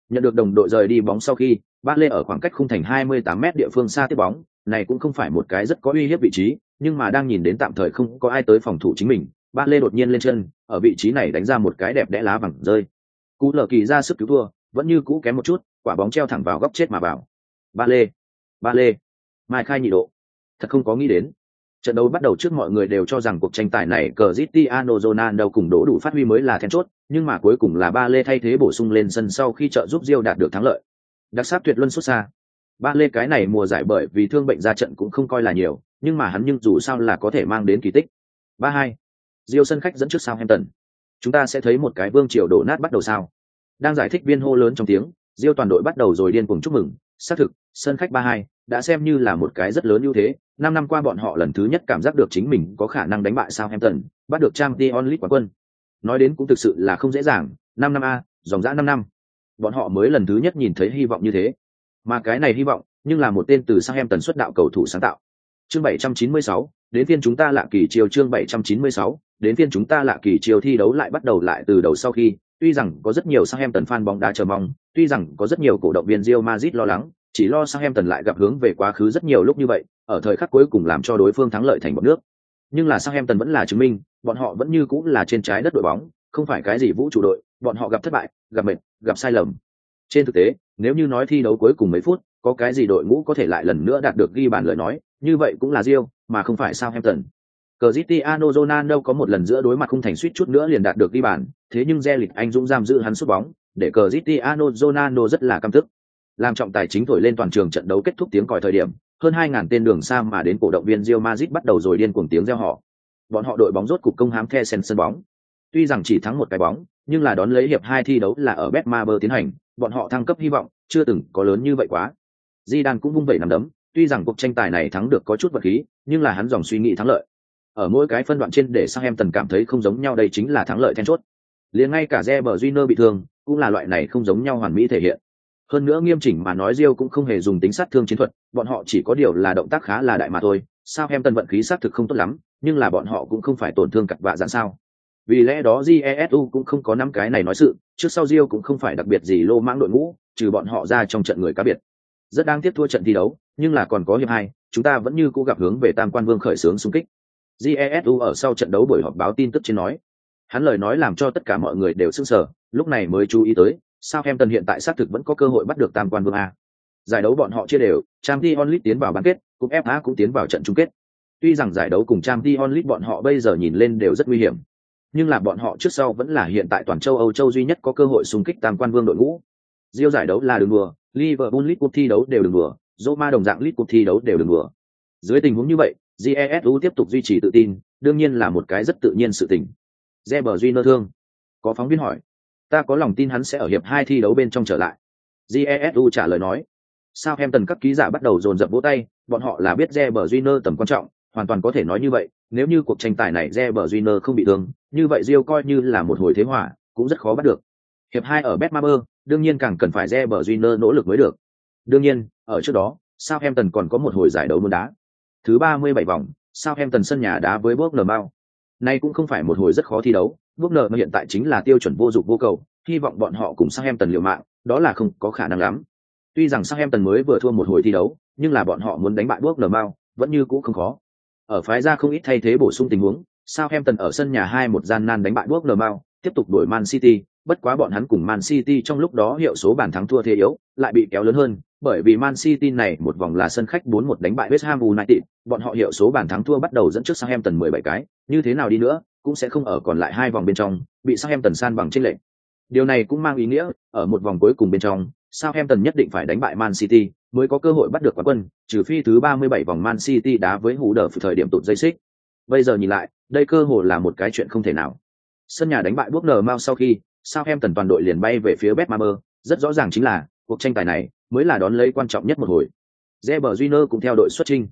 Nhận được đồng đội rời đi bóng sau khi, Ba Lê ở khoảng cách khung thành 28m địa phương xa tiếp bóng, này cũng không phải một cái rất có uy hiếp vị trí, nhưng mà đang nhìn đến tạm thời không có ai tới phòng thủ chính mình, ba lê đột nhiên lên chân ở vị trí này đánh ra một cái đẹp đẽ lá vàng rơi. Cú lở kỳ ra sức cứu thua vẫn như cũ kém một chút quả bóng treo thẳng vào góc chết mà vào. Ba lê ba lê mai khai nhị độ. Thật không có nghĩ đến trận đấu bắt đầu trước mọi người đều cho rằng cuộc tranh tài này Cristiano Ronaldo cùng đổ đủ phát huy mới là then chốt, nhưng mà cuối cùng là ba lê thay thế bổ sung lên sân sau khi trợ giúp Rio đạt được thắng lợi. Đặc sắc tuyệt luân xuất xa. Ba lê cái này mùa giải bởi vì thương bệnh ra trận cũng không coi là nhiều, nhưng mà hắn nhưng dù sao là có thể mang đến kỳ tích. Ba hai. Rio sân khách dẫn trước Southampton. Chúng ta sẽ thấy một cái vương triều đổ nát bắt đầu sao. Đang giải thích viên hô lớn trong tiếng Rio toàn đội bắt đầu rồi điên cuồng chúc mừng xác thực sân khách ba hai đã xem như là một cái rất lớn ưu thế. Năm năm qua bọn họ lần thứ nhất cảm giác được chính mình có khả năng đánh bại Southampton bắt được trang t onlit quán quân. Nói đến cũng thực sự là không dễ dàng. Năm năm a dòng dã năm năm. Bọn họ mới lần thứ nhất nhìn thấy hy vọng như thế. Mà cái này hy vọng nhưng là một tên từ Southampton xuất đạo cầu thủ sáng tạo. Chương 796, đến phiên chúng ta lạ kỳ chiều chương 796, đến phiên chúng ta lạ kỳ chiều thi đấu lại bắt đầu lại từ đầu sau khi tuy rằng có rất nhiều Southampton fan bóng đá chờ mong tuy rằng có rất nhiều cổ động viên Real Madrid lo lắng chỉ lo Southampton lại gặp hướng về quá khứ rất nhiều lúc như vậy ở thời khắc cuối cùng làm cho đối phương thắng lợi thành một nước. Nhưng là Southampton vẫn là chứng minh bọn họ vẫn như cũng là trên trái đất đội bóng không phải cái gì vũ trụ đội bọn họ gặp thất bại gặp mệt gặp sai lầm. Trên thực tế nếu như nói thi đấu cuối cùng mấy phút có cái gì đội ngũ có thể lại lần nữa đạt được ghi bàn lời nói như vậy cũng là Real, mà không phải Southampton. Cristiano Ronaldo có một lần giữa đối mặt không thành suýt chút nữa liền đạt được ghi bàn thế nhưng Re lịch anh dũng giam giữ hắn sút bóng để cờ Cristiano Ronaldo rất là căm tức. Làm trọng tài chính thổi lên toàn trường trận đấu kết thúc tiếng còi thời điểm, hơn 2.000 tên đường xa mà đến cổ động viên Real Madrid bắt đầu rồi điên cuồng tiếng reo họ bọn họ đội bóng rốt cục công hám the sen sân bóng. Tuy rằng chỉ thắng một cái bóng, nhưng là đón lấy hiệp hai thi đấu là ở Betmaber tiến hành, bọn họ thăng cấp hy vọng chưa từng có lớn như vậy quá. Zidane cũng vung vẩy nắm đấm, tuy rằng cuộc tranh tài này thắng được có chút vật khí, nhưng là hắn dòng suy nghĩ thắng lợi. Ở mỗi cái phân đoạn trên để sang em tần cảm thấy không giống nhau đây chính là thắng lợi then chốt liền ngay cả Reber Junior bị thương, cũng là loại này không giống nhau hoàn mỹ thể hiện. Hơn nữa nghiêm chỉnh mà nói Rio cũng không hề dùng tính sát thương chiến thuật, bọn họ chỉ có điều là động tác khá là đại mà thôi, sao em tân vận khí sát thực không tốt lắm, nhưng là bọn họ cũng không phải tổn thương cặp vạ dạng sao. Vì lẽ đó jesu cũng không có năm cái này nói sự, trước sau rio cũng không phải đặc biệt gì lô mãng đội ngũ, trừ bọn họ ra trong trận người cá biệt. Rất đáng tiếc thua trận thi đấu, nhưng là còn có hiệp hai, chúng ta vẫn như cố gặp hướng về tam quan vương khởi sướng xung kích. Jesu ở sau trận đấu buổi họp báo tin tức trên nói hắn lời nói làm cho tất cả mọi người đều sững sờ lúc này mới chú ý tới sao em tần hiện tại xác thực vẫn có cơ hội bắt được tam quan vương a giải đấu bọn họ chia đều trang t onlit tiến vào bán kết cúp fa cũng tiến vào trận chung kết tuy rằng giải đấu cùng trang t onlit bọn họ bây giờ nhìn lên đều rất nguy hiểm nhưng là bọn họ trước sau vẫn là hiện tại toàn châu Âu châu duy nhất có cơ hội xung kích tam quan vương đội ngũ. Diêu giải đấu là đường đùa, Liverpool League Cup thi đấu đều đường đùa, Roma đồng dạng League Cup thi đấu đều đường đùa. Dưới tình huống như vậy, GESU tiếp tục duy trì tự tin, đương nhiên là một cái rất tự nhiên sự tình. Reber Júnior thương. Có phóng viên hỏi, ta có lòng tin hắn sẽ ở hiệp hai thi đấu bên trong trở lại. Jesu trả lời nói, sao em tần các ký giả bắt đầu dồn dập vỗ tay, bọn họ là biết Reber Júnior tầm quan trọng, hoàn toàn có thể nói như vậy, nếu như cuộc tranh tài này Reber Júnior không bị thương, như vậy Rio coi như là một hồi thế hòa, cũng rất khó bắt được. Hiệp hai ở Betmaber, đương nhiên càng cần phải Reber Júnior nỗ lực mới được. Đương nhiên, ở trước đó, Southampton còn có một hồi giải đấu muốn đá. Thứ 37 vòng, Southampton sân nhà đá với Bournemouth. Nay cũng không phải một hồi rất khó thi đấu, bước lờ mà hiện tại chính là tiêu chuẩn vô dụng vô cầu, hy vọng bọn họ cùng xác em tần liều mạng, đó là không có khả năng lắm. Tuy rằng xác em tần mới vừa thua một hồi thi đấu, nhưng là bọn họ muốn đánh bại bước lờ mau vẫn như cũ không khó. Ở phái ra không ít thay thế bổ sung tình huống, sao em tần ở sân nhà hai một gian nan đánh bại bước lờ mau, tiếp tục đuổi Man City, bất quá bọn hắn cùng Man City trong lúc đó hiệu số bàn thắng thua thế yếu, lại bị kéo lớn hơn, bởi vì Man City này một vòng là sân khách 4-1 đánh bại West Ham United, bọn họ hiệu số bàn thắng thua bắt đầu dẫn trước Southampton 17 cái, như thế nào đi nữa, cũng sẽ không ở còn lại hai vòng bên trong, bị Southampton san bằng chênh lệch. Điều này cũng mang ý nghĩa, ở một vòng cuối cùng bên trong, Southampton nhất định phải đánh bại Man City mới có cơ hội bắt được quán quân, trừ phi thứ 37 vòng Man City đá với hú đỡ thời điểm tụt dây xích. Bây giờ nhìn lại, đây cơ hội là một cái chuyện không thể nào. Sân nhà đánh bại bước sau khi, Southampton toàn đội liền bay về phía Betmaber, rất rõ ràng chính là cuộc tranh tài này mới là đón lấy quan trọng nhất một hồi. Reber Júnior cũng theo đội xuất trình.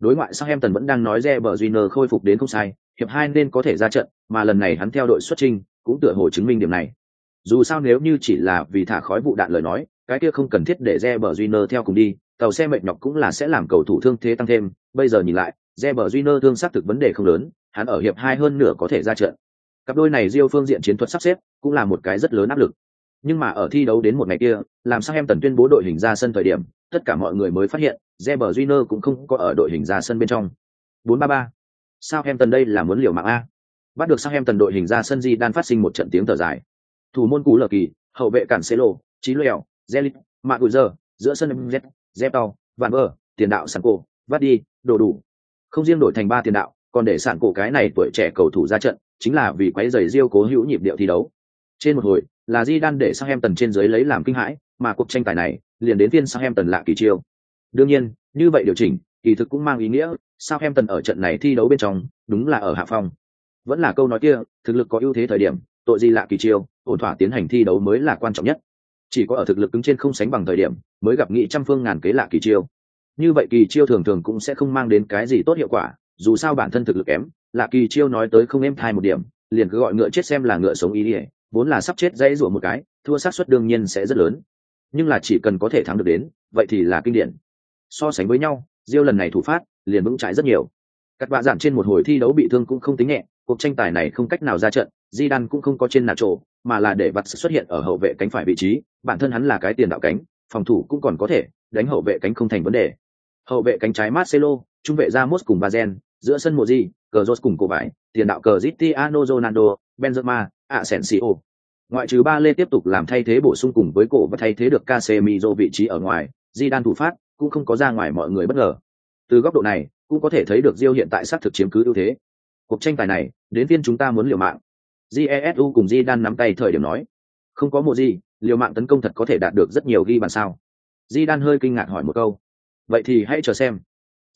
Đối ngoại Southampton vẫn đang nói Reber Júnior khôi phục đến không sai, hiệp hai nên có thể ra trận, mà lần này hắn theo đội xuất trình, cũng tựa hồ chứng minh điểm này. Dù sao nếu như chỉ là vì thả khói vụ đạn lời nói, cái kia không cần thiết để Reber Júnior theo cùng đi, tàu xe mệt nhọc cũng là sẽ làm cầu thủ thương thế tăng thêm, bây giờ nhìn lại, Reber Júnior thương xác thực vấn đề không lớn, hắn ở hiệp hai hơn nửa có thể ra trận. Cặp đôi này Rio phương diện chiến thuật sắp xếp, cũng là một cái rất lớn áp lực. Nhưng mà ở thi đấu đến một ngày kia, làm sao em tần tuyên bố đội hình ra sân thời điểm, tất cả mọi người mới phát hiện, Reber Junior cũng không có ở đội hình ra sân bên trong. 4-3-3. Sao em tần đây là muốn liều mạng a? Bắt được sao em tần đội hình ra sân di đan phát sinh một trận tiếng thở dài. Thủ môn cú lờ kỳ, hậu vệ cản lồ, trí Lèo, Zelit, Mạc Giờ, giữa sân Z, tàu, vạn bờ, tiền đạo sẵn cổ, vắt đi, đồ đủ. Không riêng đổi thành ba tiền đạo, còn để sạn cổ cái này tuổi trẻ cầu thủ ra trận, chính là vì quấy giày riêu cố hữu nhịp điệu thi đấu. Trên một hồi, là Di Đan để Southampton trên dưới lấy làm kinh hãi, mà cuộc tranh tài này liền đến phiên Southampton lạ kỳ chiêu. Đương nhiên, như vậy điều chỉnh, kỳ thực cũng mang ý nghĩa, Southampton ở trận này thi đấu bên trong, đúng là ở hạ phong. Vẫn là câu nói kia, thực lực có ưu thế thời điểm, tội gì lạ kỳ chiêu, ổn thỏa tiến hành thi đấu mới là quan trọng nhất. Chỉ có ở thực lực cứng trên không sánh bằng thời điểm, mới gặp nghị trăm phương ngàn kế lạ kỳ chiêu. Như vậy kỳ chiêu thường thường cũng sẽ không mang đến cái gì tốt hiệu quả, dù sao bản thân thực lực kém, lạ kỳ chiêu nói tới không êm thai một điểm, liền cứ gọi ngựa chết xem là ngựa sống ý đi, vốn là sắp chết dãy rủa một cái, thua xác suất đương nhiên sẽ rất lớn. Nhưng là chỉ cần có thể thắng được đến, vậy thì là kinh điển. So sánh với nhau, Diêu lần này thủ phát, liền vững trái rất nhiều. Các bạn giản trên một hồi thi đấu bị thương cũng không tính nhẹ, cuộc tranh tài này không cách nào ra trận, Di Đan cũng không có trên nạ chỗ, mà là để vặt xuất hiện ở hậu vệ cánh phải vị trí, bản thân hắn là cái tiền đạo cánh, phòng thủ cũng còn có thể, đánh hậu vệ cánh không thành vấn đề. Hậu vệ cánh trái Marcelo, trung vệ Ramos cùng Bazen, giữa sân mùa gì, cờ Rốt cùng cổ vải, tiền đạo cờ Cristiano Ronaldo, Benzema, Asensio. Ngoại trừ ba lê tiếp tục làm thay thế bổ sung cùng với cổ và thay thế được Casemiro vị trí ở ngoài, Di thủ phát cũng không có ra ngoài mọi người bất ngờ. Từ góc độ này, cũng có thể thấy được Diêu hiện tại sát thực chiếm cứ ưu thế. Cuộc tranh tài này, đến phiên chúng ta muốn liều mạng. Jesu cùng Di nắm tay thời điểm nói, không có một gì, liều mạng tấn công thật có thể đạt được rất nhiều ghi bàn sao? Di hơi kinh ngạc hỏi một câu. Vậy thì hãy chờ xem.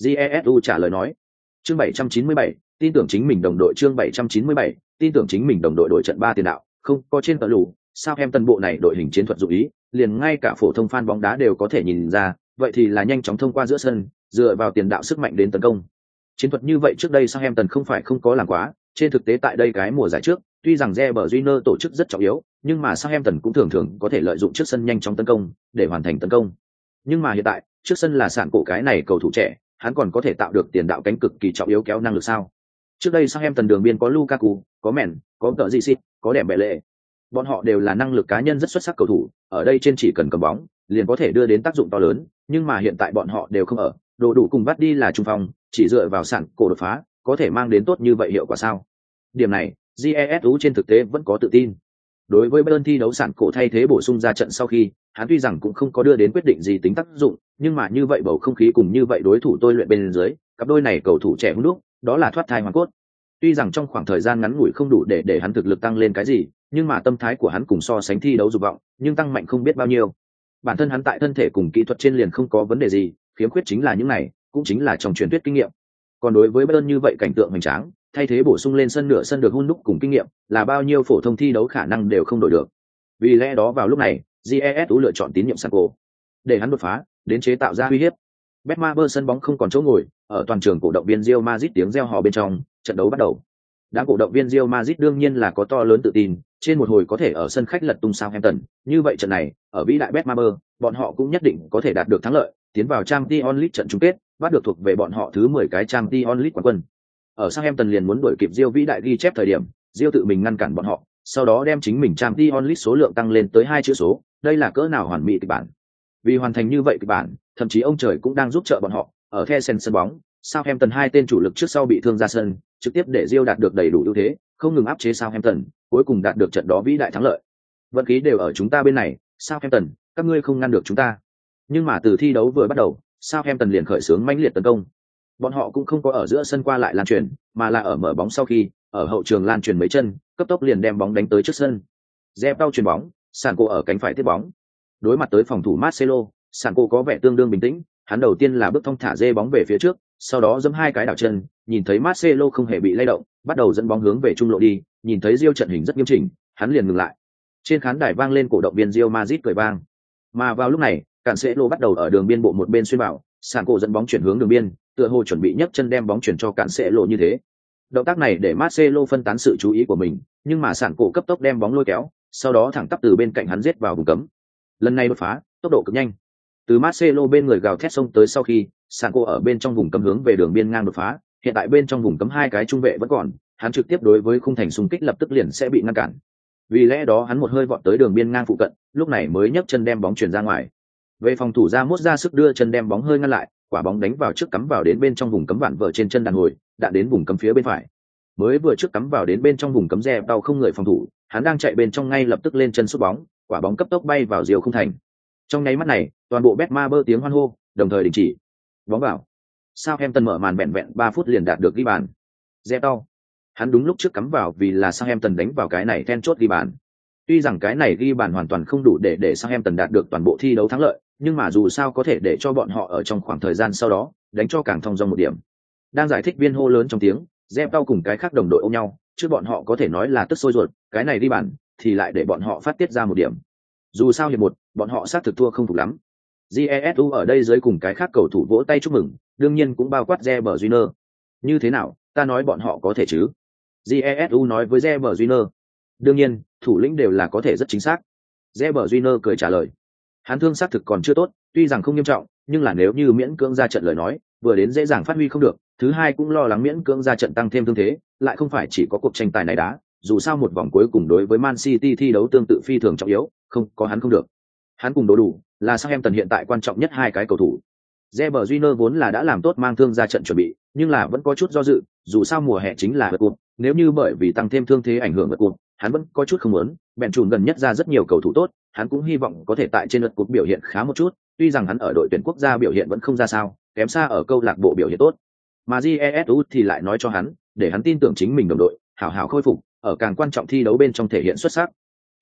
Jesu trả lời nói, chương 797, tin tưởng chính mình đồng đội chương 797, tin tưởng chính mình đồng đội đội trận ba tiền đạo, không có trên tờ lù, sao em tân bộ này đội hình chiến thuật dụ ý, liền ngay cả phổ thông fan bóng đá đều có thể nhìn ra, vậy thì là nhanh chóng thông qua giữa sân, dựa vào tiền đạo sức mạnh đến tấn công. Chiến thuật như vậy trước đây sao em tần không phải không có làm quá, trên thực tế tại đây cái mùa giải trước, tuy rằng Reber Júnior tổ chức rất trọng yếu, nhưng mà sao em tần cũng thường thường có thể lợi dụng trước sân nhanh chóng tấn công để hoàn thành tấn công. Nhưng mà hiện tại, trước sân là sản cổ cái này cầu thủ trẻ, hắn còn có thể tạo được tiền đạo cánh cực kỳ trọng yếu kéo năng lực sao? Trước đây sao em tần đường biên có Lukaku, có Mèn, có Tợ Dị Xịt, có Đẻm Bệ Lệ. Bọn họ đều là năng lực cá nhân rất xuất sắc cầu thủ, ở đây trên chỉ cần cầm bóng, liền có thể đưa đến tác dụng to lớn, nhưng mà hiện tại bọn họ đều không ở, đồ đủ cùng bắt đi là trung phong, chỉ dựa vào sản cổ đột phá, có thể mang đến tốt như vậy hiệu quả sao? Điểm này, GESU trên thực tế vẫn có tự tin. Đối với Bayern thi đấu sản cổ thay thế bổ sung ra trận sau khi, hắn tuy rằng cũng không có đưa đến quyết định gì tính tác dụng, nhưng mà như vậy bầu không khí cùng như vậy đối thủ tôi luyện bên dưới, cặp đôi này cầu thủ trẻ hung đúc, đó là thoát thai hoàn cốt. Tuy rằng trong khoảng thời gian ngắn ngủi không đủ để để hắn thực lực tăng lên cái gì, nhưng mà tâm thái của hắn cùng so sánh thi đấu dục vọng, nhưng tăng mạnh không biết bao nhiêu. Bản thân hắn tại thân thể cùng kỹ thuật trên liền không có vấn đề gì, khiếm khuyết chính là những này, cũng chính là trong truyền thuyết kinh nghiệm. Còn đối với Bayern như vậy cảnh tượng hoành tráng, thay thế bổ sung lên sân nửa sân được hôn đúc cùng kinh nghiệm, là bao nhiêu phổ thông thi đấu khả năng đều không đổi được. Vì lẽ đó vào lúc này, GESU lựa chọn tín nhiệm Sanko, để hắn đột phá, đến chế tạo ra uy hiếp. Betmaber sân bóng không còn chỗ ngồi, ở toàn trường cổ động viên Real Madrid tiếng reo hò bên trong, trận đấu bắt đầu. Đám cổ động viên Real Madrid đương nhiên là có to lớn tự tin, trên một hồi có thể ở sân khách lật tung Southampton, như vậy trận này, ở vĩ đại Betmaber, bọn họ cũng nhất định có thể đạt được thắng lợi, tiến vào Champions League trận chung kết, bắt được thuộc về bọn họ thứ 10 cái Champions League quán quân. Ở Southampton liền muốn đuổi kịp Real vĩ đại ghi chép thời điểm, Real tự mình ngăn cản bọn họ, sau đó đem chính mình Champions League số lượng tăng lên tới hai chữ số, đây là cỡ nào hoàn mỹ kịch bản. Vì hoàn thành như vậy kịch bản, thậm chí ông trời cũng đang giúp trợ bọn họ, ở The sân bóng, Southampton hai tên chủ lực trước sau bị thương ra sân, trực tiếp để Real đạt được đầy đủ ưu thế, không ngừng áp chế Southampton, cuối cùng đạt được trận đó vĩ đại thắng lợi. Vận khí đều ở chúng ta bên này, Southampton, các ngươi không ngăn được chúng ta. Nhưng mà từ thi đấu vừa bắt đầu, Southampton liền khởi xướng mãnh liệt tấn công. Bọn họ cũng không có ở giữa sân qua lại lan truyền, mà là ở mở bóng sau khi, ở hậu trường lan truyền mấy chân, cấp tốc liền đem bóng đánh tới trước sân. Dẹp đau chuyền bóng, sàn cô ở cánh phải tiếp bóng. Đối mặt tới phòng thủ Marcelo, sàn cô có vẻ tương đương bình tĩnh, hắn đầu tiên là bước thông thả dê bóng về phía trước, sau đó giẫm hai cái đảo chân, nhìn thấy Marcelo không hề bị lay động, bắt đầu dẫn bóng hướng về trung lộ đi, nhìn thấy Rio trận hình rất nghiêm chỉnh, hắn liền ngừng lại. Trên khán đài vang lên cổ động viên Rio Madrid cười vang. Mà vào lúc này, cản sẽ lô bắt đầu ở đường biên bộ một bên xuyên bảo, sàn cổ dẫn bóng chuyển hướng đường biên, tựa hồ chuẩn bị nhấc chân đem bóng chuyển cho cản sẽ lộ như thế. Động tác này để Marcelo phân tán sự chú ý của mình, nhưng mà sàn cổ cấp tốc đem bóng lôi kéo, sau đó thẳng tắp từ bên cạnh hắn giết vào vùng cấm. Lần này đột phá, tốc độ cực nhanh. Từ Marcelo bên người gào thét xông tới sau khi, sàn cô ở bên trong vùng cấm hướng về đường biên ngang đột phá, hiện tại bên trong vùng cấm hai cái trung vệ vẫn còn, hắn trực tiếp đối với khung thành xung kích lập tức liền sẽ bị ngăn cản. Vì lẽ đó hắn một hơi vọt tới đường biên ngang phụ cận, lúc này mới nhấc chân đem bóng chuyển ra ngoài. Về phòng thủ ra mốt ra sức đưa chân đem bóng hơi ngăn lại, quả bóng đánh vào trước cắm vào đến bên trong vùng cấm vạn vợ trên chân đàn hồi, đã đến vùng cấm phía bên phải. mới vừa trước cắm vào đến bên trong vùng cấm re đau không người phòng thủ hắn đang chạy bên trong ngay lập tức lên chân sút bóng quả bóng cấp tốc bay vào diều không thành trong nháy mắt này toàn bộ bet ma bơ tiếng hoan hô, đồng thời đình chỉ. Bóng vào. Sao em tần mở màn vẹn vẹn ba phút liền đạt được ghi bàn? Dẹp đau hắn đúng lúc trước cắm vào vì là sao em tần đánh vào cái này then chốt ghi bàn. Tuy rằng cái này ghi bàn hoàn toàn không đủ để để sao em tần đạt được toàn bộ thi đấu thắng lợi, nhưng mà dù sao có thể để cho bọn họ ở trong khoảng thời gian sau đó, đánh cho càng thông dong một điểm. Đang giải thích viên hô lớn trong tiếng dẹp đau cùng cái khác đồng đội ôm nhau chứ bọn họ có thể nói là tức sôi ruột, cái này đi bàn thì lại để bọn họ phát tiết ra một điểm. Dù sao hiệp một, bọn họ xác thực thua không phục lắm jesu ở đây dưới cùng cái khác cầu thủ vỗ tay chúc mừng đương nhiên cũng bao quát Reber Júnior. Như thế nào, ta nói bọn họ có thể chứ? Jesu nói với Reber Júnior. Đương nhiên, thủ lĩnh đều là có thể rất chính xác. Reber Júnior cười trả lời. Hắn thương xác thực còn chưa tốt, tuy rằng không nghiêm trọng, nhưng là nếu như miễn cưỡng ra trận lời nói, vừa đến dễ dàng phát huy không được, thứ hai cũng lo lắng miễn cưỡng ra trận tăng thêm thương thế, lại không phải chỉ có cuộc tranh tài này đá, dù sao một vòng cuối cùng đối với Man City thi đấu tương tự phi thường trọng yếu, không, có hắn không được. Hắn cùng đồ đủ, là Southampton hiện tại quan trọng nhất hai cái cầu thủ. Reber Júnior vốn là đã làm tốt mang thương ra trận chuẩn bị, nhưng là vẫn có chút do dự, dù sao mùa hè chính là vật cuộc, nếu như bởi vì tăng thêm thương thế ảnh hưởng vật cuộc, hắn vẫn có chút không muốn, bèn trùn gần nhất ra rất nhiều cầu thủ tốt, hắn cũng hy vọng có thể tại trên lượt cuộc biểu hiện khá một chút, tuy rằng hắn ở đội tuyển quốc gia biểu hiện vẫn không ra sao, kém xa ở câu lạc bộ biểu hiện tốt. Mà Jesu thì lại nói cho hắn, để hắn tin tưởng chính mình đồng đội, hảo hảo khôi phục, ở càng quan trọng thi đấu bên trong thể hiện xuất sắc.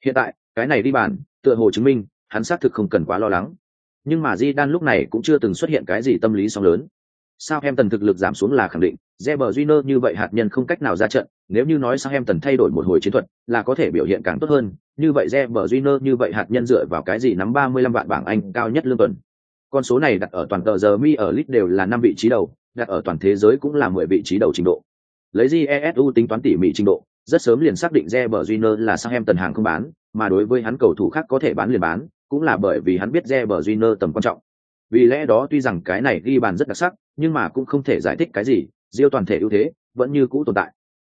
Hiện tại, cái này đi bàn, tựa hồ chứng minh, hắn xác thực không cần quá lo lắng. Nhưng mà Di Đan lúc này cũng chưa từng xuất hiện cái gì tâm lý sóng lớn. Sao em tần thực lực giảm xuống là khẳng định, Reber Júnior như vậy hạt nhân không cách nào ra trận, nếu như nói sao em tần thay đổi một hồi chiến thuật, là có thể biểu hiện càng tốt hơn, như vậy Reber Júnior như vậy hạt nhân dựa vào cái gì nắm 35 vạn bảng Anh cao nhất lương tuần. Con số này đặt ở toàn tờ giờ mi ở lit đều là năm vị trí đầu, đặt ở toàn thế giới cũng là 10 vị trí đầu trình độ. Lấy GESU tính toán tỉ mỉ trình độ, rất sớm liền xác định Reber Júnior là sao em tần hàng không bán, mà đối với hắn cầu thủ khác có thể bán liền bán, cũng là bởi vì hắn biết Reber tầm quan trọng. Vì lẽ đó tuy rằng cái này ghi bàn rất đặc sắc, nhưng mà cũng không thể giải thích cái gì, Diêu toàn thể ưu thế vẫn như cũ tồn tại.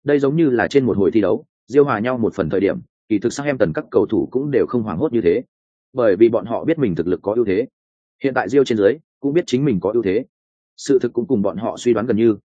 Đây giống như là trên một hồi thi đấu, Diêu hòa nhau một phần thời điểm, kỳ thực sang em tần các cầu thủ cũng đều không hoảng hốt như thế, bởi vì bọn họ biết mình thực lực có ưu thế. Hiện tại Diêu trên dưới cũng biết chính mình có ưu thế. Sự thực cũng cùng bọn họ suy đoán gần như,